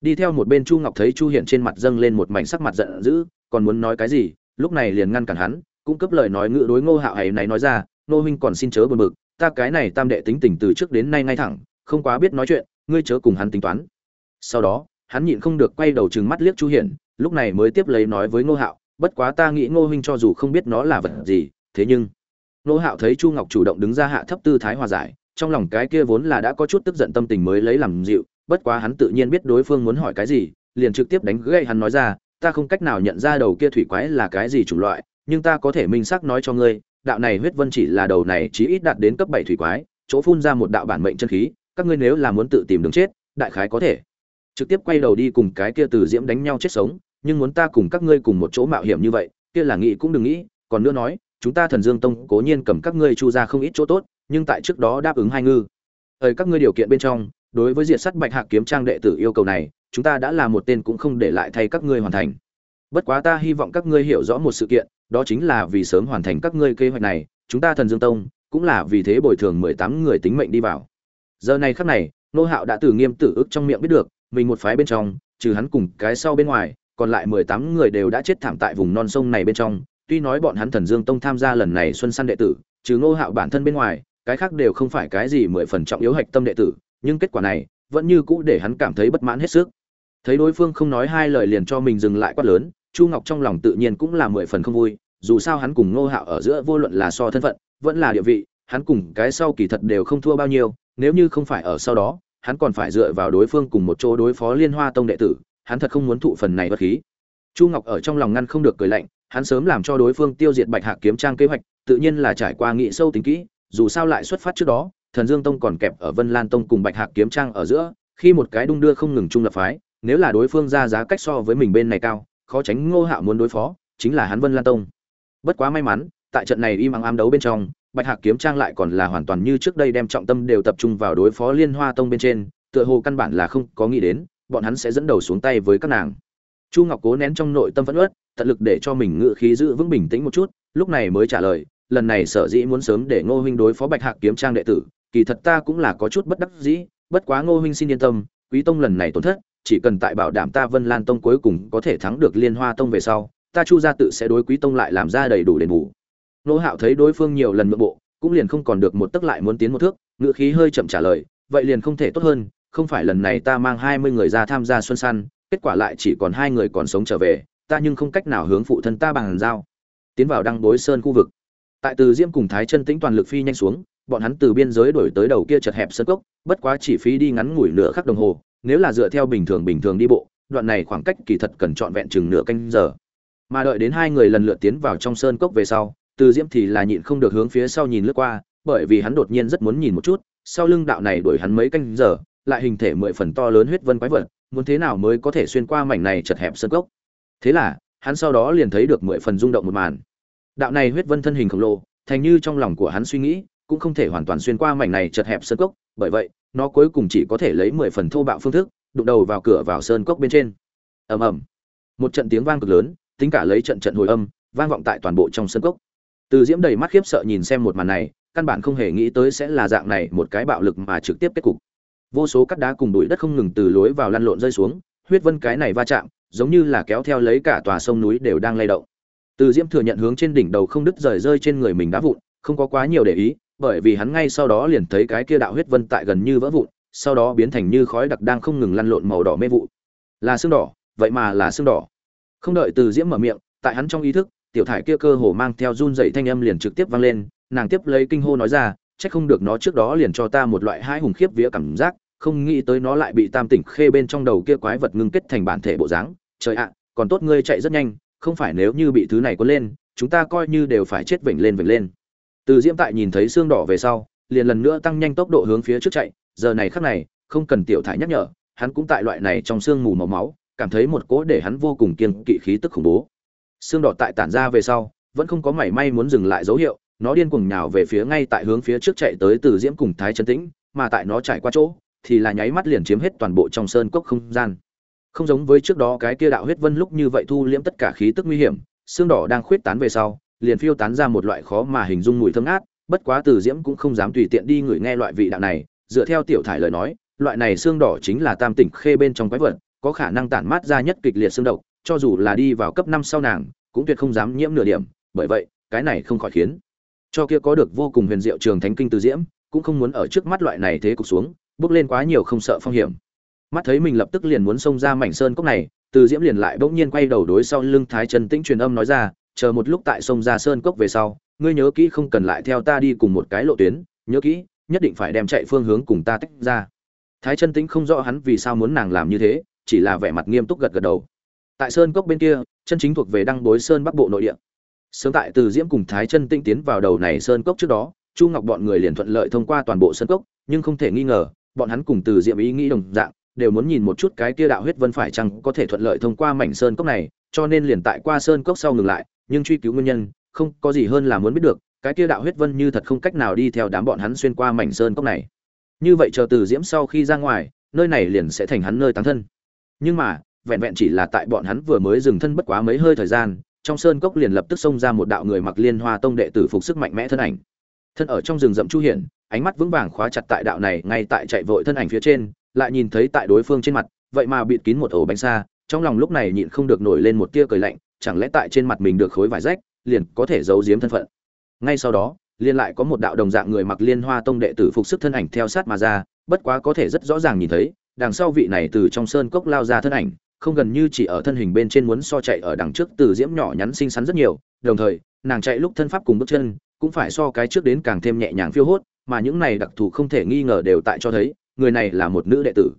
Đi theo một bên chu ngọc thấy chu hiển trên mặt dâng lên một mảnh sắc mặt giận dữ, còn muốn nói cái gì, lúc này liền ngăn cản hắn cung cấp lời nói ngữ đối ngô hạo hãy này nói ra, nô huynh còn xin chớ buồn bực ta cái này tam đệ tính tình từ trước đến nay ngay thẳng, không quá biết nói chuyện, ngươi chớ cùng hắn tính toán. Sau đó, hắn nhịn không được quay đầu trừng mắt liếc chu hiển, lúc này mới tiếp lấy nói với ngô hạo, bất quá ta nghĩ ngô huynh cho dù không biết nó là vật gì, thế nhưng ngô hạo thấy chu ngọc chủ động đứng ra hạ thấp tư thái hòa giải, trong lòng cái kia vốn là đã có chút tức giận tâm tình mới lấy làm dịu, bất quá hắn tự nhiên biết đối phương muốn hỏi cái gì, liền trực tiếp đánh gãy hắn nói ra, ta không cách nào nhận ra đầu kia thủy quái là cái gì chủng loại, nhưng ta có thể minh xác nói cho ngươi đạo này huyết vân chỉ là đầu này chí ít đạt đến cấp bảy thủy quái, chỗ phun ra một đạo bản mệnh chân khí, các ngươi nếu là muốn tự tìm đường chết, đại khái có thể. Trực tiếp quay đầu đi cùng cái kia từ diễm đánh nhau chết sống, nhưng muốn ta cùng các ngươi cùng một chỗ mạo hiểm như vậy, kia là nghĩ cũng đừng nghĩ, còn nữa nói, chúng ta thần dương tông cố nhiên cầm các ngươi chu ra không ít chỗ tốt, nhưng tại trước đó đáp ứng hai ngư. Ở các ngươi điều kiện bên trong, đối với diệt sắt bạch hạc kiếm trang đệ tử yêu cầu này, chúng ta đã là một tên cũng không để lại thay các ngươi hoàn thành bất quá ta hy vọng các ngươi hiểu rõ một sự kiện, đó chính là vì sớm hoàn thành các ngươi kế hoạch này, chúng ta thần dương tông, cũng là vì thế bồi thường mười tám người tính mệnh đi vào. Giờ này khắc này, nô hạo đã từ nghiêm tử ức trong miệng biết được, mình một phái bên trong, trừ hắn cùng cái sau bên ngoài, còn lại mười tám người đều đã chết thảm tại vùng non sông này bên trong. Tuy nói bọn hắn thần dương tông tham gia lần này xuân săn đệ tử, trừ nô hạo bản thân bên ngoài, cái khác đều không phải cái gì mười phần trọng yếu hạch tâm đệ tử, nhưng kết quả này, vẫn như cũ để hắn cảm thấy bất mãn hết sức. Thấy đối phương không nói hai lời liền cho mình dừng lại quát lớn chu ngọc trong lòng tự nhiên cũng là mười phần không vui, dù sao hắn cùng ngô hạo ở giữa vô luận là so thân phận, vẫn là địa vị, hắn cùng cái sau kỳ thật đều không thua bao nhiêu, nếu như không phải ở sau đó, hắn còn phải dựa vào đối phương cùng một chỗ đối phó liên hoa tông đệ tử, hắn thật không muốn thụ phần này bất khí. Chu ngọc ở trong lòng ngăn không được cười lạnh, hắn sớm làm cho đối phương tiêu diệt bạch hạc kiếm trang kế hoạch, tự nhiên là trải qua nghị sâu tính kỹ, dù sao lại xuất phát trước đó, thần dương tông còn kẹp ở vân lan tông cùng bạch hạc kiếm trang ở giữa, khi một cái đung đưa không ngừng trung lập phái, nếu là đối phương ra giá cách so với mình bên này cao khó tránh ngô hạo muốn đối phó, chính là hắn vân lan tông. Bất quá may mắn, tại trận này im ắng ám đấu bên trong, bạch hạc kiếm trang lại còn là hoàn toàn như trước đây đem trọng tâm đều tập trung vào đối phó liên hoa tông bên trên, tựa hồ căn bản là không có nghĩ đến, bọn hắn sẽ dẫn đầu xuống tay với các nàng. Chu ngọc cố nén trong nội tâm phẫn uất, tận lực để cho mình ngự khí giữ vững bình tĩnh một chút, lúc này mới trả lời, lần này sở dĩ muốn sớm để ngô huynh đối phó bạch hạc kiếm trang đệ tử, kỳ thật ta cũng là có chút bất đắc dĩ, bất quá ngô huynh xin yên tâm, quý tông lần này tổn thất chỉ cần tại bảo đảm ta vân lan tông cuối cùng có thể thắng được liên hoa tông về sau, ta chu gia tự sẽ đối quý tông lại làm ra đầy đủ đền bù. Nô hạo thấy đối phương nhiều lần mượn bộ, cũng liền không còn được một tức lại muốn tiến một thước ngựa khí hơi chậm trả lời, vậy liền không thể tốt hơn, không phải lần này ta mang hai mươi người ra tham gia xuân săn kết quả lại chỉ còn hai người còn sống trở về, ta nhưng không cách nào hướng phụ thân ta bằng giao. Tiến vào đăng bối sơn khu vực. Tại từ diễm cùng thái chân tĩnh toàn lực phi nhanh xuống, bọn hắn từ biên giới đổi tới đầu kia chật hẹp sân cốc, bất quá chỉ phí đi ngắn ngủi nửa khắc đồng hồ nếu là dựa theo bình thường bình thường đi bộ, đoạn này khoảng cách kỳ thật cần trọn vẹn chừng nửa canh giờ. Mà đợi đến hai người lần lượt tiến vào trong sơn cốc về sau, từ diễm thì là nhịn không được hướng phía sau nhìn lướt qua, bởi vì hắn đột nhiên rất muốn nhìn một chút, sau lưng đạo này đuổi hắn mấy canh giờ, lại hình thể mười phần to lớn huyết vân quái vật, muốn thế nào mới có thể xuyên qua mảnh này chật hẹp sơn cốc? Thế là, hắn sau đó liền thấy được mười phần rung động một màn. Đạo này huyết vân thân hình khổng lồ, thành như trong lòng của hắn suy nghĩ cũng không thể hoàn toàn xuyên qua mảnh này chật hẹp sơn cốc, bởi vậy, nó cuối cùng chỉ có thể lấy mười phần thô bạo phương thức, đụng đầu vào cửa vào sơn cốc bên trên. Ầm ầm. Một trận tiếng vang cực lớn, tính cả lấy trận trận hồi âm, vang vọng tại toàn bộ trong sơn cốc. Từ diễm đầy mắt khiếp sợ nhìn xem một màn này, căn bản không hề nghĩ tới sẽ là dạng này một cái bạo lực mà trực tiếp kết cục. Vô số cắt đá cùng bụi đất không ngừng từ lối vào lăn lộn rơi xuống, huyết vân cái này va chạm, giống như là kéo theo lấy cả tòa sông núi đều đang lay động. Từ diễm thừa nhận hướng trên đỉnh đầu không đứt rời rơi trên người mình đá vụn, không có quá nhiều để ý bởi vì hắn ngay sau đó liền thấy cái kia đạo huyết vân tại gần như vỡ vụn, sau đó biến thành như khói đặc đang không ngừng lăn lộn màu đỏ mê vụ. Là xương đỏ, vậy mà là xương đỏ. Không đợi từ diễm mở miệng, tại hắn trong ý thức, tiểu thải kia cơ hồ mang theo run rẩy thanh âm liền trực tiếp vang lên, nàng tiếp lấy kinh hô nói ra, chắc không được nó trước đó liền cho ta một loại hai hùng khiếp vía cảm giác, không nghĩ tới nó lại bị tam tỉnh khê bên trong đầu kia quái vật ngưng kết thành bản thể bộ dáng. Trời ạ, còn tốt ngươi chạy rất nhanh, không phải nếu như bị thứ này cuốn lên, chúng ta coi như đều phải chết vểnh lên vểnh lên từ diễm tại nhìn thấy xương đỏ về sau, liền lần nữa tăng nhanh tốc độ hướng phía trước chạy. Giờ này khắc này, không cần tiểu thải nhắc nhở, hắn cũng tại loại này trong xương mù màu máu, cảm thấy một cỗ để hắn vô cùng kiên kỵ khí tức khủng bố. Xương đỏ tại tản ra về sau, vẫn không có mảy may muốn dừng lại dấu hiệu, nó điên cuồng nhào về phía ngay tại hướng phía trước chạy tới từ diễm cùng thái chân tĩnh, mà tại nó chạy qua chỗ, thì là nháy mắt liền chiếm hết toàn bộ trong sơn cốc không gian. Không giống với trước đó cái kia đạo huyết vân lúc như vậy thu liễm tất cả khí tức nguy hiểm, xương đỏ đang khuyết tán về sau liền phiêu tán ra một loại khó mà hình dung mùi thơm ngát, bất quá từ diễm cũng không dám tùy tiện đi ngửi nghe loại vị đạo này. Dựa theo tiểu thải lời nói, loại này xương đỏ chính là tam tỉnh khê bên trong quái vật, có khả năng tản mát ra nhất kịch liệt xương độc, cho dù là đi vào cấp năm sau nàng, cũng tuyệt không dám nhiễm nửa điểm. Bởi vậy, cái này không khỏi khiến cho kia có được vô cùng huyền diệu trường thánh kinh từ diễm, cũng không muốn ở trước mắt loại này thế cục xuống, bước lên quá nhiều không sợ phong hiểm. Mắt thấy mình lập tức liền muốn xông ra mảnh sơn cốc này, từ diễm liền lại bỗng nhiên quay đầu đối sau lưng thái trần tĩnh truyền âm nói ra chờ một lúc tại sông ra sơn cốc về sau, ngươi nhớ kỹ không cần lại theo ta đi cùng một cái lộ tuyến, nhớ kỹ, nhất định phải đem chạy phương hướng cùng ta tách ra. Thái chân tĩnh không rõ hắn vì sao muốn nàng làm như thế, chỉ là vẻ mặt nghiêm túc gật gật đầu. Tại sơn cốc bên kia, chân chính thuộc về đăng bối sơn bắc bộ nội địa. Sớm tại từ diễm cùng thái chân tĩnh tiến vào đầu này sơn cốc trước đó, chu ngọc bọn người liền thuận lợi thông qua toàn bộ sơn cốc, nhưng không thể nghi ngờ, bọn hắn cùng từ diễm ý nghĩ đồng dạng, đều muốn nhìn một chút cái kia đạo huyết vân phải chăng có thể thuận lợi thông qua mảnh sơn cốc này, cho nên liền tại qua sơn cốc sau ngừng lại nhưng truy cứu nguyên nhân, không có gì hơn là muốn biết được, cái kia đạo huyết vân như thật không cách nào đi theo đám bọn hắn xuyên qua mảnh sơn cốc này. Như vậy chờ từ diễm sau khi ra ngoài, nơi này liền sẽ thành hắn nơi táng thân. Nhưng mà, vẹn vẹn chỉ là tại bọn hắn vừa mới dừng thân bất quá mấy hơi thời gian, trong sơn cốc liền lập tức xông ra một đạo người mặc liên hoa tông đệ tử phục sức mạnh mẽ thân ảnh. Thân ở trong rừng rậm chu hiển, ánh mắt vững vàng khóa chặt tại đạo này ngay tại chạy vội thân ảnh phía trên, lại nhìn thấy tại đối phương trên mặt, vậy mà bịt kín một ổ bánh xa, trong lòng lúc này nhịn không được nổi lên một tia cười lạnh chẳng lẽ tại trên mặt mình được khối vải rách, liền có thể giấu giếm thân phận? Ngay sau đó, liền lại có một đạo đồng dạng người mặc liên hoa tông đệ tử phục sức thân ảnh theo sát mà ra, bất quá có thể rất rõ ràng nhìn thấy, đằng sau vị này từ trong sơn cốc lao ra thân ảnh, không gần như chỉ ở thân hình bên trên muốn so chạy ở đằng trước từ diễm nhỏ nhắn xinh xắn rất nhiều, đồng thời, nàng chạy lúc thân pháp cùng bước chân, cũng phải so cái trước đến càng thêm nhẹ nhàng phiêu hốt, mà những này đặc thù không thể nghi ngờ đều tại cho thấy, người này là một nữ đệ tử.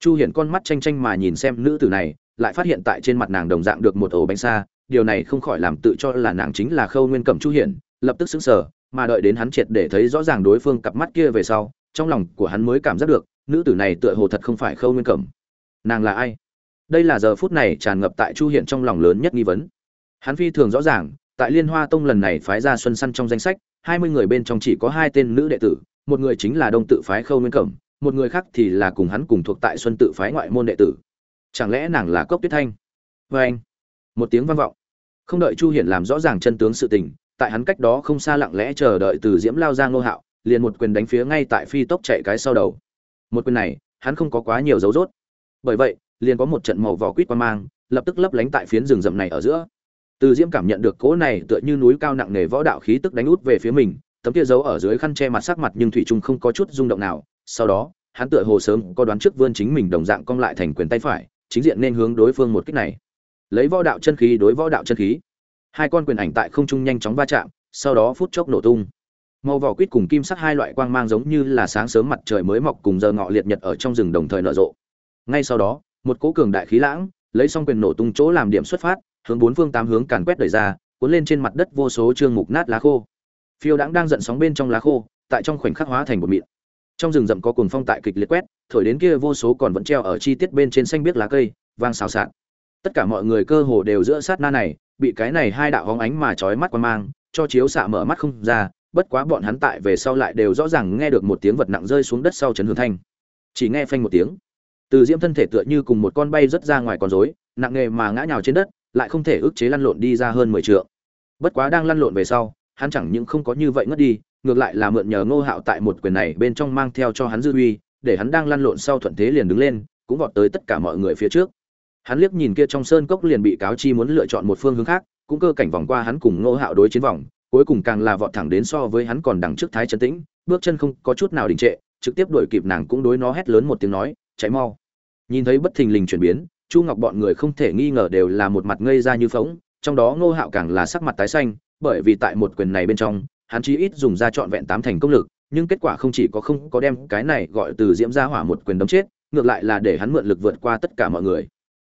Chu hiển con mắt tranh tranh mà nhìn xem nữ tử này lại phát hiện tại trên mặt nàng đồng dạng được một ổ bánh xa, điều này không khỏi làm tự cho là nàng chính là khâu nguyên cẩm chu hiển, lập tức xứng sở mà đợi đến hắn triệt để thấy rõ ràng đối phương cặp mắt kia về sau, trong lòng của hắn mới cảm giác được, nữ tử này tựa hồ thật không phải khâu nguyên cẩm. Nàng là ai? Đây là giờ phút này tràn ngập tại chu Hiển trong lòng lớn nhất nghi vấn. Hắn phi thường rõ ràng, tại liên hoa tông lần này phái ra xuân săn trong danh sách, hai mươi người bên trong chỉ có hai tên nữ đệ tử, một người chính là đông tự phái khâu nguyên cẩm, một người khác thì là cùng hắn cùng thuộc tại xuân tự phái ngoại môn đệ tử chẳng lẽ nàng là cốc tuyết thanh? Vê anh, một tiếng vang vọng. Không đợi chu hiển làm rõ ràng chân tướng sự tình, tại hắn cách đó không xa lặng lẽ chờ đợi từ diễm lao ra ngô hạo, liền một quyền đánh phía ngay tại phi tốc chạy cái sau đầu. Một quyền này, hắn không có quá nhiều dấu rốt. Bởi vậy, liền có một trận màu vỏ quýt qua mang, lập tức lấp lánh tại phiến rừng rậm này ở giữa. Từ diễm cảm nhận được cỗ này tựa như núi cao nặng nề võ đạo khí tức đánh út về phía mình, tấm kia giấu ở dưới khăn che mặt sắc mặt nhưng thủy trung không có chút rung động nào. Sau đó, hắn tựa hồ sớm có đoán trước vươn chính mình đồng dạng cong lại thành quyền tay phải chính diện nên hướng đối phương một kích này. Lấy võ đạo chân khí đối võ đạo chân khí. Hai con quyền ảnh tại không trung nhanh chóng va chạm, sau đó phút chốc nổ tung. Màu vỏ quýt cùng kim sắc hai loại quang mang giống như là sáng sớm mặt trời mới mọc cùng giờ ngọ liệt nhật ở trong rừng đồng thời nở rộ. Ngay sau đó, một cỗ cường đại khí lãng, lấy xong quyền nổ tung chỗ làm điểm xuất phát, hướng bốn phương tám hướng càn quét đẩy ra, cuốn lên trên mặt đất vô số trương mục nát lá khô. Phiêu đãng đang giận sóng bên trong lá khô, tại trong khoảnh khắc hóa thành một mịn trong rừng rậm có cuồng phong tại kịch liệt quét, thổi đến kia vô số còn vẫn treo ở chi tiết bên trên xanh biếc lá cây, vang xào xạc. Tất cả mọi người cơ hồ đều giữa sát na này, bị cái này hai đạo hóng ánh mà trói mắt quan mang, cho chiếu xạ mở mắt không ra, bất quá bọn hắn tại về sau lại đều rõ ràng nghe được một tiếng vật nặng rơi xuống đất sau chấn hương thanh. Chỉ nghe phanh một tiếng. Từ diễm thân thể tựa như cùng một con bay rất ra ngoài con rối, nặng nghề mà ngã nhào trên đất, lại không thể ức chế lăn lộn đi ra hơn mười trượng. Bất quá đang lăn lộn về sau, hắn chẳng những không có như vậy ngất đi ngược lại là mượn nhờ ngô hạo tại một quyền này bên trong mang theo cho hắn dư uy để hắn đang lăn lộn sau thuận thế liền đứng lên cũng vọt tới tất cả mọi người phía trước. Hắn liếc nhìn kia trong sơn cốc liền bị cáo chi muốn lựa chọn một phương hướng khác cũng cơ cảnh vòng qua hắn cùng ngô hạo đối chiến vòng cuối cùng càng là vọt thẳng đến so với hắn còn đằng trước thái chân tĩnh bước chân không có chút nào đình trệ trực tiếp đuổi kịp nàng cũng đối nó hét lớn một tiếng nói chạy mau. Nhìn thấy bất thình lình chuyển biến chu ngọc bọn người không thể nghi ngờ đều là một mặt ngây ra như phỗng, trong đó ngô hạo càng là sắc mặt tái xanh bởi vì tại một quyền này bên trong hắn chí ít dùng ra trọn vẹn tám thành công lực nhưng kết quả không chỉ có không có đem cái này gọi từ diễm ra hỏa một quyền đấm chết ngược lại là để hắn mượn lực vượt qua tất cả mọi người.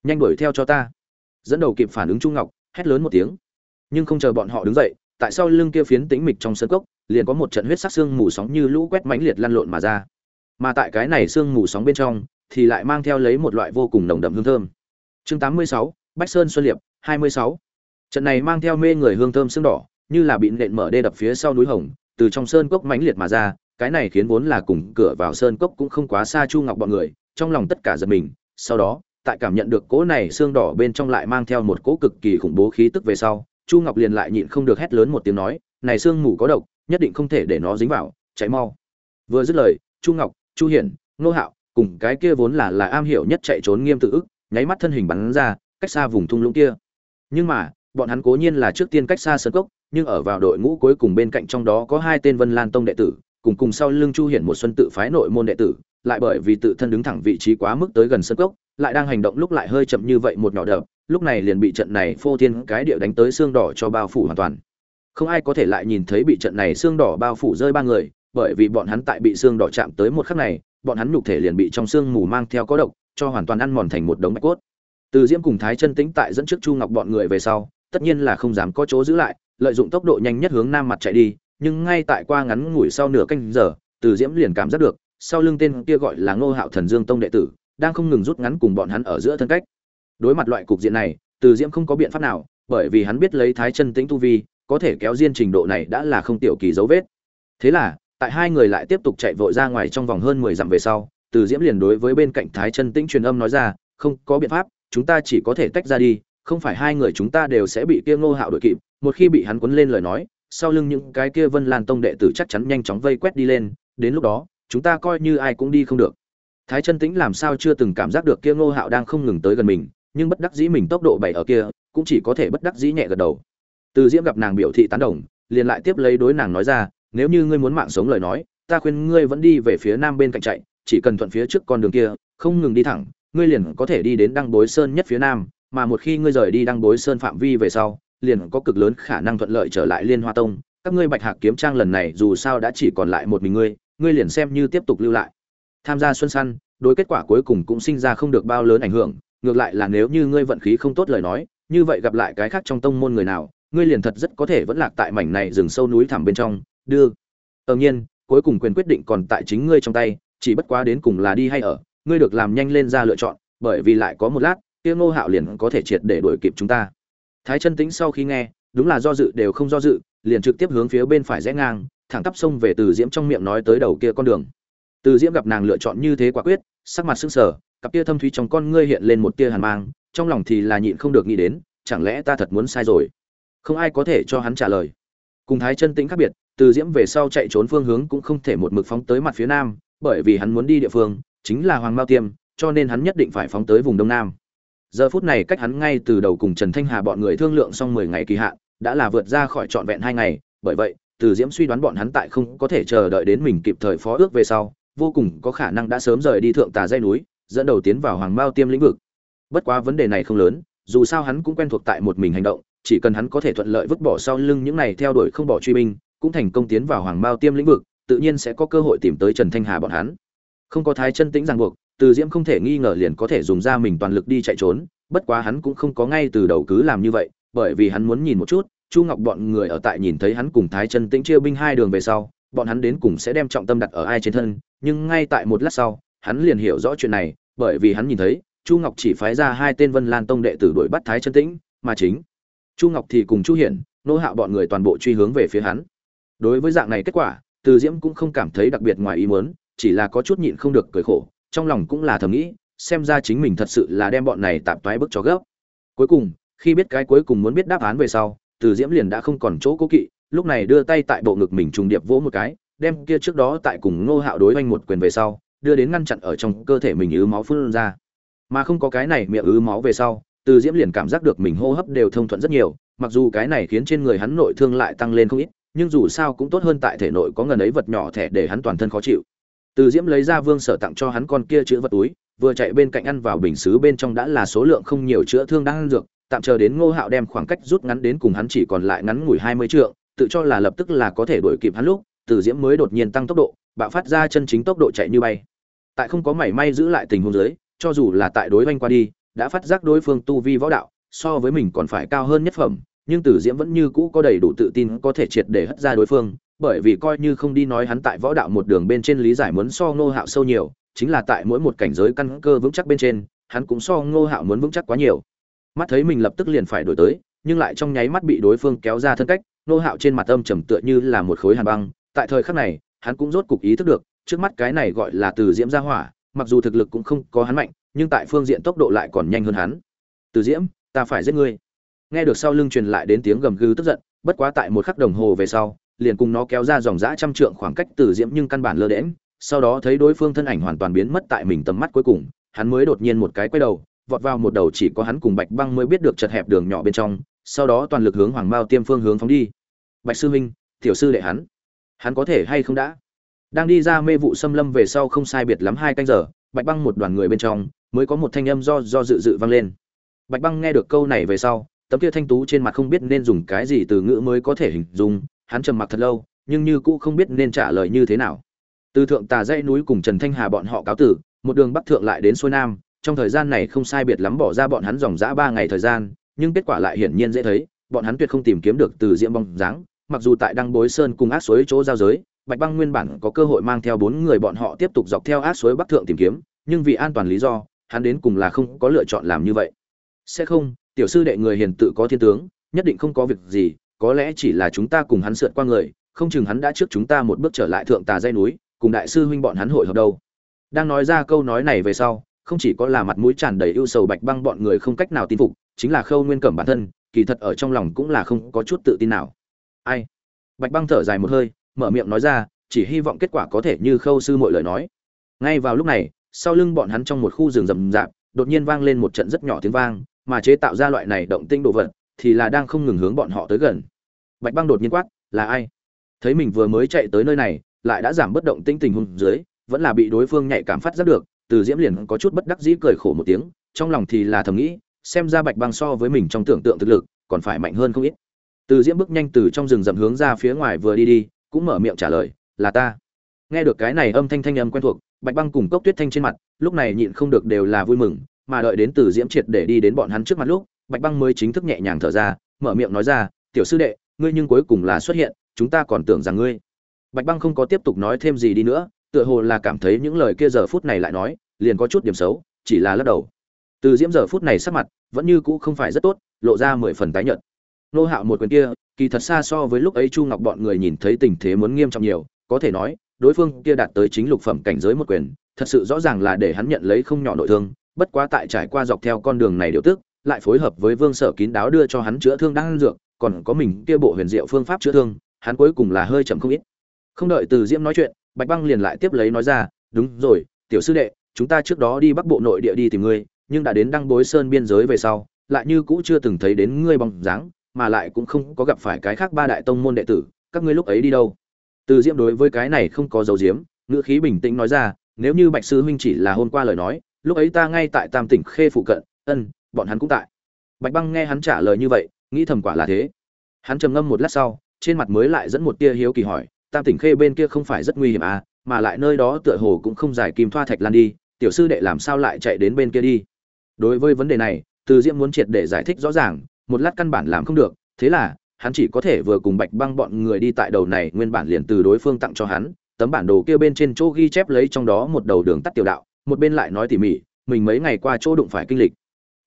Nhanh đuổi theo cho ta. Dẫn đầu kịp phản ứng trung ngọc hét lớn một tiếng. Nhưng không chờ bọn họ đứng dậy tại sao lưng kia phiến tĩnh mịch trong sân cốc liền có một trận huyết sắc xương mù sóng như lũ quét mãnh liệt lăn lộn mà ra. Mà tại cái này xương mù sóng bên trong thì lại mang theo lấy một loại vô cùng nồng đậm hương thơm. Chương 86, bách sơn xuân liệp 26. trận này mang theo mê người hương thơm xương đỏ như là bị nện mở đê đập phía sau núi hồng, từ trong sơn cốc mãnh liệt mà ra, cái này khiến vốn là cùng cửa vào sơn cốc cũng không quá xa chu ngọc bọn người, trong lòng tất cả giật mình, sau đó, tại cảm nhận được cỗ này xương đỏ bên trong lại mang theo một cỗ cực kỳ khủng bố khí tức về sau, chu ngọc liền lại nhịn không được hét lớn một tiếng nói, này xương mù có độc, nhất định không thể để nó dính vào cháy mau. Vừa dứt lời, chu ngọc, chu hiển nô hạo, cùng cái kia vốn là là am hiểu nhất chạy trốn nghiêm tự ức, nháy mắt thân hình bắn ra, cách xa vùng thung lũng kia. Nhưng mà, bọn hắn cố nhiên là trước tiên cách xa sơn cốc nhưng ở vào đội ngũ cuối cùng bên cạnh trong đó có hai tên vân lan tông đệ tử, cùng cùng sau lưng chu hiển một xuân tự phái nội môn đệ tử, lại bởi vì tự thân đứng thẳng vị trí quá mức tới gần sơn cốc, lại đang hành động lúc lại hơi chậm như vậy một nhỏ đập, lúc này liền bị trận này phô thiên cái địa đánh tới xương đỏ cho bao phủ hoàn toàn. Không ai có thể lại nhìn thấy bị trận này xương đỏ bao phủ rơi ba người, bởi vì bọn hắn tại bị xương đỏ chạm tới một khắc này, bọn hắn nhục thể liền bị trong xương mù mang theo có độc, cho hoàn toàn ăn mòn thành một đống bạch cốt. Từ diễm cùng thái chân tĩnh tại dẫn trước chu ngọc bọn người về sau, tất nhiên là không dám có chỗ giữ lại lợi dụng tốc độ nhanh nhất hướng nam mặt chạy đi, nhưng ngay tại qua ngắn ngủi sau nửa canh giờ, từ diễm liền cảm giác được, sau lưng tên kia gọi là ngô hạo thần dương tông đệ tử, đang không ngừng rút ngắn cùng bọn hắn ở giữa thân cách. Đối mặt loại cục diện này, từ diễm không có biện pháp nào, bởi vì hắn biết lấy thái chân tĩnh tu vi, có thể kéo diên trình độ này đã là không tiểu kỳ dấu vết. Thế là, tại hai người lại tiếp tục chạy vội ra ngoài trong vòng hơn mười dặm về sau, từ diễm liền đối với bên cạnh thái chân tĩnh truyền âm nói ra, không có biện pháp, chúng ta chỉ có thể tách ra đi, không phải hai người chúng ta đều sẽ bị kia ngô hạo đội kịp một khi bị hắn quấn lên lời nói, sau lưng những cái kia vân lan tông đệ tử chắc chắn nhanh chóng vây quét đi lên, đến lúc đó, chúng ta coi như ai cũng đi không được. Thái chân tĩnh làm sao chưa từng cảm giác được kia ngô hạo đang không ngừng tới gần mình, nhưng bất đắc dĩ mình tốc độ bảy ở kia, cũng chỉ có thể bất đắc dĩ nhẹ gật đầu. Từ diễm gặp nàng biểu thị tán đồng, liền lại tiếp lấy đối nàng nói ra, nếu như ngươi muốn mạng sống lời nói, ta khuyên ngươi vẫn đi về phía nam bên cạnh chạy, chỉ cần thuận phía trước con đường kia, không ngừng đi thẳng, ngươi liền có thể đi đến đăng bối sơn nhất phía nam, mà một khi ngươi rời đi đăng bối sơn phạm vi về sau liền có cực lớn khả năng thuận lợi trở lại liên hoa tông. Các ngươi bạch hạc kiếm trang lần này dù sao đã chỉ còn lại một mình ngươi ngươi liền xem như tiếp tục lưu lại. Tham gia xuân săn, đối kết quả cuối cùng cũng sinh ra không được bao lớn ảnh hưởng. Ngược lại là nếu như ngươi vận khí không tốt lời nói, như vậy gặp lại cái khác trong tông môn người nào, ngươi liền thật rất có thể vẫn lạc tại mảnh này rừng sâu núi thẳm bên trong. Đưa. Tự nhiên, cuối cùng quyền quyết định còn tại chính ngươi trong tay, chỉ bất quá đến cùng là đi hay ở, ngươi được làm nhanh lên ra lựa chọn, bởi vì lại có một lát, kia ngô hạo liền có thể triệt để đuổi kịp chúng ta thái chân tĩnh sau khi nghe, đúng là do dự, đều không do dự, liền trực tiếp hướng phía bên phải rẽ ngang, thẳng tắp sông về từ diễm trong miệng nói tới đầu kia con đường. Từ diễm gặp nàng lựa chọn như thế quả quyết, sắc mặt sưng sờ, cặp tia thâm thúy trong con ngươi hiện lên một tia hàn mang, trong lòng thì là nhịn không được nghĩ đến, chẳng lẽ ta thật muốn sai rồi? Không ai có thể cho hắn trả lời. Cùng thái chân tĩnh khác biệt, từ diễm về sau chạy trốn phương hướng cũng không thể một mực phóng tới mặt phía nam, bởi vì hắn muốn đi địa phương, chính là hoàng mao tiêm, cho nên hắn nhất định phải phóng tới vùng đông nam giờ phút này cách hắn ngay từ đầu cùng trần thanh hà bọn người thương lượng xong mười ngày kỳ hạn, đã là vượt ra khỏi trọn vẹn hai ngày. Bởi vậy, từ diễm suy đoán bọn hắn tại không có thể chờ đợi đến mình kịp thời phó ước về sau, vô cùng có khả năng đã sớm rời đi thượng tà dây núi, dẫn đầu tiến vào hoàng mao tiêm lĩnh vực. Bất quá vấn đề này không lớn, dù sao hắn cũng quen thuộc tại một mình hành động, chỉ cần hắn có thể thuận lợi vứt bỏ sau lưng những này theo đuổi không bỏ truy binh, cũng thành công tiến vào hoàng mao tiêm lĩnh vực, tự nhiên sẽ có cơ hội tìm tới trần thanh hà bọn hắn. Không có thái chân tĩnh ràng buộc từ diễm không thể nghi ngờ liền có thể dùng ra mình toàn lực đi chạy trốn, bất quá hắn cũng không có ngay từ đầu cứ làm như vậy, bởi vì hắn muốn nhìn một chút, chu ngọc bọn người ở tại nhìn thấy hắn cùng thái chân tĩnh chia binh hai đường về sau, bọn hắn đến cùng sẽ đem trọng tâm đặt ở ai trên thân, nhưng ngay tại một lát sau, hắn liền hiểu rõ chuyện này, bởi vì hắn nhìn thấy, chu ngọc chỉ phái ra hai tên vân lan tông đệ tử đuổi bắt thái chân tĩnh, mà chính chu ngọc thì cùng chu hiển, nô hạo bọn người toàn bộ truy hướng về phía hắn. Đối với dạng này kết quả, từ diễm cũng không cảm thấy đặc biệt ngoài ý muốn, chỉ là có chút nhịn không được cười khổ trong lòng cũng là thầm nghĩ, xem ra chính mình thật sự là đem bọn này tạp toái bức cho gấp. Cuối cùng, khi biết cái cuối cùng muốn biết đáp án về sau, từ diễm liền đã không còn chỗ cố kỵ, lúc này đưa tay tại bộ ngực mình trùng điệp vỗ một cái, đem kia trước đó tại cùng ngô hạo đối oanh một quyền về sau, đưa đến ngăn chặn ở trong cơ thể mình ứ máu phun ra. Mà không có cái này miệng ứ máu về sau, từ diễm liền cảm giác được mình hô hấp đều thông thuận rất nhiều, mặc dù cái này khiến trên người hắn nội thương lại tăng lên không ít, nhưng dù sao cũng tốt hơn tại thể nội có ngần ấy vật nhỏ thẻ để hắn toàn thân khó chịu từ diễm lấy ra vương sở tặng cho hắn con kia chữ vật túi vừa chạy bên cạnh ăn vào bình xứ bên trong đã là số lượng không nhiều chữa thương đang ăn dược tạm chờ đến ngô hạo đem khoảng cách rút ngắn đến cùng hắn chỉ còn lại ngắn ngủi hai mươi trượng tự cho là lập tức là có thể đuổi kịp hắn lúc từ diễm mới đột nhiên tăng tốc độ bạo phát ra chân chính tốc độ chạy như bay. Tại không có mảy may giữ lại tình huống dưới cho dù là tại đối oanh qua đi đã phát giác đối phương tu vi võ đạo so với mình còn phải cao hơn nhất phẩm nhưng Từ Diễm vẫn như cũ có đầy đủ tự tin có thể triệt để hất ra đối phương, bởi vì coi như không đi nói hắn tại võ đạo một đường bên trên lý giải muốn so Ngô Hạo sâu nhiều, chính là tại mỗi một cảnh giới căn cơ vững chắc bên trên, hắn cũng so Ngô Hạo muốn vững chắc quá nhiều. Mắt thấy mình lập tức liền phải đổi tới, nhưng lại trong nháy mắt bị đối phương kéo ra thân cách, Ngô Hạo trên mặt âm trầm tựa như là một khối hàn băng, tại thời khắc này, hắn cũng rốt cục ý thức được, trước mắt cái này gọi là Từ Diễm gia hỏa, mặc dù thực lực cũng không có hắn mạnh, nhưng tại phương diện tốc độ lại còn nhanh hơn hắn. Từ Diễm, ta phải giết ngươi nghe được sau lưng truyền lại đến tiếng gầm gừ tức giận bất quá tại một khắc đồng hồ về sau liền cùng nó kéo ra dòng dã trăm trượng khoảng cách từ diễm nhưng căn bản lơ đễm sau đó thấy đối phương thân ảnh hoàn toàn biến mất tại mình tầm mắt cuối cùng hắn mới đột nhiên một cái quay đầu vọt vào một đầu chỉ có hắn cùng bạch băng mới biết được chật hẹp đường nhỏ bên trong sau đó toàn lực hướng hoàng mao tiêm phương hướng phóng đi. Bạch sư huynh tiểu sư đệ hắn hắn có thể hay không đã? Đang đi ra mê vụ xâm lâm về sau không sai biệt lắm hai canh giờ bạch băng một đoàn người bên trong mới có một thanh âm do do dự dự vang lên. Bạch băng nghe được câu này về sau tấm kia thanh tú trên mặt không biết nên dùng cái gì từ ngữ mới có thể hình dung, hắn trầm mặc thật lâu, nhưng như cũ không biết nên trả lời như thế nào. Từ thượng tà dãy núi cùng Trần Thanh Hà bọn họ cáo tử, một đường bắc thượng lại đến xuôi nam, trong thời gian này không sai biệt lắm bỏ ra bọn hắn dòng dã ba ngày thời gian, nhưng kết quả lại hiển nhiên dễ thấy, bọn hắn tuyệt không tìm kiếm được từ diễm bóng dáng, mặc dù tại đăng bối sơn cùng ác suối chỗ giao giới, Bạch Băng nguyên bản có cơ hội mang theo bốn người bọn họ tiếp tục dọc theo ác suối bắc thượng tìm kiếm, nhưng vì an toàn lý do, hắn đến cùng là không có lựa chọn làm như vậy. Sẽ không, tiểu sư đệ người hiền tự có thiên tướng nhất định không có việc gì có lẽ chỉ là chúng ta cùng hắn sượt qua người, không chừng hắn đã trước chúng ta một bước trở lại thượng tà dây núi, cùng đại sư huynh bọn hắn hội hợp đâu. Đang nói ra câu nói này về sau, không chỉ có là mặt mũi tràn đầy ưu sầu bạch băng bọn người không cách nào tin phục, chính là khâu nguyên cẩm bản thân, kỳ thật ở trong lòng cũng là không có chút tự tin nào. Ai? Bạch băng thở dài một hơi, mở miệng nói ra, chỉ hy vọng kết quả có thể như khâu sư mọi lời nói. Ngay vào lúc này, sau lưng bọn hắn trong một khu rừng rậm rạp, đột nhiên vang lên một trận rất nhỏ tiếng vang, mà chế tạo ra loại này động tinh đồ vật thì là đang không ngừng hướng bọn họ tới gần. Bạch băng đột nhiên quát, là ai? Thấy mình vừa mới chạy tới nơi này, lại đã giảm bất động tinh tình huống dưới, vẫn là bị đối phương nhạy cảm phát giác được, từ diễm liền có chút bất đắc dĩ cười khổ một tiếng, trong lòng thì là thầm nghĩ, xem ra bạch băng so với mình trong tưởng tượng thực lực, còn phải mạnh hơn không ít. Từ diễm bước nhanh từ trong rừng rậm hướng ra phía ngoài vừa đi đi, cũng mở miệng trả lời, là ta. Nghe được cái này âm thanh thanh âm quen thuộc, bạch băng cùng cốc tuyết thanh trên mặt, lúc này nhịn không được đều là vui mừng, mà đợi đến từ diễm triệt để đi đến bọn hắn trước mặt lúc bạch băng mới chính thức nhẹ nhàng thở ra mở miệng nói ra tiểu sư đệ ngươi nhưng cuối cùng là xuất hiện chúng ta còn tưởng rằng ngươi. Bạch băng không có tiếp tục nói thêm gì đi nữa tựa hồ là cảm thấy những lời kia giờ phút này lại nói liền có chút điểm xấu chỉ là lắc đầu. Từ diễm giờ phút này sắc mặt vẫn như cũ không phải rất tốt lộ ra mười phần tái nhợt. Nô hạo một quyền kia kỳ thật xa so với lúc ấy chu ngọc bọn người nhìn thấy tình thế muốn nghiêm trọng nhiều có thể nói đối phương kia đạt tới chính lục phẩm cảnh giới một quyền thật sự rõ ràng là để hắn nhận lấy không nhỏ nội thương bất quá tại trải qua dọc theo con đường này điều tức, lại phối hợp với Vương Sở kín đáo đưa cho hắn chữa thương đang dược, còn có mình kia bộ huyền diệu phương pháp chữa thương, hắn cuối cùng là hơi chậm không ít. Không đợi Từ Diễm nói chuyện, Bạch Băng liền lại tiếp lấy nói ra, "Đúng rồi, tiểu sư đệ, chúng ta trước đó đi Bắc Bộ nội địa đi tìm ngươi, nhưng đã đến Đăng Bối Sơn biên giới về sau, lại như cũ chưa từng thấy đến ngươi bóng dáng, mà lại cũng không có gặp phải cái khác ba đại tông môn đệ tử, các ngươi lúc ấy đi đâu?" Từ Diễm đối với cái này không có dấu diếm, ngữ khí bình tĩnh nói ra, "Nếu như Bạch sư huynh chỉ là hôm qua lời nói, lúc ấy ta ngay tại tam tỉnh khê phụ cận ân bọn hắn cũng tại. Bạch băng nghe hắn trả lời như vậy, nghĩ thầm quả là thế. Hắn trầm ngâm một lát sau, trên mặt mới lại dẫn một tia hiếu kỳ hỏi, tam tỉnh khê bên kia không phải rất nguy hiểm à mà lại nơi đó tựa hồ cũng không giải kim thoa thạch lan đi, tiểu sư đệ làm sao lại chạy đến bên kia đi? Đối với vấn đề này, từ diễm muốn triệt để giải thích rõ ràng, một lát căn bản làm không được, thế là, hắn chỉ có thể vừa cùng bạch băng bọn người đi tại đầu này, nguyên bản liền từ đối phương tặng cho hắn, tấm bản đồ kia bên trên chỗ ghi chép lấy trong đó một đầu đường tắt tiểu đạo, một bên lại nói tỉ mỉ, mình mấy ngày qua chỗ đụng phải kinh lịch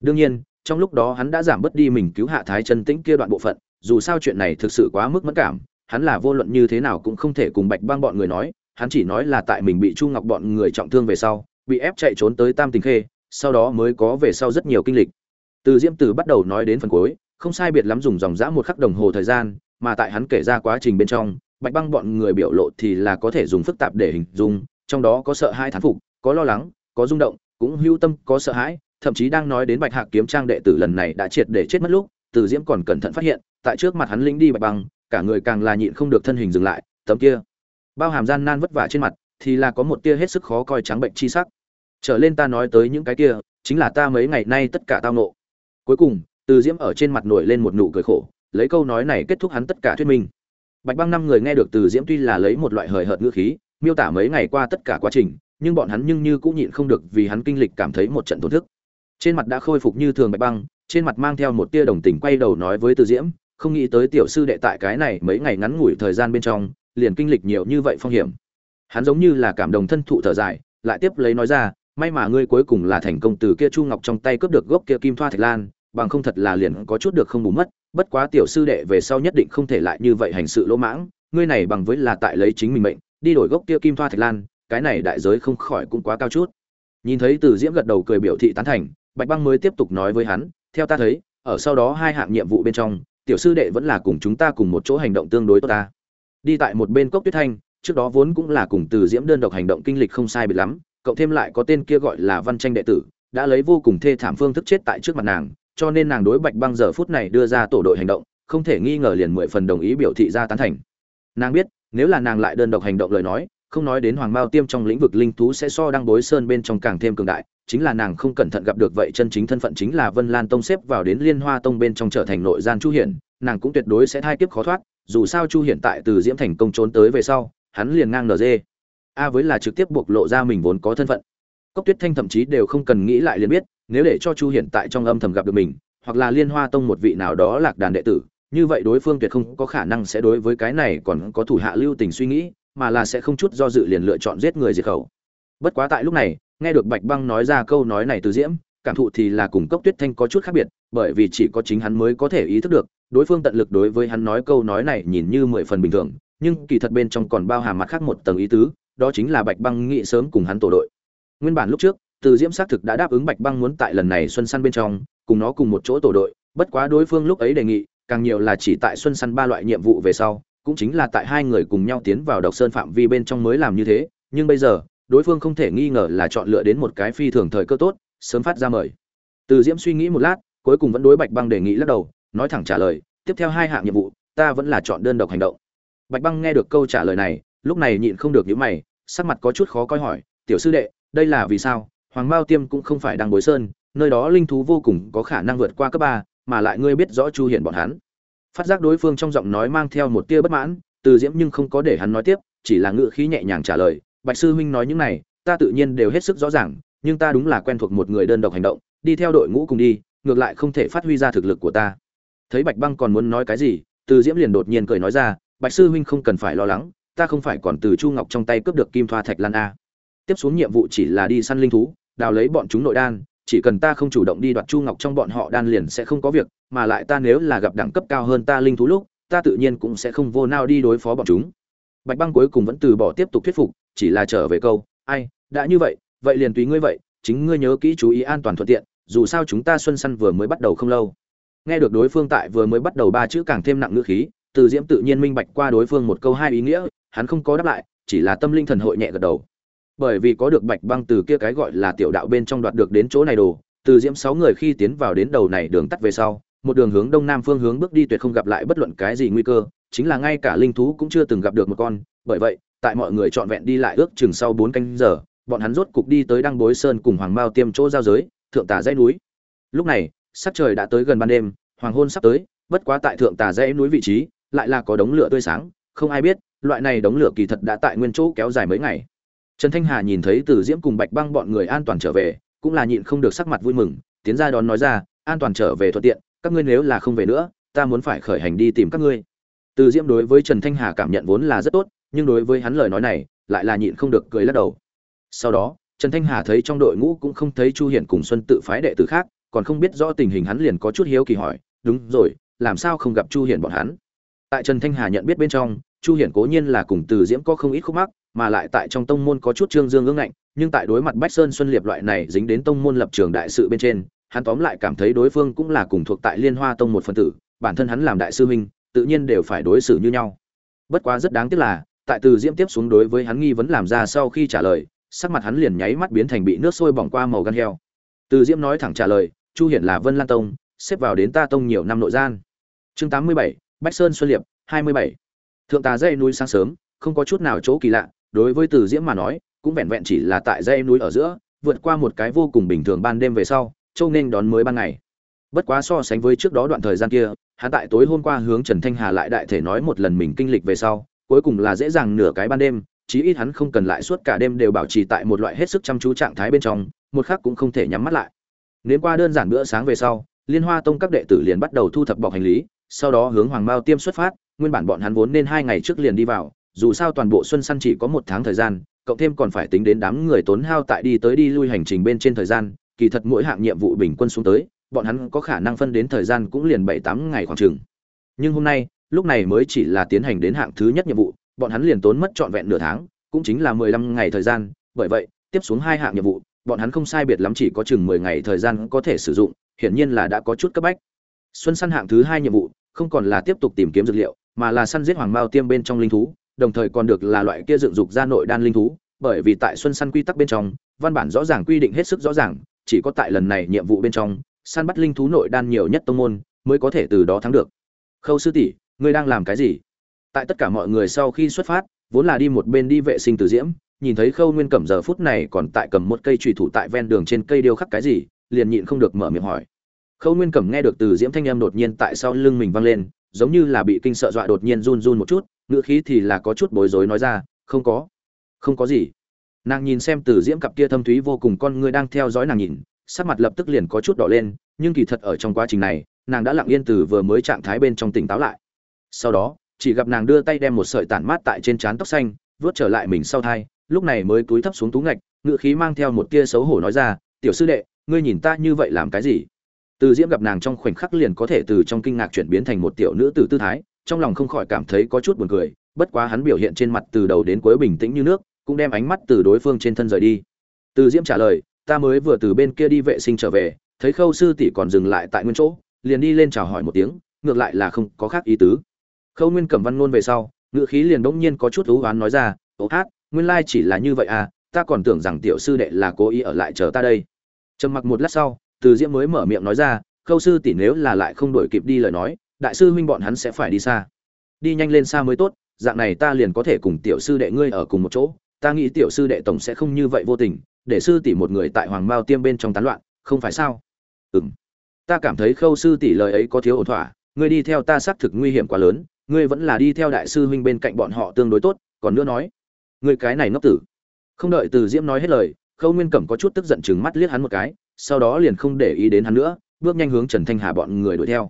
đương nhiên, trong lúc đó hắn đã giảm bớt đi mình cứu hạ thái chân tĩnh kia đoạn bộ phận, dù sao chuyện này thực sự quá mức mất cảm, hắn là vô luận như thế nào cũng không thể cùng bạch Bang bọn người nói, hắn chỉ nói là tại mình bị chu ngọc bọn người trọng thương về sau, bị ép chạy trốn tới tam tình khê, sau đó mới có về sau rất nhiều kinh lịch. Từ diễm từ bắt đầu nói đến phần cuối, không sai biệt lắm dùng dòng dã một khắc đồng hồ thời gian, mà tại hắn kể ra quá trình bên trong, bạch băng bọn người biểu lộ thì là có thể dùng phức tạp để hình dung, trong đó có sợ hai thán phục, có lo lắng, có rung động, cũng hưu tâm, có sợ hãi thậm chí đang nói đến bạch hạc kiếm trang đệ tử lần này đã triệt để chết mất lúc, từ diễm còn cẩn thận phát hiện, tại trước mặt hắn lính đi bạch băng, cả người càng là nhịn không được thân hình dừng lại, tấm kia. Bao hàm gian nan vất vả trên mặt, thì là có một tia hết sức khó coi trắng bệnh chi sắc. Trở lên ta nói tới những cái kia, chính là ta mấy ngày nay tất cả tao nộ cuối cùng, từ diễm ở trên mặt nổi lên một nụ cười khổ, lấy câu nói này kết thúc hắn tất cả thuyết minh. Bạch băng năm người nghe được từ diễm tuy là lấy một loại hời hợt ngữ khí, miêu tả mấy ngày qua tất cả quá trình, nhưng bọn hắn nhưng như cũng nhịn không được vì hắn kinh lịch cảm thấy một trận tổn thức trên mặt đã khôi phục như thường bạch băng, trên mặt mang theo một tia đồng tình quay đầu nói với từ diễm, không nghĩ tới tiểu sư đệ tại cái này mấy ngày ngắn ngủi thời gian bên trong, liền kinh lịch nhiều như vậy phong hiểm. Hắn giống như là cảm đồng thân thụ thở dài, lại tiếp lấy nói ra, may mà ngươi cuối cùng là thành công từ kia chu ngọc trong tay cướp được gốc kia kim thoa thạch lan, bằng không thật là liền có chút được không bù mất, bất quá tiểu sư đệ về sau nhất định không thể lại như vậy hành sự lỗ mãng, ngươi này bằng với là tại lấy chính mình mệnh, đi đổi gốc kia kim thoa thạch lan, cái này đại giới không khỏi cũng quá cao chút. Nhìn thấy từ diễm gật đầu cười biểu thị tán thành bạch băng mới tiếp tục nói với hắn, theo ta thấy, ở sau đó hai hạng nhiệm vụ bên trong, tiểu sư đệ vẫn là cùng chúng ta cùng một chỗ hành động tương đối tốt ta. Đi tại một bên cốc tuyết thanh, trước đó vốn cũng là cùng từ diễm đơn độc hành động kinh lịch không sai biệt lắm, cộng thêm lại có tên kia gọi là văn tranh đệ tử, đã lấy vô cùng thê thảm phương thức chết tại trước mặt nàng, cho nên nàng đối bạch băng giờ phút này đưa ra tổ đội hành động, không thể nghi ngờ liền mười phần đồng ý biểu thị ra tán thành. Nàng biết, nếu là nàng lại đơn độc hành động lời nói, không nói đến hoàng mao tiêm trong lĩnh vực linh thú sẽ so đăng bối sơn bên trong càng thêm cường đại chính là nàng không cẩn thận gặp được vậy chân chính thân phận chính là vân lan tông xếp vào đến liên hoa tông bên trong trở thành nội gian chu hiển, nàng cũng tuyệt đối sẽ thai kiếp khó thoát, dù sao chu hiển tại từ diễm thành công trốn tới về sau, hắn liền ngang nd a với là trực tiếp buộc lộ ra mình vốn có thân phận. Cốc tuyết thanh thậm chí đều không cần nghĩ lại liền biết, nếu để cho chu hiển tại trong âm thầm gặp được mình, hoặc là liên hoa tông một vị nào đó lạc đàn đệ tử, như vậy đối phương tuyệt không có khả năng sẽ đối với cái này còn có thủ hạ lưu tình suy nghĩ, mà là sẽ không chút do dự liền lựa chọn giết người diệt khẩu. Bất quá tại lúc này nghe được bạch băng nói ra câu nói này từ diễm, cảm thụ thì là cùng cốc tuyết thanh có chút khác biệt, bởi vì chỉ có chính hắn mới có thể ý thức được, đối phương tận lực đối với hắn nói câu nói này nhìn như mười phần bình thường, nhưng kỳ thật bên trong còn bao hàm mặt khác một tầng ý tứ, đó chính là bạch băng nghĩ sớm cùng hắn tổ đội. Nguyên bản lúc trước, từ diễm xác thực đã đáp ứng bạch băng muốn tại lần này xuân săn bên trong, cùng nó cùng một chỗ tổ đội, bất quá đối phương lúc ấy đề nghị, càng nhiều là chỉ tại xuân săn ba loại nhiệm vụ về sau, cũng chính là tại hai người cùng nhau tiến vào độc sơn phạm vi bên trong mới làm như thế, nhưng bây giờ đối phương không thể nghi ngờ là chọn lựa đến một cái phi thường thời cơ tốt, sớm phát ra mời. Từ diễm suy nghĩ một lát, cuối cùng vẫn đối bạch băng đề nghị lắc đầu, nói thẳng trả lời, tiếp theo hai hạng nhiệm vụ, ta vẫn là chọn đơn độc hành động. Bạch băng nghe được câu trả lời này, lúc này nhịn không được những mày, sắc mặt có chút khó coi hỏi, tiểu sư đệ, đây là vì sao? Hoàng mao tiêm cũng không phải đang bối sơn, nơi đó linh thú vô cùng có khả năng vượt qua cấp ba, mà lại ngươi biết rõ chu hiển bọn hắn. Phát giác đối phương trong giọng nói mang theo một tia bất mãn, từ diễm nhưng không có để hắn nói tiếp, chỉ là ngự khí nhẹ nhàng trả lời bạch sư huynh nói những này, ta tự nhiên đều hết sức rõ ràng, nhưng ta đúng là quen thuộc một người đơn độc hành động, đi theo đội ngũ cùng đi, ngược lại không thể phát huy ra thực lực của ta. Thấy bạch băng còn muốn nói cái gì, từ diễm liền đột nhiên cười nói ra, bạch sư huynh không cần phải lo lắng, ta không phải còn từ chu ngọc trong tay cướp được kim thoa thạch lan a. Tiếp xuống nhiệm vụ chỉ là đi săn linh thú, đào lấy bọn chúng nội đan, chỉ cần ta không chủ động đi đoạt chu ngọc trong bọn họ đan liền sẽ không có việc, mà lại ta nếu là gặp đẳng cấp cao hơn ta linh thú lúc, ta tự nhiên cũng sẽ không vô nao đi đối phó bọn chúng. Bạch băng cuối cùng vẫn từ bỏ tiếp tục thuyết phục chỉ là trở về câu, ai, đã như vậy vậy liền tùy ngươi vậy, chính ngươi nhớ kỹ chú ý an toàn thuận tiện, dù sao chúng ta xuân săn vừa mới bắt đầu không lâu. Nghe được đối phương tại vừa mới bắt đầu ba chữ càng thêm nặng ngữ khí, từ diễm tự nhiên minh bạch qua đối phương một câu hai ý nghĩa, hắn không có đáp lại, chỉ là tâm linh thần hội nhẹ gật đầu. Bởi vì có được bạch băng từ kia cái gọi là tiểu đạo bên trong đoạt được đến chỗ này đồ, từ diễm sáu người khi tiến vào đến đầu này đường tắt về sau, một đường hướng đông nam phương hướng bước đi tuyệt không gặp lại bất luận cái gì nguy cơ, chính là ngay cả linh thú cũng chưa từng gặp được một con, bởi vậy tại mọi người trọn vẹn đi lại ước chừng sau bốn canh giờ, bọn hắn rốt cục đi tới đăng bối sơn cùng hoàng mao tiêm chỗ giao giới, thượng tà dãy núi. Lúc này, sắc trời đã tới gần ban đêm, hoàng hôn sắp tới, bất quá tại thượng tà dãy núi vị trí, lại là có đống lửa tươi sáng, không ai biết, loại này đống lửa kỳ thật đã tại nguyên chỗ kéo dài mấy ngày. Trần thanh hà nhìn thấy từ diễm cùng bạch băng bọn người an toàn trở về, cũng là nhịn không được sắc mặt vui mừng, tiến ra đón nói ra, an toàn trở về thuận tiện, các ngươi nếu là không về nữa, ta muốn phải khởi hành đi tìm các ngươi. Từ diễm đối với trần thanh hà cảm nhận vốn là rất tốt nhưng đối với hắn lời nói này, lại là nhịn không được cười lắc đầu. Sau đó, trần thanh hà thấy trong đội ngũ cũng không thấy chu hiển cùng xuân tự phái đệ tử khác, còn không biết rõ tình hình hắn liền có chút hiếu kỳ hỏi, đúng rồi, làm sao không gặp chu hiển bọn hắn? Tại trần thanh hà nhận biết bên trong, chu hiển cố nhiên là cùng từ diễm có không ít khúc mắc, mà lại tại trong tông môn có chút trương dương ương ngạnh, nhưng tại đối mặt bách sơn xuân liệp loại này dính đến tông môn lập trường đại sự bên trên, hắn tóm lại cảm thấy đối phương cũng là cùng thuộc tại liên hoa tông một phần tử, bản thân hắn làm đại sư huynh, tự nhiên đều phải đối xử như nhau. Bất quá rất đáng tiếc là tại từ diễm tiếp xuống đối với hắn nghi vấn làm ra sau khi trả lời, sắc mặt hắn liền nháy mắt biến thành bị nước sôi bỏng qua màu gan heo. Từ diễm nói thẳng trả lời, chu hiển là vân lan tông, xếp vào đến ta tông nhiều năm nội gian. Chương tám mươi bảy, bách sơn xuân liệp, hai mươi bảy. Thượng tà dây núi sáng sớm, không có chút nào chỗ kỳ lạ, đối với từ diễm mà nói, cũng vẹn vẹn chỉ là tại dây núi ở giữa, vượt qua một cái vô cùng bình thường ban đêm về sau, châu nên đón mới ban ngày. Bất quá so sánh với trước đó đoạn thời gian kia, hắn tại tối hôm qua hướng trần thanh hà lại đại thể nói một lần mình kinh lịch về sau cuối cùng là dễ dàng nửa cái ban đêm, chí ít hắn không cần lại suốt cả đêm đều bảo trì tại một loại hết sức chăm chú trạng thái bên trong, một khác cũng không thể nhắm mắt lại. Nếu qua đơn giản bữa sáng về sau, liên hoa tông các đệ tử liền bắt đầu thu thập bọc hành lý, sau đó hướng hoàng mao tiêm xuất phát, nguyên bản bọn hắn vốn nên hai ngày trước liền đi vào, dù sao toàn bộ xuân săn chỉ có một tháng thời gian, cộng thêm còn phải tính đến đám người tốn hao tại đi tới đi lui hành trình bên trên thời gian, kỳ thật mỗi hạng nhiệm vụ bình quân xuống tới, bọn hắn có khả năng phân đến thời gian cũng liền bảy tám ngày khoảng chừng. Nhưng hôm nay lúc này mới chỉ là tiến hành đến hạng thứ nhất nhiệm vụ, bọn hắn liền tốn mất trọn vẹn nửa tháng, cũng chính là mười lăm ngày thời gian, bởi vậy, tiếp xuống hai hạng nhiệm vụ, bọn hắn không sai biệt lắm chỉ có chừng mười ngày thời gian có thể sử dụng, hiển nhiên là đã có chút cấp bách. Xuân săn hạng thứ hai nhiệm vụ, không còn là tiếp tục tìm kiếm dược liệu, mà là săn giết hoàng mao tiêm bên trong linh thú, đồng thời còn được là loại kia dựng dục ra nội đan linh thú, bởi vì tại xuân săn quy tắc bên trong, văn bản rõ ràng quy định hết sức rõ ràng, chỉ có tại lần này nhiệm vụ bên trong, săn bắt linh thú nội đan nhiều nhất tông môn mới có thể từ đó thắng được. Khâu sư tỷ ngươi đang làm cái gì? Tại tất cả mọi người sau khi xuất phát, vốn là đi một bên đi vệ sinh từ diễm, nhìn thấy khâu nguyên cẩm giờ phút này còn tại cầm một cây trùy thủ tại ven đường trên cây điêu khắc cái gì, liền nhịn không được mở miệng hỏi. Khâu nguyên cẩm nghe được từ diễm thanh âm đột nhiên tại sau lưng mình vang lên, giống như là bị kinh sợ dọa đột nhiên run run một chút, ngữ khí thì là có chút bối rối nói ra, không có. Không có gì. Nàng nhìn xem từ diễm cặp kia thâm thúy vô cùng con người đang theo dõi nàng nhìn, sắc mặt lập tức liền có chút đỏ lên, nhưng kỳ thật ở trong quá trình này, nàng đã lặng yên từ vừa mới trạng thái bên trong tỉnh táo lại sau đó, chỉ gặp nàng đưa tay đem một sợi tản mát tại trên trán tóc xanh vớt trở lại mình sau thai, lúc này mới túi thấp xuống tú ngạch, ngựa khí mang theo một tia xấu hổ nói ra, tiểu sư đệ, ngươi nhìn ta như vậy làm cái gì? Từ diễm gặp nàng trong khoảnh khắc liền có thể từ trong kinh ngạc chuyển biến thành một tiểu nữ tử tư thái, trong lòng không khỏi cảm thấy có chút buồn cười, bất quá hắn biểu hiện trên mặt từ đầu đến cuối bình tĩnh như nước, cũng đem ánh mắt từ đối phương trên thân rời đi. Từ diễm trả lời, ta mới vừa từ bên kia đi vệ sinh trở về, thấy khâu sư tỷ còn dừng lại tại nguyên chỗ, liền đi lên chào hỏi một tiếng, ngược lại là không có khác ý tứ khâu nguyên cẩm văn ngôn về sau ngựa khí liền bỗng nhiên có chút thú oán nói ra ố hát, nguyên lai chỉ là như vậy à ta còn tưởng rằng tiểu sư đệ là cố ý ở lại chờ ta đây. Trầm mặc một lát sau, từ diễm mới mở miệng nói ra, khâu sư tỷ nếu là lại không đổi kịp đi lời nói, đại sư huynh bọn hắn sẽ phải đi xa. Đi nhanh lên xa mới tốt, dạng này ta liền có thể cùng tiểu sư đệ ngươi ở cùng một chỗ, ta nghĩ tiểu sư đệ tổng sẽ không như vậy vô tình, để sư tỷ một người tại hoàng mao tiêm bên trong tán loạn, không phải sao? Ừm. Ta cảm thấy khâu sư tỷ lời ấy có thiếu ổn thỏa, ngươi đi theo ta xác thực nguy hiểm quá lớn ngươi vẫn là đi theo đại sư huynh bên cạnh bọn họ tương đối tốt, còn nữa nói, ngươi cái này ngốc tử. Không đợi từ diễm nói hết lời, khâu nguyên cẩm có chút tức giận chừng mắt liếc hắn một cái, sau đó liền không để ý đến hắn nữa, bước nhanh hướng trần thanh hà bọn người đuổi theo.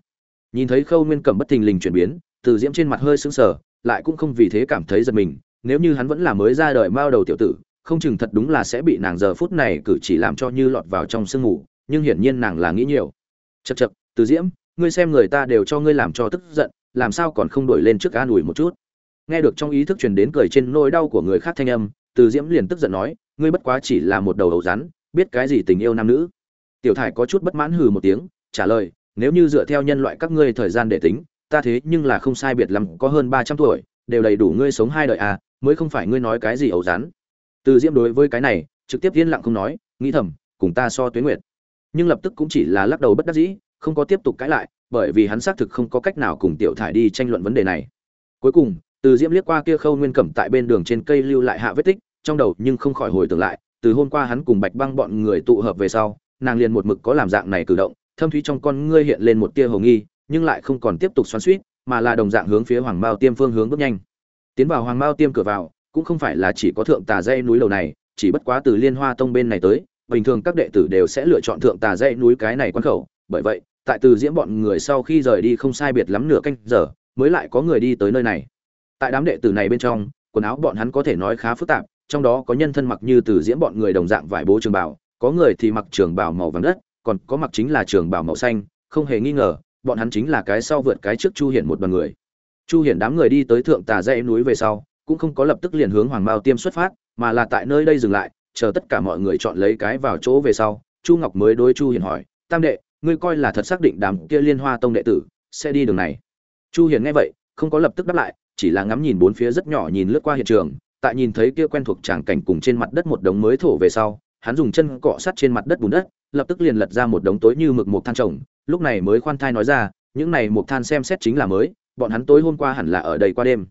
Nhìn thấy khâu nguyên cẩm bất thình lình chuyển biến, từ diễm trên mặt hơi sững sờ, lại cũng không vì thế cảm thấy giật mình, nếu như hắn vẫn là mới ra đời mao đầu tiểu tử, không chừng thật đúng là sẽ bị nàng giờ phút này cử chỉ làm cho như lọt vào trong sương ngủ nhưng hiển nhiên nàng là nghĩ nhiều. Chật chật từ diễm, ngươi xem người ta đều cho ngươi làm cho tức giận làm sao còn không đổi lên trước an ủi một chút? Nghe được trong ý thức truyền đến cười trên nỗi đau của người khác thanh âm, từ diễm liền tức giận nói, ngươi bất quá chỉ là một đầu đầu rắn, biết cái gì tình yêu nam nữ? Tiểu thải có chút bất mãn hừ một tiếng, trả lời, nếu như dựa theo nhân loại các ngươi thời gian để tính, ta thế nhưng là không sai biệt lắm, có hơn ba trăm tuổi, đều đầy đủ ngươi sống hai đời à mới không phải ngươi nói cái gì ẩu rắn. Từ diễm đối với cái này, trực tiếp yên lặng không nói, nghĩ thầm, cùng ta so tuế nguyệt. Nhưng lập tức cũng chỉ là lắc đầu bất đắc dĩ, không có tiếp tục cãi lại bởi vì hắn xác thực không có cách nào cùng tiểu thải đi tranh luận vấn đề này. Cuối cùng, từ diễm liếc qua kia khâu nguyên cẩm tại bên đường trên cây lưu lại hạ vết tích, trong đầu nhưng không khỏi hồi tưởng lại, từ hôm qua hắn cùng bạch băng bọn người tụ hợp về sau, nàng liền một mực có làm dạng này cử động, thâm thúy trong con ngươi hiện lên một tia hồ nghi, nhưng lại không còn tiếp tục xoắn suýt mà là đồng dạng hướng phía hoàng mao tiêm phương hướng bước nhanh. Tiến vào hoàng mao tiêm cửa vào, cũng không phải là chỉ có thượng tà dây núi lầu này, chỉ bất quá từ liên hoa tông bên này tới, bình thường các đệ tử đều sẽ lựa chọn thượng tà dây núi cái này quan khẩu, bởi vậy tại từ diễm bọn người sau khi rời đi không sai biệt lắm nửa canh giờ, mới lại có người đi tới nơi này. Tại đám đệ tử này bên trong, quần áo bọn hắn có thể nói khá phức tạp, trong đó có nhân thân mặc như từ diễm bọn người đồng dạng vải bố trường bảo có người thì mặc trường bảo màu vàng đất, còn có mặc chính là trường bảo màu xanh, không hề nghi ngờ, bọn hắn chính là cái sau vượt cái trước chu hiển một đoàn người. Chu hiển đám người đi tới thượng tà dãy núi về sau, cũng không có lập tức liền hướng hoàng mao tiêm xuất phát, mà là tại nơi đây dừng lại, chờ tất cả mọi người chọn lấy cái vào chỗ về sau, chu ngọc mới đối chu hiển hỏi, tam đệ ngươi coi là thật xác định đám kia liên hoa tông đệ tử sẽ đi đường này. Chu Hiền nghe vậy, không có lập tức đáp lại, chỉ là ngắm nhìn bốn phía rất nhỏ nhìn lướt qua hiện trường, tại nhìn thấy kia quen thuộc tràng cảnh cùng trên mặt đất một đống mới thổ về sau, hắn dùng chân cọ sát trên mặt đất bùn đất, lập tức liền lật ra một đống tối như mực một than trồng, lúc này mới khoan thai nói ra, những này một than xem xét chính là mới, bọn hắn tối hôm qua hẳn là ở đây qua đêm.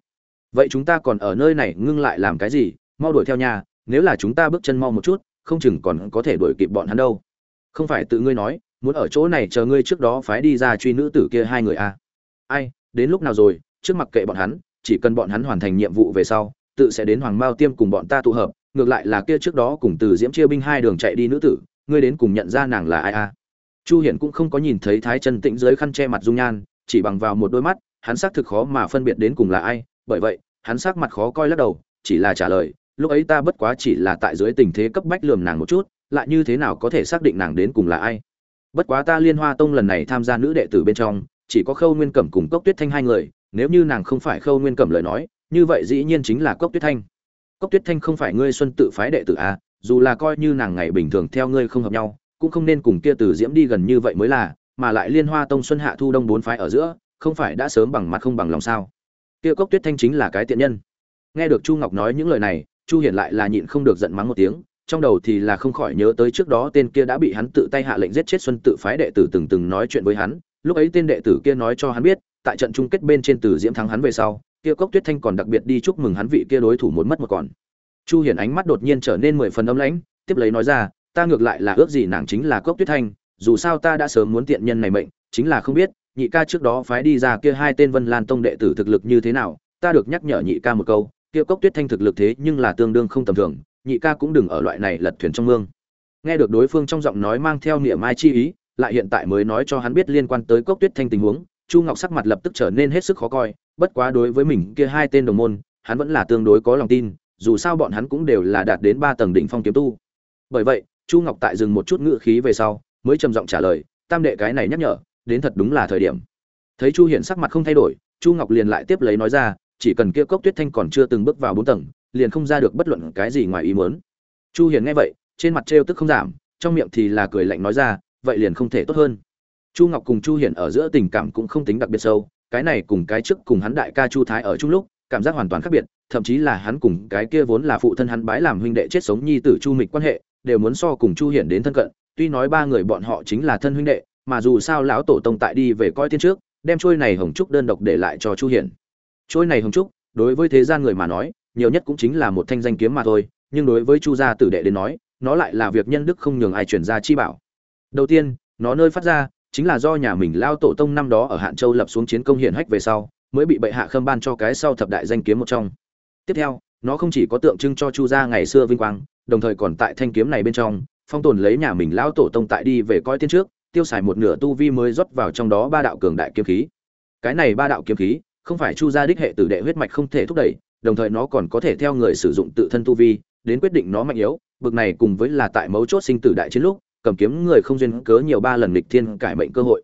Vậy chúng ta còn ở nơi này ngưng lại làm cái gì? Mau đuổi theo nhà, nếu là chúng ta bước chân mau một chút, không chừng còn có thể đuổi kịp bọn hắn đâu. Không phải tự ngươi nói muốn ở chỗ này chờ ngươi trước đó phái đi ra truy nữ tử kia hai người à. ai, đến lúc nào rồi, trước mặc kệ bọn hắn, chỉ cần bọn hắn hoàn thành nhiệm vụ về sau, tự sẽ đến hoàng mao tiêm cùng bọn ta tụ hợp, ngược lại là kia trước đó cùng từ diễm chia binh hai đường chạy đi nữ tử, ngươi đến cùng nhận ra nàng là ai à. chu hiển cũng không có nhìn thấy thái chân tĩnh dưới khăn che mặt dung nhan, chỉ bằng vào một đôi mắt, hắn xác thực khó mà phân biệt đến cùng là ai, bởi vậy, hắn sắc mặt khó coi lắc đầu, chỉ là trả lời, lúc ấy ta bất quá chỉ là tại dưới tình thế cấp bách lườm nàng một chút, lại như thế nào có thể xác định nàng đến cùng là ai bất quá ta liên hoa tông lần này tham gia nữ đệ tử bên trong, chỉ có khâu nguyên cẩm cùng cốc tuyết thanh hai người, nếu như nàng không phải khâu nguyên cẩm lời nói, như vậy dĩ nhiên chính là cốc tuyết thanh. Cốc tuyết thanh không phải ngươi xuân tự phái đệ tử à dù là coi như nàng ngày bình thường theo ngươi không hợp nhau, cũng không nên cùng kia từ diễm đi gần như vậy mới là, mà lại liên hoa tông xuân hạ thu đông bốn phái ở giữa, không phải đã sớm bằng mặt không bằng lòng sao? Kia cốc tuyết thanh chính là cái tiện nhân. Nghe được chu ngọc nói những lời này, chu hiển lại là nhịn không được giận mắng một tiếng trong đầu thì là không khỏi nhớ tới trước đó tên kia đã bị hắn tự tay hạ lệnh giết chết xuân tự phái đệ tử từng từng nói chuyện với hắn. Lúc ấy tên đệ tử kia nói cho hắn biết, tại trận chung kết bên trên từ diễm thắng hắn về sau, kia cốc tuyết thanh còn đặc biệt đi chúc mừng hắn vị kia đối thủ một mất một còn. Chu hiển ánh mắt đột nhiên trở nên mười phần âm lãnh, tiếp lấy nói ra, ta ngược lại là ước gì nàng chính là cốc tuyết thanh, dù sao ta đã sớm muốn tiện nhân này mệnh, chính là không biết, nhị ca trước đó phái đi ra kia hai tên vân lan tông đệ tử thực lực như thế nào, ta được nhắc nhở nhị ca một câu, kia cốc tuyết thanh thực lực thế nhưng là tương đương không tầm thường nhị ca cũng đừng ở loại này lật thuyền trong mương. Nghe được đối phương trong giọng nói mang theo niệm mai chi ý, lại hiện tại mới nói cho hắn biết liên quan tới cốc tuyết thanh tình huống, chu ngọc sắc mặt lập tức trở nên hết sức khó coi, bất quá đối với mình kia hai tên đồng môn, hắn vẫn là tương đối có lòng tin, dù sao bọn hắn cũng đều là đạt đến ba tầng đỉnh phong kiếm tu. Bởi vậy, chu ngọc tại dừng một chút ngựa khí về sau, mới trầm giọng trả lời, tam đệ cái này nhắc nhở, đến thật đúng là thời điểm. Thấy chu hiển sắc mặt không thay đổi, chu ngọc liền lại tiếp lấy nói ra, chỉ cần kia cốc tuyết thanh còn chưa từng bước vào bốn tầng liền không ra được bất luận cái gì ngoài ý muốn. Chu hiền nghe vậy, trên mặt trêu tức không giảm, trong miệng thì là cười lạnh nói ra, vậy liền không thể tốt hơn. Chu ngọc cùng chu hiền ở giữa tình cảm cũng không tính đặc biệt sâu, cái này cùng cái trước cùng hắn đại ca chu thái ở chung lúc, cảm giác hoàn toàn khác biệt, thậm chí là hắn cùng cái kia vốn là phụ thân hắn bái làm huynh đệ chết sống nhi tử chu mịch quan hệ, đều muốn so cùng chu hiển đến thân cận, tuy nói ba người bọn họ chính là thân huynh đệ, mà dù sao lão tổ tông tại đi về coi tiên trước, đem trôi này hồng trúc đơn độc để lại cho chu hiển trôi này hồng trúc, đối với thế gian người mà nói nhiều nhất cũng chính là một thanh danh kiếm mà thôi, nhưng đối với chu gia tử đệ đến nói, nó lại là việc nhân đức không nhường ai chuyển ra chi bảo. Đầu tiên, nó nơi phát ra, chính là do nhà mình lao tổ tông năm đó ở hạn châu lập xuống chiến công hiển hách về sau, mới bị bệ hạ khâm ban cho cái sau thập đại danh kiếm một trong. Tiếp theo, nó không chỉ có tượng trưng cho chu gia ngày xưa vinh quang, đồng thời còn tại thanh kiếm này bên trong, phong tồn lấy nhà mình lão tổ tông tại đi về coi tiên trước, tiêu xài một nửa tu vi mới rót vào trong đó ba đạo cường đại kiếm khí. Cái này ba đạo kiếm khí, không phải chu gia đích hệ tử đệ huyết mạch không thể thúc đẩy đồng thời nó còn có thể theo người sử dụng tự thân tu vi, đến quyết định nó mạnh yếu. Bực này cùng với là tại mấu chốt sinh tử đại chiến lúc, cầm kiếm người không duyên cớ nhiều ba lần lịch thiên cải mệnh cơ hội.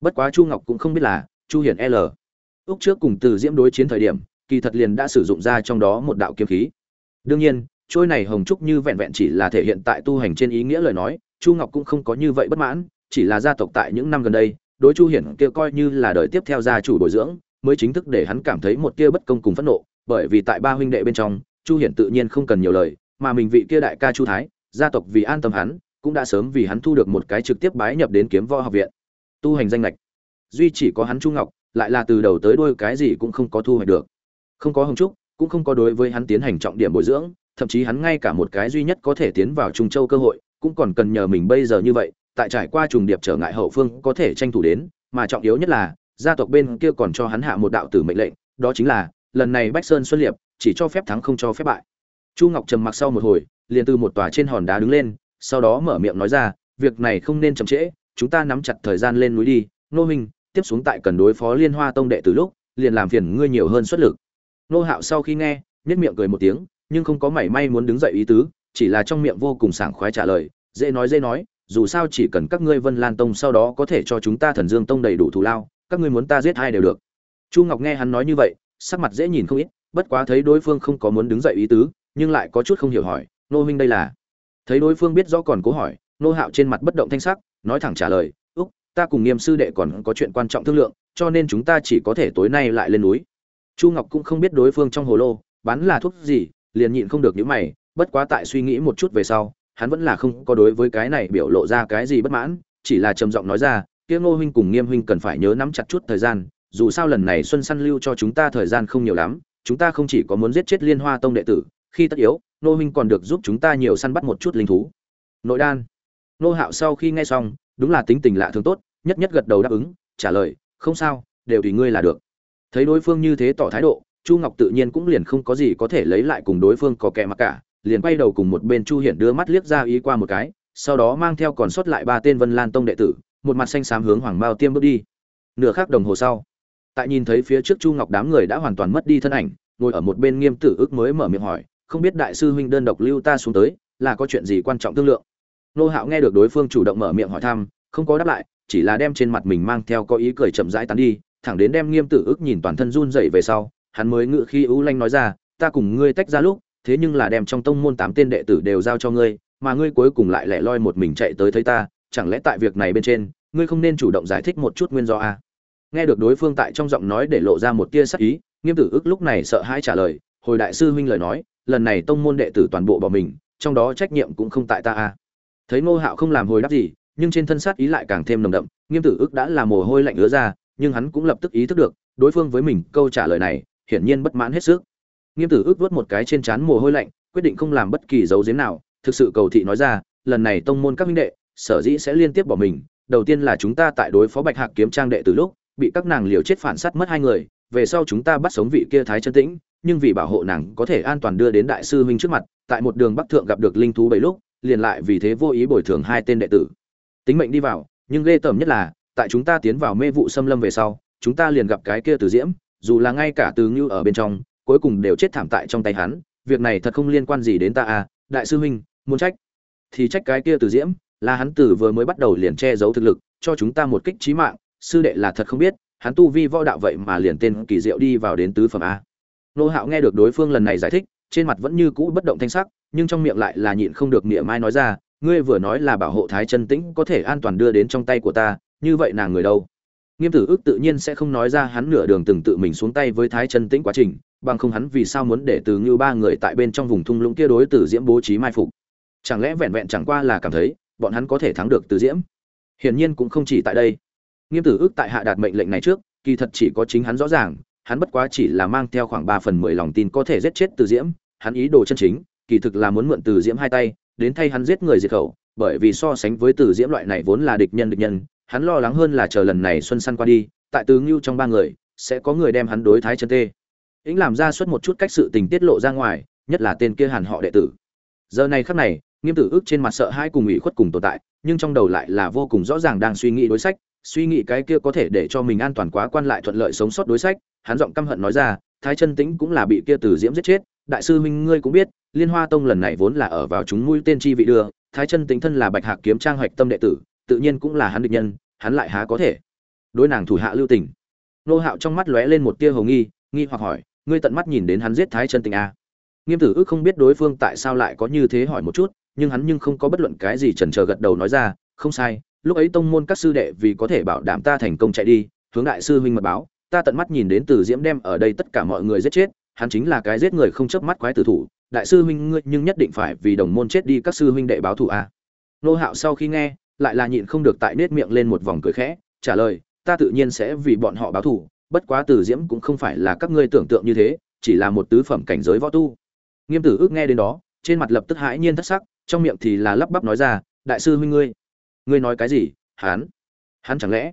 Bất quá chu ngọc cũng không biết là chu hiển l. Úc trước cùng từ diễm đối chiến thời điểm, kỳ thật liền đã sử dụng ra trong đó một đạo kiếm khí. Đương nhiên, trôi này hồng trúc như vẹn vẹn chỉ là thể hiện tại tu hành trên ý nghĩa lời nói, chu ngọc cũng không có như vậy bất mãn, chỉ là gia tộc tại những năm gần đây, đối chu hiển kia coi như là đời tiếp theo gia chủ bồi dưỡng, mới chính thức để hắn cảm thấy một tia bất công cùng phẫn nộ bởi vì tại ba huynh đệ bên trong, chu hiển tự nhiên không cần nhiều lời, mà mình vị kia đại ca chu thái, gia tộc vì an tâm hắn, cũng đã sớm vì hắn thu được một cái trực tiếp bái nhập đến kiếm võ học viện. Tu hành danh lệch duy chỉ có hắn chu ngọc, lại là từ đầu tới đuôi cái gì cũng không có thu hoạch được. Không có hồng trúc, cũng không có đối với hắn tiến hành trọng điểm bồi dưỡng, thậm chí hắn ngay cả một cái duy nhất có thể tiến vào trung châu cơ hội, cũng còn cần nhờ mình bây giờ như vậy, tại trải qua trùng điệp trở ngại hậu phương có thể tranh thủ đến, mà trọng yếu nhất là, gia tộc bên kia còn cho hắn hạ một đạo tử mệnh lệnh, đó chính là lần này bách sơn xuân liệp, chỉ cho phép thắng không cho phép bại. Chu ngọc trầm mặc sau một hồi, liền từ một tòa trên hòn đá đứng lên, sau đó mở miệng nói ra, việc này không nên chậm trễ, chúng ta nắm chặt thời gian lên núi đi. Nô minh tiếp xuống tại cần đối phó liên hoa tông đệ từ lúc, liền làm phiền ngươi nhiều hơn xuất lực. Nô hạo sau khi nghe nhất miệng cười một tiếng, nhưng không có mảy may muốn đứng dậy ý tứ, chỉ là trong miệng vô cùng sảng khoái trả lời, dễ nói dễ nói, dù sao chỉ cần các ngươi vân lan tông sau đó có thể cho chúng ta thần dương tông đầy đủ thù lao, các ngươi muốn ta giết hai đều được. Chu ngọc nghe hắn nói như vậy sắc mặt dễ nhìn không ít, bất quá thấy đối phương không có muốn đứng dậy ý tứ, nhưng lại có chút không hiểu hỏi, nô huynh đây là? Thấy đối phương biết rõ còn cố hỏi, nô hạo trên mặt bất động thanh sắc, nói thẳng trả lời, úc, ta cùng nghiêm sư đệ còn có chuyện quan trọng thương lượng, cho nên chúng ta chỉ có thể tối nay lại lên núi. Chu ngọc cũng không biết đối phương trong hồ lô, bán là thuốc gì, liền nhịn không được những mày, bất quá tại suy nghĩ một chút về sau, hắn vẫn là không có đối với cái này biểu lộ ra cái gì bất mãn, chỉ là trầm giọng nói ra, kia ngô huynh cùng nghiêm huynh cần phải nhớ nắm chặt chút thời gian dù sao lần này xuân săn lưu cho chúng ta thời gian không nhiều lắm, chúng ta không chỉ có muốn giết chết liên hoa tông đệ tử, khi tất yếu, nô huynh còn được giúp chúng ta nhiều săn bắt một chút linh thú. Nội đan. Nô hạo sau khi nghe xong, đúng là tính tình lạ thường tốt, nhất nhất gật đầu đáp ứng, trả lời, không sao, đều tùy ngươi là được. Thấy đối phương như thế tỏ thái độ, chu ngọc tự nhiên cũng liền không có gì có thể lấy lại cùng đối phương có kẻ mặc cả, liền quay đầu cùng một bên chu hiển đưa mắt liếc ra ý qua một cái, sau đó mang theo còn sót lại ba tên vân lan tông đệ tử, một mặt xanh xám hướng hoàng mao tiêm bước đi. Nửa khắc đồng hồ sau tại nhìn thấy phía trước chu ngọc đám người đã hoàn toàn mất đi thân ảnh, ngồi ở một bên nghiêm tử ước mới mở miệng hỏi, không biết đại sư huynh đơn độc lưu ta xuống tới, là có chuyện gì quan trọng thương lượng nô hạo nghe được đối phương chủ động mở miệng hỏi thăm, không có đáp lại, chỉ là đem trên mặt mình mang theo có ý cười chậm rãi tán đi, thẳng đến đem nghiêm tử ước nhìn toàn thân run dậy về sau, hắn mới ngự khi ưu lanh nói ra, ta cùng ngươi tách ra lúc, thế nhưng là đem trong tông môn tám tên đệ tử đều giao cho ngươi, mà ngươi cuối cùng lại lẻ loi một mình chạy tới thấy ta, chẳng lẽ tại việc này bên trên, ngươi không nên chủ động giải thích một chút nguyên do à? Nghe được đối phương tại trong giọng nói để lộ ra một tia sắc ý, nghiêm tử ước lúc này sợ hãi trả lời, hồi đại sư huynh lời nói, lần này tông môn đệ tử toàn bộ bỏ mình, trong đó trách nhiệm cũng không tại ta a. Thấy ngô hạo không làm hồi đáp gì, nhưng trên thân sát ý lại càng thêm nồng đậm, nghiêm tử ước đã là mồ hôi lạnh ứa ra, nhưng hắn cũng lập tức ý thức được, đối phương với mình câu trả lời này, hiển nhiên bất mãn hết sức. Nghiêm tử ước vớt một cái trên trán mồ hôi lạnh, quyết định không làm bất kỳ dấu giếm nào, thực sự cầu thị nói ra, lần này tông môn các minh đệ, sở dĩ sẽ liên tiếp bỏ mình, đầu tiên là chúng ta tại đối phó bạch hạc kiếm trang đệ từ lúc bị các nàng liều chết phản sát mất hai người, về sau chúng ta bắt sống vị kia thái chân tĩnh, nhưng vì bảo hộ nàng có thể an toàn đưa đến đại sư huynh trước mặt, tại một đường bắc thượng gặp được linh thú bảy lúc, liền lại vì thế vô ý bồi thường hai tên đệ tử. Tính mệnh đi vào, nhưng ghê tởm nhất là, tại chúng ta tiến vào mê vụ xâm lâm về sau, chúng ta liền gặp cái kia từ diễm, dù là ngay cả từ ngưu ở bên trong, cuối cùng đều chết thảm tại trong tay hắn, việc này thật không liên quan gì đến ta à đại sư huynh, muốn trách? Thì trách cái kia từ diễm, là hắn tử vừa mới bắt đầu liền che giấu thực lực, cho chúng ta một kích trí mạng sư đệ là thật không biết, hắn tu vi võ đạo vậy mà liền tên kỳ diệu đi vào đến tứ phẩm a. Nô hạo nghe được đối phương lần này giải thích, trên mặt vẫn như cũ bất động thanh sắc, nhưng trong miệng lại là nhịn không được niệm mai nói ra, ngươi vừa nói là bảo hộ thái chân tĩnh có thể an toàn đưa đến trong tay của ta, như vậy nàng người đâu? Nghiêm tử ước tự nhiên sẽ không nói ra hắn nửa đường từng tự mình xuống tay với thái chân tĩnh quá trình, bằng không hắn vì sao muốn để từ ngưu ba người tại bên trong vùng thung lũng kia đối tử diễm bố trí mai phục? Chẳng lẽ vẹn vẹn chẳng qua là cảm thấy, bọn hắn có thể thắng được từ diễm? Hiển nhiên cũng không chỉ tại đây nghiêm tử ước tại hạ đạt mệnh lệnh này trước, kỳ thật chỉ có chính hắn rõ ràng, hắn bất quá chỉ là mang theo khoảng ba phần mười lòng tin có thể giết chết từ diễm, hắn ý đồ chân chính, kỳ thực là muốn mượn từ diễm hai tay, đến thay hắn giết người diệt khẩu, bởi vì so sánh với từ diễm loại này vốn là địch nhân địch nhân, hắn lo lắng hơn là chờ lần này xuân săn qua đi, tại từ ngưu trong ba người, sẽ có người đem hắn đối thái chân tê. Ính làm ra suất một chút cách sự tình tiết lộ ra ngoài, nhất là tên kia hàn họ đệ tử. Giờ này khắc này, nghiêm tử ước trên mặt sợ hai cùng ủy khuất cùng tồn tại, nhưng trong đầu lại là vô cùng rõ ràng đang suy nghĩ đối sách suy nghĩ cái kia có thể để cho mình an toàn quá quan lại thuận lợi sống sót đối sách, hắn giọng căm hận nói ra, thái chân tĩnh cũng là bị kia từ diễm giết chết, đại sư huynh ngươi cũng biết, liên hoa tông lần này vốn là ở vào chúng mũi tên chi vị đưa, thái chân tĩnh thân là bạch hạc kiếm trang hoạch tâm đệ tử, tự nhiên cũng là hắn địch nhân, hắn lại há có thể đối nàng thủ hạ lưu tình nô hạo trong mắt lóe lên một tia hầu nghi nghi hoặc hỏi, ngươi tận mắt nhìn đến hắn giết thái chân tĩnh à? nghiêm tử ước không biết đối phương tại sao lại có như thế hỏi một chút, nhưng hắn nhưng không có bất luận cái gì chần chờ gật đầu nói ra, không sai lúc ấy tông môn các sư đệ vì có thể bảo đảm ta thành công chạy đi, hướng đại sư huynh mật báo, ta tận mắt nhìn đến từ diễm đem ở đây tất cả mọi người giết chết, hắn chính là cái giết người không chớp mắt quái tử thủ, đại sư huynh ngươi nhưng nhất định phải vì đồng môn chết đi các sư huynh đệ báo thù a à. nô hạo sau khi nghe, lại là nhịn không được tại nết miệng lên một vòng cười khẽ, trả lời, ta tự nhiên sẽ vì bọn họ báo thù, bất quá từ diễm cũng không phải là các ngươi tưởng tượng như thế, chỉ là một tứ phẩm cảnh giới võ tu nghiêm tử ước nghe đến đó, trên mặt lập tức hãi nhiên thất sắc, trong miệng thì là lắp bắp nói ra, đại sư huynh ngươi ngươi nói cái gì, hắn? Hắn chẳng lẽ?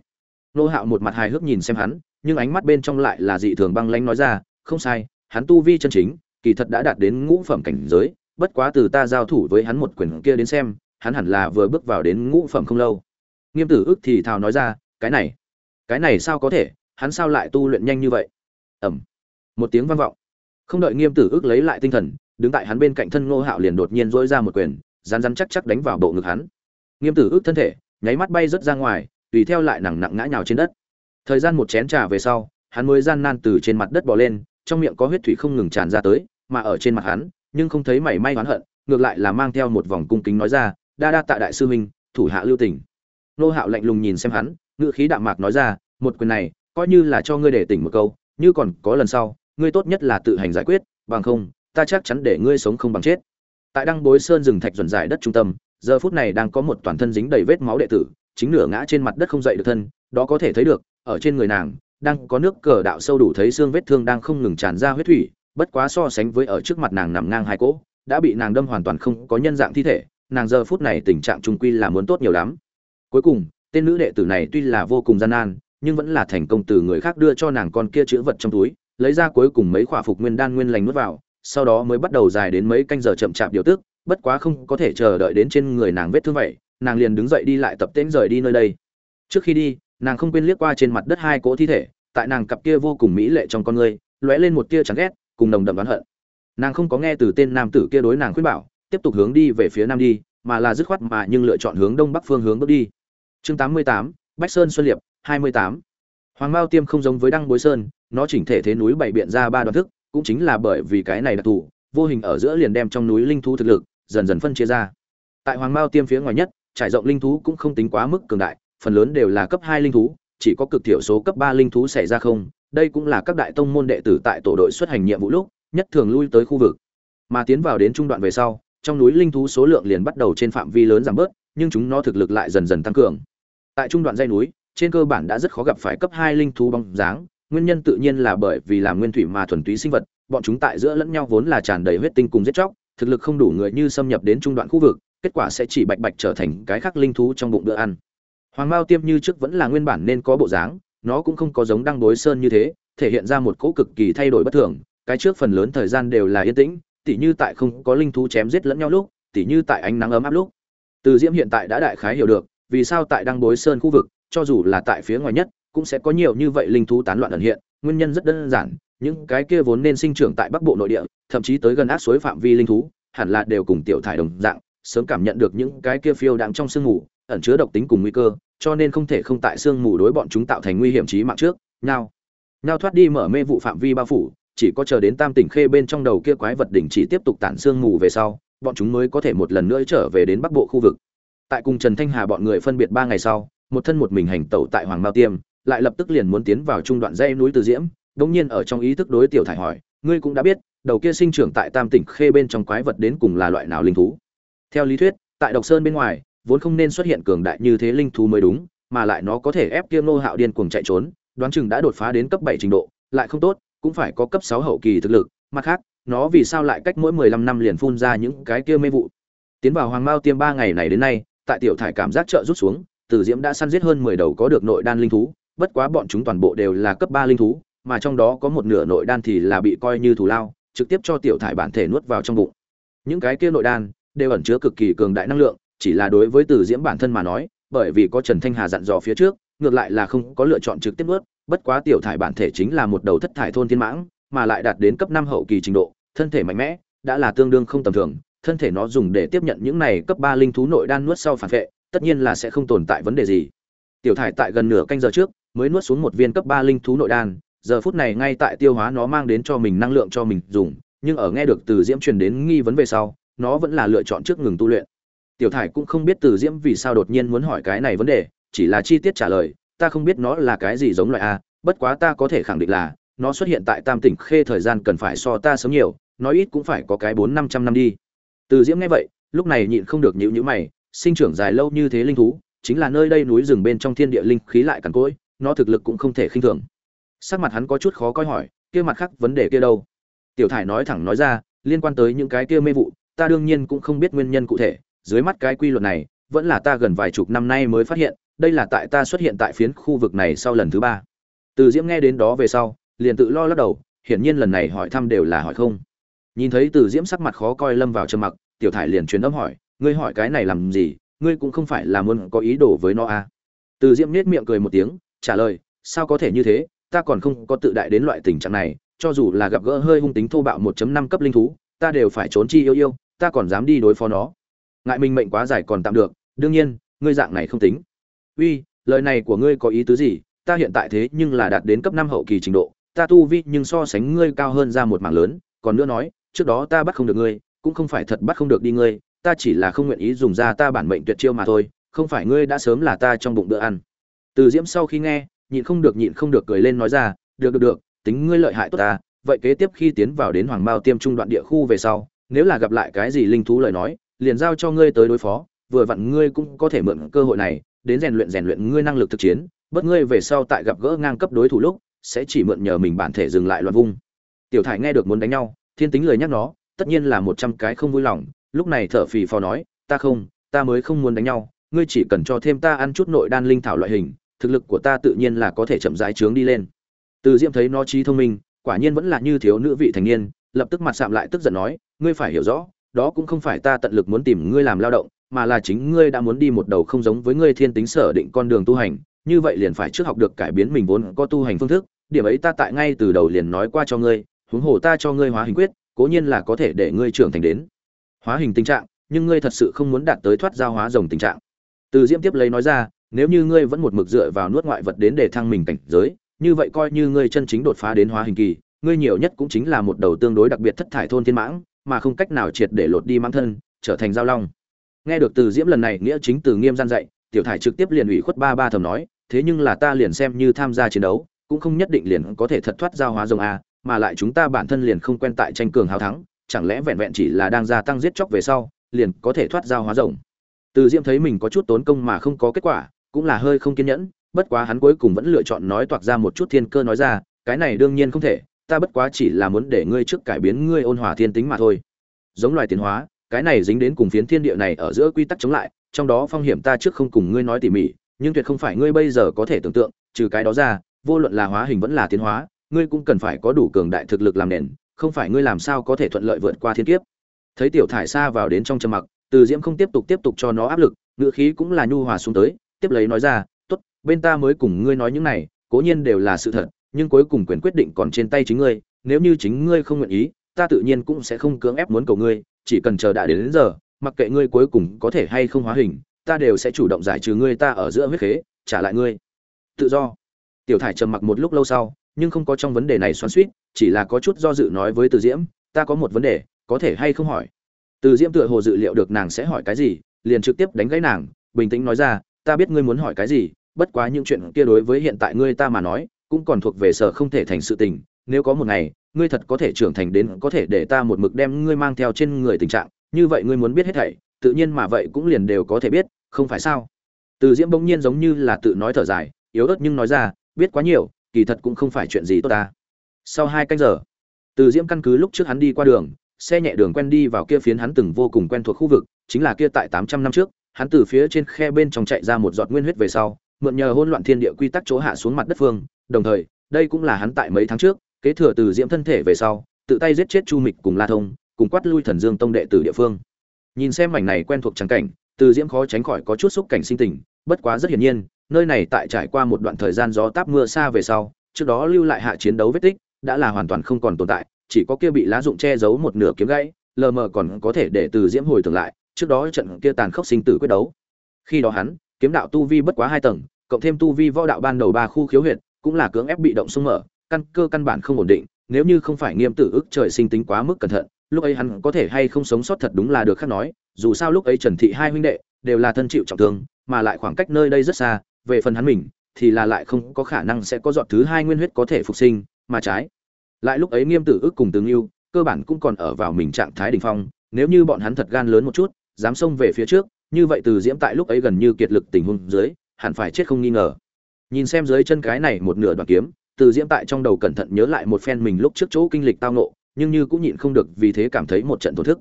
Nô hạo một mặt hài hước nhìn xem hắn, nhưng ánh mắt bên trong lại là dị thường băng lãnh nói ra, không sai, hắn tu vi chân chính, kỳ thật đã đạt đến ngũ phẩm cảnh giới, bất quá từ ta giao thủ với hắn một quyền kia đến xem, hắn hẳn là vừa bước vào đến ngũ phẩm không lâu. Nghiêm tử ức thì thào nói ra, cái này cái này sao có thể, hắn sao lại tu luyện nhanh như vậy? Ẩm. Một tiếng vang vọng. Không đợi nghiêm tử ức lấy lại tinh thần, đứng tại hắn bên cạnh thân ngô hạo liền đột nhiên dỗi ra một quyền rán rán chắc chắc đánh vào bộ ngực hắn nghiêm tử ước thân thể, nháy mắt bay rớt ra ngoài, tùy theo lại nặng nặng ngã nhào trên đất. Thời gian một chén trà về sau, hắn mới gian nan từ trên mặt đất bò lên, trong miệng có huyết thủy không ngừng tràn ra tới, mà ở trên mặt hắn, nhưng không thấy mảy may oán hận, ngược lại là mang theo một vòng cung kính nói ra, đa đa tạ đại sư huynh, thủ hạ lưu tình. Nô hạo lạnh lùng nhìn xem hắn ngự khí đạm mạc nói ra, một quyền này, coi như là cho ngươi để tỉnh một câu, như còn có lần sau, ngươi tốt nhất là tự hành giải quyết, bằng không, ta chắc chắn để ngươi sống không bằng chết. Tại đăng bối sơn rừng thạch dần giải đất trung tâm giờ phút này đang có một toàn thân dính đầy vết máu đệ tử, chính nửa ngã trên mặt đất không dậy được thân, đó có thể thấy được, ở trên người nàng, đang có nước cờ đạo sâu đủ thấy xương vết thương đang không ngừng tràn ra huyết thủy, bất quá so sánh với ở trước mặt nàng nằm ngang hai cỗ, đã bị nàng đâm hoàn toàn không có nhân dạng thi thể, nàng giờ phút này tình trạng trung quy là muốn tốt nhiều lắm. Cuối cùng, tên nữ đệ tử này tuy là vô cùng gian nan, nhưng vẫn là thành công từ người khác đưa cho nàng con kia chữ vật trong túi, lấy ra cuối cùng mấy khỏa phục nguyên đan nguyên lành nuốt vào, sau đó mới bắt đầu dài đến mấy canh giờ chậm chạp điều tức bất quá không có thể chờ đợi đến trên người nàng vết thương vậy nàng liền đứng dậy đi lại tập tễnh rời đi nơi đây. Trước khi đi nàng không quên liếc qua trên mặt đất hai cỗ thi thể tại nàng cặp kia vô cùng mỹ lệ trong con người lóe lên một tia chán ghét cùng nồng đậm oán hận. Nàng không có nghe từ tên nam tử kia đối nàng khuyên bảo tiếp tục hướng đi về phía nam đi mà là dứt khoát mà nhưng lựa chọn hướng đông bắc phương hướng bước đi. Chương 88, bách sơn xuân liệp 28. hoàng mao tiêm không giống với đăng bối sơn nó chỉnh thể thế núi bảy biện ra ba đoạn thức cũng chính là bởi vì cái này đặc thù vô hình ở giữa liền đem trong núi linh thú thực lực dần dần phân chia ra. Tại hoàng mao tiêm phía ngoài nhất, trải rộng linh thú cũng không tính quá mức cường đại, phần lớn đều là cấp hai linh thú, chỉ có cực thiểu số cấp ba linh thú xảy ra không, đây cũng là các đại tông môn đệ tử tại tổ đội xuất hành nhiệm vụ lúc, nhất thường lui tới khu vực. Mà tiến vào đến trung đoạn về sau, trong núi linh thú số lượng liền bắt đầu trên phạm vi lớn giảm bớt, nhưng chúng nó thực lực lại dần dần tăng cường. Tại trung đoạn dãy núi, trên cơ bản đã rất khó gặp phải cấp hai linh thú bóng dáng, nguyên nhân tự nhiên là bởi vì làm nguyên thủy mà thuần túy sinh vật, bọn chúng tại giữa lẫn nhau vốn là tràn đầy huyết tinh cùng giết chóc thực lực không đủ người như xâm nhập đến trung đoạn khu vực, kết quả sẽ chỉ bạch bạch trở thành cái khác linh thú trong bụng bữa ăn. Hoàng mao tiêm như trước vẫn là nguyên bản nên có bộ dáng, nó cũng không có giống đăng đối sơn như thế, thể hiện ra một cỗ cực kỳ thay đổi bất thường, cái trước phần lớn thời gian đều là yên tĩnh, tỉ như tại không có linh thú chém giết lẫn nhau lúc, tỉ như tại ánh nắng ấm áp lúc. Từ diễm hiện tại đã đại khái hiểu được, vì sao tại đăng bối sơn khu vực, cho dù là tại phía ngoài nhất, cũng sẽ có nhiều như vậy linh thú tán loạn ẩn hiện, nguyên nhân rất đơn giản những cái kia vốn nên sinh trưởng tại bắc bộ nội địa, thậm chí tới gần ác suối phạm vi linh thú, hẳn là đều cùng tiểu thải đồng dạng, sớm cảm nhận được những cái kia phiêu đang trong sương mù, ẩn chứa độc tính cùng nguy cơ, cho nên không thể không tại sương mù đối bọn chúng tạo thành nguy hiểm chí mạng trước. Nhau nhau thoát đi mở mê vụ phạm vi bao phủ, chỉ có chờ đến tam tỉnh khê bên trong đầu kia quái vật đỉnh chỉ tiếp tục tản sương mù về sau, bọn chúng mới có thể một lần nữa trở về đến bắc bộ khu vực. Tại cùng trần thanh hà bọn người phân biệt ba ngày sau, một thân một mình hành tẩu tại hoàng mao tiêm, lại lập tức liền muốn tiến vào trung đoạn dây núi từ diễm đống nhiên ở trong ý thức đối tiểu thải hỏi, ngươi cũng đã biết, đầu kia sinh trưởng tại tam tỉnh khê bên trong quái vật đến cùng là loại nào linh thú? Theo lý thuyết, tại độc sơn bên ngoài, vốn không nên xuất hiện cường đại như thế linh thú mới đúng, mà lại nó có thể ép kia nô hạo điên cuồng chạy trốn, đoán chừng đã đột phá đến cấp bảy trình độ, lại không tốt, cũng phải có cấp sáu hậu kỳ thực lực. Mặt khác, nó vì sao lại cách mỗi mười lăm năm liền phun ra những cái kia mê vụ? Tiến vào hoàng mao tiêm ba ngày này đến nay, tại tiểu thải cảm giác trợ rút xuống, từ diễm đã săn giết hơn mười đầu có được nội đan linh thú, bất quá bọn chúng toàn bộ đều là cấp ba linh thú mà trong đó có một nửa nội đan thì là bị coi như thù lao, trực tiếp cho tiểu thải bản thể nuốt vào trong bụng. Những cái kia nội đan đều ẩn chứa cực kỳ cường đại năng lượng, chỉ là đối với từ diễm bản thân mà nói, bởi vì có trần thanh hà dặn dò phía trước, ngược lại là không có lựa chọn trực tiếp nuốt, bất quá tiểu thải bản thể chính là một đầu thất thải thôn thiên mãng, mà lại đạt đến cấp năm hậu kỳ trình độ, thân thể mạnh mẽ, đã là tương đương không tầm thường, thân thể nó dùng để tiếp nhận những này cấp ba linh thú nội đan nuốt sau phản vệ, tất nhiên là sẽ không tồn tại vấn đề gì. Tiểu thải tại gần nửa canh giờ trước mới nuốt xuống một viên cấp ba linh thú nội đan giờ phút này ngay tại tiêu hóa nó mang đến cho mình năng lượng cho mình dùng, nhưng ở nghe được từ diễm truyền đến nghi vấn về sau, nó vẫn là lựa chọn trước ngừng tu luyện. Tiểu thải cũng không biết từ diễm vì sao đột nhiên muốn hỏi cái này vấn đề, chỉ là chi tiết trả lời, ta không biết nó là cái gì giống loại a, bất quá ta có thể khẳng định là, nó xuất hiện tại tam tỉnh khê thời gian cần phải so ta sớm nhiều nói ít cũng phải có cái bốn năm trăm năm đi. Từ diễm nghe vậy, lúc này nhịn không được nhịu nhữ mày, sinh trưởng dài lâu như thế linh thú, chính là nơi đây núi rừng bên trong thiên địa linh khí lại cằn cỗi, nó thực lực cũng không thể khinh thường sắc mặt hắn có chút khó coi hỏi, kia mặt khác vấn đề kia đâu? Tiểu thải nói thẳng nói ra, liên quan tới những cái kia mê vụ, ta đương nhiên cũng không biết nguyên nhân cụ thể, dưới mắt cái quy luật này, vẫn là ta gần vài chục năm nay mới phát hiện, đây là tại ta xuất hiện tại phiến khu vực này sau lần thứ ba. Từ diễm nghe đến đó về sau, liền tự lo lắc đầu, hiển nhiên lần này hỏi thăm đều là hỏi không. Nhìn thấy từ diễm sắc mặt khó coi lâm vào trầm mặc, tiểu thải liền truyền âm hỏi, ngươi hỏi cái này làm gì? Ngươi cũng không phải là muốn có ý đồ với nó à? Từ diễm nết miệng cười một tiếng, trả lời, sao có thể như thế? Ta còn không có tự đại đến loại tình trạng này, cho dù là gặp gỡ hơi hung tính thô bạo 1.5 cấp linh thú, ta đều phải trốn chi yêu yêu, ta còn dám đi đối phó nó. Ngại mình mệnh quá dài còn tạm được, đương nhiên, ngươi dạng này không tính. Uy, lời này của ngươi có ý tứ gì? Ta hiện tại thế nhưng là đạt đến cấp năm hậu kỳ trình độ, ta tu vi nhưng so sánh ngươi cao hơn ra một mảng lớn, còn nữa nói, trước đó ta bắt không được ngươi, cũng không phải thật bắt không được đi ngươi, ta chỉ là không nguyện ý dùng ra ta bản mệnh tuyệt chiêu mà thôi, không phải ngươi đã sớm là ta trong bụng bữa ăn. Từ diễm sau khi nghe nhịn không được nhịn không được cười lên nói ra, được được được, tính ngươi lợi hại tốt ta, vậy kế tiếp khi tiến vào đến hoàng mao tiêm trung đoạn địa khu về sau, nếu là gặp lại cái gì linh thú lời nói, liền giao cho ngươi tới đối phó, vừa vặn ngươi cũng có thể mượn cơ hội này, đến rèn luyện rèn luyện ngươi năng lực thực chiến, bất ngươi về sau tại gặp gỡ ngang cấp đối thủ lúc, sẽ chỉ mượn nhờ mình bản thể dừng lại loạn vung. Tiểu thải nghe được muốn đánh nhau, thiên tính lời nhắc nó, tất nhiên là một trăm cái không vui lòng, lúc này thở phì phò nói, ta không, ta mới không muốn đánh nhau, ngươi chỉ cần cho thêm ta ăn chút nội đan linh thảo loại hình thực lực của ta tự nhiên là có thể chậm rãi trướng đi lên. Từ diễm thấy nó trí thông minh, quả nhiên vẫn là như thiếu nữ vị thành niên, lập tức mặt sạm lại tức giận nói, ngươi phải hiểu rõ, đó cũng không phải ta tận lực muốn tìm ngươi làm lao động, mà là chính ngươi đã muốn đi một đầu không giống với ngươi thiên tính sở định con đường tu hành, như vậy liền phải trước học được cải biến mình vốn có tu hành phương thức, điểm ấy ta tại ngay từ đầu liền nói qua cho ngươi, huống hồ ta cho ngươi hóa hình quyết, cố nhiên là có thể để ngươi trưởng thành đến. Hóa hình tình trạng, nhưng ngươi thật sự không muốn đạt tới thoát giao hóa rồng tình trạng. Từ diễm tiếp lấy nói ra nếu như ngươi vẫn một mực dựa vào nuốt ngoại vật đến để thăng mình cảnh giới, như vậy coi như ngươi chân chính đột phá đến hóa hình kỳ, ngươi nhiều nhất cũng chính là một đầu tương đối đặc biệt thất thải thôn thiên mãng, mà không cách nào triệt để lột đi mãng thân, trở thành giao long. Nghe được từ diễm lần này nghĩa chính từ nghiêm gian dạy, tiểu thải trực tiếp liền ủy khuất ba ba thầm nói, thế nhưng là ta liền xem như tham gia chiến đấu, cũng không nhất định liền có thể thật thoát giao hóa rồng a, mà lại chúng ta bản thân liền không quen tại tranh cường hào thắng, chẳng lẽ vẹn vẹn chỉ là đang gia tăng giết chóc về sau, liền có thể thoát giao hóa rồng? Từ diễm thấy mình có chút tốn công mà không có kết quả cũng là hơi không kiên nhẫn, bất quá hắn cuối cùng vẫn lựa chọn nói toạc ra một chút thiên cơ nói ra, cái này đương nhiên không thể, ta bất quá chỉ là muốn để ngươi trước cải biến ngươi ôn hòa thiên tính mà thôi. Giống loài tiến hóa, cái này dính đến cùng phiến thiên địa này ở giữa quy tắc chống lại, trong đó phong hiểm ta trước không cùng ngươi nói tỉ mỉ, nhưng tuyệt không phải ngươi bây giờ có thể tưởng tượng, trừ cái đó ra, vô luận là hóa hình vẫn là tiến hóa, ngươi cũng cần phải có đủ cường đại thực lực làm nền, không phải ngươi làm sao có thể thuận lợi vượt qua thiên kiếp. Thấy tiểu thải xa vào đến trong trầm mặc, từ diễm không tiếp tục tiếp tục cho nó áp lực ngựa khí cũng là nhu hòa xuống tới tiếp lấy nói ra tốt bên ta mới cùng ngươi nói những này cố nhiên đều là sự thật nhưng cuối cùng quyền quyết định còn trên tay chính ngươi nếu như chính ngươi không nguyện ý ta tự nhiên cũng sẽ không cưỡng ép muốn cầu ngươi chỉ cần chờ đã đến, đến giờ mặc kệ ngươi cuối cùng có thể hay không hóa hình ta đều sẽ chủ động giải trừ ngươi ta ở giữa huyết khế trả lại ngươi. Tự do. Tiểu thải trầm mặc một lúc lâu sau nhưng không có trong vấn đề này xoắn suýt chỉ là có chút do dự nói với từ diễm ta có một vấn đề có thể hay không hỏi? Từ diễm tựa hồ dự liệu được nàng sẽ hỏi cái gì liền trực tiếp đánh gãy nàng bình tĩnh nói ra ta biết ngươi muốn hỏi cái gì, bất quá những chuyện kia đối với hiện tại ngươi ta mà nói, cũng còn thuộc về sở không thể thành sự tình. Nếu có một ngày, ngươi thật có thể trưởng thành đến có thể để ta một mực đem ngươi mang theo trên người tình trạng, như vậy ngươi muốn biết hết thảy, tự nhiên mà vậy cũng liền đều có thể biết, không phải sao? Từ diễm bỗng nhiên giống như là tự nói thở dài, yếu ớt nhưng nói ra, biết quá nhiều, kỳ thật cũng không phải chuyện gì tốt ta. Sau hai canh giờ, từ diễm căn cứ lúc trước hắn đi qua đường, xe nhẹ đường quen đi vào kia phiến hắn từng vô cùng quen thuộc khu vực, chính là kia tại tám trăm năm trước hắn từ phía trên khe bên trong chạy ra một giọt nguyên huyết về sau, mượn nhờ hỗn loạn thiên địa quy tắc chỗ hạ xuống mặt đất phương, đồng thời, đây cũng là hắn tại mấy tháng trước, kế thừa từ diễm thân thể về sau, tự tay giết chết chu mịch cùng la thông, cùng quát lui thần dương tông đệ tử địa phương. Nhìn xem mảnh này quen thuộc trắng cảnh, từ diễm khó tránh khỏi có chút xúc cảnh sinh tình, bất quá rất hiển nhiên, nơi này tại trải qua một đoạn thời gian gió táp mưa xa về sau, trước đó lưu lại hạ chiến đấu vết tích, đã là hoàn toàn không còn tồn tại, chỉ có kia bị lá dụng che giấu một nửa kiếm gãy, lờ mờ còn có thể để từ diễm hồi tưởng lại trước đó trận kia tàn khốc sinh tử quyết đấu. Khi đó hắn, kiếm đạo tu vi bất quá hai tầng, cộng thêm tu vi võ đạo ban đầu ba khu khiếu huyệt, cũng là cưỡng ép bị động xung mở, căn cơ căn bản không ổn định, nếu như không phải nghiêm tử ức trời sinh tính quá mức cẩn thận, lúc ấy hắn có thể hay không sống sót thật đúng là được khác nói, dù sao lúc ấy trần thị hai huynh đệ đều là thân chịu trọng thương, mà lại khoảng cách nơi đây rất xa, về phần hắn mình, thì là lại không có khả năng sẽ có giọt thứ hai nguyên huyết có thể phục sinh, mà trái. Lại lúc ấy nghiêm tử ức cùng tướng yêu cơ bản cũng còn ở vào mình trạng thái đỉnh phong, nếu như bọn hắn thật gan lớn một chút dám xông về phía trước, như vậy từ diễm tại lúc ấy gần như kiệt lực tình huống dưới, hẳn phải chết không nghi ngờ. Nhìn xem dưới chân cái này một nửa đoạn kiếm, từ diễm tại trong đầu cẩn thận nhớ lại một phen mình lúc trước chỗ kinh lịch tao nộ nhưng như cũng nhịn không được vì thế cảm thấy một trận tổn thức.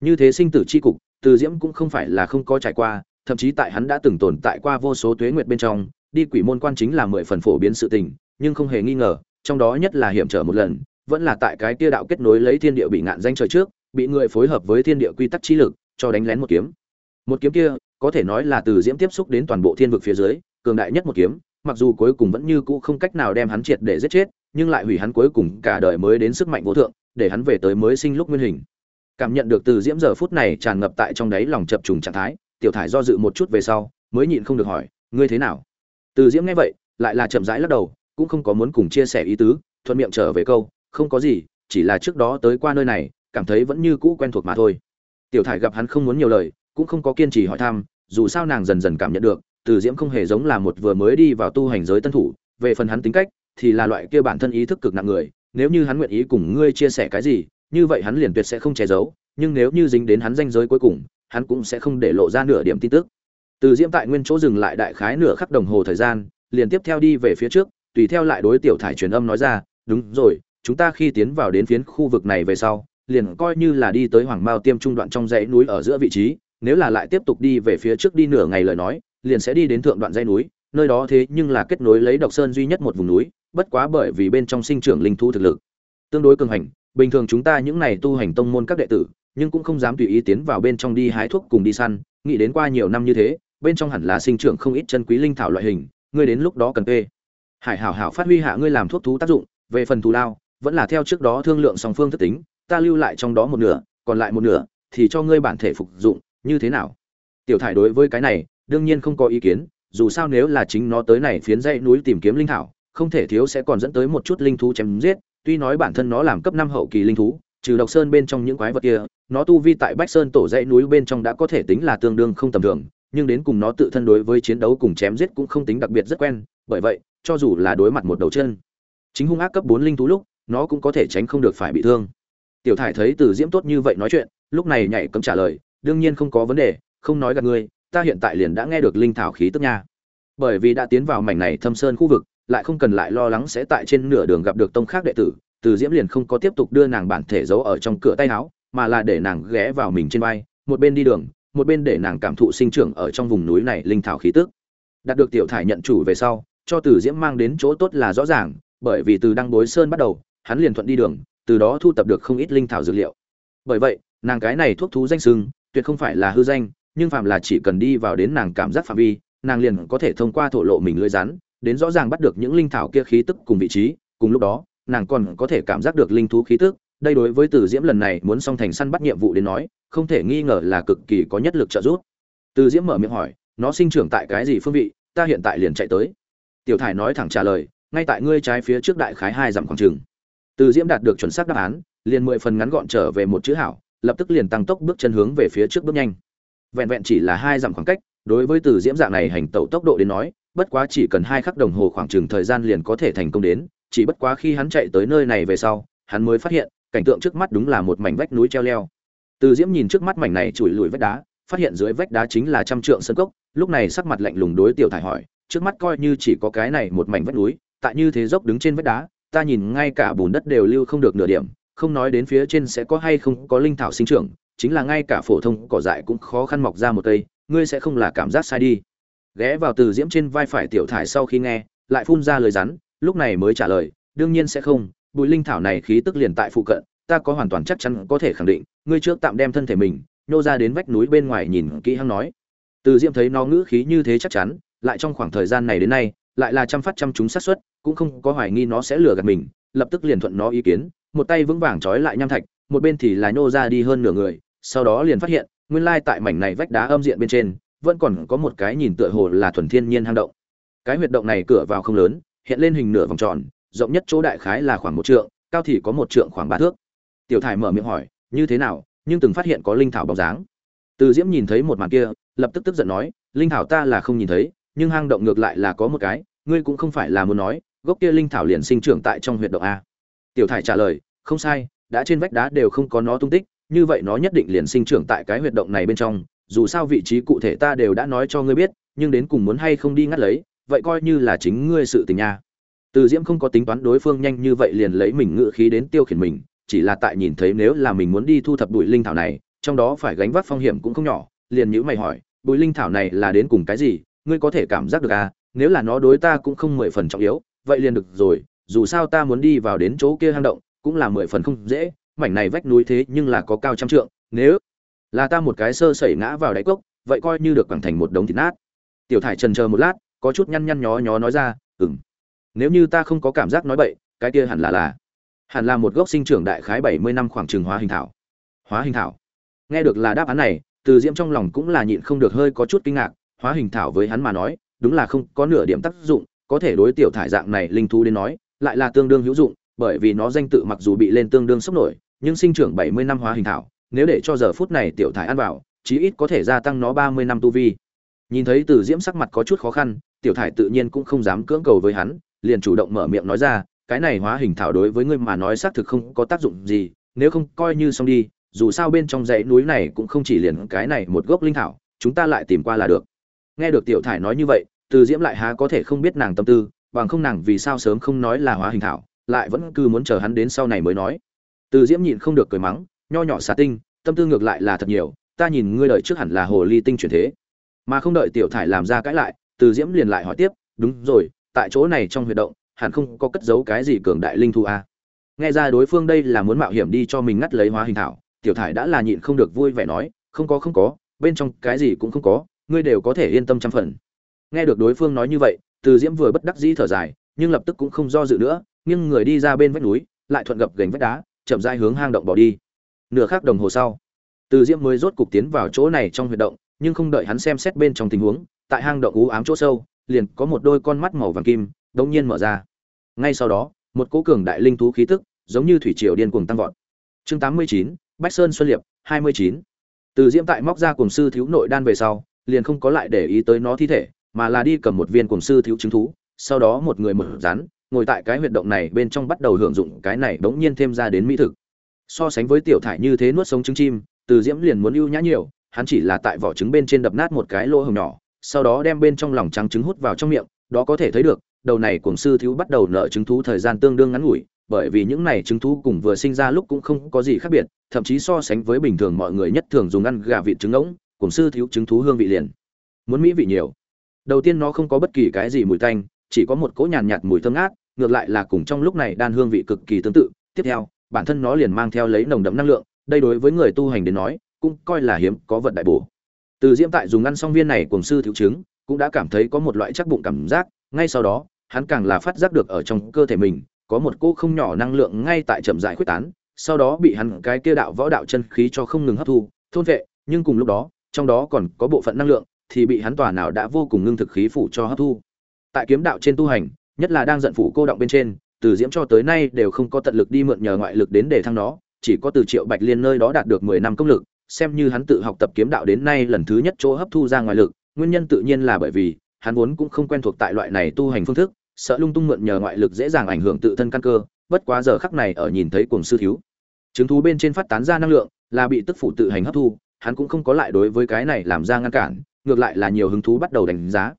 Như thế sinh tử chi cục, từ diễm cũng không phải là không có trải qua, thậm chí tại hắn đã từng tồn tại qua vô số tuế nguyệt bên trong, đi quỷ môn quan chính là mười phần phổ biến sự tình, nhưng không hề nghi ngờ, trong đó nhất là hiểm trở một lần, vẫn là tại cái kia đạo kết nối lấy thiên địa bị ngạn danh trời trước, bị người phối hợp với thiên địa quy tắc trí lực cho đánh lén một kiếm. Một kiếm kia, có thể nói là từ diễm tiếp xúc đến toàn bộ thiên vực phía dưới, cường đại nhất một kiếm, mặc dù cuối cùng vẫn như cũ không cách nào đem hắn triệt để giết chết, nhưng lại hủy hắn cuối cùng cả đời mới đến sức mạnh vô thượng, để hắn về tới mới sinh lúc nguyên hình. Cảm nhận được từ diễm giờ phút này tràn ngập tại trong đáy lòng chập trùng trạng thái, tiểu thải do dự một chút về sau, mới nhịn không được hỏi, ngươi thế nào? Từ diễm nghe vậy, lại là chậm rãi lắc đầu, cũng không có muốn cùng chia sẻ ý tứ, thuận miệng trở về câu, không có gì, chỉ là trước đó tới qua nơi này, cảm thấy vẫn như cũ quen thuộc mà thôi tiểu thải gặp hắn không muốn nhiều lời, cũng không có kiên trì hỏi thăm, dù sao nàng dần dần cảm nhận được, từ diễm không hề giống là một vừa mới đi vào tu hành giới tân thủ, về phần hắn tính cách, thì là loại kia bản thân ý thức cực nặng người, nếu như hắn nguyện ý cùng ngươi chia sẻ cái gì, như vậy hắn liền tuyệt sẽ không che giấu, nhưng nếu như dính đến hắn danh giới cuối cùng, hắn cũng sẽ không để lộ ra nửa điểm tin tức. Từ diễm tại nguyên chỗ dừng lại đại khái nửa khắc đồng hồ thời gian, liền tiếp theo đi về phía trước, tùy theo lại đối tiểu thải truyền âm nói ra, đúng rồi, chúng ta khi tiến vào đến phiến khu vực này về sau liền coi như là đi tới hoàng mao tiêm trung đoạn trong dãy núi ở giữa vị trí, nếu là lại tiếp tục đi về phía trước đi nửa ngày lời nói, liền sẽ đi đến thượng đoạn dãy núi, nơi đó thế nhưng là kết nối lấy độc sơn duy nhất một vùng núi, bất quá bởi vì bên trong sinh trưởng linh thu thực lực tương đối cường hành, bình thường chúng ta những này tu hành tông môn các đệ tử, nhưng cũng không dám tùy ý tiến vào bên trong đi hái thuốc cùng đi săn, nghĩ đến qua nhiều năm như thế, bên trong hẳn là sinh trưởng không ít chân quý linh thảo loại hình, ngươi đến lúc đó cần tê hải hảo hảo phát huy hạ ngươi làm thuốc thú tác dụng, về phần thù lao, vẫn là theo trước đó thương lượng song phương thất tính ta lưu lại trong đó một nửa, còn lại một nửa, thì cho ngươi bản thể phục dụng, như thế nào? Tiểu thải đối với cái này, đương nhiên không có ý kiến, dù sao nếu là chính nó tới này phiến dãy núi tìm kiếm linh thảo, không thể thiếu sẽ còn dẫn tới một chút linh thú chém giết, tuy nói bản thân nó làm cấp năm hậu kỳ linh thú, trừ độc sơn bên trong những quái vật kia, nó tu vi tại bách sơn tổ dãy núi bên trong đã có thể tính là tương đương không tầm thường, nhưng đến cùng nó tự thân đối với chiến đấu cùng chém giết cũng không tính đặc biệt rất quen, bởi vậy, cho dù là đối mặt một đầu chân, chính hung ác cấp bốn linh thú lúc, nó cũng có thể tránh không được phải bị thương tiểu thải thấy từ diễm tốt như vậy nói chuyện, lúc này nhảy cấm trả lời, đương nhiên không có vấn đề, không nói gặp ngươi, ta hiện tại liền đã nghe được linh thảo khí tức nha. Bởi vì đã tiến vào mảnh này thâm sơn khu vực, lại không cần lại lo lắng sẽ tại trên nửa đường gặp được tông khác đệ tử, từ diễm liền không có tiếp tục đưa nàng bản thể giấu ở trong cửa tay áo, mà là để nàng ghé vào mình trên vai, một bên đi đường, một bên để nàng cảm thụ sinh trưởng ở trong vùng núi này linh thảo khí tức. Đạt được tiểu thải nhận chủ về sau, cho từ diễm mang đến chỗ tốt là rõ ràng, bởi vì từ đăng bối sơn bắt đầu, hắn liền thuận đi đường từ đó thu tập được không ít linh thảo dược liệu. Bởi vậy, nàng cái này thuốc thú danh sưng, tuyệt không phải là hư danh, nhưng phạm là chỉ cần đi vào đến nàng cảm giác phạm vi, nàng liền có thể thông qua thổ lộ mình lưỡi rắn, đến rõ ràng bắt được những linh thảo kia khí tức cùng vị trí. Cùng lúc đó, nàng còn có thể cảm giác được linh thú khí tức. Đây đối với từ diễm lần này muốn song thành săn bắt nhiệm vụ đến nói, không thể nghi ngờ là cực kỳ có nhất lực trợ giúp. Từ diễm mở miệng hỏi, nó sinh trưởng tại cái gì phương vị? Ta hiện tại liền chạy tới. Tiểu thải nói thẳng trả lời, ngay tại ngươi trái phía trước đại khái hai dặm khoảng trường từ diễm đạt được chuẩn xác đáp án, liền mười phần ngắn gọn trở về một chữ hảo, lập tức liền tăng tốc bước chân hướng về phía trước bước nhanh. Vẹn vẹn chỉ là hai dặm khoảng cách, đối với từ diễm dạng này hành tẩu tốc độ đến nói, bất quá chỉ cần hai khắc đồng hồ khoảng chừng thời gian liền có thể thành công đến, chỉ bất quá khi hắn chạy tới nơi này về sau, hắn mới phát hiện, cảnh tượng trước mắt đúng là một mảnh vách núi treo leo. Từ diễm nhìn trước mắt mảnh này chùi lùi vách đá, phát hiện dưới vách đá chính là trăm trượng sân cốc, lúc này sắc mặt lạnh lùng đối tiểu thải hỏi, trước mắt coi như chỉ có cái này một mảnh vách núi, tại như thế dốc đứng trên vách đá ta nhìn ngay cả bùn đất đều lưu không được nửa điểm, không nói đến phía trên sẽ có hay không có linh thảo sinh trưởng, chính là ngay cả phổ thông cỏ dại cũng khó khăn mọc ra một cây, ngươi sẽ không là cảm giác sai đi. Ghé vào từ diễm trên vai phải tiểu thải sau khi nghe, lại phun ra lời rắn, lúc này mới trả lời, đương nhiên sẽ không, bụi linh thảo này khí tức liền tại phụ cận, ta có hoàn toàn chắc chắn có thể khẳng định, ngươi trước tạm đem thân thể mình, nhô ra đến vách núi bên ngoài nhìn kỹ hăng nói. Từ diễm thấy nó ngữ khí như thế chắc chắn, lại trong khoảng thời gian này đến nay lại là trăm phát trăm chúng sát suất, cũng không có hoài nghi nó sẽ lừa gạt mình, lập tức liền thuận nó ý kiến, một tay vững vàng trói lại nham thạch, một bên thì là nhô ra đi hơn nửa người, sau đó liền phát hiện, nguyên lai tại mảnh này vách đá âm diện bên trên, vẫn còn có một cái nhìn tựa hồ là thuần thiên nhiên hang động. Cái huyệt động này cửa vào không lớn, hiện lên hình nửa vòng tròn, rộng nhất chỗ đại khái là khoảng một trượng, cao thì có một trượng khoảng ba thước. Tiểu thải mở miệng hỏi, như thế nào? Nhưng từng phát hiện có linh thảo bóng dáng. Từ diễm nhìn thấy một màn kia, lập tức tức giận nói, linh thảo ta là không nhìn thấy, nhưng hang động ngược lại là có một cái ngươi cũng không phải là muốn nói, gốc kia linh thảo liền sinh trưởng tại trong huyệt động a. Tiểu thải trả lời, không sai, đã trên vách đá đều không có nó tung tích, như vậy nó nhất định liền sinh trưởng tại cái huyệt động này bên trong, dù sao vị trí cụ thể ta đều đã nói cho ngươi biết, nhưng đến cùng muốn hay không đi ngắt lấy, vậy coi như là chính ngươi sự tình nha từ diễm không có tính toán đối phương nhanh như vậy liền lấy mình ngự khí đến tiêu khiển mình, chỉ là tại nhìn thấy nếu là mình muốn đi thu thập bụi linh thảo này, trong đó phải gánh vác phong hiểm cũng không nhỏ, liền nhữ mày hỏi, bụi linh thảo này là đến cùng cái gì, ngươi có thể cảm giác được à nếu là nó đối ta cũng không mười phần trọng yếu, vậy liền được rồi, dù sao ta muốn đi vào đến chỗ kia hang động, cũng là mười phần không dễ, mảnh này vách núi thế nhưng là có cao trăm trượng, nếu là ta một cái sơ sẩy ngã vào đáy cốc, vậy coi như được quẳng thành một đống thịt nát. Tiểu thải trần chờ một lát, có chút nhăn nhăn nhó nhó nói ra ừng nếu như ta không có cảm giác nói bậy, cái kia hẳn là là, hẳn là một gốc sinh trưởng đại khái bảy mươi năm khoảng trường hóa hình thảo. Hóa hình thảo. Nghe được là đáp án này, từ diễm trong lòng cũng là nhịn không được hơi có chút kinh ngạc, hóa hình thảo với hắn mà nói đúng là không có nửa điểm tác dụng, có thể đối tiểu thải dạng này linh thú đến nói, lại là tương đương hữu dụng, bởi vì nó danh tự mặc dù bị lên tương đương sốc nổi, nhưng sinh trưởng bảy mươi năm hóa hình thảo, nếu để cho giờ phút này tiểu thải ăn vào, chí ít có thể gia tăng nó ba mươi năm tu vi. Nhìn thấy từ diễm sắc mặt có chút khó khăn, tiểu thải tự nhiên cũng không dám cưỡng cầu với hắn, liền chủ động mở miệng nói ra, cái này hóa hình thảo đối với ngươi mà nói xác thực không có tác dụng gì, nếu không coi như xong đi, dù sao bên trong dãy núi này cũng không chỉ liền cái này một gốc linh thảo, chúng ta lại tìm qua là được nghe được tiểu thải nói như vậy, từ diễm lại há có thể không biết nàng tâm tư, bằng không nàng vì sao sớm không nói là hóa hình thảo, lại vẫn cứ muốn chờ hắn đến sau này mới nói. Từ diễm nhịn không được cười mắng, nho nhỏ xà tinh, tâm tư ngược lại là thật nhiều, ta nhìn ngươi đợi trước hẳn là hồ ly tinh chuyển thế. Mà không đợi tiểu thải làm ra cãi lại, từ diễm liền lại hỏi tiếp, đúng rồi, tại chỗ này trong huy động, hẳn không có cất giấu cái gì cường đại linh thu a à. nghe ra đối phương đây là muốn mạo hiểm đi cho mình ngắt lấy hóa hình thảo, tiểu thải đã là nhịn không được vui vẻ nói, không có không có, bên trong cái gì cũng không có ngươi đều có thể yên tâm trăm phần. Nghe được đối phương nói như vậy từ diễm vừa bất đắc dĩ thở dài nhưng lập tức cũng không do dự nữa nhưng người đi ra bên vách núi lại thuận gập gành vách đá chậm rãi hướng hang động bỏ đi. Nửa khắc đồng hồ sau từ diễm mới rốt cục tiến vào chỗ này trong huyệt động nhưng không đợi hắn xem xét bên trong tình huống tại hang động ú ám chỗ sâu liền có một đôi con mắt màu vàng kim đống nhiên mở ra. Ngay sau đó một cỗ cường đại linh thú khí tức giống như thủy triều điên cuồng tăng vọt. Chương 89, bách sơn xuân liệp 29. từ diễm tại móc ra cùng sư thiếu nội đan về sau liền không có lại để ý tới nó thi thể, mà là đi cầm một viên cùng sư thiếu chứng thú, sau đó một người mở rắn, ngồi tại cái huyệt động này bên trong bắt đầu hưởng dụng cái này bỗng nhiên thêm ra đến mỹ thực. So sánh với tiểu thải như thế nuốt sống trứng chim, từ diễm liền muốn ưu nhã nhiều, hắn chỉ là tại vỏ trứng bên trên đập nát một cái lỗ hồng nhỏ, sau đó đem bên trong lòng trắng trứng hút vào trong miệng, đó có thể thấy được, đầu này cuồng sư thiếu bắt đầu nợ trứng thú thời gian tương đương ngắn ngủi, bởi vì những này trứng thú cùng vừa sinh ra lúc cũng không có gì khác biệt, thậm chí so sánh với bình thường mọi người nhất thường dùng ăn gà vịt trứng ngỗng cuồng sư thiếu chứng thú hương vị liền. Muốn mỹ vị nhiều. Đầu tiên nó không có bất kỳ cái gì mùi tanh chỉ có một cỗ nhàn nhạt, nhạt mùi thơm ngát ngược lại là cùng trong lúc này đan hương vị cực kỳ tương tự. Tiếp theo bản thân nó liền mang theo lấy nồng đậm năng lượng đây đối với người tu hành đến nói cũng coi là hiếm có vật đại bổ. Từ diễm tại dùng ăn xong viên này cùng sư thiếu chứng cũng đã cảm thấy có một loại chắc bụng cảm giác ngay sau đó hắn càng là phát giác được ở trong cơ thể mình có một cỗ không nhỏ năng lượng ngay tại chậm rãi khuếch tán sau đó bị hắn cái kia đạo võ đạo chân khí cho không ngừng hấp thu thôn vệ nhưng cùng lúc đó trong đó còn có bộ phận năng lượng, thì bị hắn tỏa nào đã vô cùng ngưng thực khí phủ cho hấp thu. Tại kiếm đạo trên tu hành, nhất là đang giận phủ cô động bên trên, từ diễm cho tới nay đều không có tận lực đi mượn nhờ ngoại lực đến để thăng nó, chỉ có từ triệu bạch liên nơi đó đạt được mười năm công lực, xem như hắn tự học tập kiếm đạo đến nay lần thứ nhất chỗ hấp thu ra ngoại lực, nguyên nhân tự nhiên là bởi vì, hắn vốn cũng không quen thuộc tại loại này tu hành phương thức, sợ lung tung mượn nhờ ngoại lực dễ dàng ảnh hưởng tự thân căn cơ, bất quá giờ khắc này ở nhìn thấy cuồng sư thiếu. Chứng thú bên trên phát tán ra năng lượng, là bị tức phủ tự hành hấp thu hắn cũng không có lại đối với cái này làm ra ngăn cản, ngược lại là nhiều hứng thú bắt đầu đánh giá.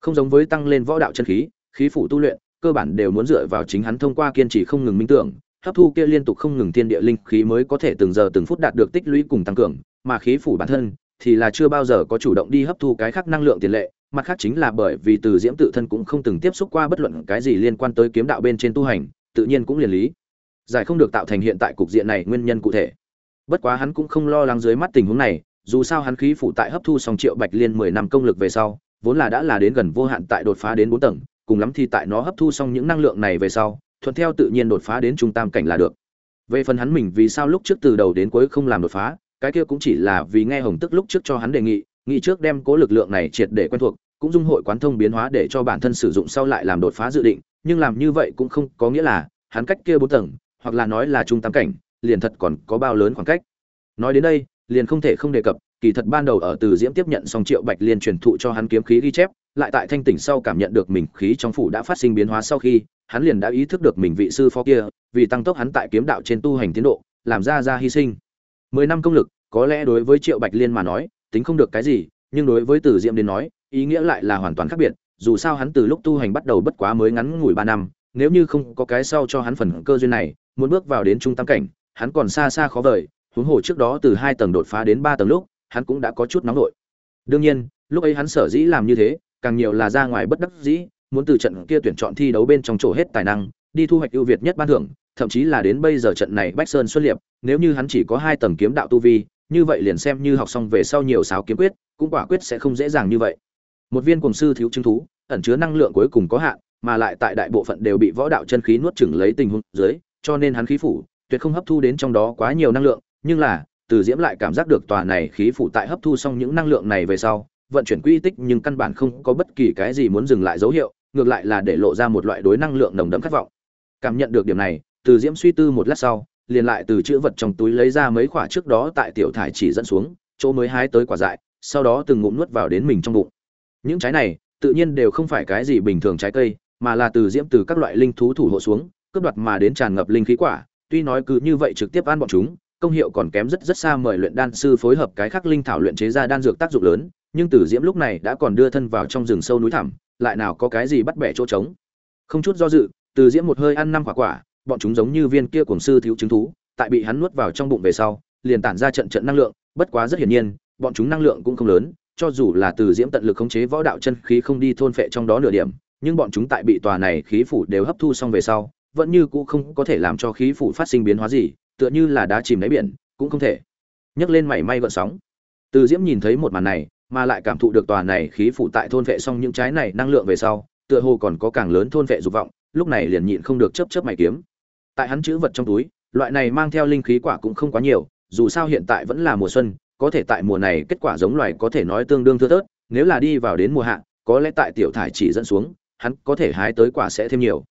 Không giống với tăng lên võ đạo chân khí khí phủ tu luyện, cơ bản đều muốn dựa vào chính hắn thông qua kiên trì không ngừng minh tưởng, hấp thu kia liên tục không ngừng thiên địa linh khí mới có thể từng giờ từng phút đạt được tích lũy cùng tăng cường, mà khí phủ bản thân thì là chưa bao giờ có chủ động đi hấp thu cái khác năng lượng tiền lệ, mặt khác chính là bởi vì từ diễm tự thân cũng không từng tiếp xúc qua bất luận cái gì liên quan tới kiếm đạo bên trên tu hành, tự nhiên cũng liền lý. Giải không được tạo thành hiện tại cục diện này nguyên nhân cụ thể bất quá hắn cũng không lo lắng dưới mắt tình huống này, dù sao hắn khí phụ tại hấp thu xong triệu bạch liên mười năm công lực về sau, vốn là đã là đến gần vô hạn tại đột phá đến bốn tầng, cùng lắm thì tại nó hấp thu xong những năng lượng này về sau, thuận theo tự nhiên đột phá đến trung tam cảnh là được. Về phần hắn mình vì sao lúc trước từ đầu đến cuối không làm đột phá, cái kia cũng chỉ là vì nghe hồng tức lúc trước cho hắn đề nghị, nghĩ trước đem cố lực lượng này triệt để quen thuộc, cũng dung hội quán thông biến hóa để cho bản thân sử dụng sau lại làm đột phá dự định, nhưng làm như vậy cũng không có nghĩa là hắn cách kia bốn tầng, hoặc là nói là trung tam cảnh liền thật còn có bao lớn khoảng cách. Nói đến đây, liền không thể không đề cập, kỳ thật ban đầu ở từ diễm tiếp nhận xong triệu bạch liên truyền thụ cho hắn kiếm khí ghi chép, lại tại thanh tỉnh sau cảm nhận được mình khí trong phủ đã phát sinh biến hóa sau khi, hắn liền đã ý thức được mình vị sư phó kia, vì tăng tốc hắn tại kiếm đạo trên tu hành tiến độ, làm ra ra hy sinh. Mười năm công lực, có lẽ đối với triệu bạch liên mà nói, tính không được cái gì, nhưng đối với từ diễm đến nói, ý nghĩa lại là hoàn toàn khác biệt, dù sao hắn từ lúc tu hành bắt đầu bất quá mới ngắn ngủi ba năm, nếu như không có cái sau cho hắn phần cơ duyên này, muốn bước vào đến trung tam cảnh hắn còn xa xa khó vời, huống hồ trước đó từ hai tầng đột phá đến ba tầng lúc, hắn cũng đã có chút nóng nổi đương nhiên, lúc ấy hắn sở dĩ làm như thế, càng nhiều là ra ngoài bất đắc dĩ, muốn từ trận kia tuyển chọn thi đấu bên trong chỗ hết tài năng, đi thu hoạch ưu việt nhất ban thưởng, thậm chí là đến bây giờ trận này bách sơn xuất liệp, nếu như hắn chỉ có hai tầng kiếm đạo tu vi, như vậy liền xem như học xong về sau nhiều sáo kiếm quyết, cũng quả quyết sẽ không dễ dàng như vậy. Một viên cùng sư thiếu chứng thú, ẩn chứa năng lượng cuối cùng có hạn, mà lại tại đại bộ phận đều bị võ đạo chân khí nuốt chửng lấy tình huống dưới, cho nên hắn khí phủ tuyệt không hấp thu đến trong đó quá nhiều năng lượng, nhưng là, từ diễm lại cảm giác được tòa này khí phủ tại hấp thu xong những năng lượng này về sau, vận chuyển quy tích nhưng căn bản không có bất kỳ cái gì muốn dừng lại dấu hiệu, ngược lại là để lộ ra một loại đối năng lượng nồng đậm khát vọng. Cảm nhận được điểm này, từ diễm suy tư một lát sau, liền lại từ chữ vật trong túi lấy ra mấy quả trước đó tại tiểu thải chỉ dẫn xuống, chỗ mới hái tới quả dại, sau đó từng ngụm nuốt vào đến mình trong bụng. Những trái này, tự nhiên đều không phải cái gì bình thường trái cây, mà là từ diễm từ các loại linh thú thủ hộ xuống, cướp đoạt mà đến tràn ngập linh khí quả tuy nói cứ như vậy trực tiếp ăn bọn chúng, công hiệu còn kém rất rất xa mời luyện đan sư phối hợp cái khắc linh thảo luyện chế ra đan dược tác dụng lớn, nhưng tử diễm lúc này đã còn đưa thân vào trong rừng sâu núi thẳm, lại nào có cái gì bắt bẻ chỗ trống. Không chút do dự từ diễm một hơi ăn năm quả quả, bọn chúng giống như viên kia cuồng sư thiếu chứng thú, tại bị hắn nuốt vào trong bụng về sau, liền tản ra trận trận năng lượng, bất quá rất hiển nhiên, bọn chúng năng lượng cũng không lớn, cho dù là từ diễm tận lực khống chế võ đạo chân khí không đi thôn phệ trong đó nửa điểm, nhưng bọn chúng tại bị tòa này khí phủ đều hấp thu xong về sau vẫn như cũ không có thể làm cho khí phủ phát sinh biến hóa gì, tựa như là đá chìm đáy biển, cũng không thể. Nhấc lên mảy may gợn sóng. Từ diễm nhìn thấy một màn này, mà lại cảm thụ được tòa này khí phủ tại thôn vệ xong những trái này năng lượng về sau, tựa hồ còn có càng lớn thôn vệ dục vọng, lúc này liền nhịn không được chớp chớp mày kiếm. Tại hắn chữ vật trong túi, loại này mang theo linh khí quả cũng không quá nhiều, dù sao hiện tại vẫn là mùa xuân, có thể tại mùa này kết quả giống loài có thể nói tương đương thưa thớt, nếu là đi vào đến mùa hạ, có lẽ tại tiểu thải chỉ dẫn xuống, hắn có thể hái tới quả sẽ thêm nhiều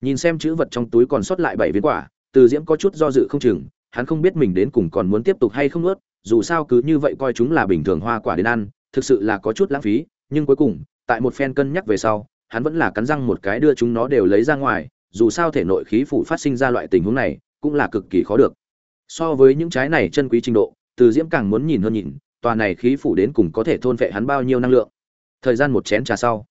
nhìn xem chữ vật trong túi còn sót lại bảy viên quả, từ diễm có chút do dự không chừng, hắn không biết mình đến cùng còn muốn tiếp tục hay không nuốt, dù sao cứ như vậy coi chúng là bình thường hoa quả đến ăn, thực sự là có chút lãng phí, nhưng cuối cùng, tại một phen cân nhắc về sau, hắn vẫn là cắn răng một cái đưa chúng nó đều lấy ra ngoài, dù sao thể nội khí phủ phát sinh ra loại tình huống này, cũng là cực kỳ khó được. So với những trái này chân quý trình độ, từ diễm càng muốn nhìn hơn nhìn, tòa này khí phủ đến cùng có thể thôn vệ hắn bao nhiêu năng lượng. Thời gian một chén trà sau,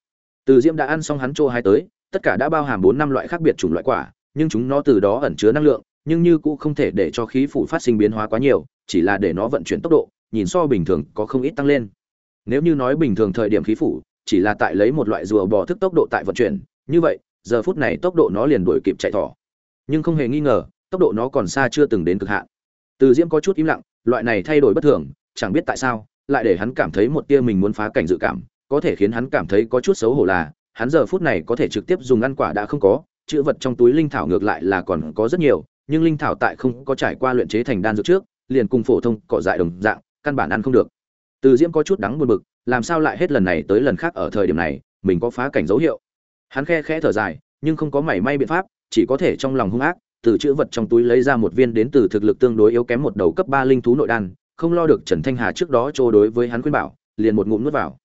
từ diễm đã ăn xong hắn trô hai tới tất cả đã bao hàm bốn năm loại khác biệt chủng loại quả, nhưng chúng nó từ đó ẩn chứa năng lượng, nhưng như cũng không thể để cho khí phủ phát sinh biến hóa quá nhiều, chỉ là để nó vận chuyển tốc độ, nhìn so bình thường có không ít tăng lên. Nếu như nói bình thường thời điểm khí phủ, chỉ là tại lấy một loại rùa bò thức tốc độ tại vận chuyển, như vậy, giờ phút này tốc độ nó liền đuổi kịp chạy thỏ. Nhưng không hề nghi ngờ, tốc độ nó còn xa chưa từng đến cực hạn. Từ diễm có chút im lặng, loại này thay đổi bất thường, chẳng biết tại sao, lại để hắn cảm thấy một tia mình muốn phá cảnh dự cảm, có thể khiến hắn cảm thấy có chút xấu hổ là hắn giờ phút này có thể trực tiếp dùng ăn quả đã không có, chữ vật trong túi linh thảo ngược lại là còn có rất nhiều, nhưng linh thảo tại không có trải qua luyện chế thành đan dược trước, liền cùng phổ thông cỏ dại đồng dạng, căn bản ăn không được. Từ diễm có chút đắng buồn bực, làm sao lại hết lần này tới lần khác ở thời điểm này, mình có phá cảnh dấu hiệu. Hắn khe khẽ thở dài, nhưng không có mảy may biện pháp, chỉ có thể trong lòng hung ác, từ chữ vật trong túi lấy ra một viên đến từ thực lực tương đối yếu kém một đầu cấp ba linh thú nội đan, không lo được trần thanh hà trước đó trô đối với hắn khuyên bảo, liền một ngụm nuốt vào.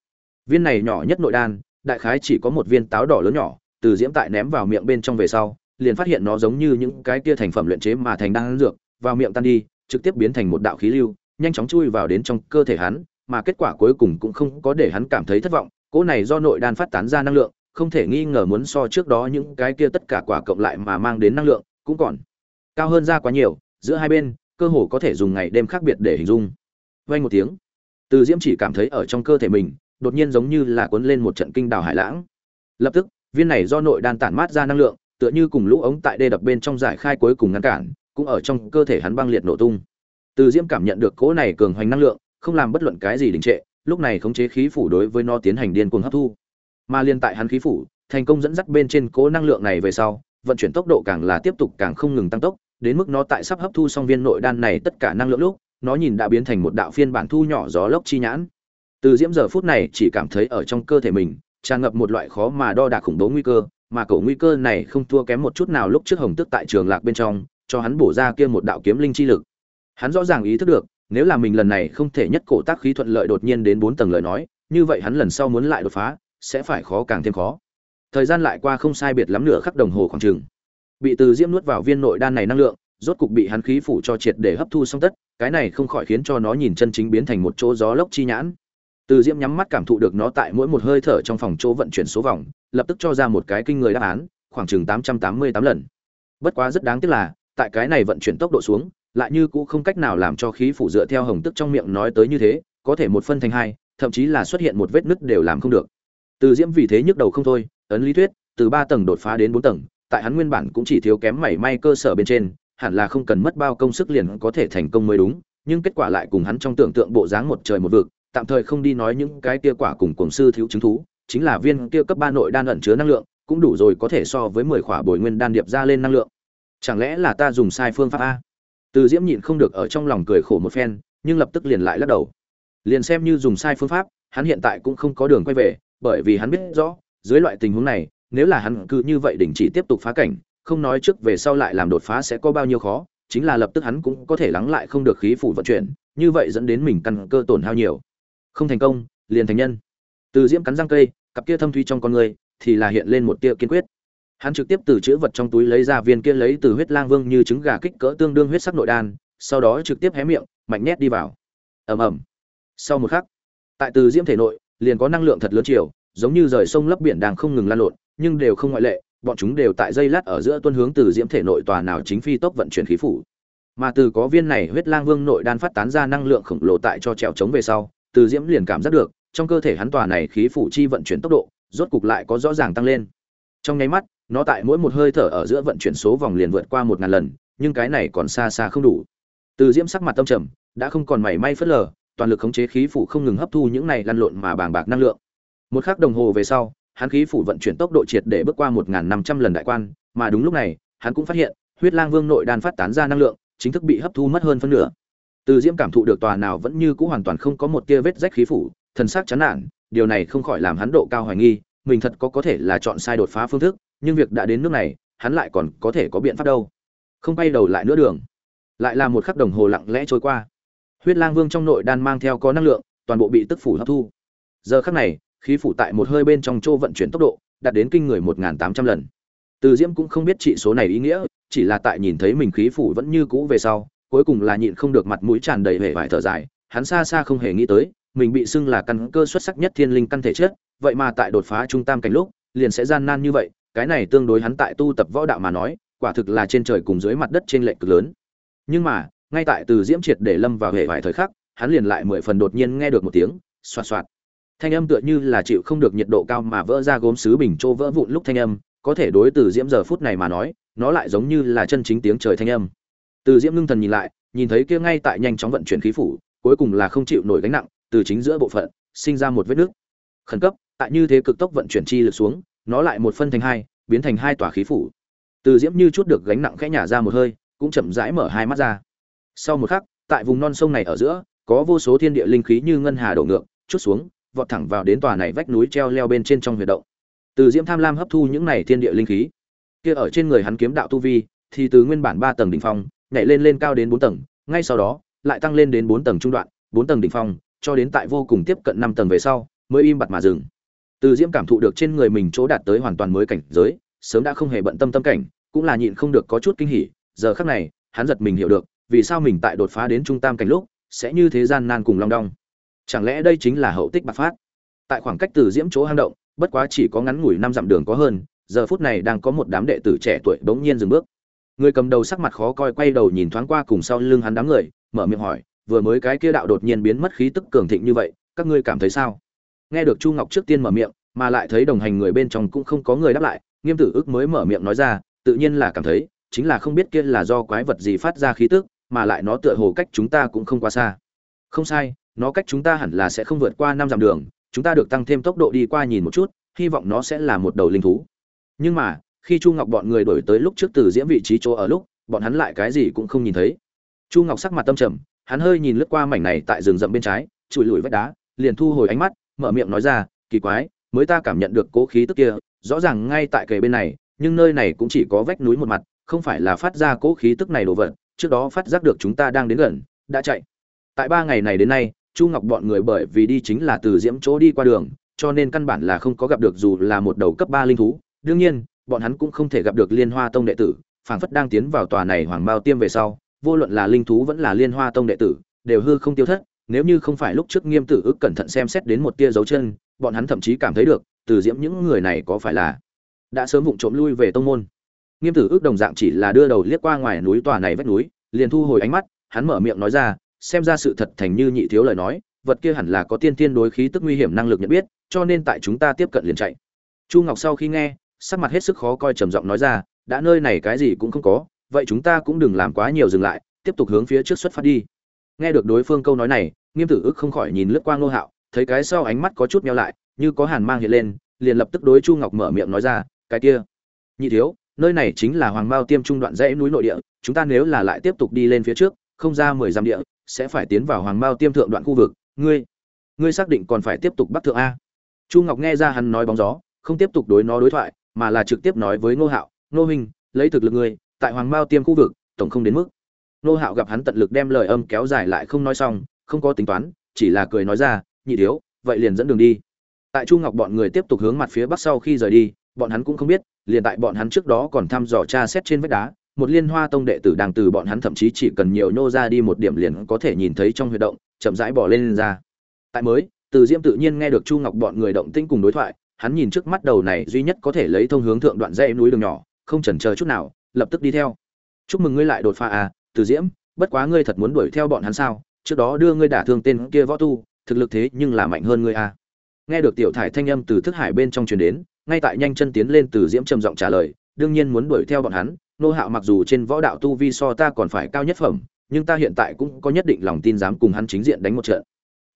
Viên này nhỏ nhất nội đan đại khái chỉ có một viên táo đỏ lớn nhỏ, từ diễm tại ném vào miệng bên trong về sau, liền phát hiện nó giống như những cái kia thành phẩm luyện chế mà thành đan dược, vào miệng tan đi, trực tiếp biến thành một đạo khí lưu, nhanh chóng chui vào đến trong cơ thể hắn, mà kết quả cuối cùng cũng không có để hắn cảm thấy thất vọng, cỗ này do nội đan phát tán ra năng lượng, không thể nghi ngờ muốn so trước đó những cái kia tất cả quả cộng lại mà mang đến năng lượng cũng còn cao hơn ra quá nhiều, giữa hai bên, cơ hồ có thể dùng ngày đêm khác biệt để hình dung. Vang một tiếng, từ diễm chỉ cảm thấy ở trong cơ thể mình đột nhiên giống như là cuốn lên một trận kinh đảo hải lãng. Lập tức, viên này do nội đan tản mát ra năng lượng, tựa như cùng lũ ống tại đê đập bên trong giải khai cuối cùng ngăn cản, cũng ở trong cơ thể hắn băng liệt nổ tung. Từ diễm cảm nhận được cỗ này cường hoành năng lượng, không làm bất luận cái gì đình trệ, lúc này khống chế khí phủ đối với nó tiến hành điên cuồng hấp thu. Mà liên tại hắn khí phủ, thành công dẫn dắt bên trên cỗ năng lượng này về sau, vận chuyển tốc độ càng là tiếp tục càng không ngừng tăng tốc, đến mức nó tại sắp hấp thu xong viên nội đan này tất cả năng lượng lúc, nó nhìn đã biến thành một đạo phiên bản thu nhỏ gió lốc chi nhãn từ diễm giờ phút này chỉ cảm thấy ở trong cơ thể mình, tràn ngập một loại khó mà đo đạc khủng bố nguy cơ, mà cậu nguy cơ này không thua kém một chút nào lúc trước hồng tức tại trường lạc bên trong, cho hắn bổ ra kia một đạo kiếm linh chi lực. Hắn rõ ràng ý thức được, nếu là mình lần này không thể nhất cổ tác khí thuận lợi đột nhiên đến bốn tầng lời nói, như vậy hắn lần sau muốn lại đột phá, sẽ phải khó càng thêm khó. Thời gian lại qua không sai biệt lắm nửa khắc đồng hồ khoảng chừng. Bị từ diễm nuốt vào viên nội đan này năng lượng, rốt cục bị hắn khí phủ cho triệt để hấp thu xong tất, cái này không khỏi khiến cho nó nhìn chân chính biến thành một chỗ gió lốc chi nhãn từ diễm nhắm mắt cảm thụ được nó tại mỗi một hơi thở trong phòng chỗ vận chuyển số vòng, lập tức cho ra một cái kinh người đáp án, khoảng chừng tám trăm tám mươi tám lần. Bất quá rất đáng tiếc là, tại cái này vận chuyển tốc độ xuống, lại như cũng không cách nào làm cho khí phủ dựa theo hồng tức trong miệng nói tới như thế, có thể một phân thành hai, thậm chí là xuất hiện một vết nứt đều làm không được. Từ diễm vì thế nhức đầu không thôi, ấn lý thuyết, từ ba tầng đột phá đến bốn tầng, tại hắn nguyên bản cũng chỉ thiếu kém mảy may cơ sở bên trên, hẳn là không cần mất bao công sức liền có thể thành công mới đúng, nhưng kết quả lại cùng hắn trong tưởng tượng bộ dáng một trời một vực tạm thời không đi nói những cái kia quả cùng cuồng sư thiếu chứng thú, chính là viên kia cấp ba nội đan ẩn chứa năng lượng, cũng đủ rồi có thể so với mười khỏa bồi nguyên đan điệp ra lên năng lượng. Chẳng lẽ là ta dùng sai phương pháp a? Từ diễm nhịn không được ở trong lòng cười khổ một phen, nhưng lập tức liền lại lắc đầu. Liền xem như dùng sai phương pháp, hắn hiện tại cũng không có đường quay về, bởi vì hắn biết rõ, dưới loại tình huống này, nếu là hắn cứ như vậy đình chỉ tiếp tục phá cảnh, không nói trước về sau lại làm đột phá sẽ có bao nhiêu khó, chính là lập tức hắn cũng có thể lắng lại không được khí phủ vận chuyển, như vậy dẫn đến mình căn cơ tổn hao nhiều không thành công, liền thành nhân. Từ diễm cắn răng cây, cặp kia thâm thuy trong con người, thì là hiện lên một tia kiên quyết. Hắn trực tiếp từ chữ vật trong túi lấy ra viên kia lấy từ huyết lang vương như trứng gà kích cỡ tương đương huyết sắc nội đan, sau đó trực tiếp hé miệng, mạnh nhét đi vào. Ầm ầm. Sau một khắc, tại từ diễm thể nội, liền có năng lượng thật lớn chiều, giống như rời sông lấp biển đang không ngừng lan lộn, nhưng đều không ngoại lệ, bọn chúng đều tại dây lát ở giữa tuân hướng từ diễm thể nội tòa nào chính phi tốc vận chuyển khí phủ. Mà từ có viên này huyết lang vương nội đan phát tán ra năng lượng khổng lồ tại cho trèo trống về sau từ diễm liền cảm giác được, trong cơ thể hắn tòa này khí phủ chi vận chuyển tốc độ, rốt cục lại có rõ ràng tăng lên. Trong nháy mắt, nó tại mỗi một hơi thở ở giữa vận chuyển số vòng liền vượt qua một ngàn lần, nhưng cái này còn xa xa không đủ. Từ diễm sắc mặt tâm trầm, đã không còn mảy may phớt lờ, toàn lực khống chế khí phủ không ngừng hấp thu những này lăn lộn mà bàng bạc năng lượng. Một khắc đồng hồ về sau, hắn khí phủ vận chuyển tốc độ triệt để bước qua một năm trăm lần đại quan, mà đúng lúc này, hắn cũng phát hiện, huyết lang vương nội đan phát tán ra năng lượng, chính thức bị hấp thu mất hơn phân nửa từ diễm cảm thụ được tòa nào vẫn như cũ hoàn toàn không có một tia vết rách khí phủ, thần sắc chán nản, điều này không khỏi làm hắn độ cao hoài nghi, mình thật có có thể là chọn sai đột phá phương thức, nhưng việc đã đến nước này, hắn lại còn có thể có biện pháp đâu. Không bay đầu lại nữa đường. Lại là một khắc đồng hồ lặng lẽ trôi qua. Huyết lang vương trong nội đan mang theo có năng lượng, toàn bộ bị tức phủ hấp thu. Giờ khắc này, khí phủ tại một hơi bên trong chỗ vận chuyển tốc độ, đạt đến kinh người một tám trăm lần. Từ diễm cũng không biết trị số này ý nghĩa, chỉ là tại nhìn thấy mình khí phủ vẫn như cũ về sau cuối cùng là nhịn không được mặt mũi tràn đầy vẻ vải thở dài, hắn xa xa không hề nghĩ tới, mình bị xưng là căn cơ xuất sắc nhất thiên linh căn thể chất, vậy mà tại đột phá trung tam cảnh lúc, liền sẽ gian nan như vậy, cái này tương đối hắn tại tu tập võ đạo mà nói, quả thực là trên trời cùng dưới mặt đất trên lệch cực lớn. Nhưng mà, ngay tại từ diễm triệt để lâm vào hệ vải thời khắc, hắn liền lại mười phần đột nhiên nghe được một tiếng, xoạt xoạt. Thanh âm tựa như là chịu không được nhiệt độ cao mà vỡ ra gốm sứ bình trô vỡ vụn lúc thanh âm, có thể đối từ diễm giờ phút này mà nói, nó lại giống như là chân chính tiếng trời thanh âm từ diễm ngưng thần nhìn lại, nhìn thấy kia ngay tại nhanh chóng vận chuyển khí phủ, cuối cùng là không chịu nổi gánh nặng, từ chính giữa bộ phận, sinh ra một vết nước khẩn cấp, tại như thế cực tốc vận chuyển chi lực xuống, nó lại một phân thành hai, biến thành hai tòa khí phủ. Từ diễm như chút được gánh nặng khẽ nhả ra một hơi, cũng chậm rãi mở hai mắt ra. Sau một khắc, tại vùng non sông này ở giữa, có vô số thiên địa linh khí như ngân hà đổ ngược, chút xuống, vọt thẳng vào đến tòa này vách núi treo leo bên trên trong huyệt động. Từ diễm tham lam hấp thu những này thiên địa linh khí. Kia ở trên người hắn kiếm đạo tu vi, thì từ nguyên bản ba tầng đỉnh phong nhảy lên lên cao đến bốn tầng, ngay sau đó, lại tăng lên đến bốn tầng trung đoạn, bốn tầng đỉnh phong, cho đến tại vô cùng tiếp cận năm tầng về sau, mới im bặt mà dừng. Từ diễm cảm thụ được trên người mình chỗ đạt tới hoàn toàn mới cảnh giới, sớm đã không hề bận tâm tâm cảnh, cũng là nhịn không được có chút kinh hỉ, giờ khắc này, hắn giật mình hiểu được, vì sao mình tại đột phá đến trung tam cảnh lúc, sẽ như thế gian nan cùng long đong. Chẳng lẽ đây chính là hậu tích bạc phát? Tại khoảng cách từ diễm chỗ hang động, bất quá chỉ có ngắn ngủi năm dặm đường có hơn, giờ phút này đang có một đám đệ tử trẻ tuổi bỗng nhiên dừng bước người cầm đầu sắc mặt khó coi quay đầu nhìn thoáng qua cùng sau lưng hắn đám người, mở miệng hỏi, vừa mới cái kia đạo đột nhiên biến mất khí tức cường thịnh như vậy, các ngươi cảm thấy sao? Nghe được chu ngọc trước tiên mở miệng, mà lại thấy đồng hành người bên trong cũng không có người đáp lại, nghiêm tử ức mới mở miệng nói ra, tự nhiên là cảm thấy, chính là không biết kia là do quái vật gì phát ra khí tức, mà lại nó tựa hồ cách chúng ta cũng không quá xa. Không sai, nó cách chúng ta hẳn là sẽ không vượt qua năm dặm đường, chúng ta được tăng thêm tốc độ đi qua nhìn một chút, hy vọng nó sẽ là một đầu linh thú. Nhưng mà khi chu ngọc bọn người đổi tới lúc trước từ diễm vị trí chỗ ở lúc, bọn hắn lại cái gì cũng không nhìn thấy. Chu ngọc sắc mặt tâm trầm, hắn hơi nhìn lướt qua mảnh này tại rừng rậm bên trái, chùi lùi vách đá, liền thu hồi ánh mắt, mở miệng nói ra, kỳ quái, mới ta cảm nhận được cố khí tức kia, rõ ràng ngay tại kề bên này, nhưng nơi này cũng chỉ có vách núi một mặt, không phải là phát ra cố khí tức này đồ vật, trước đó phát giác được chúng ta đang đến gần, đã chạy. Tại ba ngày này đến nay, chu ngọc bọn người bởi vì đi chính là từ diễm chỗ đi qua đường, cho nên căn bản là không có gặp được dù là một đầu cấp ba linh thú. Đương nhiên bọn hắn cũng không thể gặp được liên hoa tông đệ tử, phảng phất đang tiến vào tòa này hoàng mao tiêm về sau, vô luận là linh thú vẫn là liên hoa tông đệ tử, đều hư không tiêu thất, nếu như không phải lúc trước nghiêm tử ức cẩn thận xem xét đến một tia dấu chân, bọn hắn thậm chí cảm thấy được, từ diễm những người này có phải là đã sớm vụng trộm lui về tông môn. Nghiêm tử ước đồng dạng chỉ là đưa đầu liếc qua ngoài núi tòa này vách núi, liền thu hồi ánh mắt, hắn mở miệng nói ra, xem ra sự thật thành như nhị thiếu lời nói, vật kia hẳn là có tiên tiên đối khí tức nguy hiểm năng lực nhận biết, cho nên tại chúng ta tiếp cận liền chạy. Chu ngọc sau khi nghe sắc mặt hết sức khó coi trầm giọng nói ra, đã nơi này cái gì cũng không có, vậy chúng ta cũng đừng làm quá nhiều dừng lại, tiếp tục hướng phía trước xuất phát đi. Nghe được đối phương câu nói này, nghiêm tử ức không khỏi nhìn lướt qua ngô hạo, thấy cái sau ánh mắt có chút meo lại, như có hàn mang hiện lên, liền lập tức đối chu ngọc mở miệng nói ra, cái kia, nhị thiếu, nơi này chính là hoàng mao tiêm trung đoạn dãy núi nội địa, chúng ta nếu là lại tiếp tục đi lên phía trước, không ra mười dặm địa, sẽ phải tiến vào hoàng mao tiêm thượng đoạn khu vực. Ngươi ngươi xác định còn phải tiếp tục bắt thượng a. Chu ngọc nghe ra hắn nói bóng gió, không tiếp tục đối nó đối thoại mà là trực tiếp nói với ngô hạo ngô huynh lấy thực lực ngươi tại hoàng mao tiêm khu vực tổng không đến mức. Ngô hạo gặp hắn tận lực đem lời âm kéo dài lại không nói xong không có tính toán chỉ là cười nói ra nhị thiếu vậy liền dẫn đường đi. Tại chu ngọc bọn người tiếp tục hướng mặt phía bắc sau khi rời đi bọn hắn cũng không biết liền tại bọn hắn trước đó còn thăm dò tra xét trên vách đá một liên hoa tông đệ tử đang từ bọn hắn thậm chí chỉ cần nhiều nhô ra đi một điểm liền có thể nhìn thấy trong huy động chậm rãi bỏ lên, lên ra. Tại mới từ diễm tự nhiên nghe được chu ngọc bọn người động tĩnh cùng đối thoại hắn nhìn trước mắt đầu này duy nhất có thể lấy thông hướng thượng đoạn dãy núi đường nhỏ, không chần chờ chút nào, lập tức đi theo. Chúc mừng ngươi lại đột phá à từ diễm, bất quá ngươi thật muốn đuổi theo bọn hắn sao? Trước đó đưa ngươi đả thương tên kia võ tu, thực lực thế nhưng là mạnh hơn ngươi à. Nghe được tiểu thải thanh âm từ thức hải bên trong truyền đến, ngay tại nhanh chân tiến lên từ diễm trầm giọng trả lời, đương nhiên muốn đuổi theo bọn hắn, nô hạo mặc dù trên võ đạo tu vi so ta còn phải cao nhất phẩm, nhưng ta hiện tại cũng có nhất định lòng tin dám cùng hắn chính diện đánh một trận.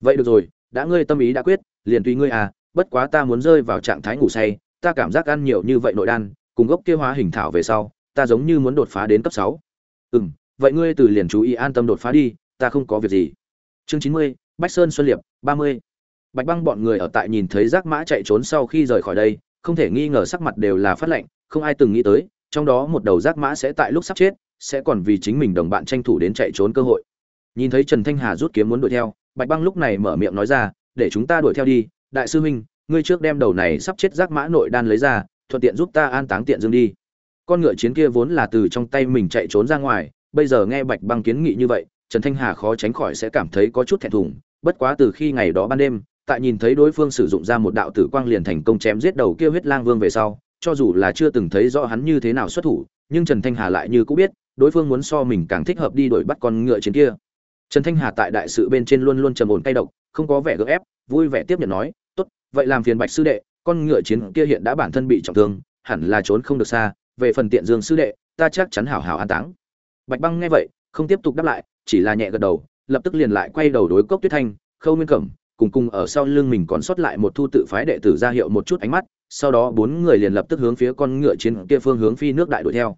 Vậy được rồi, đã ngươi tâm ý đã quyết, liền tùy ngươi à bất quá ta muốn rơi vào trạng thái ngủ say, ta cảm giác ăn nhiều như vậy nội đan, cùng gốc kia hóa hình thảo về sau, ta giống như muốn đột phá đến cấp sáu. Ừ vậy ngươi từ liền chú ý an tâm đột phá đi, ta không có việc gì. Chương chín mươi, bách sơn xuân liệp, ba mươi. Bạch băng bọn người ở tại nhìn thấy giác mã chạy trốn sau khi rời khỏi đây, không thể nghi ngờ sắc mặt đều là phát lệnh không ai từng nghĩ tới, trong đó một đầu giác mã sẽ tại lúc sắp chết, sẽ còn vì chính mình đồng bạn tranh thủ đến chạy trốn cơ hội. Nhìn thấy trần thanh hà rút kiếm muốn đuổi theo, bạch băng lúc này mở miệng nói ra, để chúng ta đuổi theo đi đại sư huynh, ngươi trước đem đầu này sắp chết giác mã nội đan lấy ra, thuận tiện giúp ta an táng tiện dương đi. Con ngựa chiến kia vốn là từ trong tay mình chạy trốn ra ngoài, bây giờ nghe bạch băng kiến nghị như vậy, trần thanh hà khó tránh khỏi sẽ cảm thấy có chút thẹn thùng. Bất quá từ khi ngày đó ban đêm, tại nhìn thấy đối phương sử dụng ra một đạo tử quang liền thành công chém giết đầu kia huyết lang vương về sau, cho dù là chưa từng thấy rõ hắn như thế nào xuất thủ, nhưng trần thanh hà lại như cũng biết, đối phương muốn so mình càng thích hợp đi đuổi bắt con ngựa chiến kia. Trần thanh hà tại đại sự bên trên luôn luôn trầm ổn cay độc, không có vẻ gượng ép, vui vẻ tiếp nhận nói vậy làm phiền bạch sư đệ con ngựa chiến kia hiện đã bản thân bị trọng thương hẳn là trốn không được xa. Về phần tiện dương sư đệ ta chắc chắn hảo hảo an táng. Bạch băng nghe vậy không tiếp tục đáp lại chỉ là nhẹ gật đầu lập tức liền lại quay đầu đối cốc tuyết thanh khâu nguyên cẩm cùng cùng ở sau lưng mình còn sót lại một thu tự phái đệ tử ra hiệu một chút ánh mắt sau đó bốn người liền lập tức hướng phía con ngựa chiến kia phương hướng phi nước đại đuổi theo.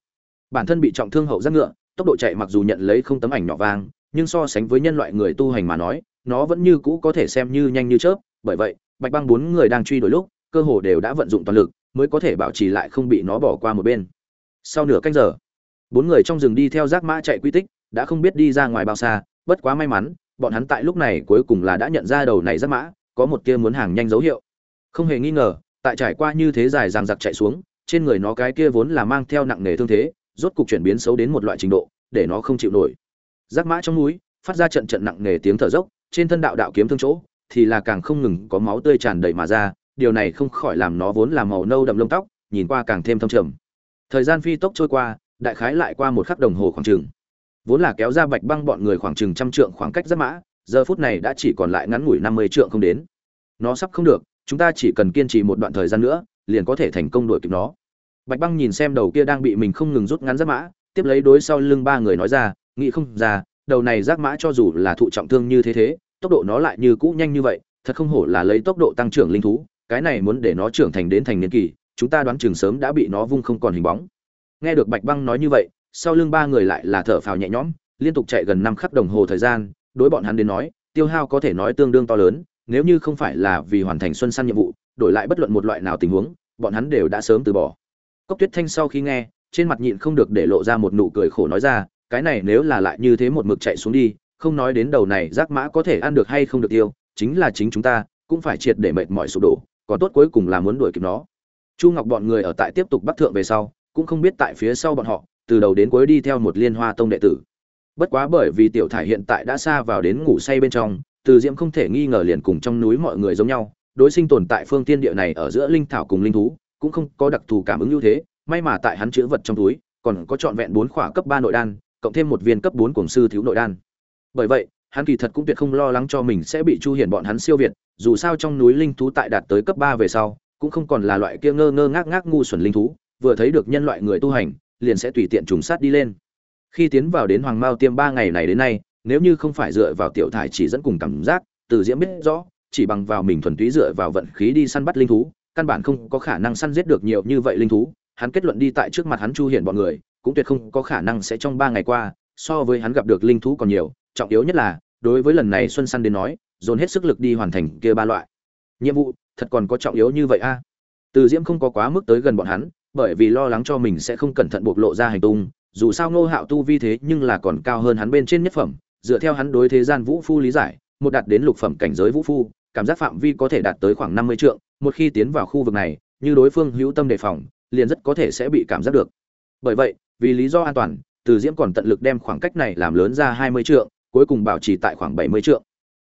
Bản thân bị trọng thương hậu giác ngựa tốc độ chạy mặc dù nhận lấy không tấm ảnh nhỏ vàng, nhưng so sánh với nhân loại người tu hành mà nói nó vẫn như cũ có thể xem như nhanh như chớp bởi vậy bạch băng bốn người đang truy đuổi lúc, cơ hồ đều đã vận dụng toàn lực, mới có thể bảo trì lại không bị nó bỏ qua một bên. Sau nửa canh giờ, bốn người trong rừng đi theo rác mã chạy quy tích, đã không biết đi ra ngoài bao xa, bất quá may mắn, bọn hắn tại lúc này cuối cùng là đã nhận ra đầu này rác mã, có một kia muốn hàng nhanh dấu hiệu. Không hề nghi ngờ, tại trải qua như thế dài ràng giặc chạy xuống, trên người nó cái kia vốn là mang theo nặng nề thương thế, rốt cục chuyển biến xấu đến một loại trình độ, để nó không chịu nổi. Rác mã trong núi, phát ra trận trận nặng nề tiếng thở dốc, trên thân đạo đạo kiếm thương chỗ thì là càng không ngừng có máu tươi tràn đầy mà ra, điều này không khỏi làm nó vốn là màu nâu đậm lông tóc, nhìn qua càng thêm thâm trầm. Thời gian phi tốc trôi qua, đại khái lại qua một khắc đồng hồ khoảng chừng. Vốn là kéo ra bạch băng bọn người khoảng chừng trăm trượng khoảng cách rất mã, giờ phút này đã chỉ còn lại ngắn ngủi năm mươi trượng không đến. Nó sắp không được, chúng ta chỉ cần kiên trì một đoạn thời gian nữa, liền có thể thành công đuổi kịp nó. Bạch băng nhìn xem đầu kia đang bị mình không ngừng rút ngắn giáp mã, tiếp lấy đối sau lưng ba người nói ra, nghĩ không ra, đầu này rác mã cho dù là thụ trọng thương như thế thế tốc độ nó lại như cũ nhanh như vậy, thật không hổ là lấy tốc độ tăng trưởng linh thú, cái này muốn để nó trưởng thành đến thành niên kỳ, chúng ta đoán chừng sớm đã bị nó vung không còn hình bóng. Nghe được bạch băng nói như vậy, sau lưng ba người lại là thở phào nhẹ nhõm, liên tục chạy gần năm khắc đồng hồ thời gian, đối bọn hắn đến nói, tiêu hao có thể nói tương đương to lớn, nếu như không phải là vì hoàn thành xuân săn nhiệm vụ, đổi lại bất luận một loại nào tình huống, bọn hắn đều đã sớm từ bỏ. Cốc tuyết thanh sau khi nghe, trên mặt nhịn không được để lộ ra một nụ cười khổ nói ra, cái này nếu là lại như thế một mực chạy xuống đi không nói đến đầu này rác mã có thể ăn được hay không được tiêu, chính là chính chúng ta, cũng phải triệt để mệt mỏi sụp đổ, còn tốt cuối cùng là muốn đuổi kịp nó. Chu ngọc bọn người ở tại tiếp tục bắc thượng về sau, cũng không biết tại phía sau bọn họ, từ đầu đến cuối đi theo một liên hoa tông đệ tử. Bất quá bởi vì tiểu thải hiện tại đã xa vào đến ngủ say bên trong, từ diễm không thể nghi ngờ liền cùng trong núi mọi người giống nhau, đối sinh tồn tại phương tiên địa này ở giữa linh thảo cùng linh thú, cũng không có đặc thù cảm ứng như thế, may mà tại hắn chữ vật trong túi, còn có trọn vẹn bốn khỏa cấp ba nội đan, cộng thêm một viên cấp bốn cổng sư thiếu nội đan bởi vậy, hắn kỳ thật cũng tuyệt không lo lắng cho mình sẽ bị chu hiển bọn hắn siêu việt, dù sao trong núi linh thú tại đạt tới cấp ba về sau, cũng không còn là loại kia ngơ ngơ ngác ngác ngu xuẩn linh thú, vừa thấy được nhân loại người tu hành, liền sẽ tùy tiện trùng sát đi lên. Khi tiến vào đến hoàng mao tiêm ba ngày này đến nay, nếu như không phải dựa vào tiểu thải chỉ dẫn cùng cảm giác, từ diễm biết rõ, chỉ bằng vào mình thuần túy dựa vào vận khí đi săn bắt linh thú, căn bản không có khả năng săn giết được nhiều như vậy linh thú. Hắn kết luận đi tại trước mặt hắn chu hiển bọn người, cũng tuyệt không có khả năng sẽ trong ba ngày qua so với hắn gặp được linh thú còn nhiều, trọng yếu nhất là, đối với lần này xuân săn đến nói, dồn hết sức lực đi hoàn thành kia ba loại. Nhiệm vụ, thật còn có trọng yếu như vậy a? Từ diễm không có quá mức tới gần bọn hắn, bởi vì lo lắng cho mình sẽ không cẩn thận bộc lộ ra hành tung, dù sao ngô hạo tu vi thế nhưng là còn cao hơn hắn bên trên nhất phẩm, dựa theo hắn đối thế gian vũ phu lý giải, một đạt đến lục phẩm cảnh giới vũ phu, cảm giác phạm vi có thể đạt tới khoảng năm mươi trượng, một khi tiến vào khu vực này, như đối phương hữu tâm đề phòng, liền rất có thể sẽ bị cảm giác được. Bởi vậy, vì lý do an toàn từ diễm còn tận lực đem khoảng cách này làm lớn ra hai mươi trượng, cuối cùng bảo trì tại khoảng bảy mươi trượng.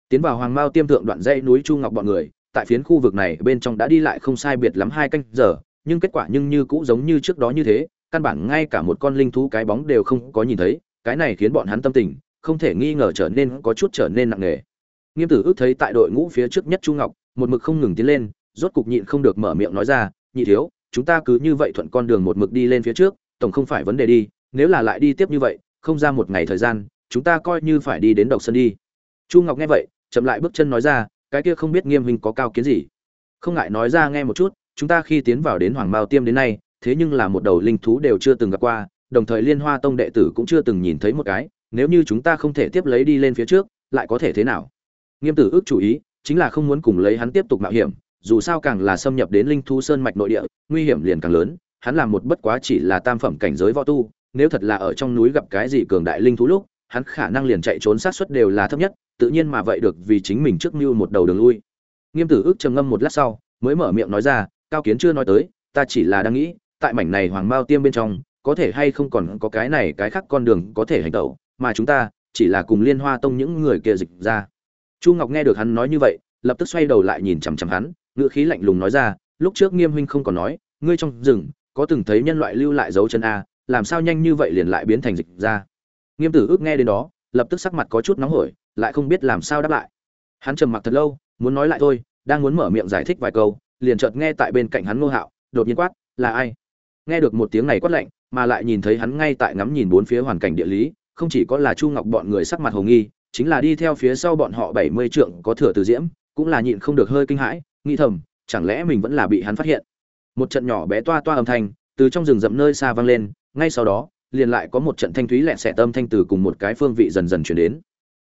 Tiến vào hoàng mao tiêm thượng đoạn dãy núi chu ngọc bọn người, tại phiến khu vực này bên trong đã đi lại không sai biệt lắm hai canh giờ, nhưng kết quả nhưng như cũ giống như trước đó như thế, căn bản ngay cả một con linh thú cái bóng đều không có nhìn thấy, cái này khiến bọn hắn tâm tình không thể nghi ngờ trở nên có chút trở nên nặng nề. Nghiêm tử ước thấy tại đội ngũ phía trước nhất chu ngọc, một mực không ngừng tiến lên, rốt cục nhịn không được mở miệng nói ra, nhị thiếu, chúng ta cứ như vậy thuận con đường một mực đi lên phía trước, tổng không phải vấn đề đi nếu là lại đi tiếp như vậy, không ra một ngày thời gian, chúng ta coi như phải đi đến độc Sơn đi. Chu ngọc nghe vậy, chậm lại bước chân nói ra, cái kia không biết nghiêm hình có cao kiến gì. Không ngại nói ra nghe một chút, chúng ta khi tiến vào đến hoàng mao tiêm đến nay, thế nhưng là một đầu linh thú đều chưa từng gặp qua, đồng thời liên hoa tông đệ tử cũng chưa từng nhìn thấy một cái, nếu như chúng ta không thể tiếp lấy đi lên phía trước, lại có thể thế nào? Nghiêm tử ước chủ ý, chính là không muốn cùng lấy hắn tiếp tục mạo hiểm, dù sao càng là xâm nhập đến linh thú sơn mạch nội địa, nguy hiểm liền càng lớn, hắn làm một bất quá chỉ là tam phẩm cảnh giới võ tu nếu thật là ở trong núi gặp cái gì cường đại linh thú lúc, hắn khả năng liền chạy trốn sát suất đều là thấp nhất, tự nhiên mà vậy được vì chính mình trước mưu một đầu đường lui. Nghiêm tử ước trầm ngâm một lát sau, mới mở miệng nói ra, cao kiến chưa nói tới, ta chỉ là đang nghĩ, tại mảnh này hoàng mao tiêm bên trong, có thể hay không còn có cái này cái khác con đường có thể hành tẩu, mà chúng ta chỉ là cùng liên hoa tông những người kia dịch ra. Chu ngọc nghe được hắn nói như vậy, lập tức xoay đầu lại nhìn chằm chằm hắn ngựa khí lạnh lùng nói ra, lúc trước nghiêm huynh không còn nói, ngươi trong rừng có từng thấy nhân loại lưu lại dấu chân a làm sao nhanh như vậy liền lại biến thành dịch ra? Nghiêm tử ước nghe đến đó, lập tức sắc mặt có chút nóng hổi, lại không biết làm sao đáp lại. Hắn trầm mặc thật lâu, muốn nói lại thôi, đang muốn mở miệng giải thích vài câu, liền chợt nghe tại bên cạnh hắn ngô hạo, đột nhiên quát, là ai? Nghe được một tiếng này quát lạnh, mà lại nhìn thấy hắn ngay tại ngắm nhìn bốn phía hoàn cảnh địa lý, không chỉ có là chu ngọc bọn người sắc mặt hồ nghi, chính là đi theo phía sau bọn họ bảy mươi trượng có thừa từ diễm, cũng là nhịn không được hơi kinh hãi, nghĩ thầm, chẳng lẽ mình vẫn là bị hắn phát hiện? Một trận nhỏ bé toa toa âm thanh, từ trong rừng rậm nơi xa vang lên ngay sau đó, liền lại có một trận thanh thúy lẹn xẻ tâm thanh từ cùng một cái phương vị dần dần chuyển đến.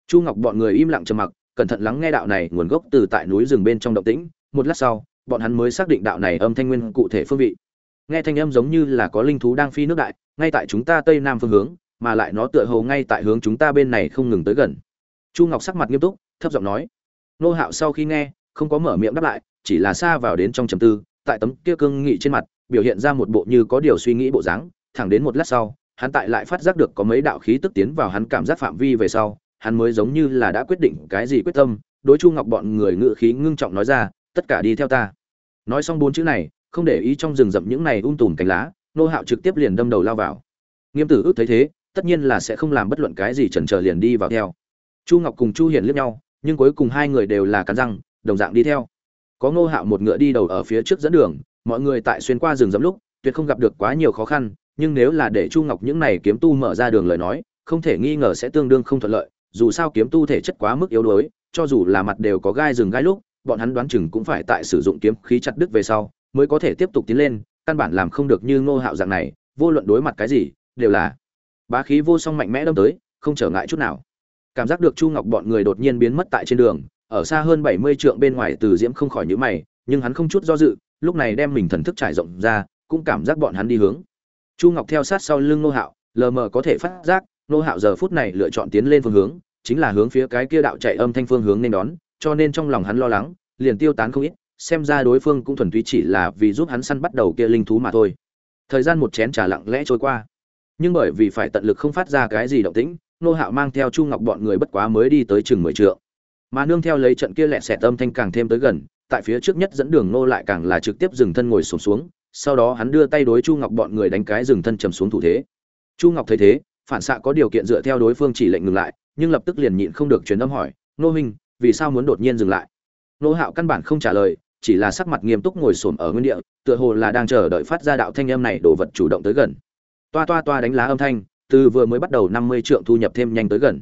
Chu ngọc bọn người im lặng trầm mặc, cẩn thận lắng nghe đạo này nguồn gốc từ tại núi rừng bên trong động tĩnh. Một lát sau, bọn hắn mới xác định đạo này âm thanh nguyên cụ thể phương vị. Nghe thanh âm giống như là có linh thú đang phi nước đại, ngay tại chúng ta tây nam phương hướng, mà lại nó tựa hồ ngay tại hướng chúng ta bên này không ngừng tới gần. Chu ngọc sắc mặt nghiêm túc, thấp giọng nói. Nô hạo sau khi nghe, không có mở miệng đáp lại, chỉ là xa vào đến trong trầm tư, tại tấm kia cương nghị trên mặt, biểu hiện ra một bộ như có điều suy nghĩ bộ dáng thẳng đến một lát sau, hắn tại lại phát giác được có mấy đạo khí tức tiến vào hắn cảm giác phạm vi về sau, hắn mới giống như là đã quyết định cái gì quyết tâm, đối chu ngọc bọn người ngự khí ngưng trọng nói ra, tất cả đi theo ta. Nói xong bốn chữ này, không để ý trong rừng rậm những này um tùm cánh lá, nô hạo trực tiếp liền đâm đầu lao vào. Nghiêm tử ước thấy thế, tất nhiên là sẽ không làm bất luận cái gì chần chờ liền đi vào theo. Chu ngọc cùng chu hiển liếc nhau, nhưng cuối cùng hai người đều là cắn răng, đồng dạng đi theo. Có ngô hạo một ngựa đi đầu ở phía trước dẫn đường, mọi người tại xuyên qua rừng rậm lúc, tuyệt không gặp được quá nhiều khó khăn nhưng nếu là để chu ngọc những này kiếm tu mở ra đường lời nói, không thể nghi ngờ sẽ tương đương không thuận lợi, dù sao kiếm tu thể chất quá mức yếu đuối, cho dù là mặt đều có gai rừng gai lúc, bọn hắn đoán chừng cũng phải tại sử dụng kiếm khí chặt đứt về sau, mới có thể tiếp tục tiến lên, căn bản làm không được như ngô hạo dạng này, vô luận đối mặt cái gì, đều là bá khí vô song mạnh mẽ đâm tới, không trở ngại chút nào. Cảm giác được chu ngọc bọn người đột nhiên biến mất tại trên đường, ở xa hơn bảy mươi trượng bên ngoài từ diễm không khỏi nhíu mày, nhưng hắn không chút do dự, lúc này đem mình thần thức trải rộng ra, cũng cảm giác bọn hắn đi hướng chu ngọc theo sát sau lưng nô hạo lờ mờ có thể phát giác nô hạo giờ phút này lựa chọn tiến lên phương hướng chính là hướng phía cái kia đạo chạy âm thanh phương hướng nên đón cho nên trong lòng hắn lo lắng liền tiêu tán không ít xem ra đối phương cũng thuần túy chỉ là vì giúp hắn săn bắt đầu kia linh thú mà thôi. Thời gian một chén trà lặng lẽ trôi qua. Nhưng bởi vì phải tận lực không phát ra cái gì động tĩnh nô hạo mang theo chu ngọc bọn người bất quá mới đi tới chừng mười trượng. Mà nương theo lấy trận kia lẹ xẹt âm thanh càng thêm tới gần tại phía trước nhất dẫn đường nô lại càng là trực tiếp dừng thân ngồi sụp xuống, xuống sau đó hắn đưa tay đối chu ngọc bọn người đánh cái dừng thân trầm xuống thủ thế. Chu ngọc thấy thế, phản xạ có điều kiện dựa theo đối phương chỉ lệnh ngừng lại, nhưng lập tức liền nhịn không được truyền âm hỏi, nô huynh, vì sao muốn đột nhiên dừng lại? Nô hạo căn bản không trả lời, chỉ là sắc mặt nghiêm túc ngồi xổm ở nguyên địa, tựa hồ là đang chờ đợi phát ra đạo thanh âm này đổ vật chủ động tới gần. Toa toa toa đánh lá âm thanh, từ vừa mới bắt đầu năm mươi trượng thu nhập thêm nhanh tới gần.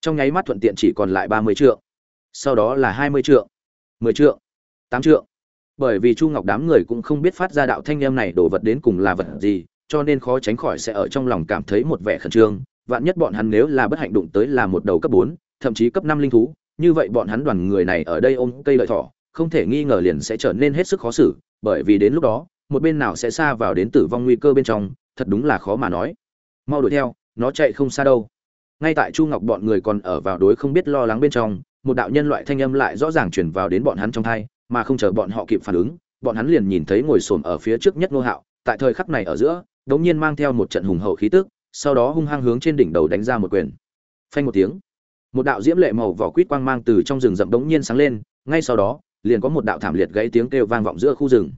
Trong nháy mắt thuận tiện chỉ còn lại ba mươi trượng. Sau đó là hai mươi trượng, mười trượng, tám trượng bởi vì chu ngọc đám người cũng không biết phát ra đạo thanh âm này đồ vật đến cùng là vật gì, cho nên khó tránh khỏi sẽ ở trong lòng cảm thấy một vẻ khẩn trương. Vạn nhất bọn hắn nếu là bất hạnh đụng tới là một đầu cấp bốn, thậm chí cấp năm linh thú, như vậy bọn hắn đoàn người này ở đây ôm cây lợi thỏ, không thể nghi ngờ liền sẽ trở nên hết sức khó xử, bởi vì đến lúc đó, một bên nào sẽ xa vào đến tử vong nguy cơ bên trong, thật đúng là khó mà nói. Mau đuổi theo, nó chạy không xa đâu. Ngay tại chu ngọc bọn người còn ở vào đối không biết lo lắng bên trong, một đạo nhân loại thanh âm lại rõ ràng chuyển vào đến bọn hắn trong thai mà không chờ bọn họ kịp phản ứng, bọn hắn liền nhìn thấy ngồi xổm ở phía trước nhất nô hạo, tại thời khắc này ở giữa, đống nhiên mang theo một trận hùng hậu khí tức, sau đó hung hăng hướng trên đỉnh đầu đánh ra một quyền. Phanh một tiếng, một đạo diễm lệ màu vỏ quýt quang mang từ trong rừng rậm đống nhiên sáng lên, ngay sau đó, liền có một đạo thảm liệt gãy tiếng kêu vang vọng giữa khu rừng.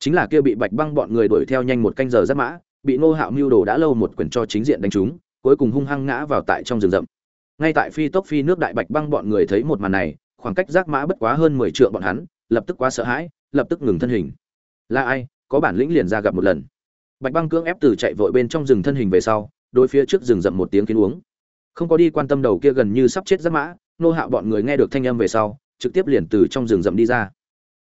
Chính là kia bị bạch băng bọn người đuổi theo nhanh một canh giờ giáp mã, bị ngô hạo mưu đồ đã lâu một quyền cho chính diện đánh trúng, cuối cùng hung hăng ngã vào tại trong rừng rậm. Ngay tại phi tốc phi nước đại bạch băng bọn người thấy một màn này, khoảng cách giác mã bất quá hơn mười trượng bọn hắn lập tức quá sợ hãi, lập tức ngừng thân hình. Là ai? Có bản lĩnh liền ra gặp một lần. Bạch băng cưỡng ép từ chạy vội bên trong rừng thân hình về sau, đối phía trước rừng rậm một tiếng kiến uống. Không có đi quan tâm đầu kia gần như sắp chết giác mã, nô hạo bọn người nghe được thanh âm về sau, trực tiếp liền từ trong rừng rậm đi ra.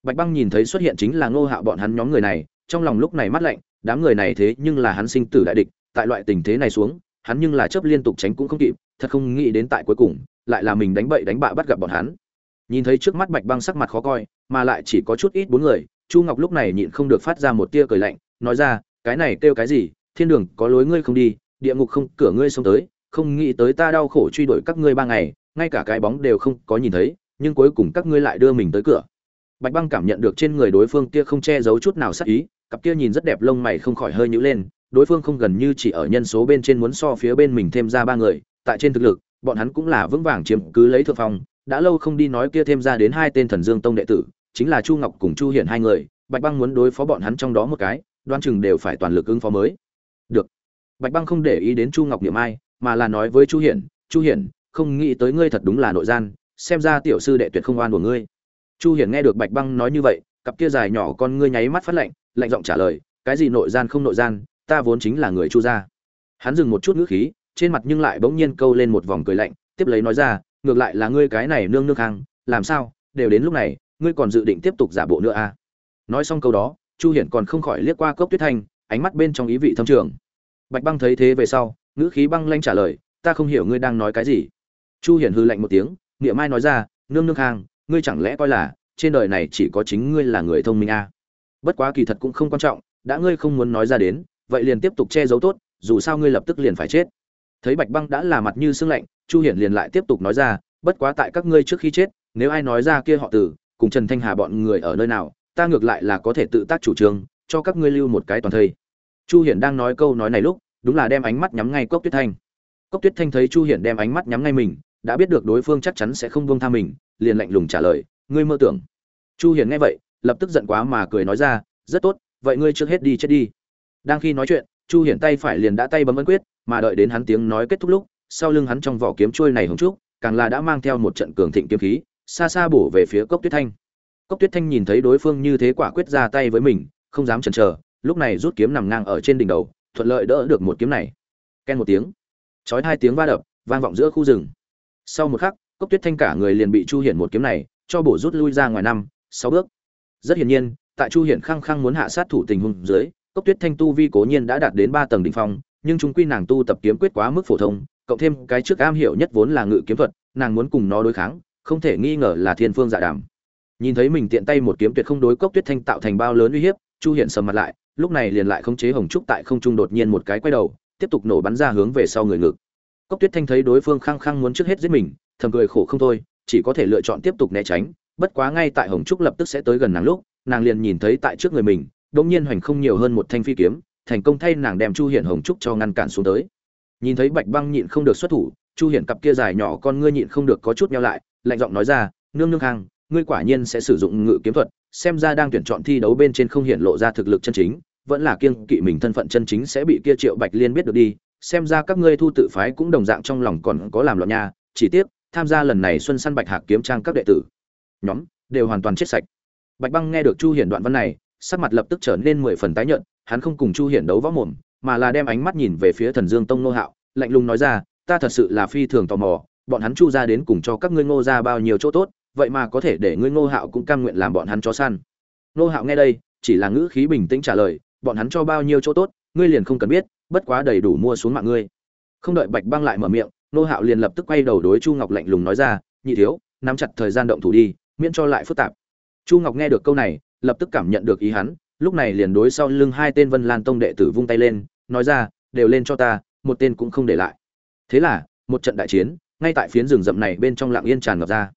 Bạch băng nhìn thấy xuất hiện chính là nô hạo bọn hắn nhóm người này, trong lòng lúc này mắt lạnh, đám người này thế nhưng là hắn sinh tử đại địch, tại loại tình thế này xuống, hắn nhưng là chớp liên tục tránh cũng không kịp, thật không nghĩ đến tại cuối cùng, lại là mình đánh bậy đánh bạ bắt gặp bọn hắn nhìn thấy trước mắt bạch băng sắc mặt khó coi, mà lại chỉ có chút ít bốn người, chu ngọc lúc này nhịn không được phát ra một tia cười lạnh, nói ra, cái này kêu cái gì? Thiên đường, có lối ngươi không đi, địa ngục không, cửa ngươi xông tới, không nghĩ tới ta đau khổ truy đuổi các ngươi ba ngày, ngay cả cái bóng đều không có nhìn thấy, nhưng cuối cùng các ngươi lại đưa mình tới cửa. Bạch băng cảm nhận được trên người đối phương kia không che giấu chút nào sắc ý, cặp kia nhìn rất đẹp lông mày không khỏi hơi nhữ lên, đối phương không gần như chỉ ở nhân số bên trên muốn so phía bên mình thêm ra ba người, tại trên thực lực, bọn hắn cũng là vững vàng chiếm cứ lấy thượng phong đã lâu không đi nói kia thêm ra đến hai tên thần dương tông đệ tử, chính là chu ngọc cùng chu hiển hai người, bạch băng muốn đối phó bọn hắn trong đó một cái đoan chừng đều phải toàn lực ứng phó mới. Được. Bạch băng không để ý đến chu ngọc niệm ai, mà là nói với chu hiển chu hiển, không nghĩ tới ngươi thật đúng là nội gian, xem ra tiểu sư đệ tuyệt không oan của ngươi. Chu hiển nghe được bạch băng nói như vậy, cặp kia dài nhỏ con ngươi nháy mắt phát lạnh lạnh giọng trả lời, cái gì nội gian không nội gian, ta vốn chính là người chu gia. Hắn dừng một chút ngữ khí, trên mặt nhưng lại bỗng nhiên câu lên một vòng cười lạnh, tiếp lấy nói ra ngược lại là ngươi cái này nương nương hàng làm sao, đều đến lúc này, ngươi còn dự định tiếp tục giả bộ nữa à? Nói xong câu đó, chu hiển còn không khỏi liếc qua cốc tuyết thanh, ánh mắt bên trong ý vị thâm trường. Bạch băng thấy thế về sau, ngữ khí băng lanh trả lời, ta không hiểu ngươi đang nói cái gì. Chu hiển hư lạnh một tiếng nghĩa mai nói ra, nương nương hàng ngươi chẳng lẽ coi là, trên đời này chỉ có chính ngươi là người thông minh à. bất quá kỳ thật cũng không quan trọng, đã ngươi không muốn nói ra đến, vậy liền tiếp tục che giấu tốt, dù sao ngươi lập tức liền phải chết. Thấy bạch băng đã là mặt như xương lạnh chu hiển liền lại tiếp tục nói ra, bất quá tại các ngươi trước khi chết, nếu ai nói ra kia họ tử cùng trần thanh hà bọn người ở nơi nào, ta ngược lại là có thể tự tác chủ trương, cho các ngươi lưu một cái toàn thây. Chu hiển đang nói câu nói này lúc, đúng là đem ánh mắt nhắm ngay cốc tuyết thanh. Cốc tuyết thanh thấy chu hiển đem ánh mắt nhắm ngay mình, đã biết được đối phương chắc chắn sẽ không buông tha mình, liền lạnh lùng trả lời, ngươi mơ tưởng. Chu hiển nghe vậy, lập tức giận quá mà cười nói ra, rất tốt, vậy ngươi trước hết đi chết đi. Đang khi nói chuyện, chu hiển tay phải liền đã tay bấm ấn quyết, mà đợi đến hắn tiếng nói kết thúc lúc sau lưng hắn trong vỏ kiếm trôi này hồng trúc, càng là đã mang theo một trận cường thịnh kiếm khí, xa xa bổ về phía cốc tuyết thanh. Cốc tuyết thanh nhìn thấy đối phương như thế quả quyết ra tay với mình, không dám chần chờ, lúc này rút kiếm nằm ngang ở trên đỉnh đầu, thuận lợi đỡ được một kiếm này. Ken một tiếng, chói hai tiếng va đập, vang vọng giữa khu rừng. Sau một khắc, cốc tuyết thanh cả người liền bị chu hiển một kiếm này cho bổ rút lui ra ngoài năm, sáu bước. Rất hiển nhiên, tại chu hiển khăng khăng muốn hạ sát thủ tình huống dưới, cốc tuyết thanh tu vi cố nhiên đã đạt đến ba tầng đỉnh phong, nhưng chúng quy nàng tu tập kiếm quyết quá mức phổ thông cộng thêm cái trước am hiểu nhất vốn là ngự kiếm thuật, nàng muốn cùng nó đối kháng, không thể nghi ngờ là thiên phương dạ đàm. Nhìn thấy mình tiện tay một kiếm tuyệt không đối cốc tuyết thanh tạo thành bao lớn uy hiếp, chu hiện sầm mặt lại, lúc này liền lại khống chế hồng trúc tại không trung đột nhiên một cái quay đầu, tiếp tục nổ bắn ra hướng về sau người ngực. Cốc tuyết thanh thấy đối phương khăng khăng muốn trước hết giết mình, thầm cười khổ không thôi, chỉ có thể lựa chọn tiếp tục né tránh, bất quá ngay tại hồng trúc lập tức sẽ tới gần nàng lúc, nàng liền nhìn thấy tại trước người mình đống nhiên hoành không nhiều hơn một thanh phi kiếm, thành công thay nàng đem chu hiển hồng trúc cho ngăn cản xuống tới nhìn thấy bạch băng nhịn không được xuất thủ, chu hiển cặp kia dài nhỏ con ngươi nhịn không được có chút nhau lại, lạnh giọng nói ra, nương nương hàng ngươi quả nhiên sẽ sử dụng ngự kiếm thuật, xem ra đang tuyển chọn thi đấu bên trên không hiện lộ ra thực lực chân chính, vẫn là kiêng kỵ mình thân phận chân chính sẽ bị kia triệu bạch liên biết được đi, xem ra các ngươi thu tự phái cũng đồng dạng trong lòng còn có làm loạn nha, chỉ tiếc, tham gia lần này xuân săn bạch hạc kiếm trang các đệ tử, nhóm, đều hoàn toàn chết sạch. Bạch băng nghe được chu hiển đoạn văn này, sắc mặt lập tức trở nên mười phần tái nhợt, hắn không cùng chu hiển đấu võ mồm mà là đem ánh mắt nhìn về phía thần dương tông nô hạo, lạnh lùng nói ra, ta thật sự là phi thường tò mò, bọn hắn chu ra đến cùng cho các ngươi ngô ra bao nhiêu chỗ tốt, vậy mà có thể để ngươi ngô hạo cũng cam nguyện làm bọn hắn chó săn. Nô hạo nghe đây, chỉ là ngữ khí bình tĩnh trả lời, bọn hắn cho bao nhiêu chỗ tốt, ngươi liền không cần biết, bất quá đầy đủ mua xuống mạng ngươi. Không đợi bạch băng lại mở miệng nô hạo liền lập tức quay đầu đối chu ngọc lạnh lùng nói ra, nhị thiếu, nắm chặt thời gian động thủ đi, miễn cho lại phức tạp. Chu ngọc nghe được câu này, lập tức cảm nhận được ý hắn lúc này liền đối sau lưng hai tên vân lan tông đệ tử vung tay lên, nói ra, đều lên cho ta, một tên cũng không để lại. Thế là, một trận đại chiến, ngay tại phiến rừng rậm này bên trong lạng yên tràn ngập ra.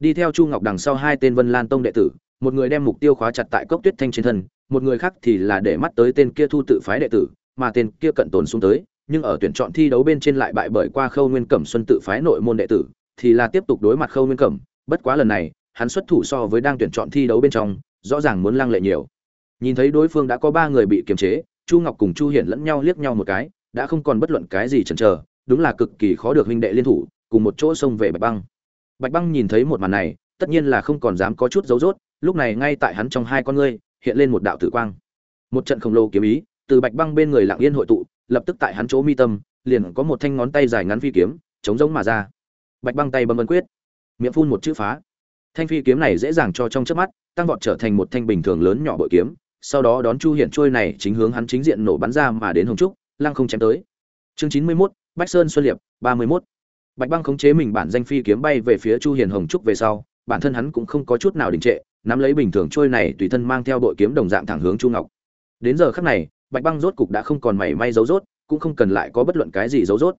Đi theo chu ngọc đằng sau hai tên vân lan tông đệ tử, một người đem mục tiêu khóa chặt tại cốc tuyết thanh trên thân, một người khác thì là để mắt tới tên kia thu tự phái đệ tử, mà tên kia cận tồn xuống tới, nhưng ở tuyển chọn thi đấu bên trên lại bại bởi qua khâu nguyên cẩm xuân tự phái nội môn đệ tử, thì là tiếp tục đối mặt khâu nguyên cẩm. Bất quá lần này, hắn xuất thủ so với đang tuyển chọn thi đấu bên trong, rõ ràng muốn lăng lệ nhiều nhìn thấy đối phương đã có ba người bị kiềm chế, chu ngọc cùng chu hiển lẫn nhau liếc nhau một cái, đã không còn bất luận cái gì chần chờ, đúng là cực kỳ khó được huynh đệ liên thủ, cùng một chỗ xông về bạch băng. Bạch băng nhìn thấy một màn này, tất nhiên là không còn dám có chút dấu dốt, lúc này ngay tại hắn trong hai con ngươi, hiện lên một đạo tử quang. Một trận khổng lồ kiếm ý, từ bạch băng bên người lặng yên hội tụ, lập tức tại hắn chỗ mi tâm, liền có một thanh ngón tay dài ngắn phi kiếm, chống giống mà ra. Bạch băng tay bấm ấn quyết, miệng phun một chữ phá. Thanh phi kiếm này dễ dàng cho trong chớp mắt, tăng vọt trở thành một thanh bình thường lớn nhỏ bội kiếm sau đó đón chu hiển trôi này chính hướng hắn chính diện nổ bắn ra mà đến hồng trúc lăng không chém tới. Chương chín mươi 91, bách sơn xuân liệp ba mươi 31. bạch băng khống chế mình bản danh phi kiếm bay về phía chu hiển hồng trúc về sau bản thân hắn cũng không có chút nào đình trệ nắm lấy bình thường trôi này tùy thân mang theo đội kiếm đồng dạng thẳng hướng chu ngọc. Đến giờ khắc này bạch băng rốt cục đã không còn mảy may dấu rốt cũng không cần lại có bất luận cái gì dấu rốt.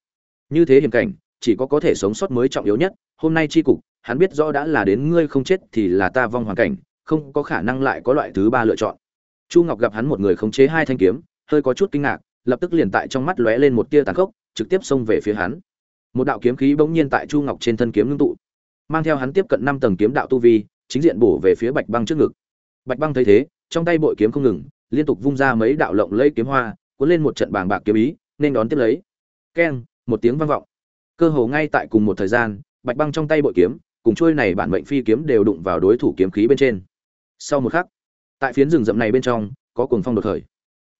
Như thế hiểm cảnh chỉ có có thể sống sót mới trọng yếu nhất hôm nay tri cục hắn biết rõ đã là đến ngươi không chết thì là ta vong hoàn cảnh không có khả năng lại có loại thứ ba lựa chọn chu ngọc gặp hắn một người khống chế hai thanh kiếm, hơi có chút kinh ngạc, lập tức liền tại trong mắt lóe lên một tia tàn khốc, trực tiếp xông về phía hắn. Một đạo kiếm khí bỗng nhiên tại chu ngọc trên thân kiếm ngưng tụ, mang theo hắn tiếp cận năm tầng kiếm đạo tu vi, chính diện bổ về phía bạch băng trước ngực. Bạch băng thấy thế, trong tay bội kiếm không ngừng, liên tục vung ra mấy đạo lộng lẫy kiếm hoa, cuốn lên một trận bàng bạc kiếm ý, nên đón tiếp lấy. Keng, một tiếng vang vọng. Cơ hồ ngay tại cùng một thời gian, bạch băng trong tay bội kiếm, cùng trôi này bản mệnh phi kiếm đều đụng vào đối thủ kiếm khí bên trên. Sau một khắc tại phiến rừng rậm này bên trong, có cuồng phong đột khởi.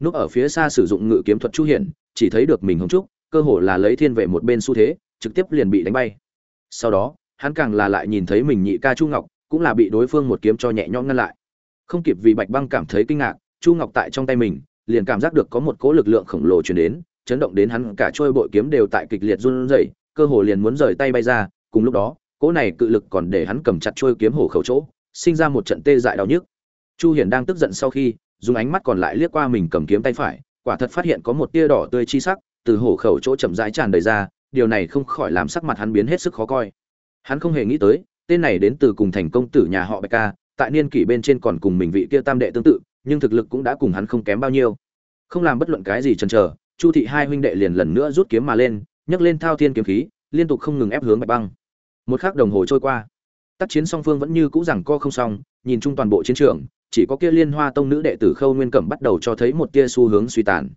Núp ở phía xa sử dụng ngự kiếm thuật chu hiển, chỉ thấy được mình hồng trúc, cơ hồ là lấy thiên vệ một bên xu thế, trực tiếp liền bị đánh bay. Sau đó, hắn càng là lại nhìn thấy mình nhị ca chu ngọc, cũng là bị đối phương một kiếm cho nhẹ nhõm ngăn lại. Không kịp vì bạch băng cảm thấy kinh ngạc, chu ngọc tại trong tay mình, liền cảm giác được có một cỗ lực lượng khổng lồ truyền đến, chấn động đến hắn cả trôi bội kiếm đều tại kịch liệt run rẩy, cơ hồ liền muốn rời tay bay ra, cùng lúc đó, cỗ này cự lực còn để hắn cầm chặt trôi kiếm hổ khẩu chỗ, sinh ra một trận tê dại đau nhức chu hiển đang tức giận sau khi, dùng ánh mắt còn lại liếc qua mình cầm kiếm tay phải, quả thật phát hiện có một tia đỏ tươi chi sắc, từ hổ khẩu chỗ chậm rãi tràn đầy ra, điều này không khỏi làm sắc mặt hắn biến hết sức khó coi. Hắn không hề nghĩ tới, tên này đến từ cùng thành công tử nhà họ bạch ca, tại niên kỷ bên trên còn cùng mình vị kia tam đệ tương tự, nhưng thực lực cũng đã cùng hắn không kém bao nhiêu. Không làm bất luận cái gì chần chờ, chu thị hai huynh đệ liền lần nữa rút kiếm mà lên, nhấc lên thao thiên kiếm khí, liên tục không ngừng ép hướng bạch băng. Một khắc đồng hồ trôi qua. Tác chiến song phương vẫn như cũ rằng co không xong, nhìn chung toàn bộ chiến trường chỉ có kia liên hoa tông nữ đệ tử khâu nguyên cẩm bắt đầu cho thấy một tia xu hướng suy tàn.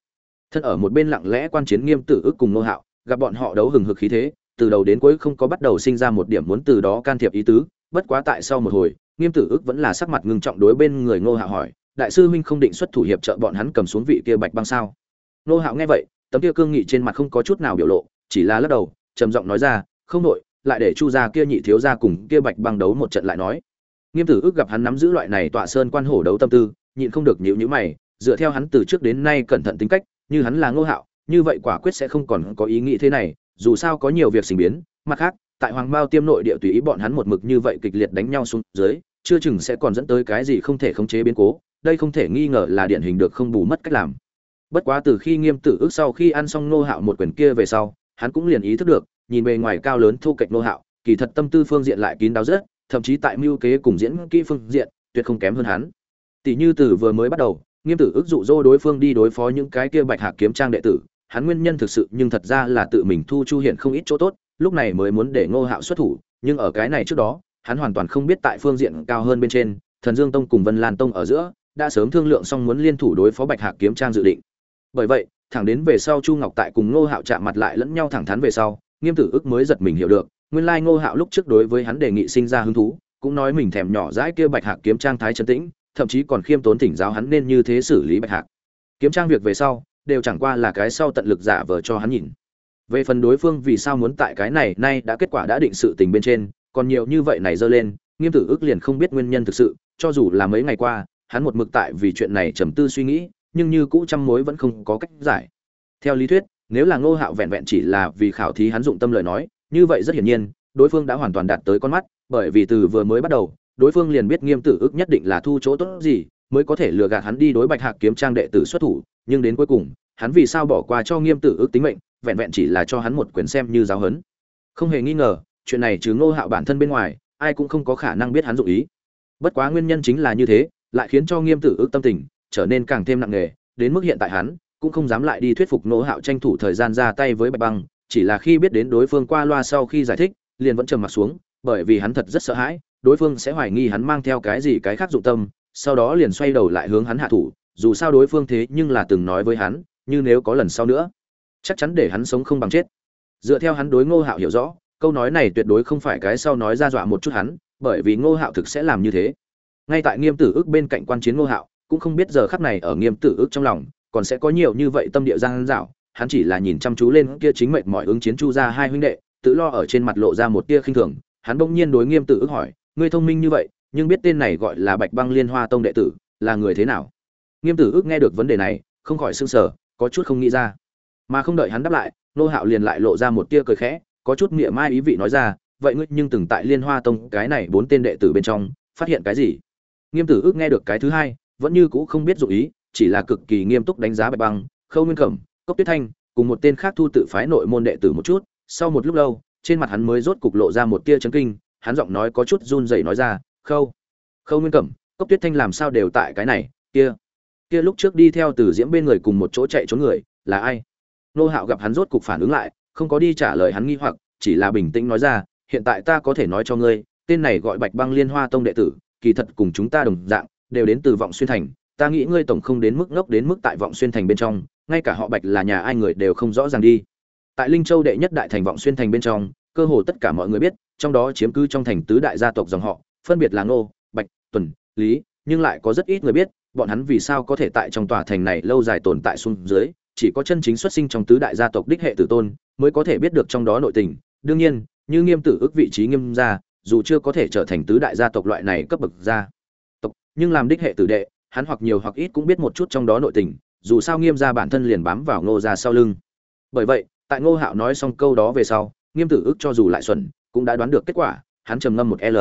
Thân ở một bên lặng lẽ quan chiến nghiêm tử ức cùng nô hạo, gặp bọn họ đấu hừng hực khí thế, từ đầu đến cuối không có bắt đầu sinh ra một điểm muốn từ đó can thiệp ý tứ, bất quá tại sau một hồi, nghiêm tử ức vẫn là sắc mặt ngưng trọng đối bên người nô hạo hỏi, đại sư huynh không định xuất thủ hiệp trợ bọn hắn cầm xuống vị kia bạch băng sao? Nô hạo nghe vậy, tấm kia cương nghị trên mặt không có chút nào biểu lộ, chỉ là lắc đầu, trầm giọng nói ra, không nội lại để chu gia kia nhị thiếu gia cùng kia bạch băng đấu một trận lại nói nghiêm tử ước gặp hắn nắm giữ loại này tọa sơn quan hổ đấu tâm tư, nhịn không được nhịu nhữ mày, dựa theo hắn từ trước đến nay cẩn thận tính cách, như hắn là ngô hạo, như vậy quả quyết sẽ không còn có ý nghĩ thế này, dù sao có nhiều việc sinh biến, mặt khác, tại hoàng bao tiêm nội địa tùy ý bọn hắn một mực như vậy kịch liệt đánh nhau xuống dưới, chưa chừng sẽ còn dẫn tới cái gì không thể khống chế biến cố, đây không thể nghi ngờ là điển hình được không bù mất cách làm. Bất quá từ khi nghiêm tử ước sau khi ăn xong nô hạo một quyền kia về sau, hắn cũng liền ý thức được, nhìn bề ngoài cao lớn thu kịch nô hạo, kỳ thật tâm tư phương diện lại kín đáo rất thậm chí tại mưu kế cùng diễn kỹ phương diện, tuyệt không kém hơn hắn. Tỷ như từ vừa mới bắt đầu, nghiêm tử ước dụ dỗ đối phương đi đối phó những cái kia bạch hạc kiếm trang đệ tử, hắn nguyên nhân thực sự nhưng thật ra là tự mình thu chu hiện không ít chỗ tốt, lúc này mới muốn để ngô hạo xuất thủ, nhưng ở cái này trước đó, hắn hoàn toàn không biết tại phương diện cao hơn bên trên, thần dương tông cùng vân lan tông ở giữa, đã sớm thương lượng xong muốn liên thủ đối phó bạch hạc kiếm trang dự định. Bởi vậy, thẳng đến về sau chu ngọc tại cùng ngô hạo chạm mặt lại lẫn nhau thẳng thắn về sau, nghiêm tử ức mới giật mình hiểu được nguyên lai ngô hạo lúc trước đối với hắn đề nghị sinh ra hứng thú, cũng nói mình thèm nhỏ dãi kia bạch hạc kiếm trang thái trấn tĩnh, thậm chí còn khiêm tốn thỉnh giáo hắn nên như thế xử lý bạch hạc. Kiếm trang việc về sau, đều chẳng qua là cái sau tận lực giả vờ cho hắn nhìn. Về phần đối phương vì sao muốn tại cái này, nay đã kết quả đã định sự tình bên trên, còn nhiều như vậy này dơ lên, nghiêm tử ước liền không biết nguyên nhân thực sự, cho dù là mấy ngày qua, hắn một mực tại vì chuyện này trầm tư suy nghĩ, nhưng như cũ trăm mối vẫn không có cách giải. Theo lý thuyết, nếu là ngô hạo vẹn vẹn chỉ là vì khảo thí hắn dụng tâm lời nói như vậy rất hiển nhiên, đối phương đã hoàn toàn đạt tới con mắt, bởi vì từ vừa mới bắt đầu, đối phương liền biết nghiêm tử ước nhất định là thu chỗ tốt gì, mới có thể lừa gạt hắn đi đối bạch hạc kiếm trang đệ tử xuất thủ, nhưng đến cuối cùng, hắn vì sao bỏ qua cho nghiêm tử ước tính mệnh, vẹn vẹn chỉ là cho hắn một quyền xem như giáo hấn không hề nghi ngờ, chuyện này chứ ngô hạo bản thân bên ngoài, ai cũng không có khả năng biết hắn dụng ý. Bất quá nguyên nhân chính là như thế, lại khiến cho nghiêm tử ước tâm tình trở nên càng thêm nặng nề, đến mức hiện tại hắn cũng không dám lại đi thuyết phục Ngô hạo tranh thủ thời gian ra tay với bạch băng chỉ là khi biết đến đối phương qua loa sau khi giải thích, liền vẫn trầm mặt xuống, bởi vì hắn thật rất sợ hãi, đối phương sẽ hoài nghi hắn mang theo cái gì cái khác dụng tâm, sau đó liền xoay đầu lại hướng hắn hạ thủ, dù sao đối phương thế nhưng là từng nói với hắn, như nếu có lần sau nữa, chắc chắn để hắn sống không bằng chết. Dựa theo hắn đối ngô hạo hiểu rõ, câu nói này tuyệt đối không phải cái sau nói ra dọa một chút hắn, bởi vì ngô hạo thực sẽ làm như thế. Ngay tại nghiêm tử ước bên cạnh quan chiến ngô hạo, cũng không biết giờ khắc này ở nghiêm tử ước trong lòng, còn sẽ có nhiều như vậy tâm địa giang dạo hắn chỉ là nhìn chăm chú lên kia chính mệnh mọi ứng chiến chu ra hai huynh đệ, tự lo ở trên mặt lộ ra một tia khinh thường. Hắn bỗng nhiên đối nghiêm tử ước hỏi, ngươi thông minh như vậy, nhưng biết tên này gọi là bạch băng liên hoa tông đệ tử, là người thế nào? Nghiêm tử ước nghe được vấn đề này, không khỏi sưng sở có chút không nghĩ ra. Mà không đợi hắn đáp lại, nô hạo liền lại lộ ra một tia cười khẽ, có chút nghĩa mai ý vị nói ra, vậy ngươi nhưng từng tại liên hoa tông, cái này bốn tên đệ tử bên trong, phát hiện cái gì? Nghiêm tử ước nghe được cái thứ hai, vẫn như cũ không biết dụng ý, chỉ là cực kỳ nghiêm túc đánh giá bạch băng, khâu nguyên cẩm cốc tuyết thanh cùng một tên khác thu tự phái nội môn đệ tử một chút, sau một lúc lâu, trên mặt hắn mới rốt cục lộ ra một tia chấn kinh, hắn giọng nói có chút run rẩy nói ra, khâu khâu nguyên cẩm, cốc tuyết thanh làm sao đều tại cái này, kia kia lúc trước đi theo từ diễm bên người cùng một chỗ chạy trốn người, là ai? Nô hạo gặp hắn rốt cục phản ứng lại, không có đi trả lời hắn nghi hoặc, chỉ là bình tĩnh nói ra, hiện tại ta có thể nói cho ngươi, tên này gọi bạch băng liên hoa tông đệ tử, kỳ thật cùng chúng ta đồng dạng, đều đến từ vọng xuyên thành, ta nghĩ ngươi tổng không đến mức ngốc đến mức tại vọng xuyên thành bên trong ngay cả họ bạch là nhà ai người đều không rõ ràng đi. Tại linh châu đệ nhất đại thành vọng xuyên thành bên trong, cơ hồ tất cả mọi người biết, trong đó chiếm cứ trong thành tứ đại gia tộc dòng họ, phân biệt là ngô, bạch, tuần, lý, nhưng lại có rất ít người biết, bọn hắn vì sao có thể tại trong tòa thành này lâu dài tồn tại xuống dưới, chỉ có chân chính xuất sinh trong tứ đại gia tộc đích hệ tử tôn mới có thể biết được trong đó nội tình. Đương nhiên, như nghiêm tử ước vị trí nghiêm gia, dù chưa có thể trở thành tứ đại gia tộc loại này cấp bậc gia tộc, nhưng làm đích hệ tử đệ, hắn hoặc nhiều hoặc ít cũng biết một chút trong đó nội tình dù sao nghiêm gia bản thân liền bám vào ngô gia sau lưng. Bởi vậy, tại ngô hạo nói xong câu đó về sau, nghiêm tử ước cho dù lại xuẩn, cũng đã đoán được kết quả, hắn trầm ngâm một l.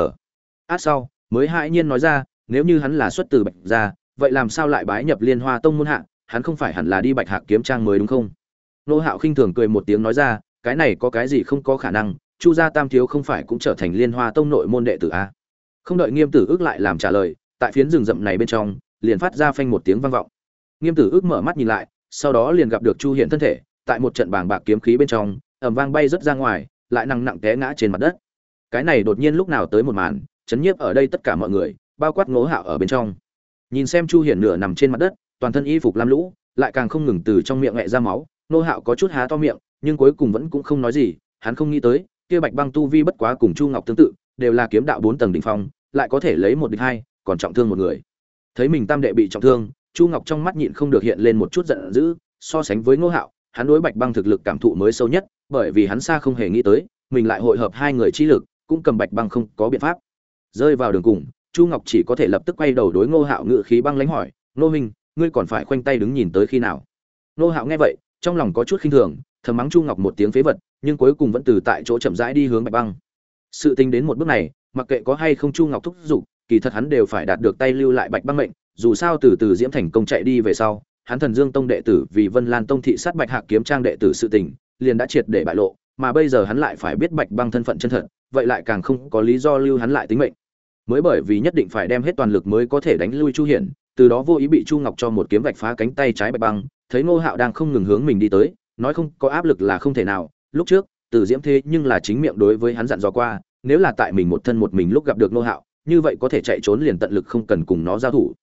Át sau, mới hãi nhiên nói ra, nếu như hắn là xuất từ bạch gia, vậy làm sao lại bái nhập liên hoa tông môn hạ, hắn không phải hẳn là đi bạch hạc kiếm trang mới đúng không? Ngô hạo khinh thường cười một tiếng nói ra, cái này có cái gì không có khả năng, chu gia tam thiếu không phải cũng trở thành liên hoa tông nội môn đệ tử a không đợi nghiêm tử ước lại làm trả lời, tại phiến rừng rậm này bên trong, liền phát ra phanh một tiếng vang vọng nghiêm tử ước mở mắt nhìn lại, sau đó liền gặp được chu hiện thân thể, tại một trận bàng bạc kiếm khí bên trong ẩm vang bay rất ra ngoài, lại nặng nặng té ngã trên mặt đất. Cái này đột nhiên lúc nào tới một màn, chấn nhiếp ở đây tất cả mọi người, bao quát ngố hạo ở bên trong. Nhìn xem chu hiển nửa nằm trên mặt đất, toàn thân y phục lam lũ, lại càng không ngừng từ trong miệng mẹ ra máu nô hạo có chút há to miệng, nhưng cuối cùng vẫn cũng không nói gì, hắn không nghĩ tới, kia bạch băng tu vi bất quá cùng chu ngọc tương tự, đều là kiếm đạo bốn tầng đỉnh phong, lại có thể lấy một địch hai, còn trọng thương một người. Thấy mình tam đệ bị trọng thương chu ngọc trong mắt nhịn không được hiện lên một chút giận dữ, so sánh với ngô hạo, hắn đối bạch băng thực lực cảm thụ mới sâu nhất, bởi vì hắn xa không hề nghĩ tới, mình lại hội hợp hai người chi lực, cũng cầm bạch băng không có biện pháp. Rơi vào đường cùng, chu ngọc chỉ có thể lập tức quay đầu đối ngô hạo ngự khí băng lánh hỏi nô minh ngươi còn phải khoanh tay đứng nhìn tới khi nào? Ngô hạo nghe vậy, trong lòng có chút khinh thường, thầm mắng chu ngọc một tiếng phế vật, nhưng cuối cùng vẫn từ tại chỗ chậm rãi đi hướng bạch băng. Sự tình đến một bước này, mặc kệ có hay không chu ngọc thúc giục, kỳ thật hắn đều phải đạt được tay lưu lại bạch băng mệnh dù sao từ từ diễm thành công chạy đi về sau, hắn thần dương tông đệ tử vì vân lan tông thị sát bạch hạc kiếm trang đệ tử sự tình, liền đã triệt để bại lộ, mà bây giờ hắn lại phải biết bạch băng thân phận chân thật, vậy lại càng không có lý do lưu hắn lại tính mệnh. Mới bởi vì nhất định phải đem hết toàn lực mới có thể đánh lui chu hiển, từ đó vô ý bị chu ngọc cho một kiếm vạch phá cánh tay trái bạch băng, thấy ngô hạo đang không ngừng hướng mình đi tới, nói không có áp lực là không thể nào, lúc trước, từ diễm thế nhưng là chính miệng đối với hắn dặn dò qua, nếu là tại mình một thân một mình lúc gặp được ngô hạo, như vậy có thể chạy trốn liền tận lực không cần cùng nó giao thủ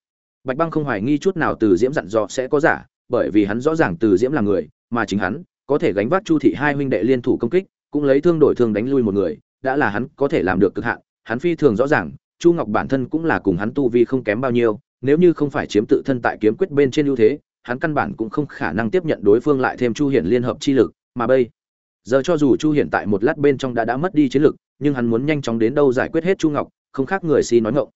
bạch băng không hoài nghi chút nào từ diễm dặn dò sẽ có giả, bởi vì hắn rõ ràng từ diễm là người, mà chính hắn, có thể gánh vác chu thị hai huynh đệ liên thủ công kích, cũng lấy thương đổi thương đánh lui một người, đã là hắn có thể làm được cực hạn, hắn phi thường rõ ràng, chu ngọc bản thân cũng là cùng hắn tu vi không kém bao nhiêu, nếu như không phải chiếm tự thân tại kiếm quyết bên trên ưu thế, hắn căn bản cũng không khả năng tiếp nhận đối phương lại thêm chu hiển liên hợp chi lực, mà bây giờ cho dù chu hiển tại một lát bên trong đã đã mất đi chiến lực, nhưng hắn muốn nhanh chóng đến đâu giải quyết hết chu ngọc, không khác người si nói ngộng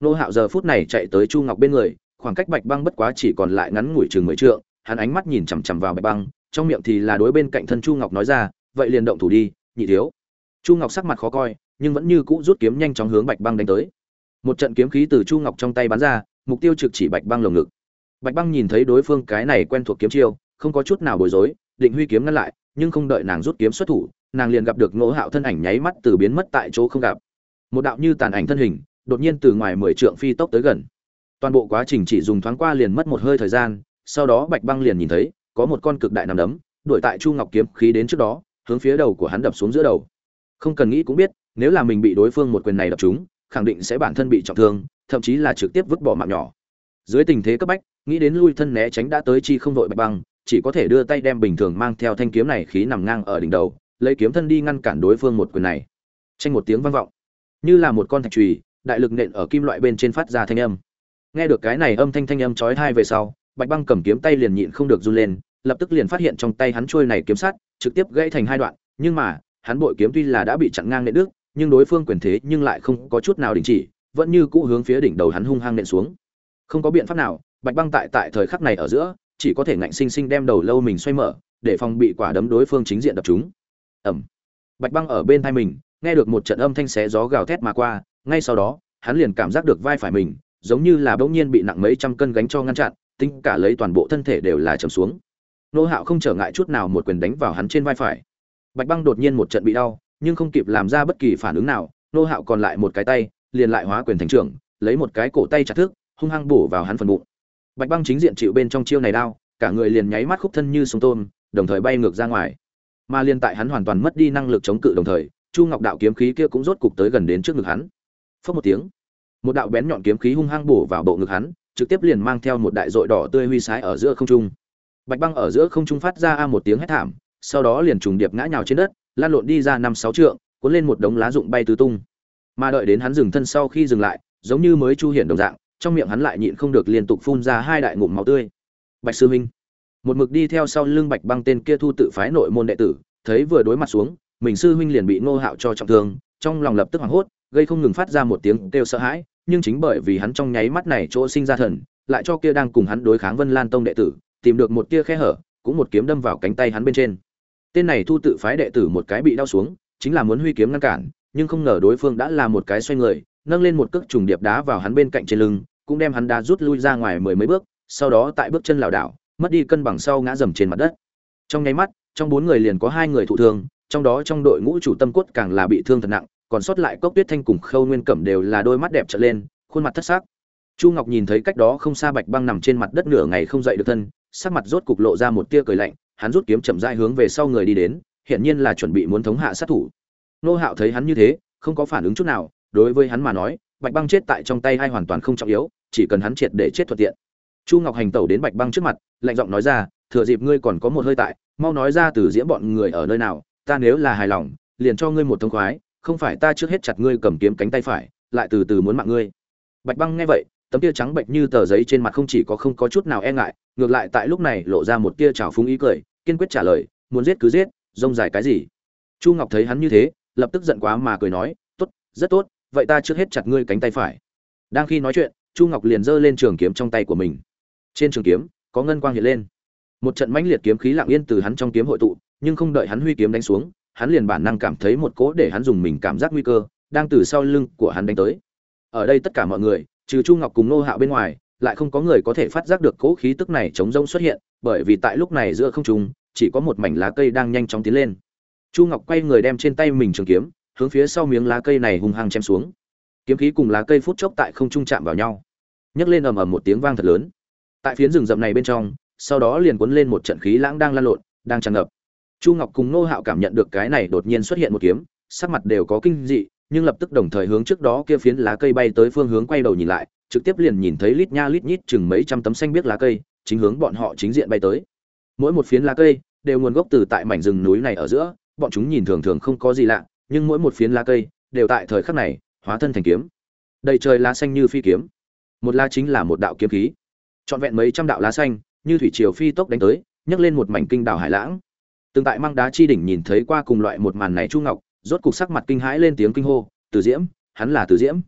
nô hạo giờ phút này chạy tới chu ngọc bên người, khoảng cách bạch băng bất quá chỉ còn lại ngắn ngủi chừng mười trượng, hắn ánh mắt nhìn chằm chằm vào bạch băng, trong miệng thì là đối bên cạnh thân chu ngọc nói ra, vậy liền động thủ đi, nhị thiếu. Chu ngọc sắc mặt khó coi, nhưng vẫn như cũ rút kiếm nhanh chóng hướng bạch băng đánh tới. Một trận kiếm khí từ chu ngọc trong tay bắn ra, mục tiêu trực chỉ bạch băng lồng ngực. Bạch băng nhìn thấy đối phương cái này quen thuộc kiếm chiêu, không có chút nào bối rối, định huy kiếm ngăn lại, nhưng không đợi nàng rút kiếm xuất thủ, nàng liền gặp được ngỗ hạo thân ảnh nháy mắt từ biến mất tại chỗ không gặp. Một đạo như tàn ảnh thân hình đột nhiên từ ngoài mười trượng phi tốc tới gần. Toàn bộ quá trình chỉ dùng thoáng qua liền mất một hơi thời gian, sau đó bạch băng liền nhìn thấy, có một con cực đại nằm đấm, đuổi tại chu ngọc kiếm khí đến trước đó, hướng phía đầu của hắn đập xuống giữa đầu. Không cần nghĩ cũng biết, nếu là mình bị đối phương một quyền này đập trúng, khẳng định sẽ bản thân bị trọng thương, thậm chí là trực tiếp vứt bỏ mạng nhỏ. Dưới tình thế cấp bách, nghĩ đến lui thân né tránh đã tới chi không đội bạch băng, chỉ có thể đưa tay đem bình thường mang theo thanh kiếm này khí nằm ngang ở đỉnh đầu, lấy kiếm thân đi ngăn cản đối phương một quyền này. Tranh một tiếng vang vọng. Như là một con thạch trùy đại lực nện ở kim loại bên trên phát ra thanh âm. Nghe được cái này âm thanh thanh âm chói tai về sau, bạch băng cầm kiếm tay liền nhịn không được run lên, lập tức liền phát hiện trong tay hắn trôi này kiếm sắt, trực tiếp gãy thành hai đoạn, nhưng mà, hắn bội kiếm tuy là đã bị chặn ngang nện đứt, nhưng đối phương quyền thế nhưng lại không có chút nào đình chỉ, vẫn như cũ hướng phía đỉnh đầu hắn hung hăng nện xuống. Không có biện pháp nào, bạch băng tại tại thời khắc này ở giữa, chỉ có thể ngạnh sinh sinh đem đầu lâu mình xoay mở, để phòng bị quả đấm đối phương chính diện đập chúng. Ẩm bạch băng ở bên thai mình, nghe được một trận âm thanh xé gió gào thét mà qua ngay sau đó, hắn liền cảm giác được vai phải mình, giống như là bỗng nhiên bị nặng mấy trăm cân gánh cho ngăn chặn, tính cả lấy toàn bộ thân thể đều là trầm xuống. Nô hạo không trở ngại chút nào một quyền đánh vào hắn trên vai phải. Bạch băng đột nhiên một trận bị đau, nhưng không kịp làm ra bất kỳ phản ứng nào, nô hạo còn lại một cái tay, liền lại hóa quyền thành trưởng, lấy một cái cổ tay chặt thước, hung hăng bổ vào hắn phần bụng. Bạch băng chính diện chịu bên trong chiêu này đau, cả người liền nháy mắt khúc thân như sông tôm, đồng thời bay ngược ra ngoài. Mà liên tại hắn hoàn toàn mất đi năng lực chống cự đồng thời, chu ngọc đạo kiếm khí kia cũng rốt cục tới gần đến trước ngực hắn phất một tiếng. Một đạo bén nhọn kiếm khí hung hăng bổ vào bộ ngực hắn, trực tiếp liền mang theo một đại dội đỏ tươi huy sái ở giữa không trung. Bạch băng ở giữa không trung phát ra a một tiếng hét thảm, sau đó liền trùng điệp ngã nhào trên đất, lan lộn đi ra năm sáu trượng, cuốn lên một đống lá rụng bay tứ tung. Mà đợi đến hắn dừng thân sau khi dừng lại, giống như mới chu hiển đồng dạng, trong miệng hắn lại nhịn không được liên tục phun ra hai đại ngụm máu tươi. Bạch sư huynh, một mực đi theo sau lưng bạch băng tên kia thu tự phái nội môn đệ tử, thấy vừa đối mặt xuống, mình sư huynh liền bị ngô hạo cho trọng thương, trong lòng lập tức hoảng hốt gây không ngừng phát ra một tiếng kêu sợ hãi, nhưng chính bởi vì hắn trong nháy mắt này chỗ sinh ra thần, lại cho kia đang cùng hắn đối kháng vân lan tông đệ tử, tìm được một tia khe hở, cũng một kiếm đâm vào cánh tay hắn bên trên. Tên này thu tự phái đệ tử một cái bị đau xuống, chính là muốn huy kiếm ngăn cản, nhưng không ngờ đối phương đã là một cái xoay người, nâng lên một cước trùng điệp đá vào hắn bên cạnh trên lưng, cũng đem hắn đá rút lui ra ngoài mười mấy bước, sau đó tại bước chân lảo đảo, mất đi cân bằng sau ngã dầm trên mặt đất. Trong nháy mắt, trong bốn người liền có hai người thụ thương, trong đó trong đội ngũ chủ tâm cốt càng là bị thương thật nặng còn sót lại cốc tuyết thanh cùng khâu nguyên cẩm đều là đôi mắt đẹp trở lên, khuôn mặt thất xác chu ngọc nhìn thấy cách đó không xa bạch băng nằm trên mặt đất nửa ngày không dậy được thân, sắc mặt rốt cục lộ ra một tia cười lạnh, hắn rút kiếm chậm rãi hướng về sau người đi đến hiện nhiên là chuẩn bị muốn thống hạ sát thủ. Nô hạo thấy hắn như thế, không có phản ứng chút nào, đối với hắn mà nói, bạch băng chết tại trong tay hay hoàn toàn không trọng yếu, chỉ cần hắn triệt để chết thuận tiện. Chu ngọc hành tẩu đến bạch băng trước mặt, lạnh giọng nói ra, thừa dịp ngươi còn có một hơi tại, mau nói ra từ diễm bọn người ở nơi nào, ta nếu là hài lòng, liền cho ngươi một thông khoái không phải ta trước hết chặt ngươi cầm kiếm cánh tay phải, lại từ từ muốn mạng ngươi. Bạch băng nghe vậy, tấm tia trắng bệnh như tờ giấy trên mặt không chỉ có không có chút nào e ngại, ngược lại tại lúc này lộ ra một tia trào phúng ý cười, kiên quyết trả lời, muốn giết cứ giết, rông dài cái gì? Chu ngọc thấy hắn như thế, lập tức giận quá mà cười nói, tốt, rất tốt, vậy ta trước hết chặt ngươi cánh tay phải. Đang khi nói chuyện, chu ngọc liền giơ lên trường kiếm trong tay của mình. Trên trường kiếm, có ngân quang hiện lên. Một trận mãnh liệt kiếm khí lặng yên từ hắn trong kiếm hội tụ, nhưng không đợi hắn huy kiếm đánh xuống hắn liền bản năng cảm thấy một cỗ để hắn dùng mình cảm giác nguy cơ đang từ sau lưng của hắn đánh tới. Ở đây tất cả mọi người, trừ chu ngọc cùng nô hạo bên ngoài, lại không có người có thể phát giác được cỗ khí tức này chống rông xuất hiện, bởi vì tại lúc này giữa không trung, chỉ có một mảnh lá cây đang nhanh chóng tiến lên. Chu ngọc quay người đem trên tay mình trường kiếm, hướng phía sau miếng lá cây này hung hăng chém xuống. Kiếm khí cùng lá cây phút chốc tại không trung chạm vào nhau. Nhấc lên ầm ầm một tiếng vang thật lớn. Tại phiến rừng rậm này bên trong, sau đó liền cuốn lên một trận khí lãng đang lan lộn, đang tràn ngập chu ngọc cùng nô hạo cảm nhận được cái này đột nhiên xuất hiện một kiếm, sắc mặt đều có kinh dị, nhưng lập tức đồng thời hướng trước đó kia phiến lá cây bay tới phương hướng quay đầu nhìn lại, trực tiếp liền nhìn thấy lít nha lít nhít chừng mấy trăm tấm xanh biếc lá cây, chính hướng bọn họ chính diện bay tới. Mỗi một phiến lá cây đều nguồn gốc từ tại mảnh rừng núi này ở giữa, bọn chúng nhìn thường thường không có gì lạ, nhưng mỗi một phiến lá cây đều tại thời khắc này hóa thân thành kiếm. Đầy trời lá xanh như phi kiếm. Một lá chính là một đạo kiếm khí. Trọn vẹn mấy trăm đạo lá xanh, như thủy triều phi tốc đánh tới, nhấc lên một mảnh kinh đảo hải lãng từng tại mang đá chi đỉnh nhìn thấy qua cùng loại một màn này chu ngọc, rốt cục sắc mặt kinh hãi lên tiếng kinh hô, từ diễm, hắn là từ diễm.